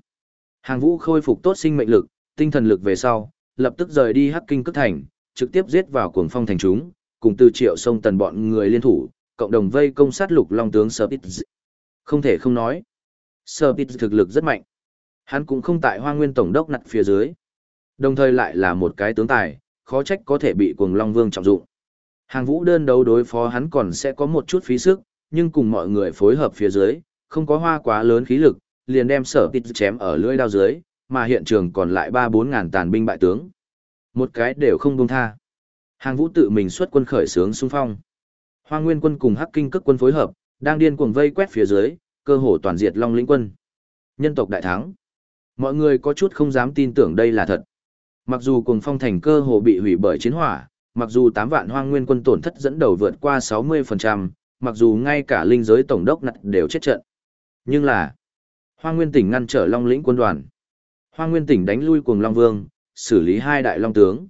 Speaker 1: Hàng vũ khôi phục tốt sinh mệnh lực, tinh thần lực về sau, lập tức rời đi hắc kinh cất thành, trực tiếp giết vào cuồng phong thành chúng, cùng từ triệu sông tần bọn người liên thủ, cộng đồng vây công sát lục long tướng Serpit. Không thể không nói. Serpit thực lực rất mạnh. Hắn cũng không tại hoa nguyên tổng đốc nặt phía dưới. Đồng thời lại là một cái tướng tài, khó trách có thể bị cuồng long vương trọng dụng. Hàng vũ đơn đấu đối phó hắn còn sẽ có một chút phí sức, nhưng cùng mọi người phối hợp phía dưới, không có hoa quá lớn khí lực, liền đem sở tịt chém ở lưỡi đao dưới, mà hiện trường còn lại ba bốn ngàn tàn binh bại tướng. Một cái đều không buông tha. Hàng vũ tự mình xuất quân khởi sướng xung phong. Hoa Nguyên quân cùng Hắc Kinh cước quân phối hợp, đang điên cuồng vây quét phía dưới, cơ hồ toàn diệt Long lĩnh quân. Nhân tộc đại thắng. Mọi người có chút không dám tin tưởng đây là thật. Mặc dù cùng phong thành cơ hồ bị hủy bởi chiến hỏa, mặc dù 8 vạn hoang nguyên quân tổn thất dẫn đầu vượt qua 60%, mặc dù ngay cả linh giới tổng đốc nặt đều chết trận. Nhưng là, Hoa nguyên tỉnh ngăn trở Long lĩnh quân đoàn. Hoa nguyên tỉnh đánh lui cuồng Long Vương, xử lý hai đại Long tướng.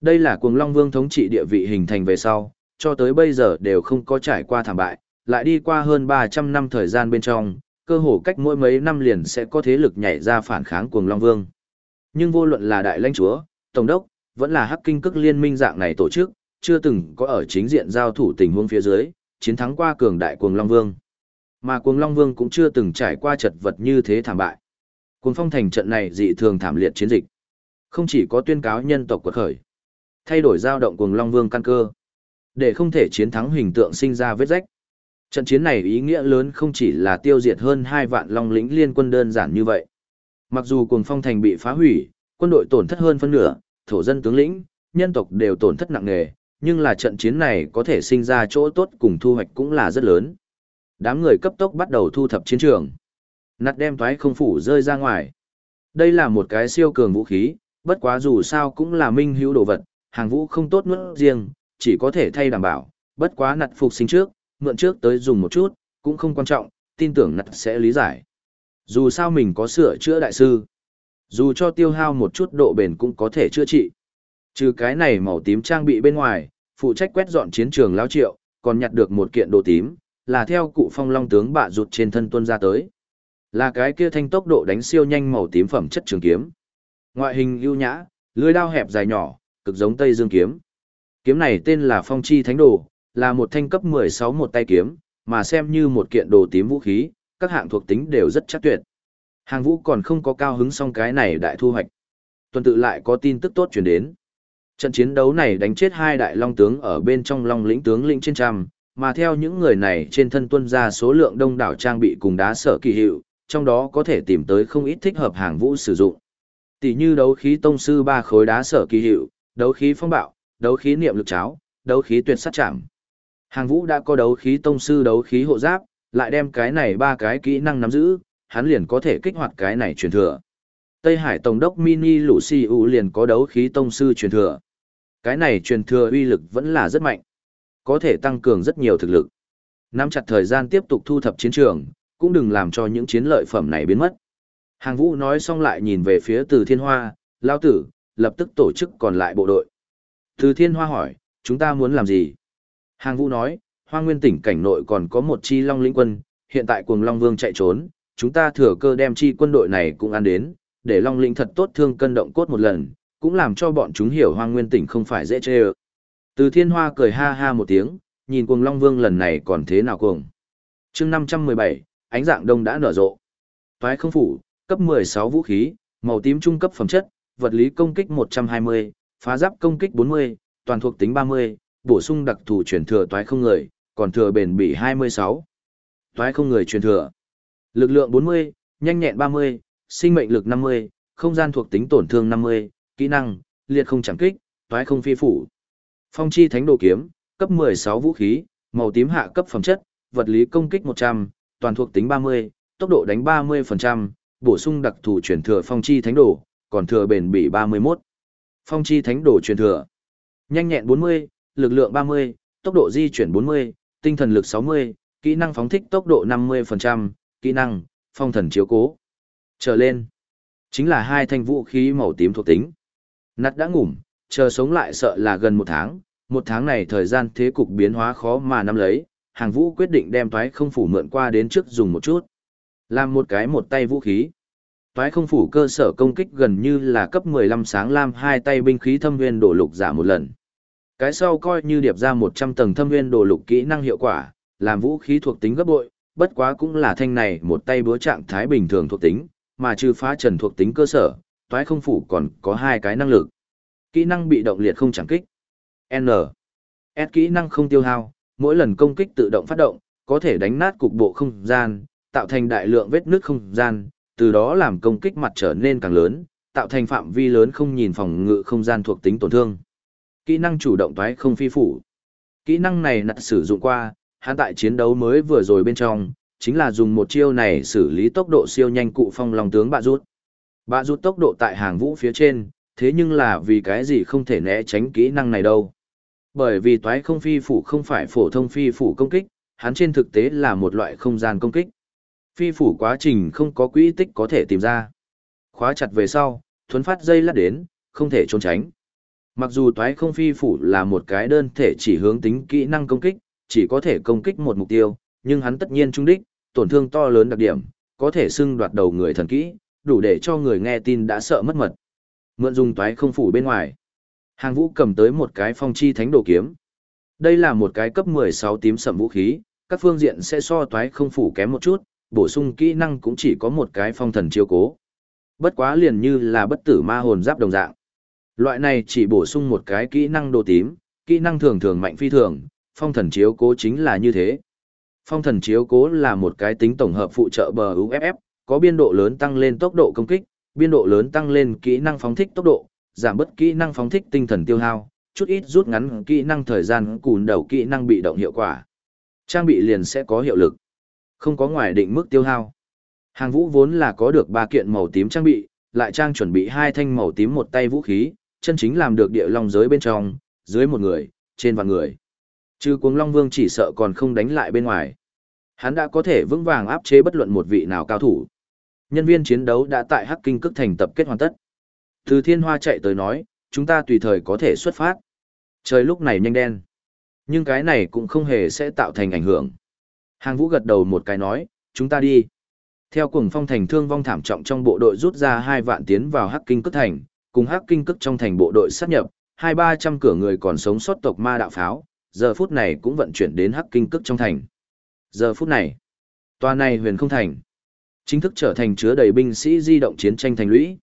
Speaker 1: Đây là cuồng Long Vương thống trị địa vị hình thành về sau, cho tới bây giờ đều không có trải qua thảm bại, lại đi qua hơn 300 năm thời gian bên trong, cơ hồ cách mỗi mấy năm liền sẽ có thế lực nhảy ra phản kháng cuồng Long Vương. Nhưng vô luận là đại lãnh chúa, tổng đốc, vẫn là hắc kinh Cực liên minh dạng này tổ chức, chưa từng có ở chính diện giao thủ tình huống phía dưới, chiến thắng qua cường đại cuồng Long Vương. Mà cuồng Long Vương cũng chưa từng trải qua chật vật như thế thảm bại. Cuồng phong thành trận này dị thường thảm liệt chiến dịch. Không chỉ có tuyên cáo nhân tộc quật khởi, thay đổi dao động cuồng Long Vương căn cơ, để không thể chiến thắng hình tượng sinh ra vết rách. Trận chiến này ý nghĩa lớn không chỉ là tiêu diệt hơn 2 vạn Long lĩnh liên quân đơn giản như vậy. Mặc dù cuồng phong thành bị phá hủy, quân đội tổn thất hơn phân nửa, thổ dân tướng lĩnh, nhân tộc đều tổn thất nặng nề, nhưng là trận chiến này có thể sinh ra chỗ tốt cùng thu hoạch cũng là rất lớn. Đám người cấp tốc bắt đầu thu thập chiến trường. Nặt đem thoái không phủ rơi ra ngoài. Đây là một cái siêu cường vũ khí, bất quá dù sao cũng là minh hữu đồ vật, hàng vũ không tốt nuốt riêng, chỉ có thể thay đảm bảo, bất quá nặt phục sinh trước, mượn trước tới dùng một chút, cũng không quan trọng, tin tưởng nặt sẽ lý giải. Dù sao mình có sửa chữa đại sư, dù cho tiêu hao một chút độ bền cũng có thể chữa trị. Trừ cái này màu tím trang bị bên ngoài, phụ trách quét dọn chiến trường lao triệu, còn nhặt được một kiện đồ tím, là theo cụ phong long tướng bạ rụt trên thân tuân ra tới. Là cái kia thanh tốc độ đánh siêu nhanh màu tím phẩm chất trường kiếm. Ngoại hình ưu nhã, lưỡi đao hẹp dài nhỏ, cực giống Tây Dương kiếm. Kiếm này tên là Phong Chi Thánh Đồ, là một thanh cấp 16 một tay kiếm, mà xem như một kiện đồ tím vũ khí, các hạng thuộc tính đều rất chắc tuyệt. Hàng vũ còn không có cao hứng xong cái này đại thu hoạch. Tuần tự lại có tin tức tốt chuyển đến. Trận chiến đấu này đánh chết hai đại long tướng ở bên trong long lĩnh tướng lĩnh trên trăm, mà theo những người này trên thân tuân ra số lượng đông đảo trang bị cùng đá sở kỳ hiệu, trong đó có thể tìm tới không ít thích hợp hàng vũ sử dụng. Tỷ như đấu khí tông sư ba khối đá sở kỳ hiệu, đấu khí phong bạo, đấu khí niệm lực cháo, đấu khí tuyệt sát chạm. Hàng Vũ đã có đấu khí tông sư đấu khí hộ giáp, lại đem cái này ba cái kỹ năng nắm giữ, hắn liền có thể kích hoạt cái này truyền thừa. Tây Hải Tổng đốc Mini Lucy U liền có đấu khí tông sư truyền thừa. Cái này truyền thừa uy lực vẫn là rất mạnh, có thể tăng cường rất nhiều thực lực. Nắm chặt thời gian tiếp tục thu thập chiến trường, cũng đừng làm cho những chiến lợi phẩm này biến mất. Hàng Vũ nói xong lại nhìn về phía Từ Thiên Hoa, lao tử, lập tức tổ chức còn lại bộ đội. Từ Thiên Hoa hỏi, chúng ta muốn làm gì? Hàng Vũ nói, Hoa Nguyên tỉnh cảnh nội còn có một chi Long lĩnh quân, hiện tại cuồng Long Vương chạy trốn, chúng ta thừa cơ đem chi quân đội này cũng ăn đến, để Long lĩnh thật tốt thương cân động cốt một lần, cũng làm cho bọn chúng hiểu Hoa Nguyên tỉnh không phải dễ chơi. Từ Thiên Hoa cười ha ha một tiếng, nhìn cuồng Long Vương lần này còn thế nào cuồng. chương 517, ánh dạng đông đã nở rộ. Toái không phủ, cấp 16 vũ khí, màu tím trung cấp phẩm chất, vật lý công kích 120, phá giáp công kích 40, toàn thuộc tính 30, bổ sung đặc thù chuyển thừa toái không người, còn thừa bền bỉ 26. Toái không người truyền thừa. Lực lượng 40, nhanh nhẹn 30, sinh mệnh lực 50, không gian thuộc tính tổn thương 50, kỹ năng, liệt không chẳng kích, toái không phi phủ. Phong chi thánh đồ kiếm, cấp 16 vũ khí, màu tím hạ cấp phẩm chất, vật lý công kích 100, toàn thuộc tính 30, tốc độ đánh 30%, bổ sung đặc thù truyền thừa phong chi thánh đồ, còn thừa bền bỉ 31. Phong chi thánh đồ truyền thừa. Nhanh nhẹn 40, lực lượng 30, tốc độ di chuyển 40, tinh thần lực 60, kỹ năng phóng thích tốc độ 50%, kỹ năng, phong thần chiếu cố. Trở lên. Chính là hai thanh vũ khí màu tím thuộc tính. Nặt đã ngủm, chờ sống lại sợ là gần một tháng, một tháng này thời gian thế cục biến hóa khó mà nắm lấy, hàng vũ quyết định đem toái không phủ mượn qua đến trước dùng một chút. Làm một cái một tay vũ khí. Toái không phủ cơ sở công kích gần như là cấp 15 sáng lam hai tay binh khí thâm nguyên đổ lục giả một lần. Cái sau coi như điệp ra 100 tầng thâm nguyên đổ lục kỹ năng hiệu quả, làm vũ khí thuộc tính gấp bội, bất quá cũng là thanh này một tay búa trạng thái bình thường thuộc tính, mà trừ phá trần thuộc tính cơ sở, toái không phủ còn có hai cái năng lực. Kỹ năng bị động liệt không chẳng kích. N. S kỹ năng không tiêu hao, mỗi lần công kích tự động phát động, có thể đánh nát cục bộ không gian, tạo thành đại lượng vết nước không gian, từ đó làm công kích mặt trở nên càng lớn, tạo thành phạm vi lớn không nhìn phòng ngự không gian thuộc tính tổn thương. Kỹ năng chủ động toái không phi phủ. Kỹ năng này nặng sử dụng qua, hắn tại chiến đấu mới vừa rồi bên trong, chính là dùng một chiêu này xử lý tốc độ siêu nhanh cụ phong lòng tướng bạ rút. Bạ rút tốc độ tại hàng vũ phía trên, thế nhưng là vì cái gì không thể né tránh kỹ năng này đâu. Bởi vì toái không phi phủ không phải phổ thông phi phủ công kích, hắn trên thực tế là một loại không gian công kích. Phi phủ quá trình không có quỹ tích có thể tìm ra. Khóa chặt về sau, thuấn phát dây lát đến, không thể trốn tránh. Mặc dù toái không phi phủ là một cái đơn thể chỉ hướng tính kỹ năng công kích, chỉ có thể công kích một mục tiêu, nhưng hắn tất nhiên trung đích, tổn thương to lớn đặc điểm, có thể xưng đoạt đầu người thần kỹ, đủ để cho người nghe tin đã sợ mất mật. Mượn dùng toái không phủ bên ngoài. Hàng vũ cầm tới một cái phong chi thánh đồ kiếm. Đây là một cái cấp 16 tím sầm vũ khí, các phương diện sẽ so toái không phủ kém một chút, bổ sung kỹ năng cũng chỉ có một cái phong thần chiếu cố. Bất quá liền như là bất tử ma hồn giáp đồng dạng. Loại này chỉ bổ sung một cái kỹ năng đồ tím, kỹ năng thường thường mạnh phi thường, phong thần chiếu cố chính là như thế. Phong thần chiếu cố là một cái tính tổng hợp phụ trợ bờ UFF, có biên độ lớn tăng lên tốc độ công kích, biên độ lớn tăng lên kỹ năng phóng thích tốc độ, giảm bớt kỹ năng phóng thích tinh thần tiêu hao, chút ít rút ngắn kỹ năng thời gian cùn đầu kỹ năng bị động hiệu quả. Trang bị liền sẽ có hiệu lực. Không có ngoài định mức tiêu hao. Hàng vũ vốn là có được ba kiện màu tím trang bị, lại trang chuẩn bị hai thanh màu tím một tay vũ khí, chân chính làm được địa long giới bên trong, dưới một người, trên vạn người. Trừ cuồng long vương chỉ sợ còn không đánh lại bên ngoài. Hắn đã có thể vững vàng áp chế bất luận một vị nào cao thủ. Nhân viên chiến đấu đã tại Hắc Kinh cức thành tập kết hoàn tất. Từ thiên hoa chạy tới nói, chúng ta tùy thời có thể xuất phát. Trời lúc này nhanh đen. Nhưng cái này cũng không hề sẽ tạo thành ảnh hưởng. Hàng vũ gật đầu một cái nói, chúng ta đi. Theo cùng phong thành thương vong thảm trọng trong bộ đội rút ra hai vạn tiến vào Hắc Kinh cức thành, cùng Hắc Kinh cức trong thành bộ đội sát nhập, hai ba trăm cửa người còn sống sót tộc ma đạo pháo, giờ phút này cũng vận chuyển đến Hắc Kinh cức trong thành. Giờ phút này, tòa này huyền không thành, chính thức trở thành chứa đầy binh sĩ di động chiến tranh thành lũy.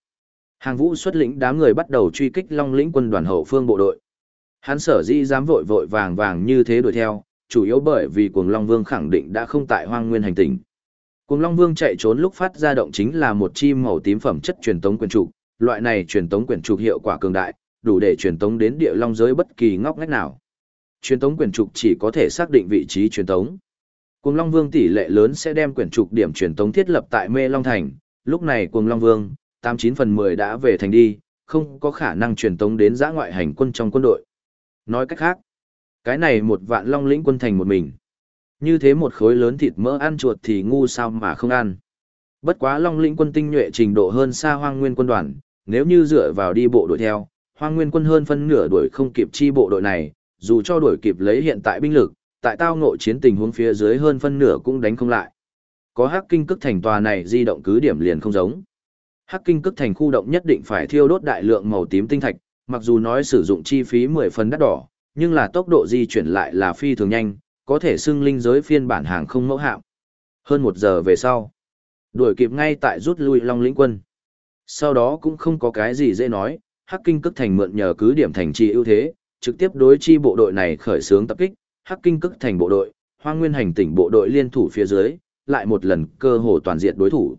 Speaker 1: Hàng vũ xuất lĩnh đám người bắt đầu truy kích Long lĩnh quân đoàn hậu phương bộ đội. Hắn sở dĩ dám vội vội vàng vàng như thế đuổi theo, chủ yếu bởi vì cuồng Long Vương khẳng định đã không tại hoang nguyên hành tinh. Cuồng Long Vương chạy trốn lúc phát ra động chính là một chim màu tím phẩm chất truyền tống quyền trục, loại này truyền tống quyền trục hiệu quả cường đại, đủ để truyền tống đến địa long giới bất kỳ ngóc ngách nào. Truyền tống quyền trục chỉ có thể xác định vị trí truyền tống. Cuồng Long Vương tỷ lệ lớn sẽ đem quyển trục điểm truyền tống thiết lập tại Mê Long Thành, lúc này Cuồng Long Vương, 89 phần 10 đã về thành đi, không có khả năng truyền tống đến giã ngoại hành quân trong quân đội. Nói cách khác, cái này một vạn Long lĩnh quân thành một mình. Như thế một khối lớn thịt mỡ ăn chuột thì ngu sao mà không ăn. Bất quá Long lĩnh quân tinh nhuệ trình độ hơn xa Hoang Nguyên quân đoàn, nếu như dựa vào đi bộ đội theo, Hoang Nguyên quân hơn phân nửa đuổi không kịp chi bộ đội này, dù cho đuổi kịp lấy hiện tại binh lực, tại tao ngộ chiến tình huống phía dưới hơn phân nửa cũng đánh không lại. Có Hắc Kinh Cức thành tòa này di động cứ điểm liền không giống. Hắc Kinh Cức thành khu động nhất định phải thiêu đốt đại lượng màu tím tinh thạch, mặc dù nói sử dụng chi phí 10 phần đắt đỏ, nhưng là tốc độ di chuyển lại là phi thường nhanh, có thể xưng linh giới phiên bản hàng không mẫu hạm. Hơn một giờ về sau, đuổi kịp ngay tại rút lui Long lĩnh quân. Sau đó cũng không có cái gì dễ nói, Hắc Kinh Cức thành mượn nhờ cứ điểm thành trì ưu thế, trực tiếp đối chi bộ đội này khởi xướng tập kích, Hắc Kinh Cức thành bộ đội, Hoang Nguyên hành tỉnh bộ đội liên thủ phía dưới, lại một lần cơ hồ toàn diện đối thủ.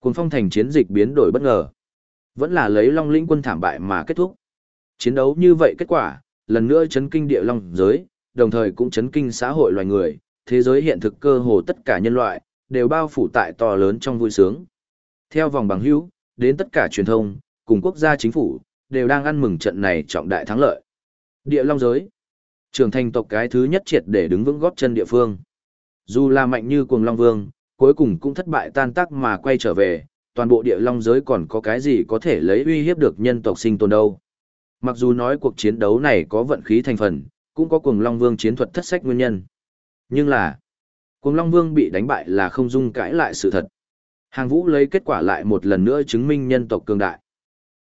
Speaker 1: Cuồng phong thành chiến dịch biến đổi bất ngờ. Vẫn là lấy Long lĩnh quân thảm bại mà kết thúc. Chiến đấu như vậy kết quả, lần nữa chấn kinh địa long giới, đồng thời cũng chấn kinh xã hội loài người, thế giới hiện thực cơ hồ tất cả nhân loại, đều bao phủ tại to lớn trong vui sướng. Theo vòng bằng hữu, đến tất cả truyền thông, cùng quốc gia chính phủ, đều đang ăn mừng trận này trọng đại thắng lợi. Địa long giới, trưởng thành tộc cái thứ nhất triệt để đứng vững góp chân địa phương. Dù là mạnh như cuồng long vương, cuối cùng cũng thất bại tan tác mà quay trở về, toàn bộ địa long giới còn có cái gì có thể lấy uy hiếp được nhân tộc sinh tồn đâu. Mặc dù nói cuộc chiến đấu này có vận khí thành phần, cũng có cuồng long vương chiến thuật thất sách nguyên nhân. Nhưng là, cuồng long vương bị đánh bại là không dung cãi lại sự thật. Hàng vũ lấy kết quả lại một lần nữa chứng minh nhân tộc cường đại.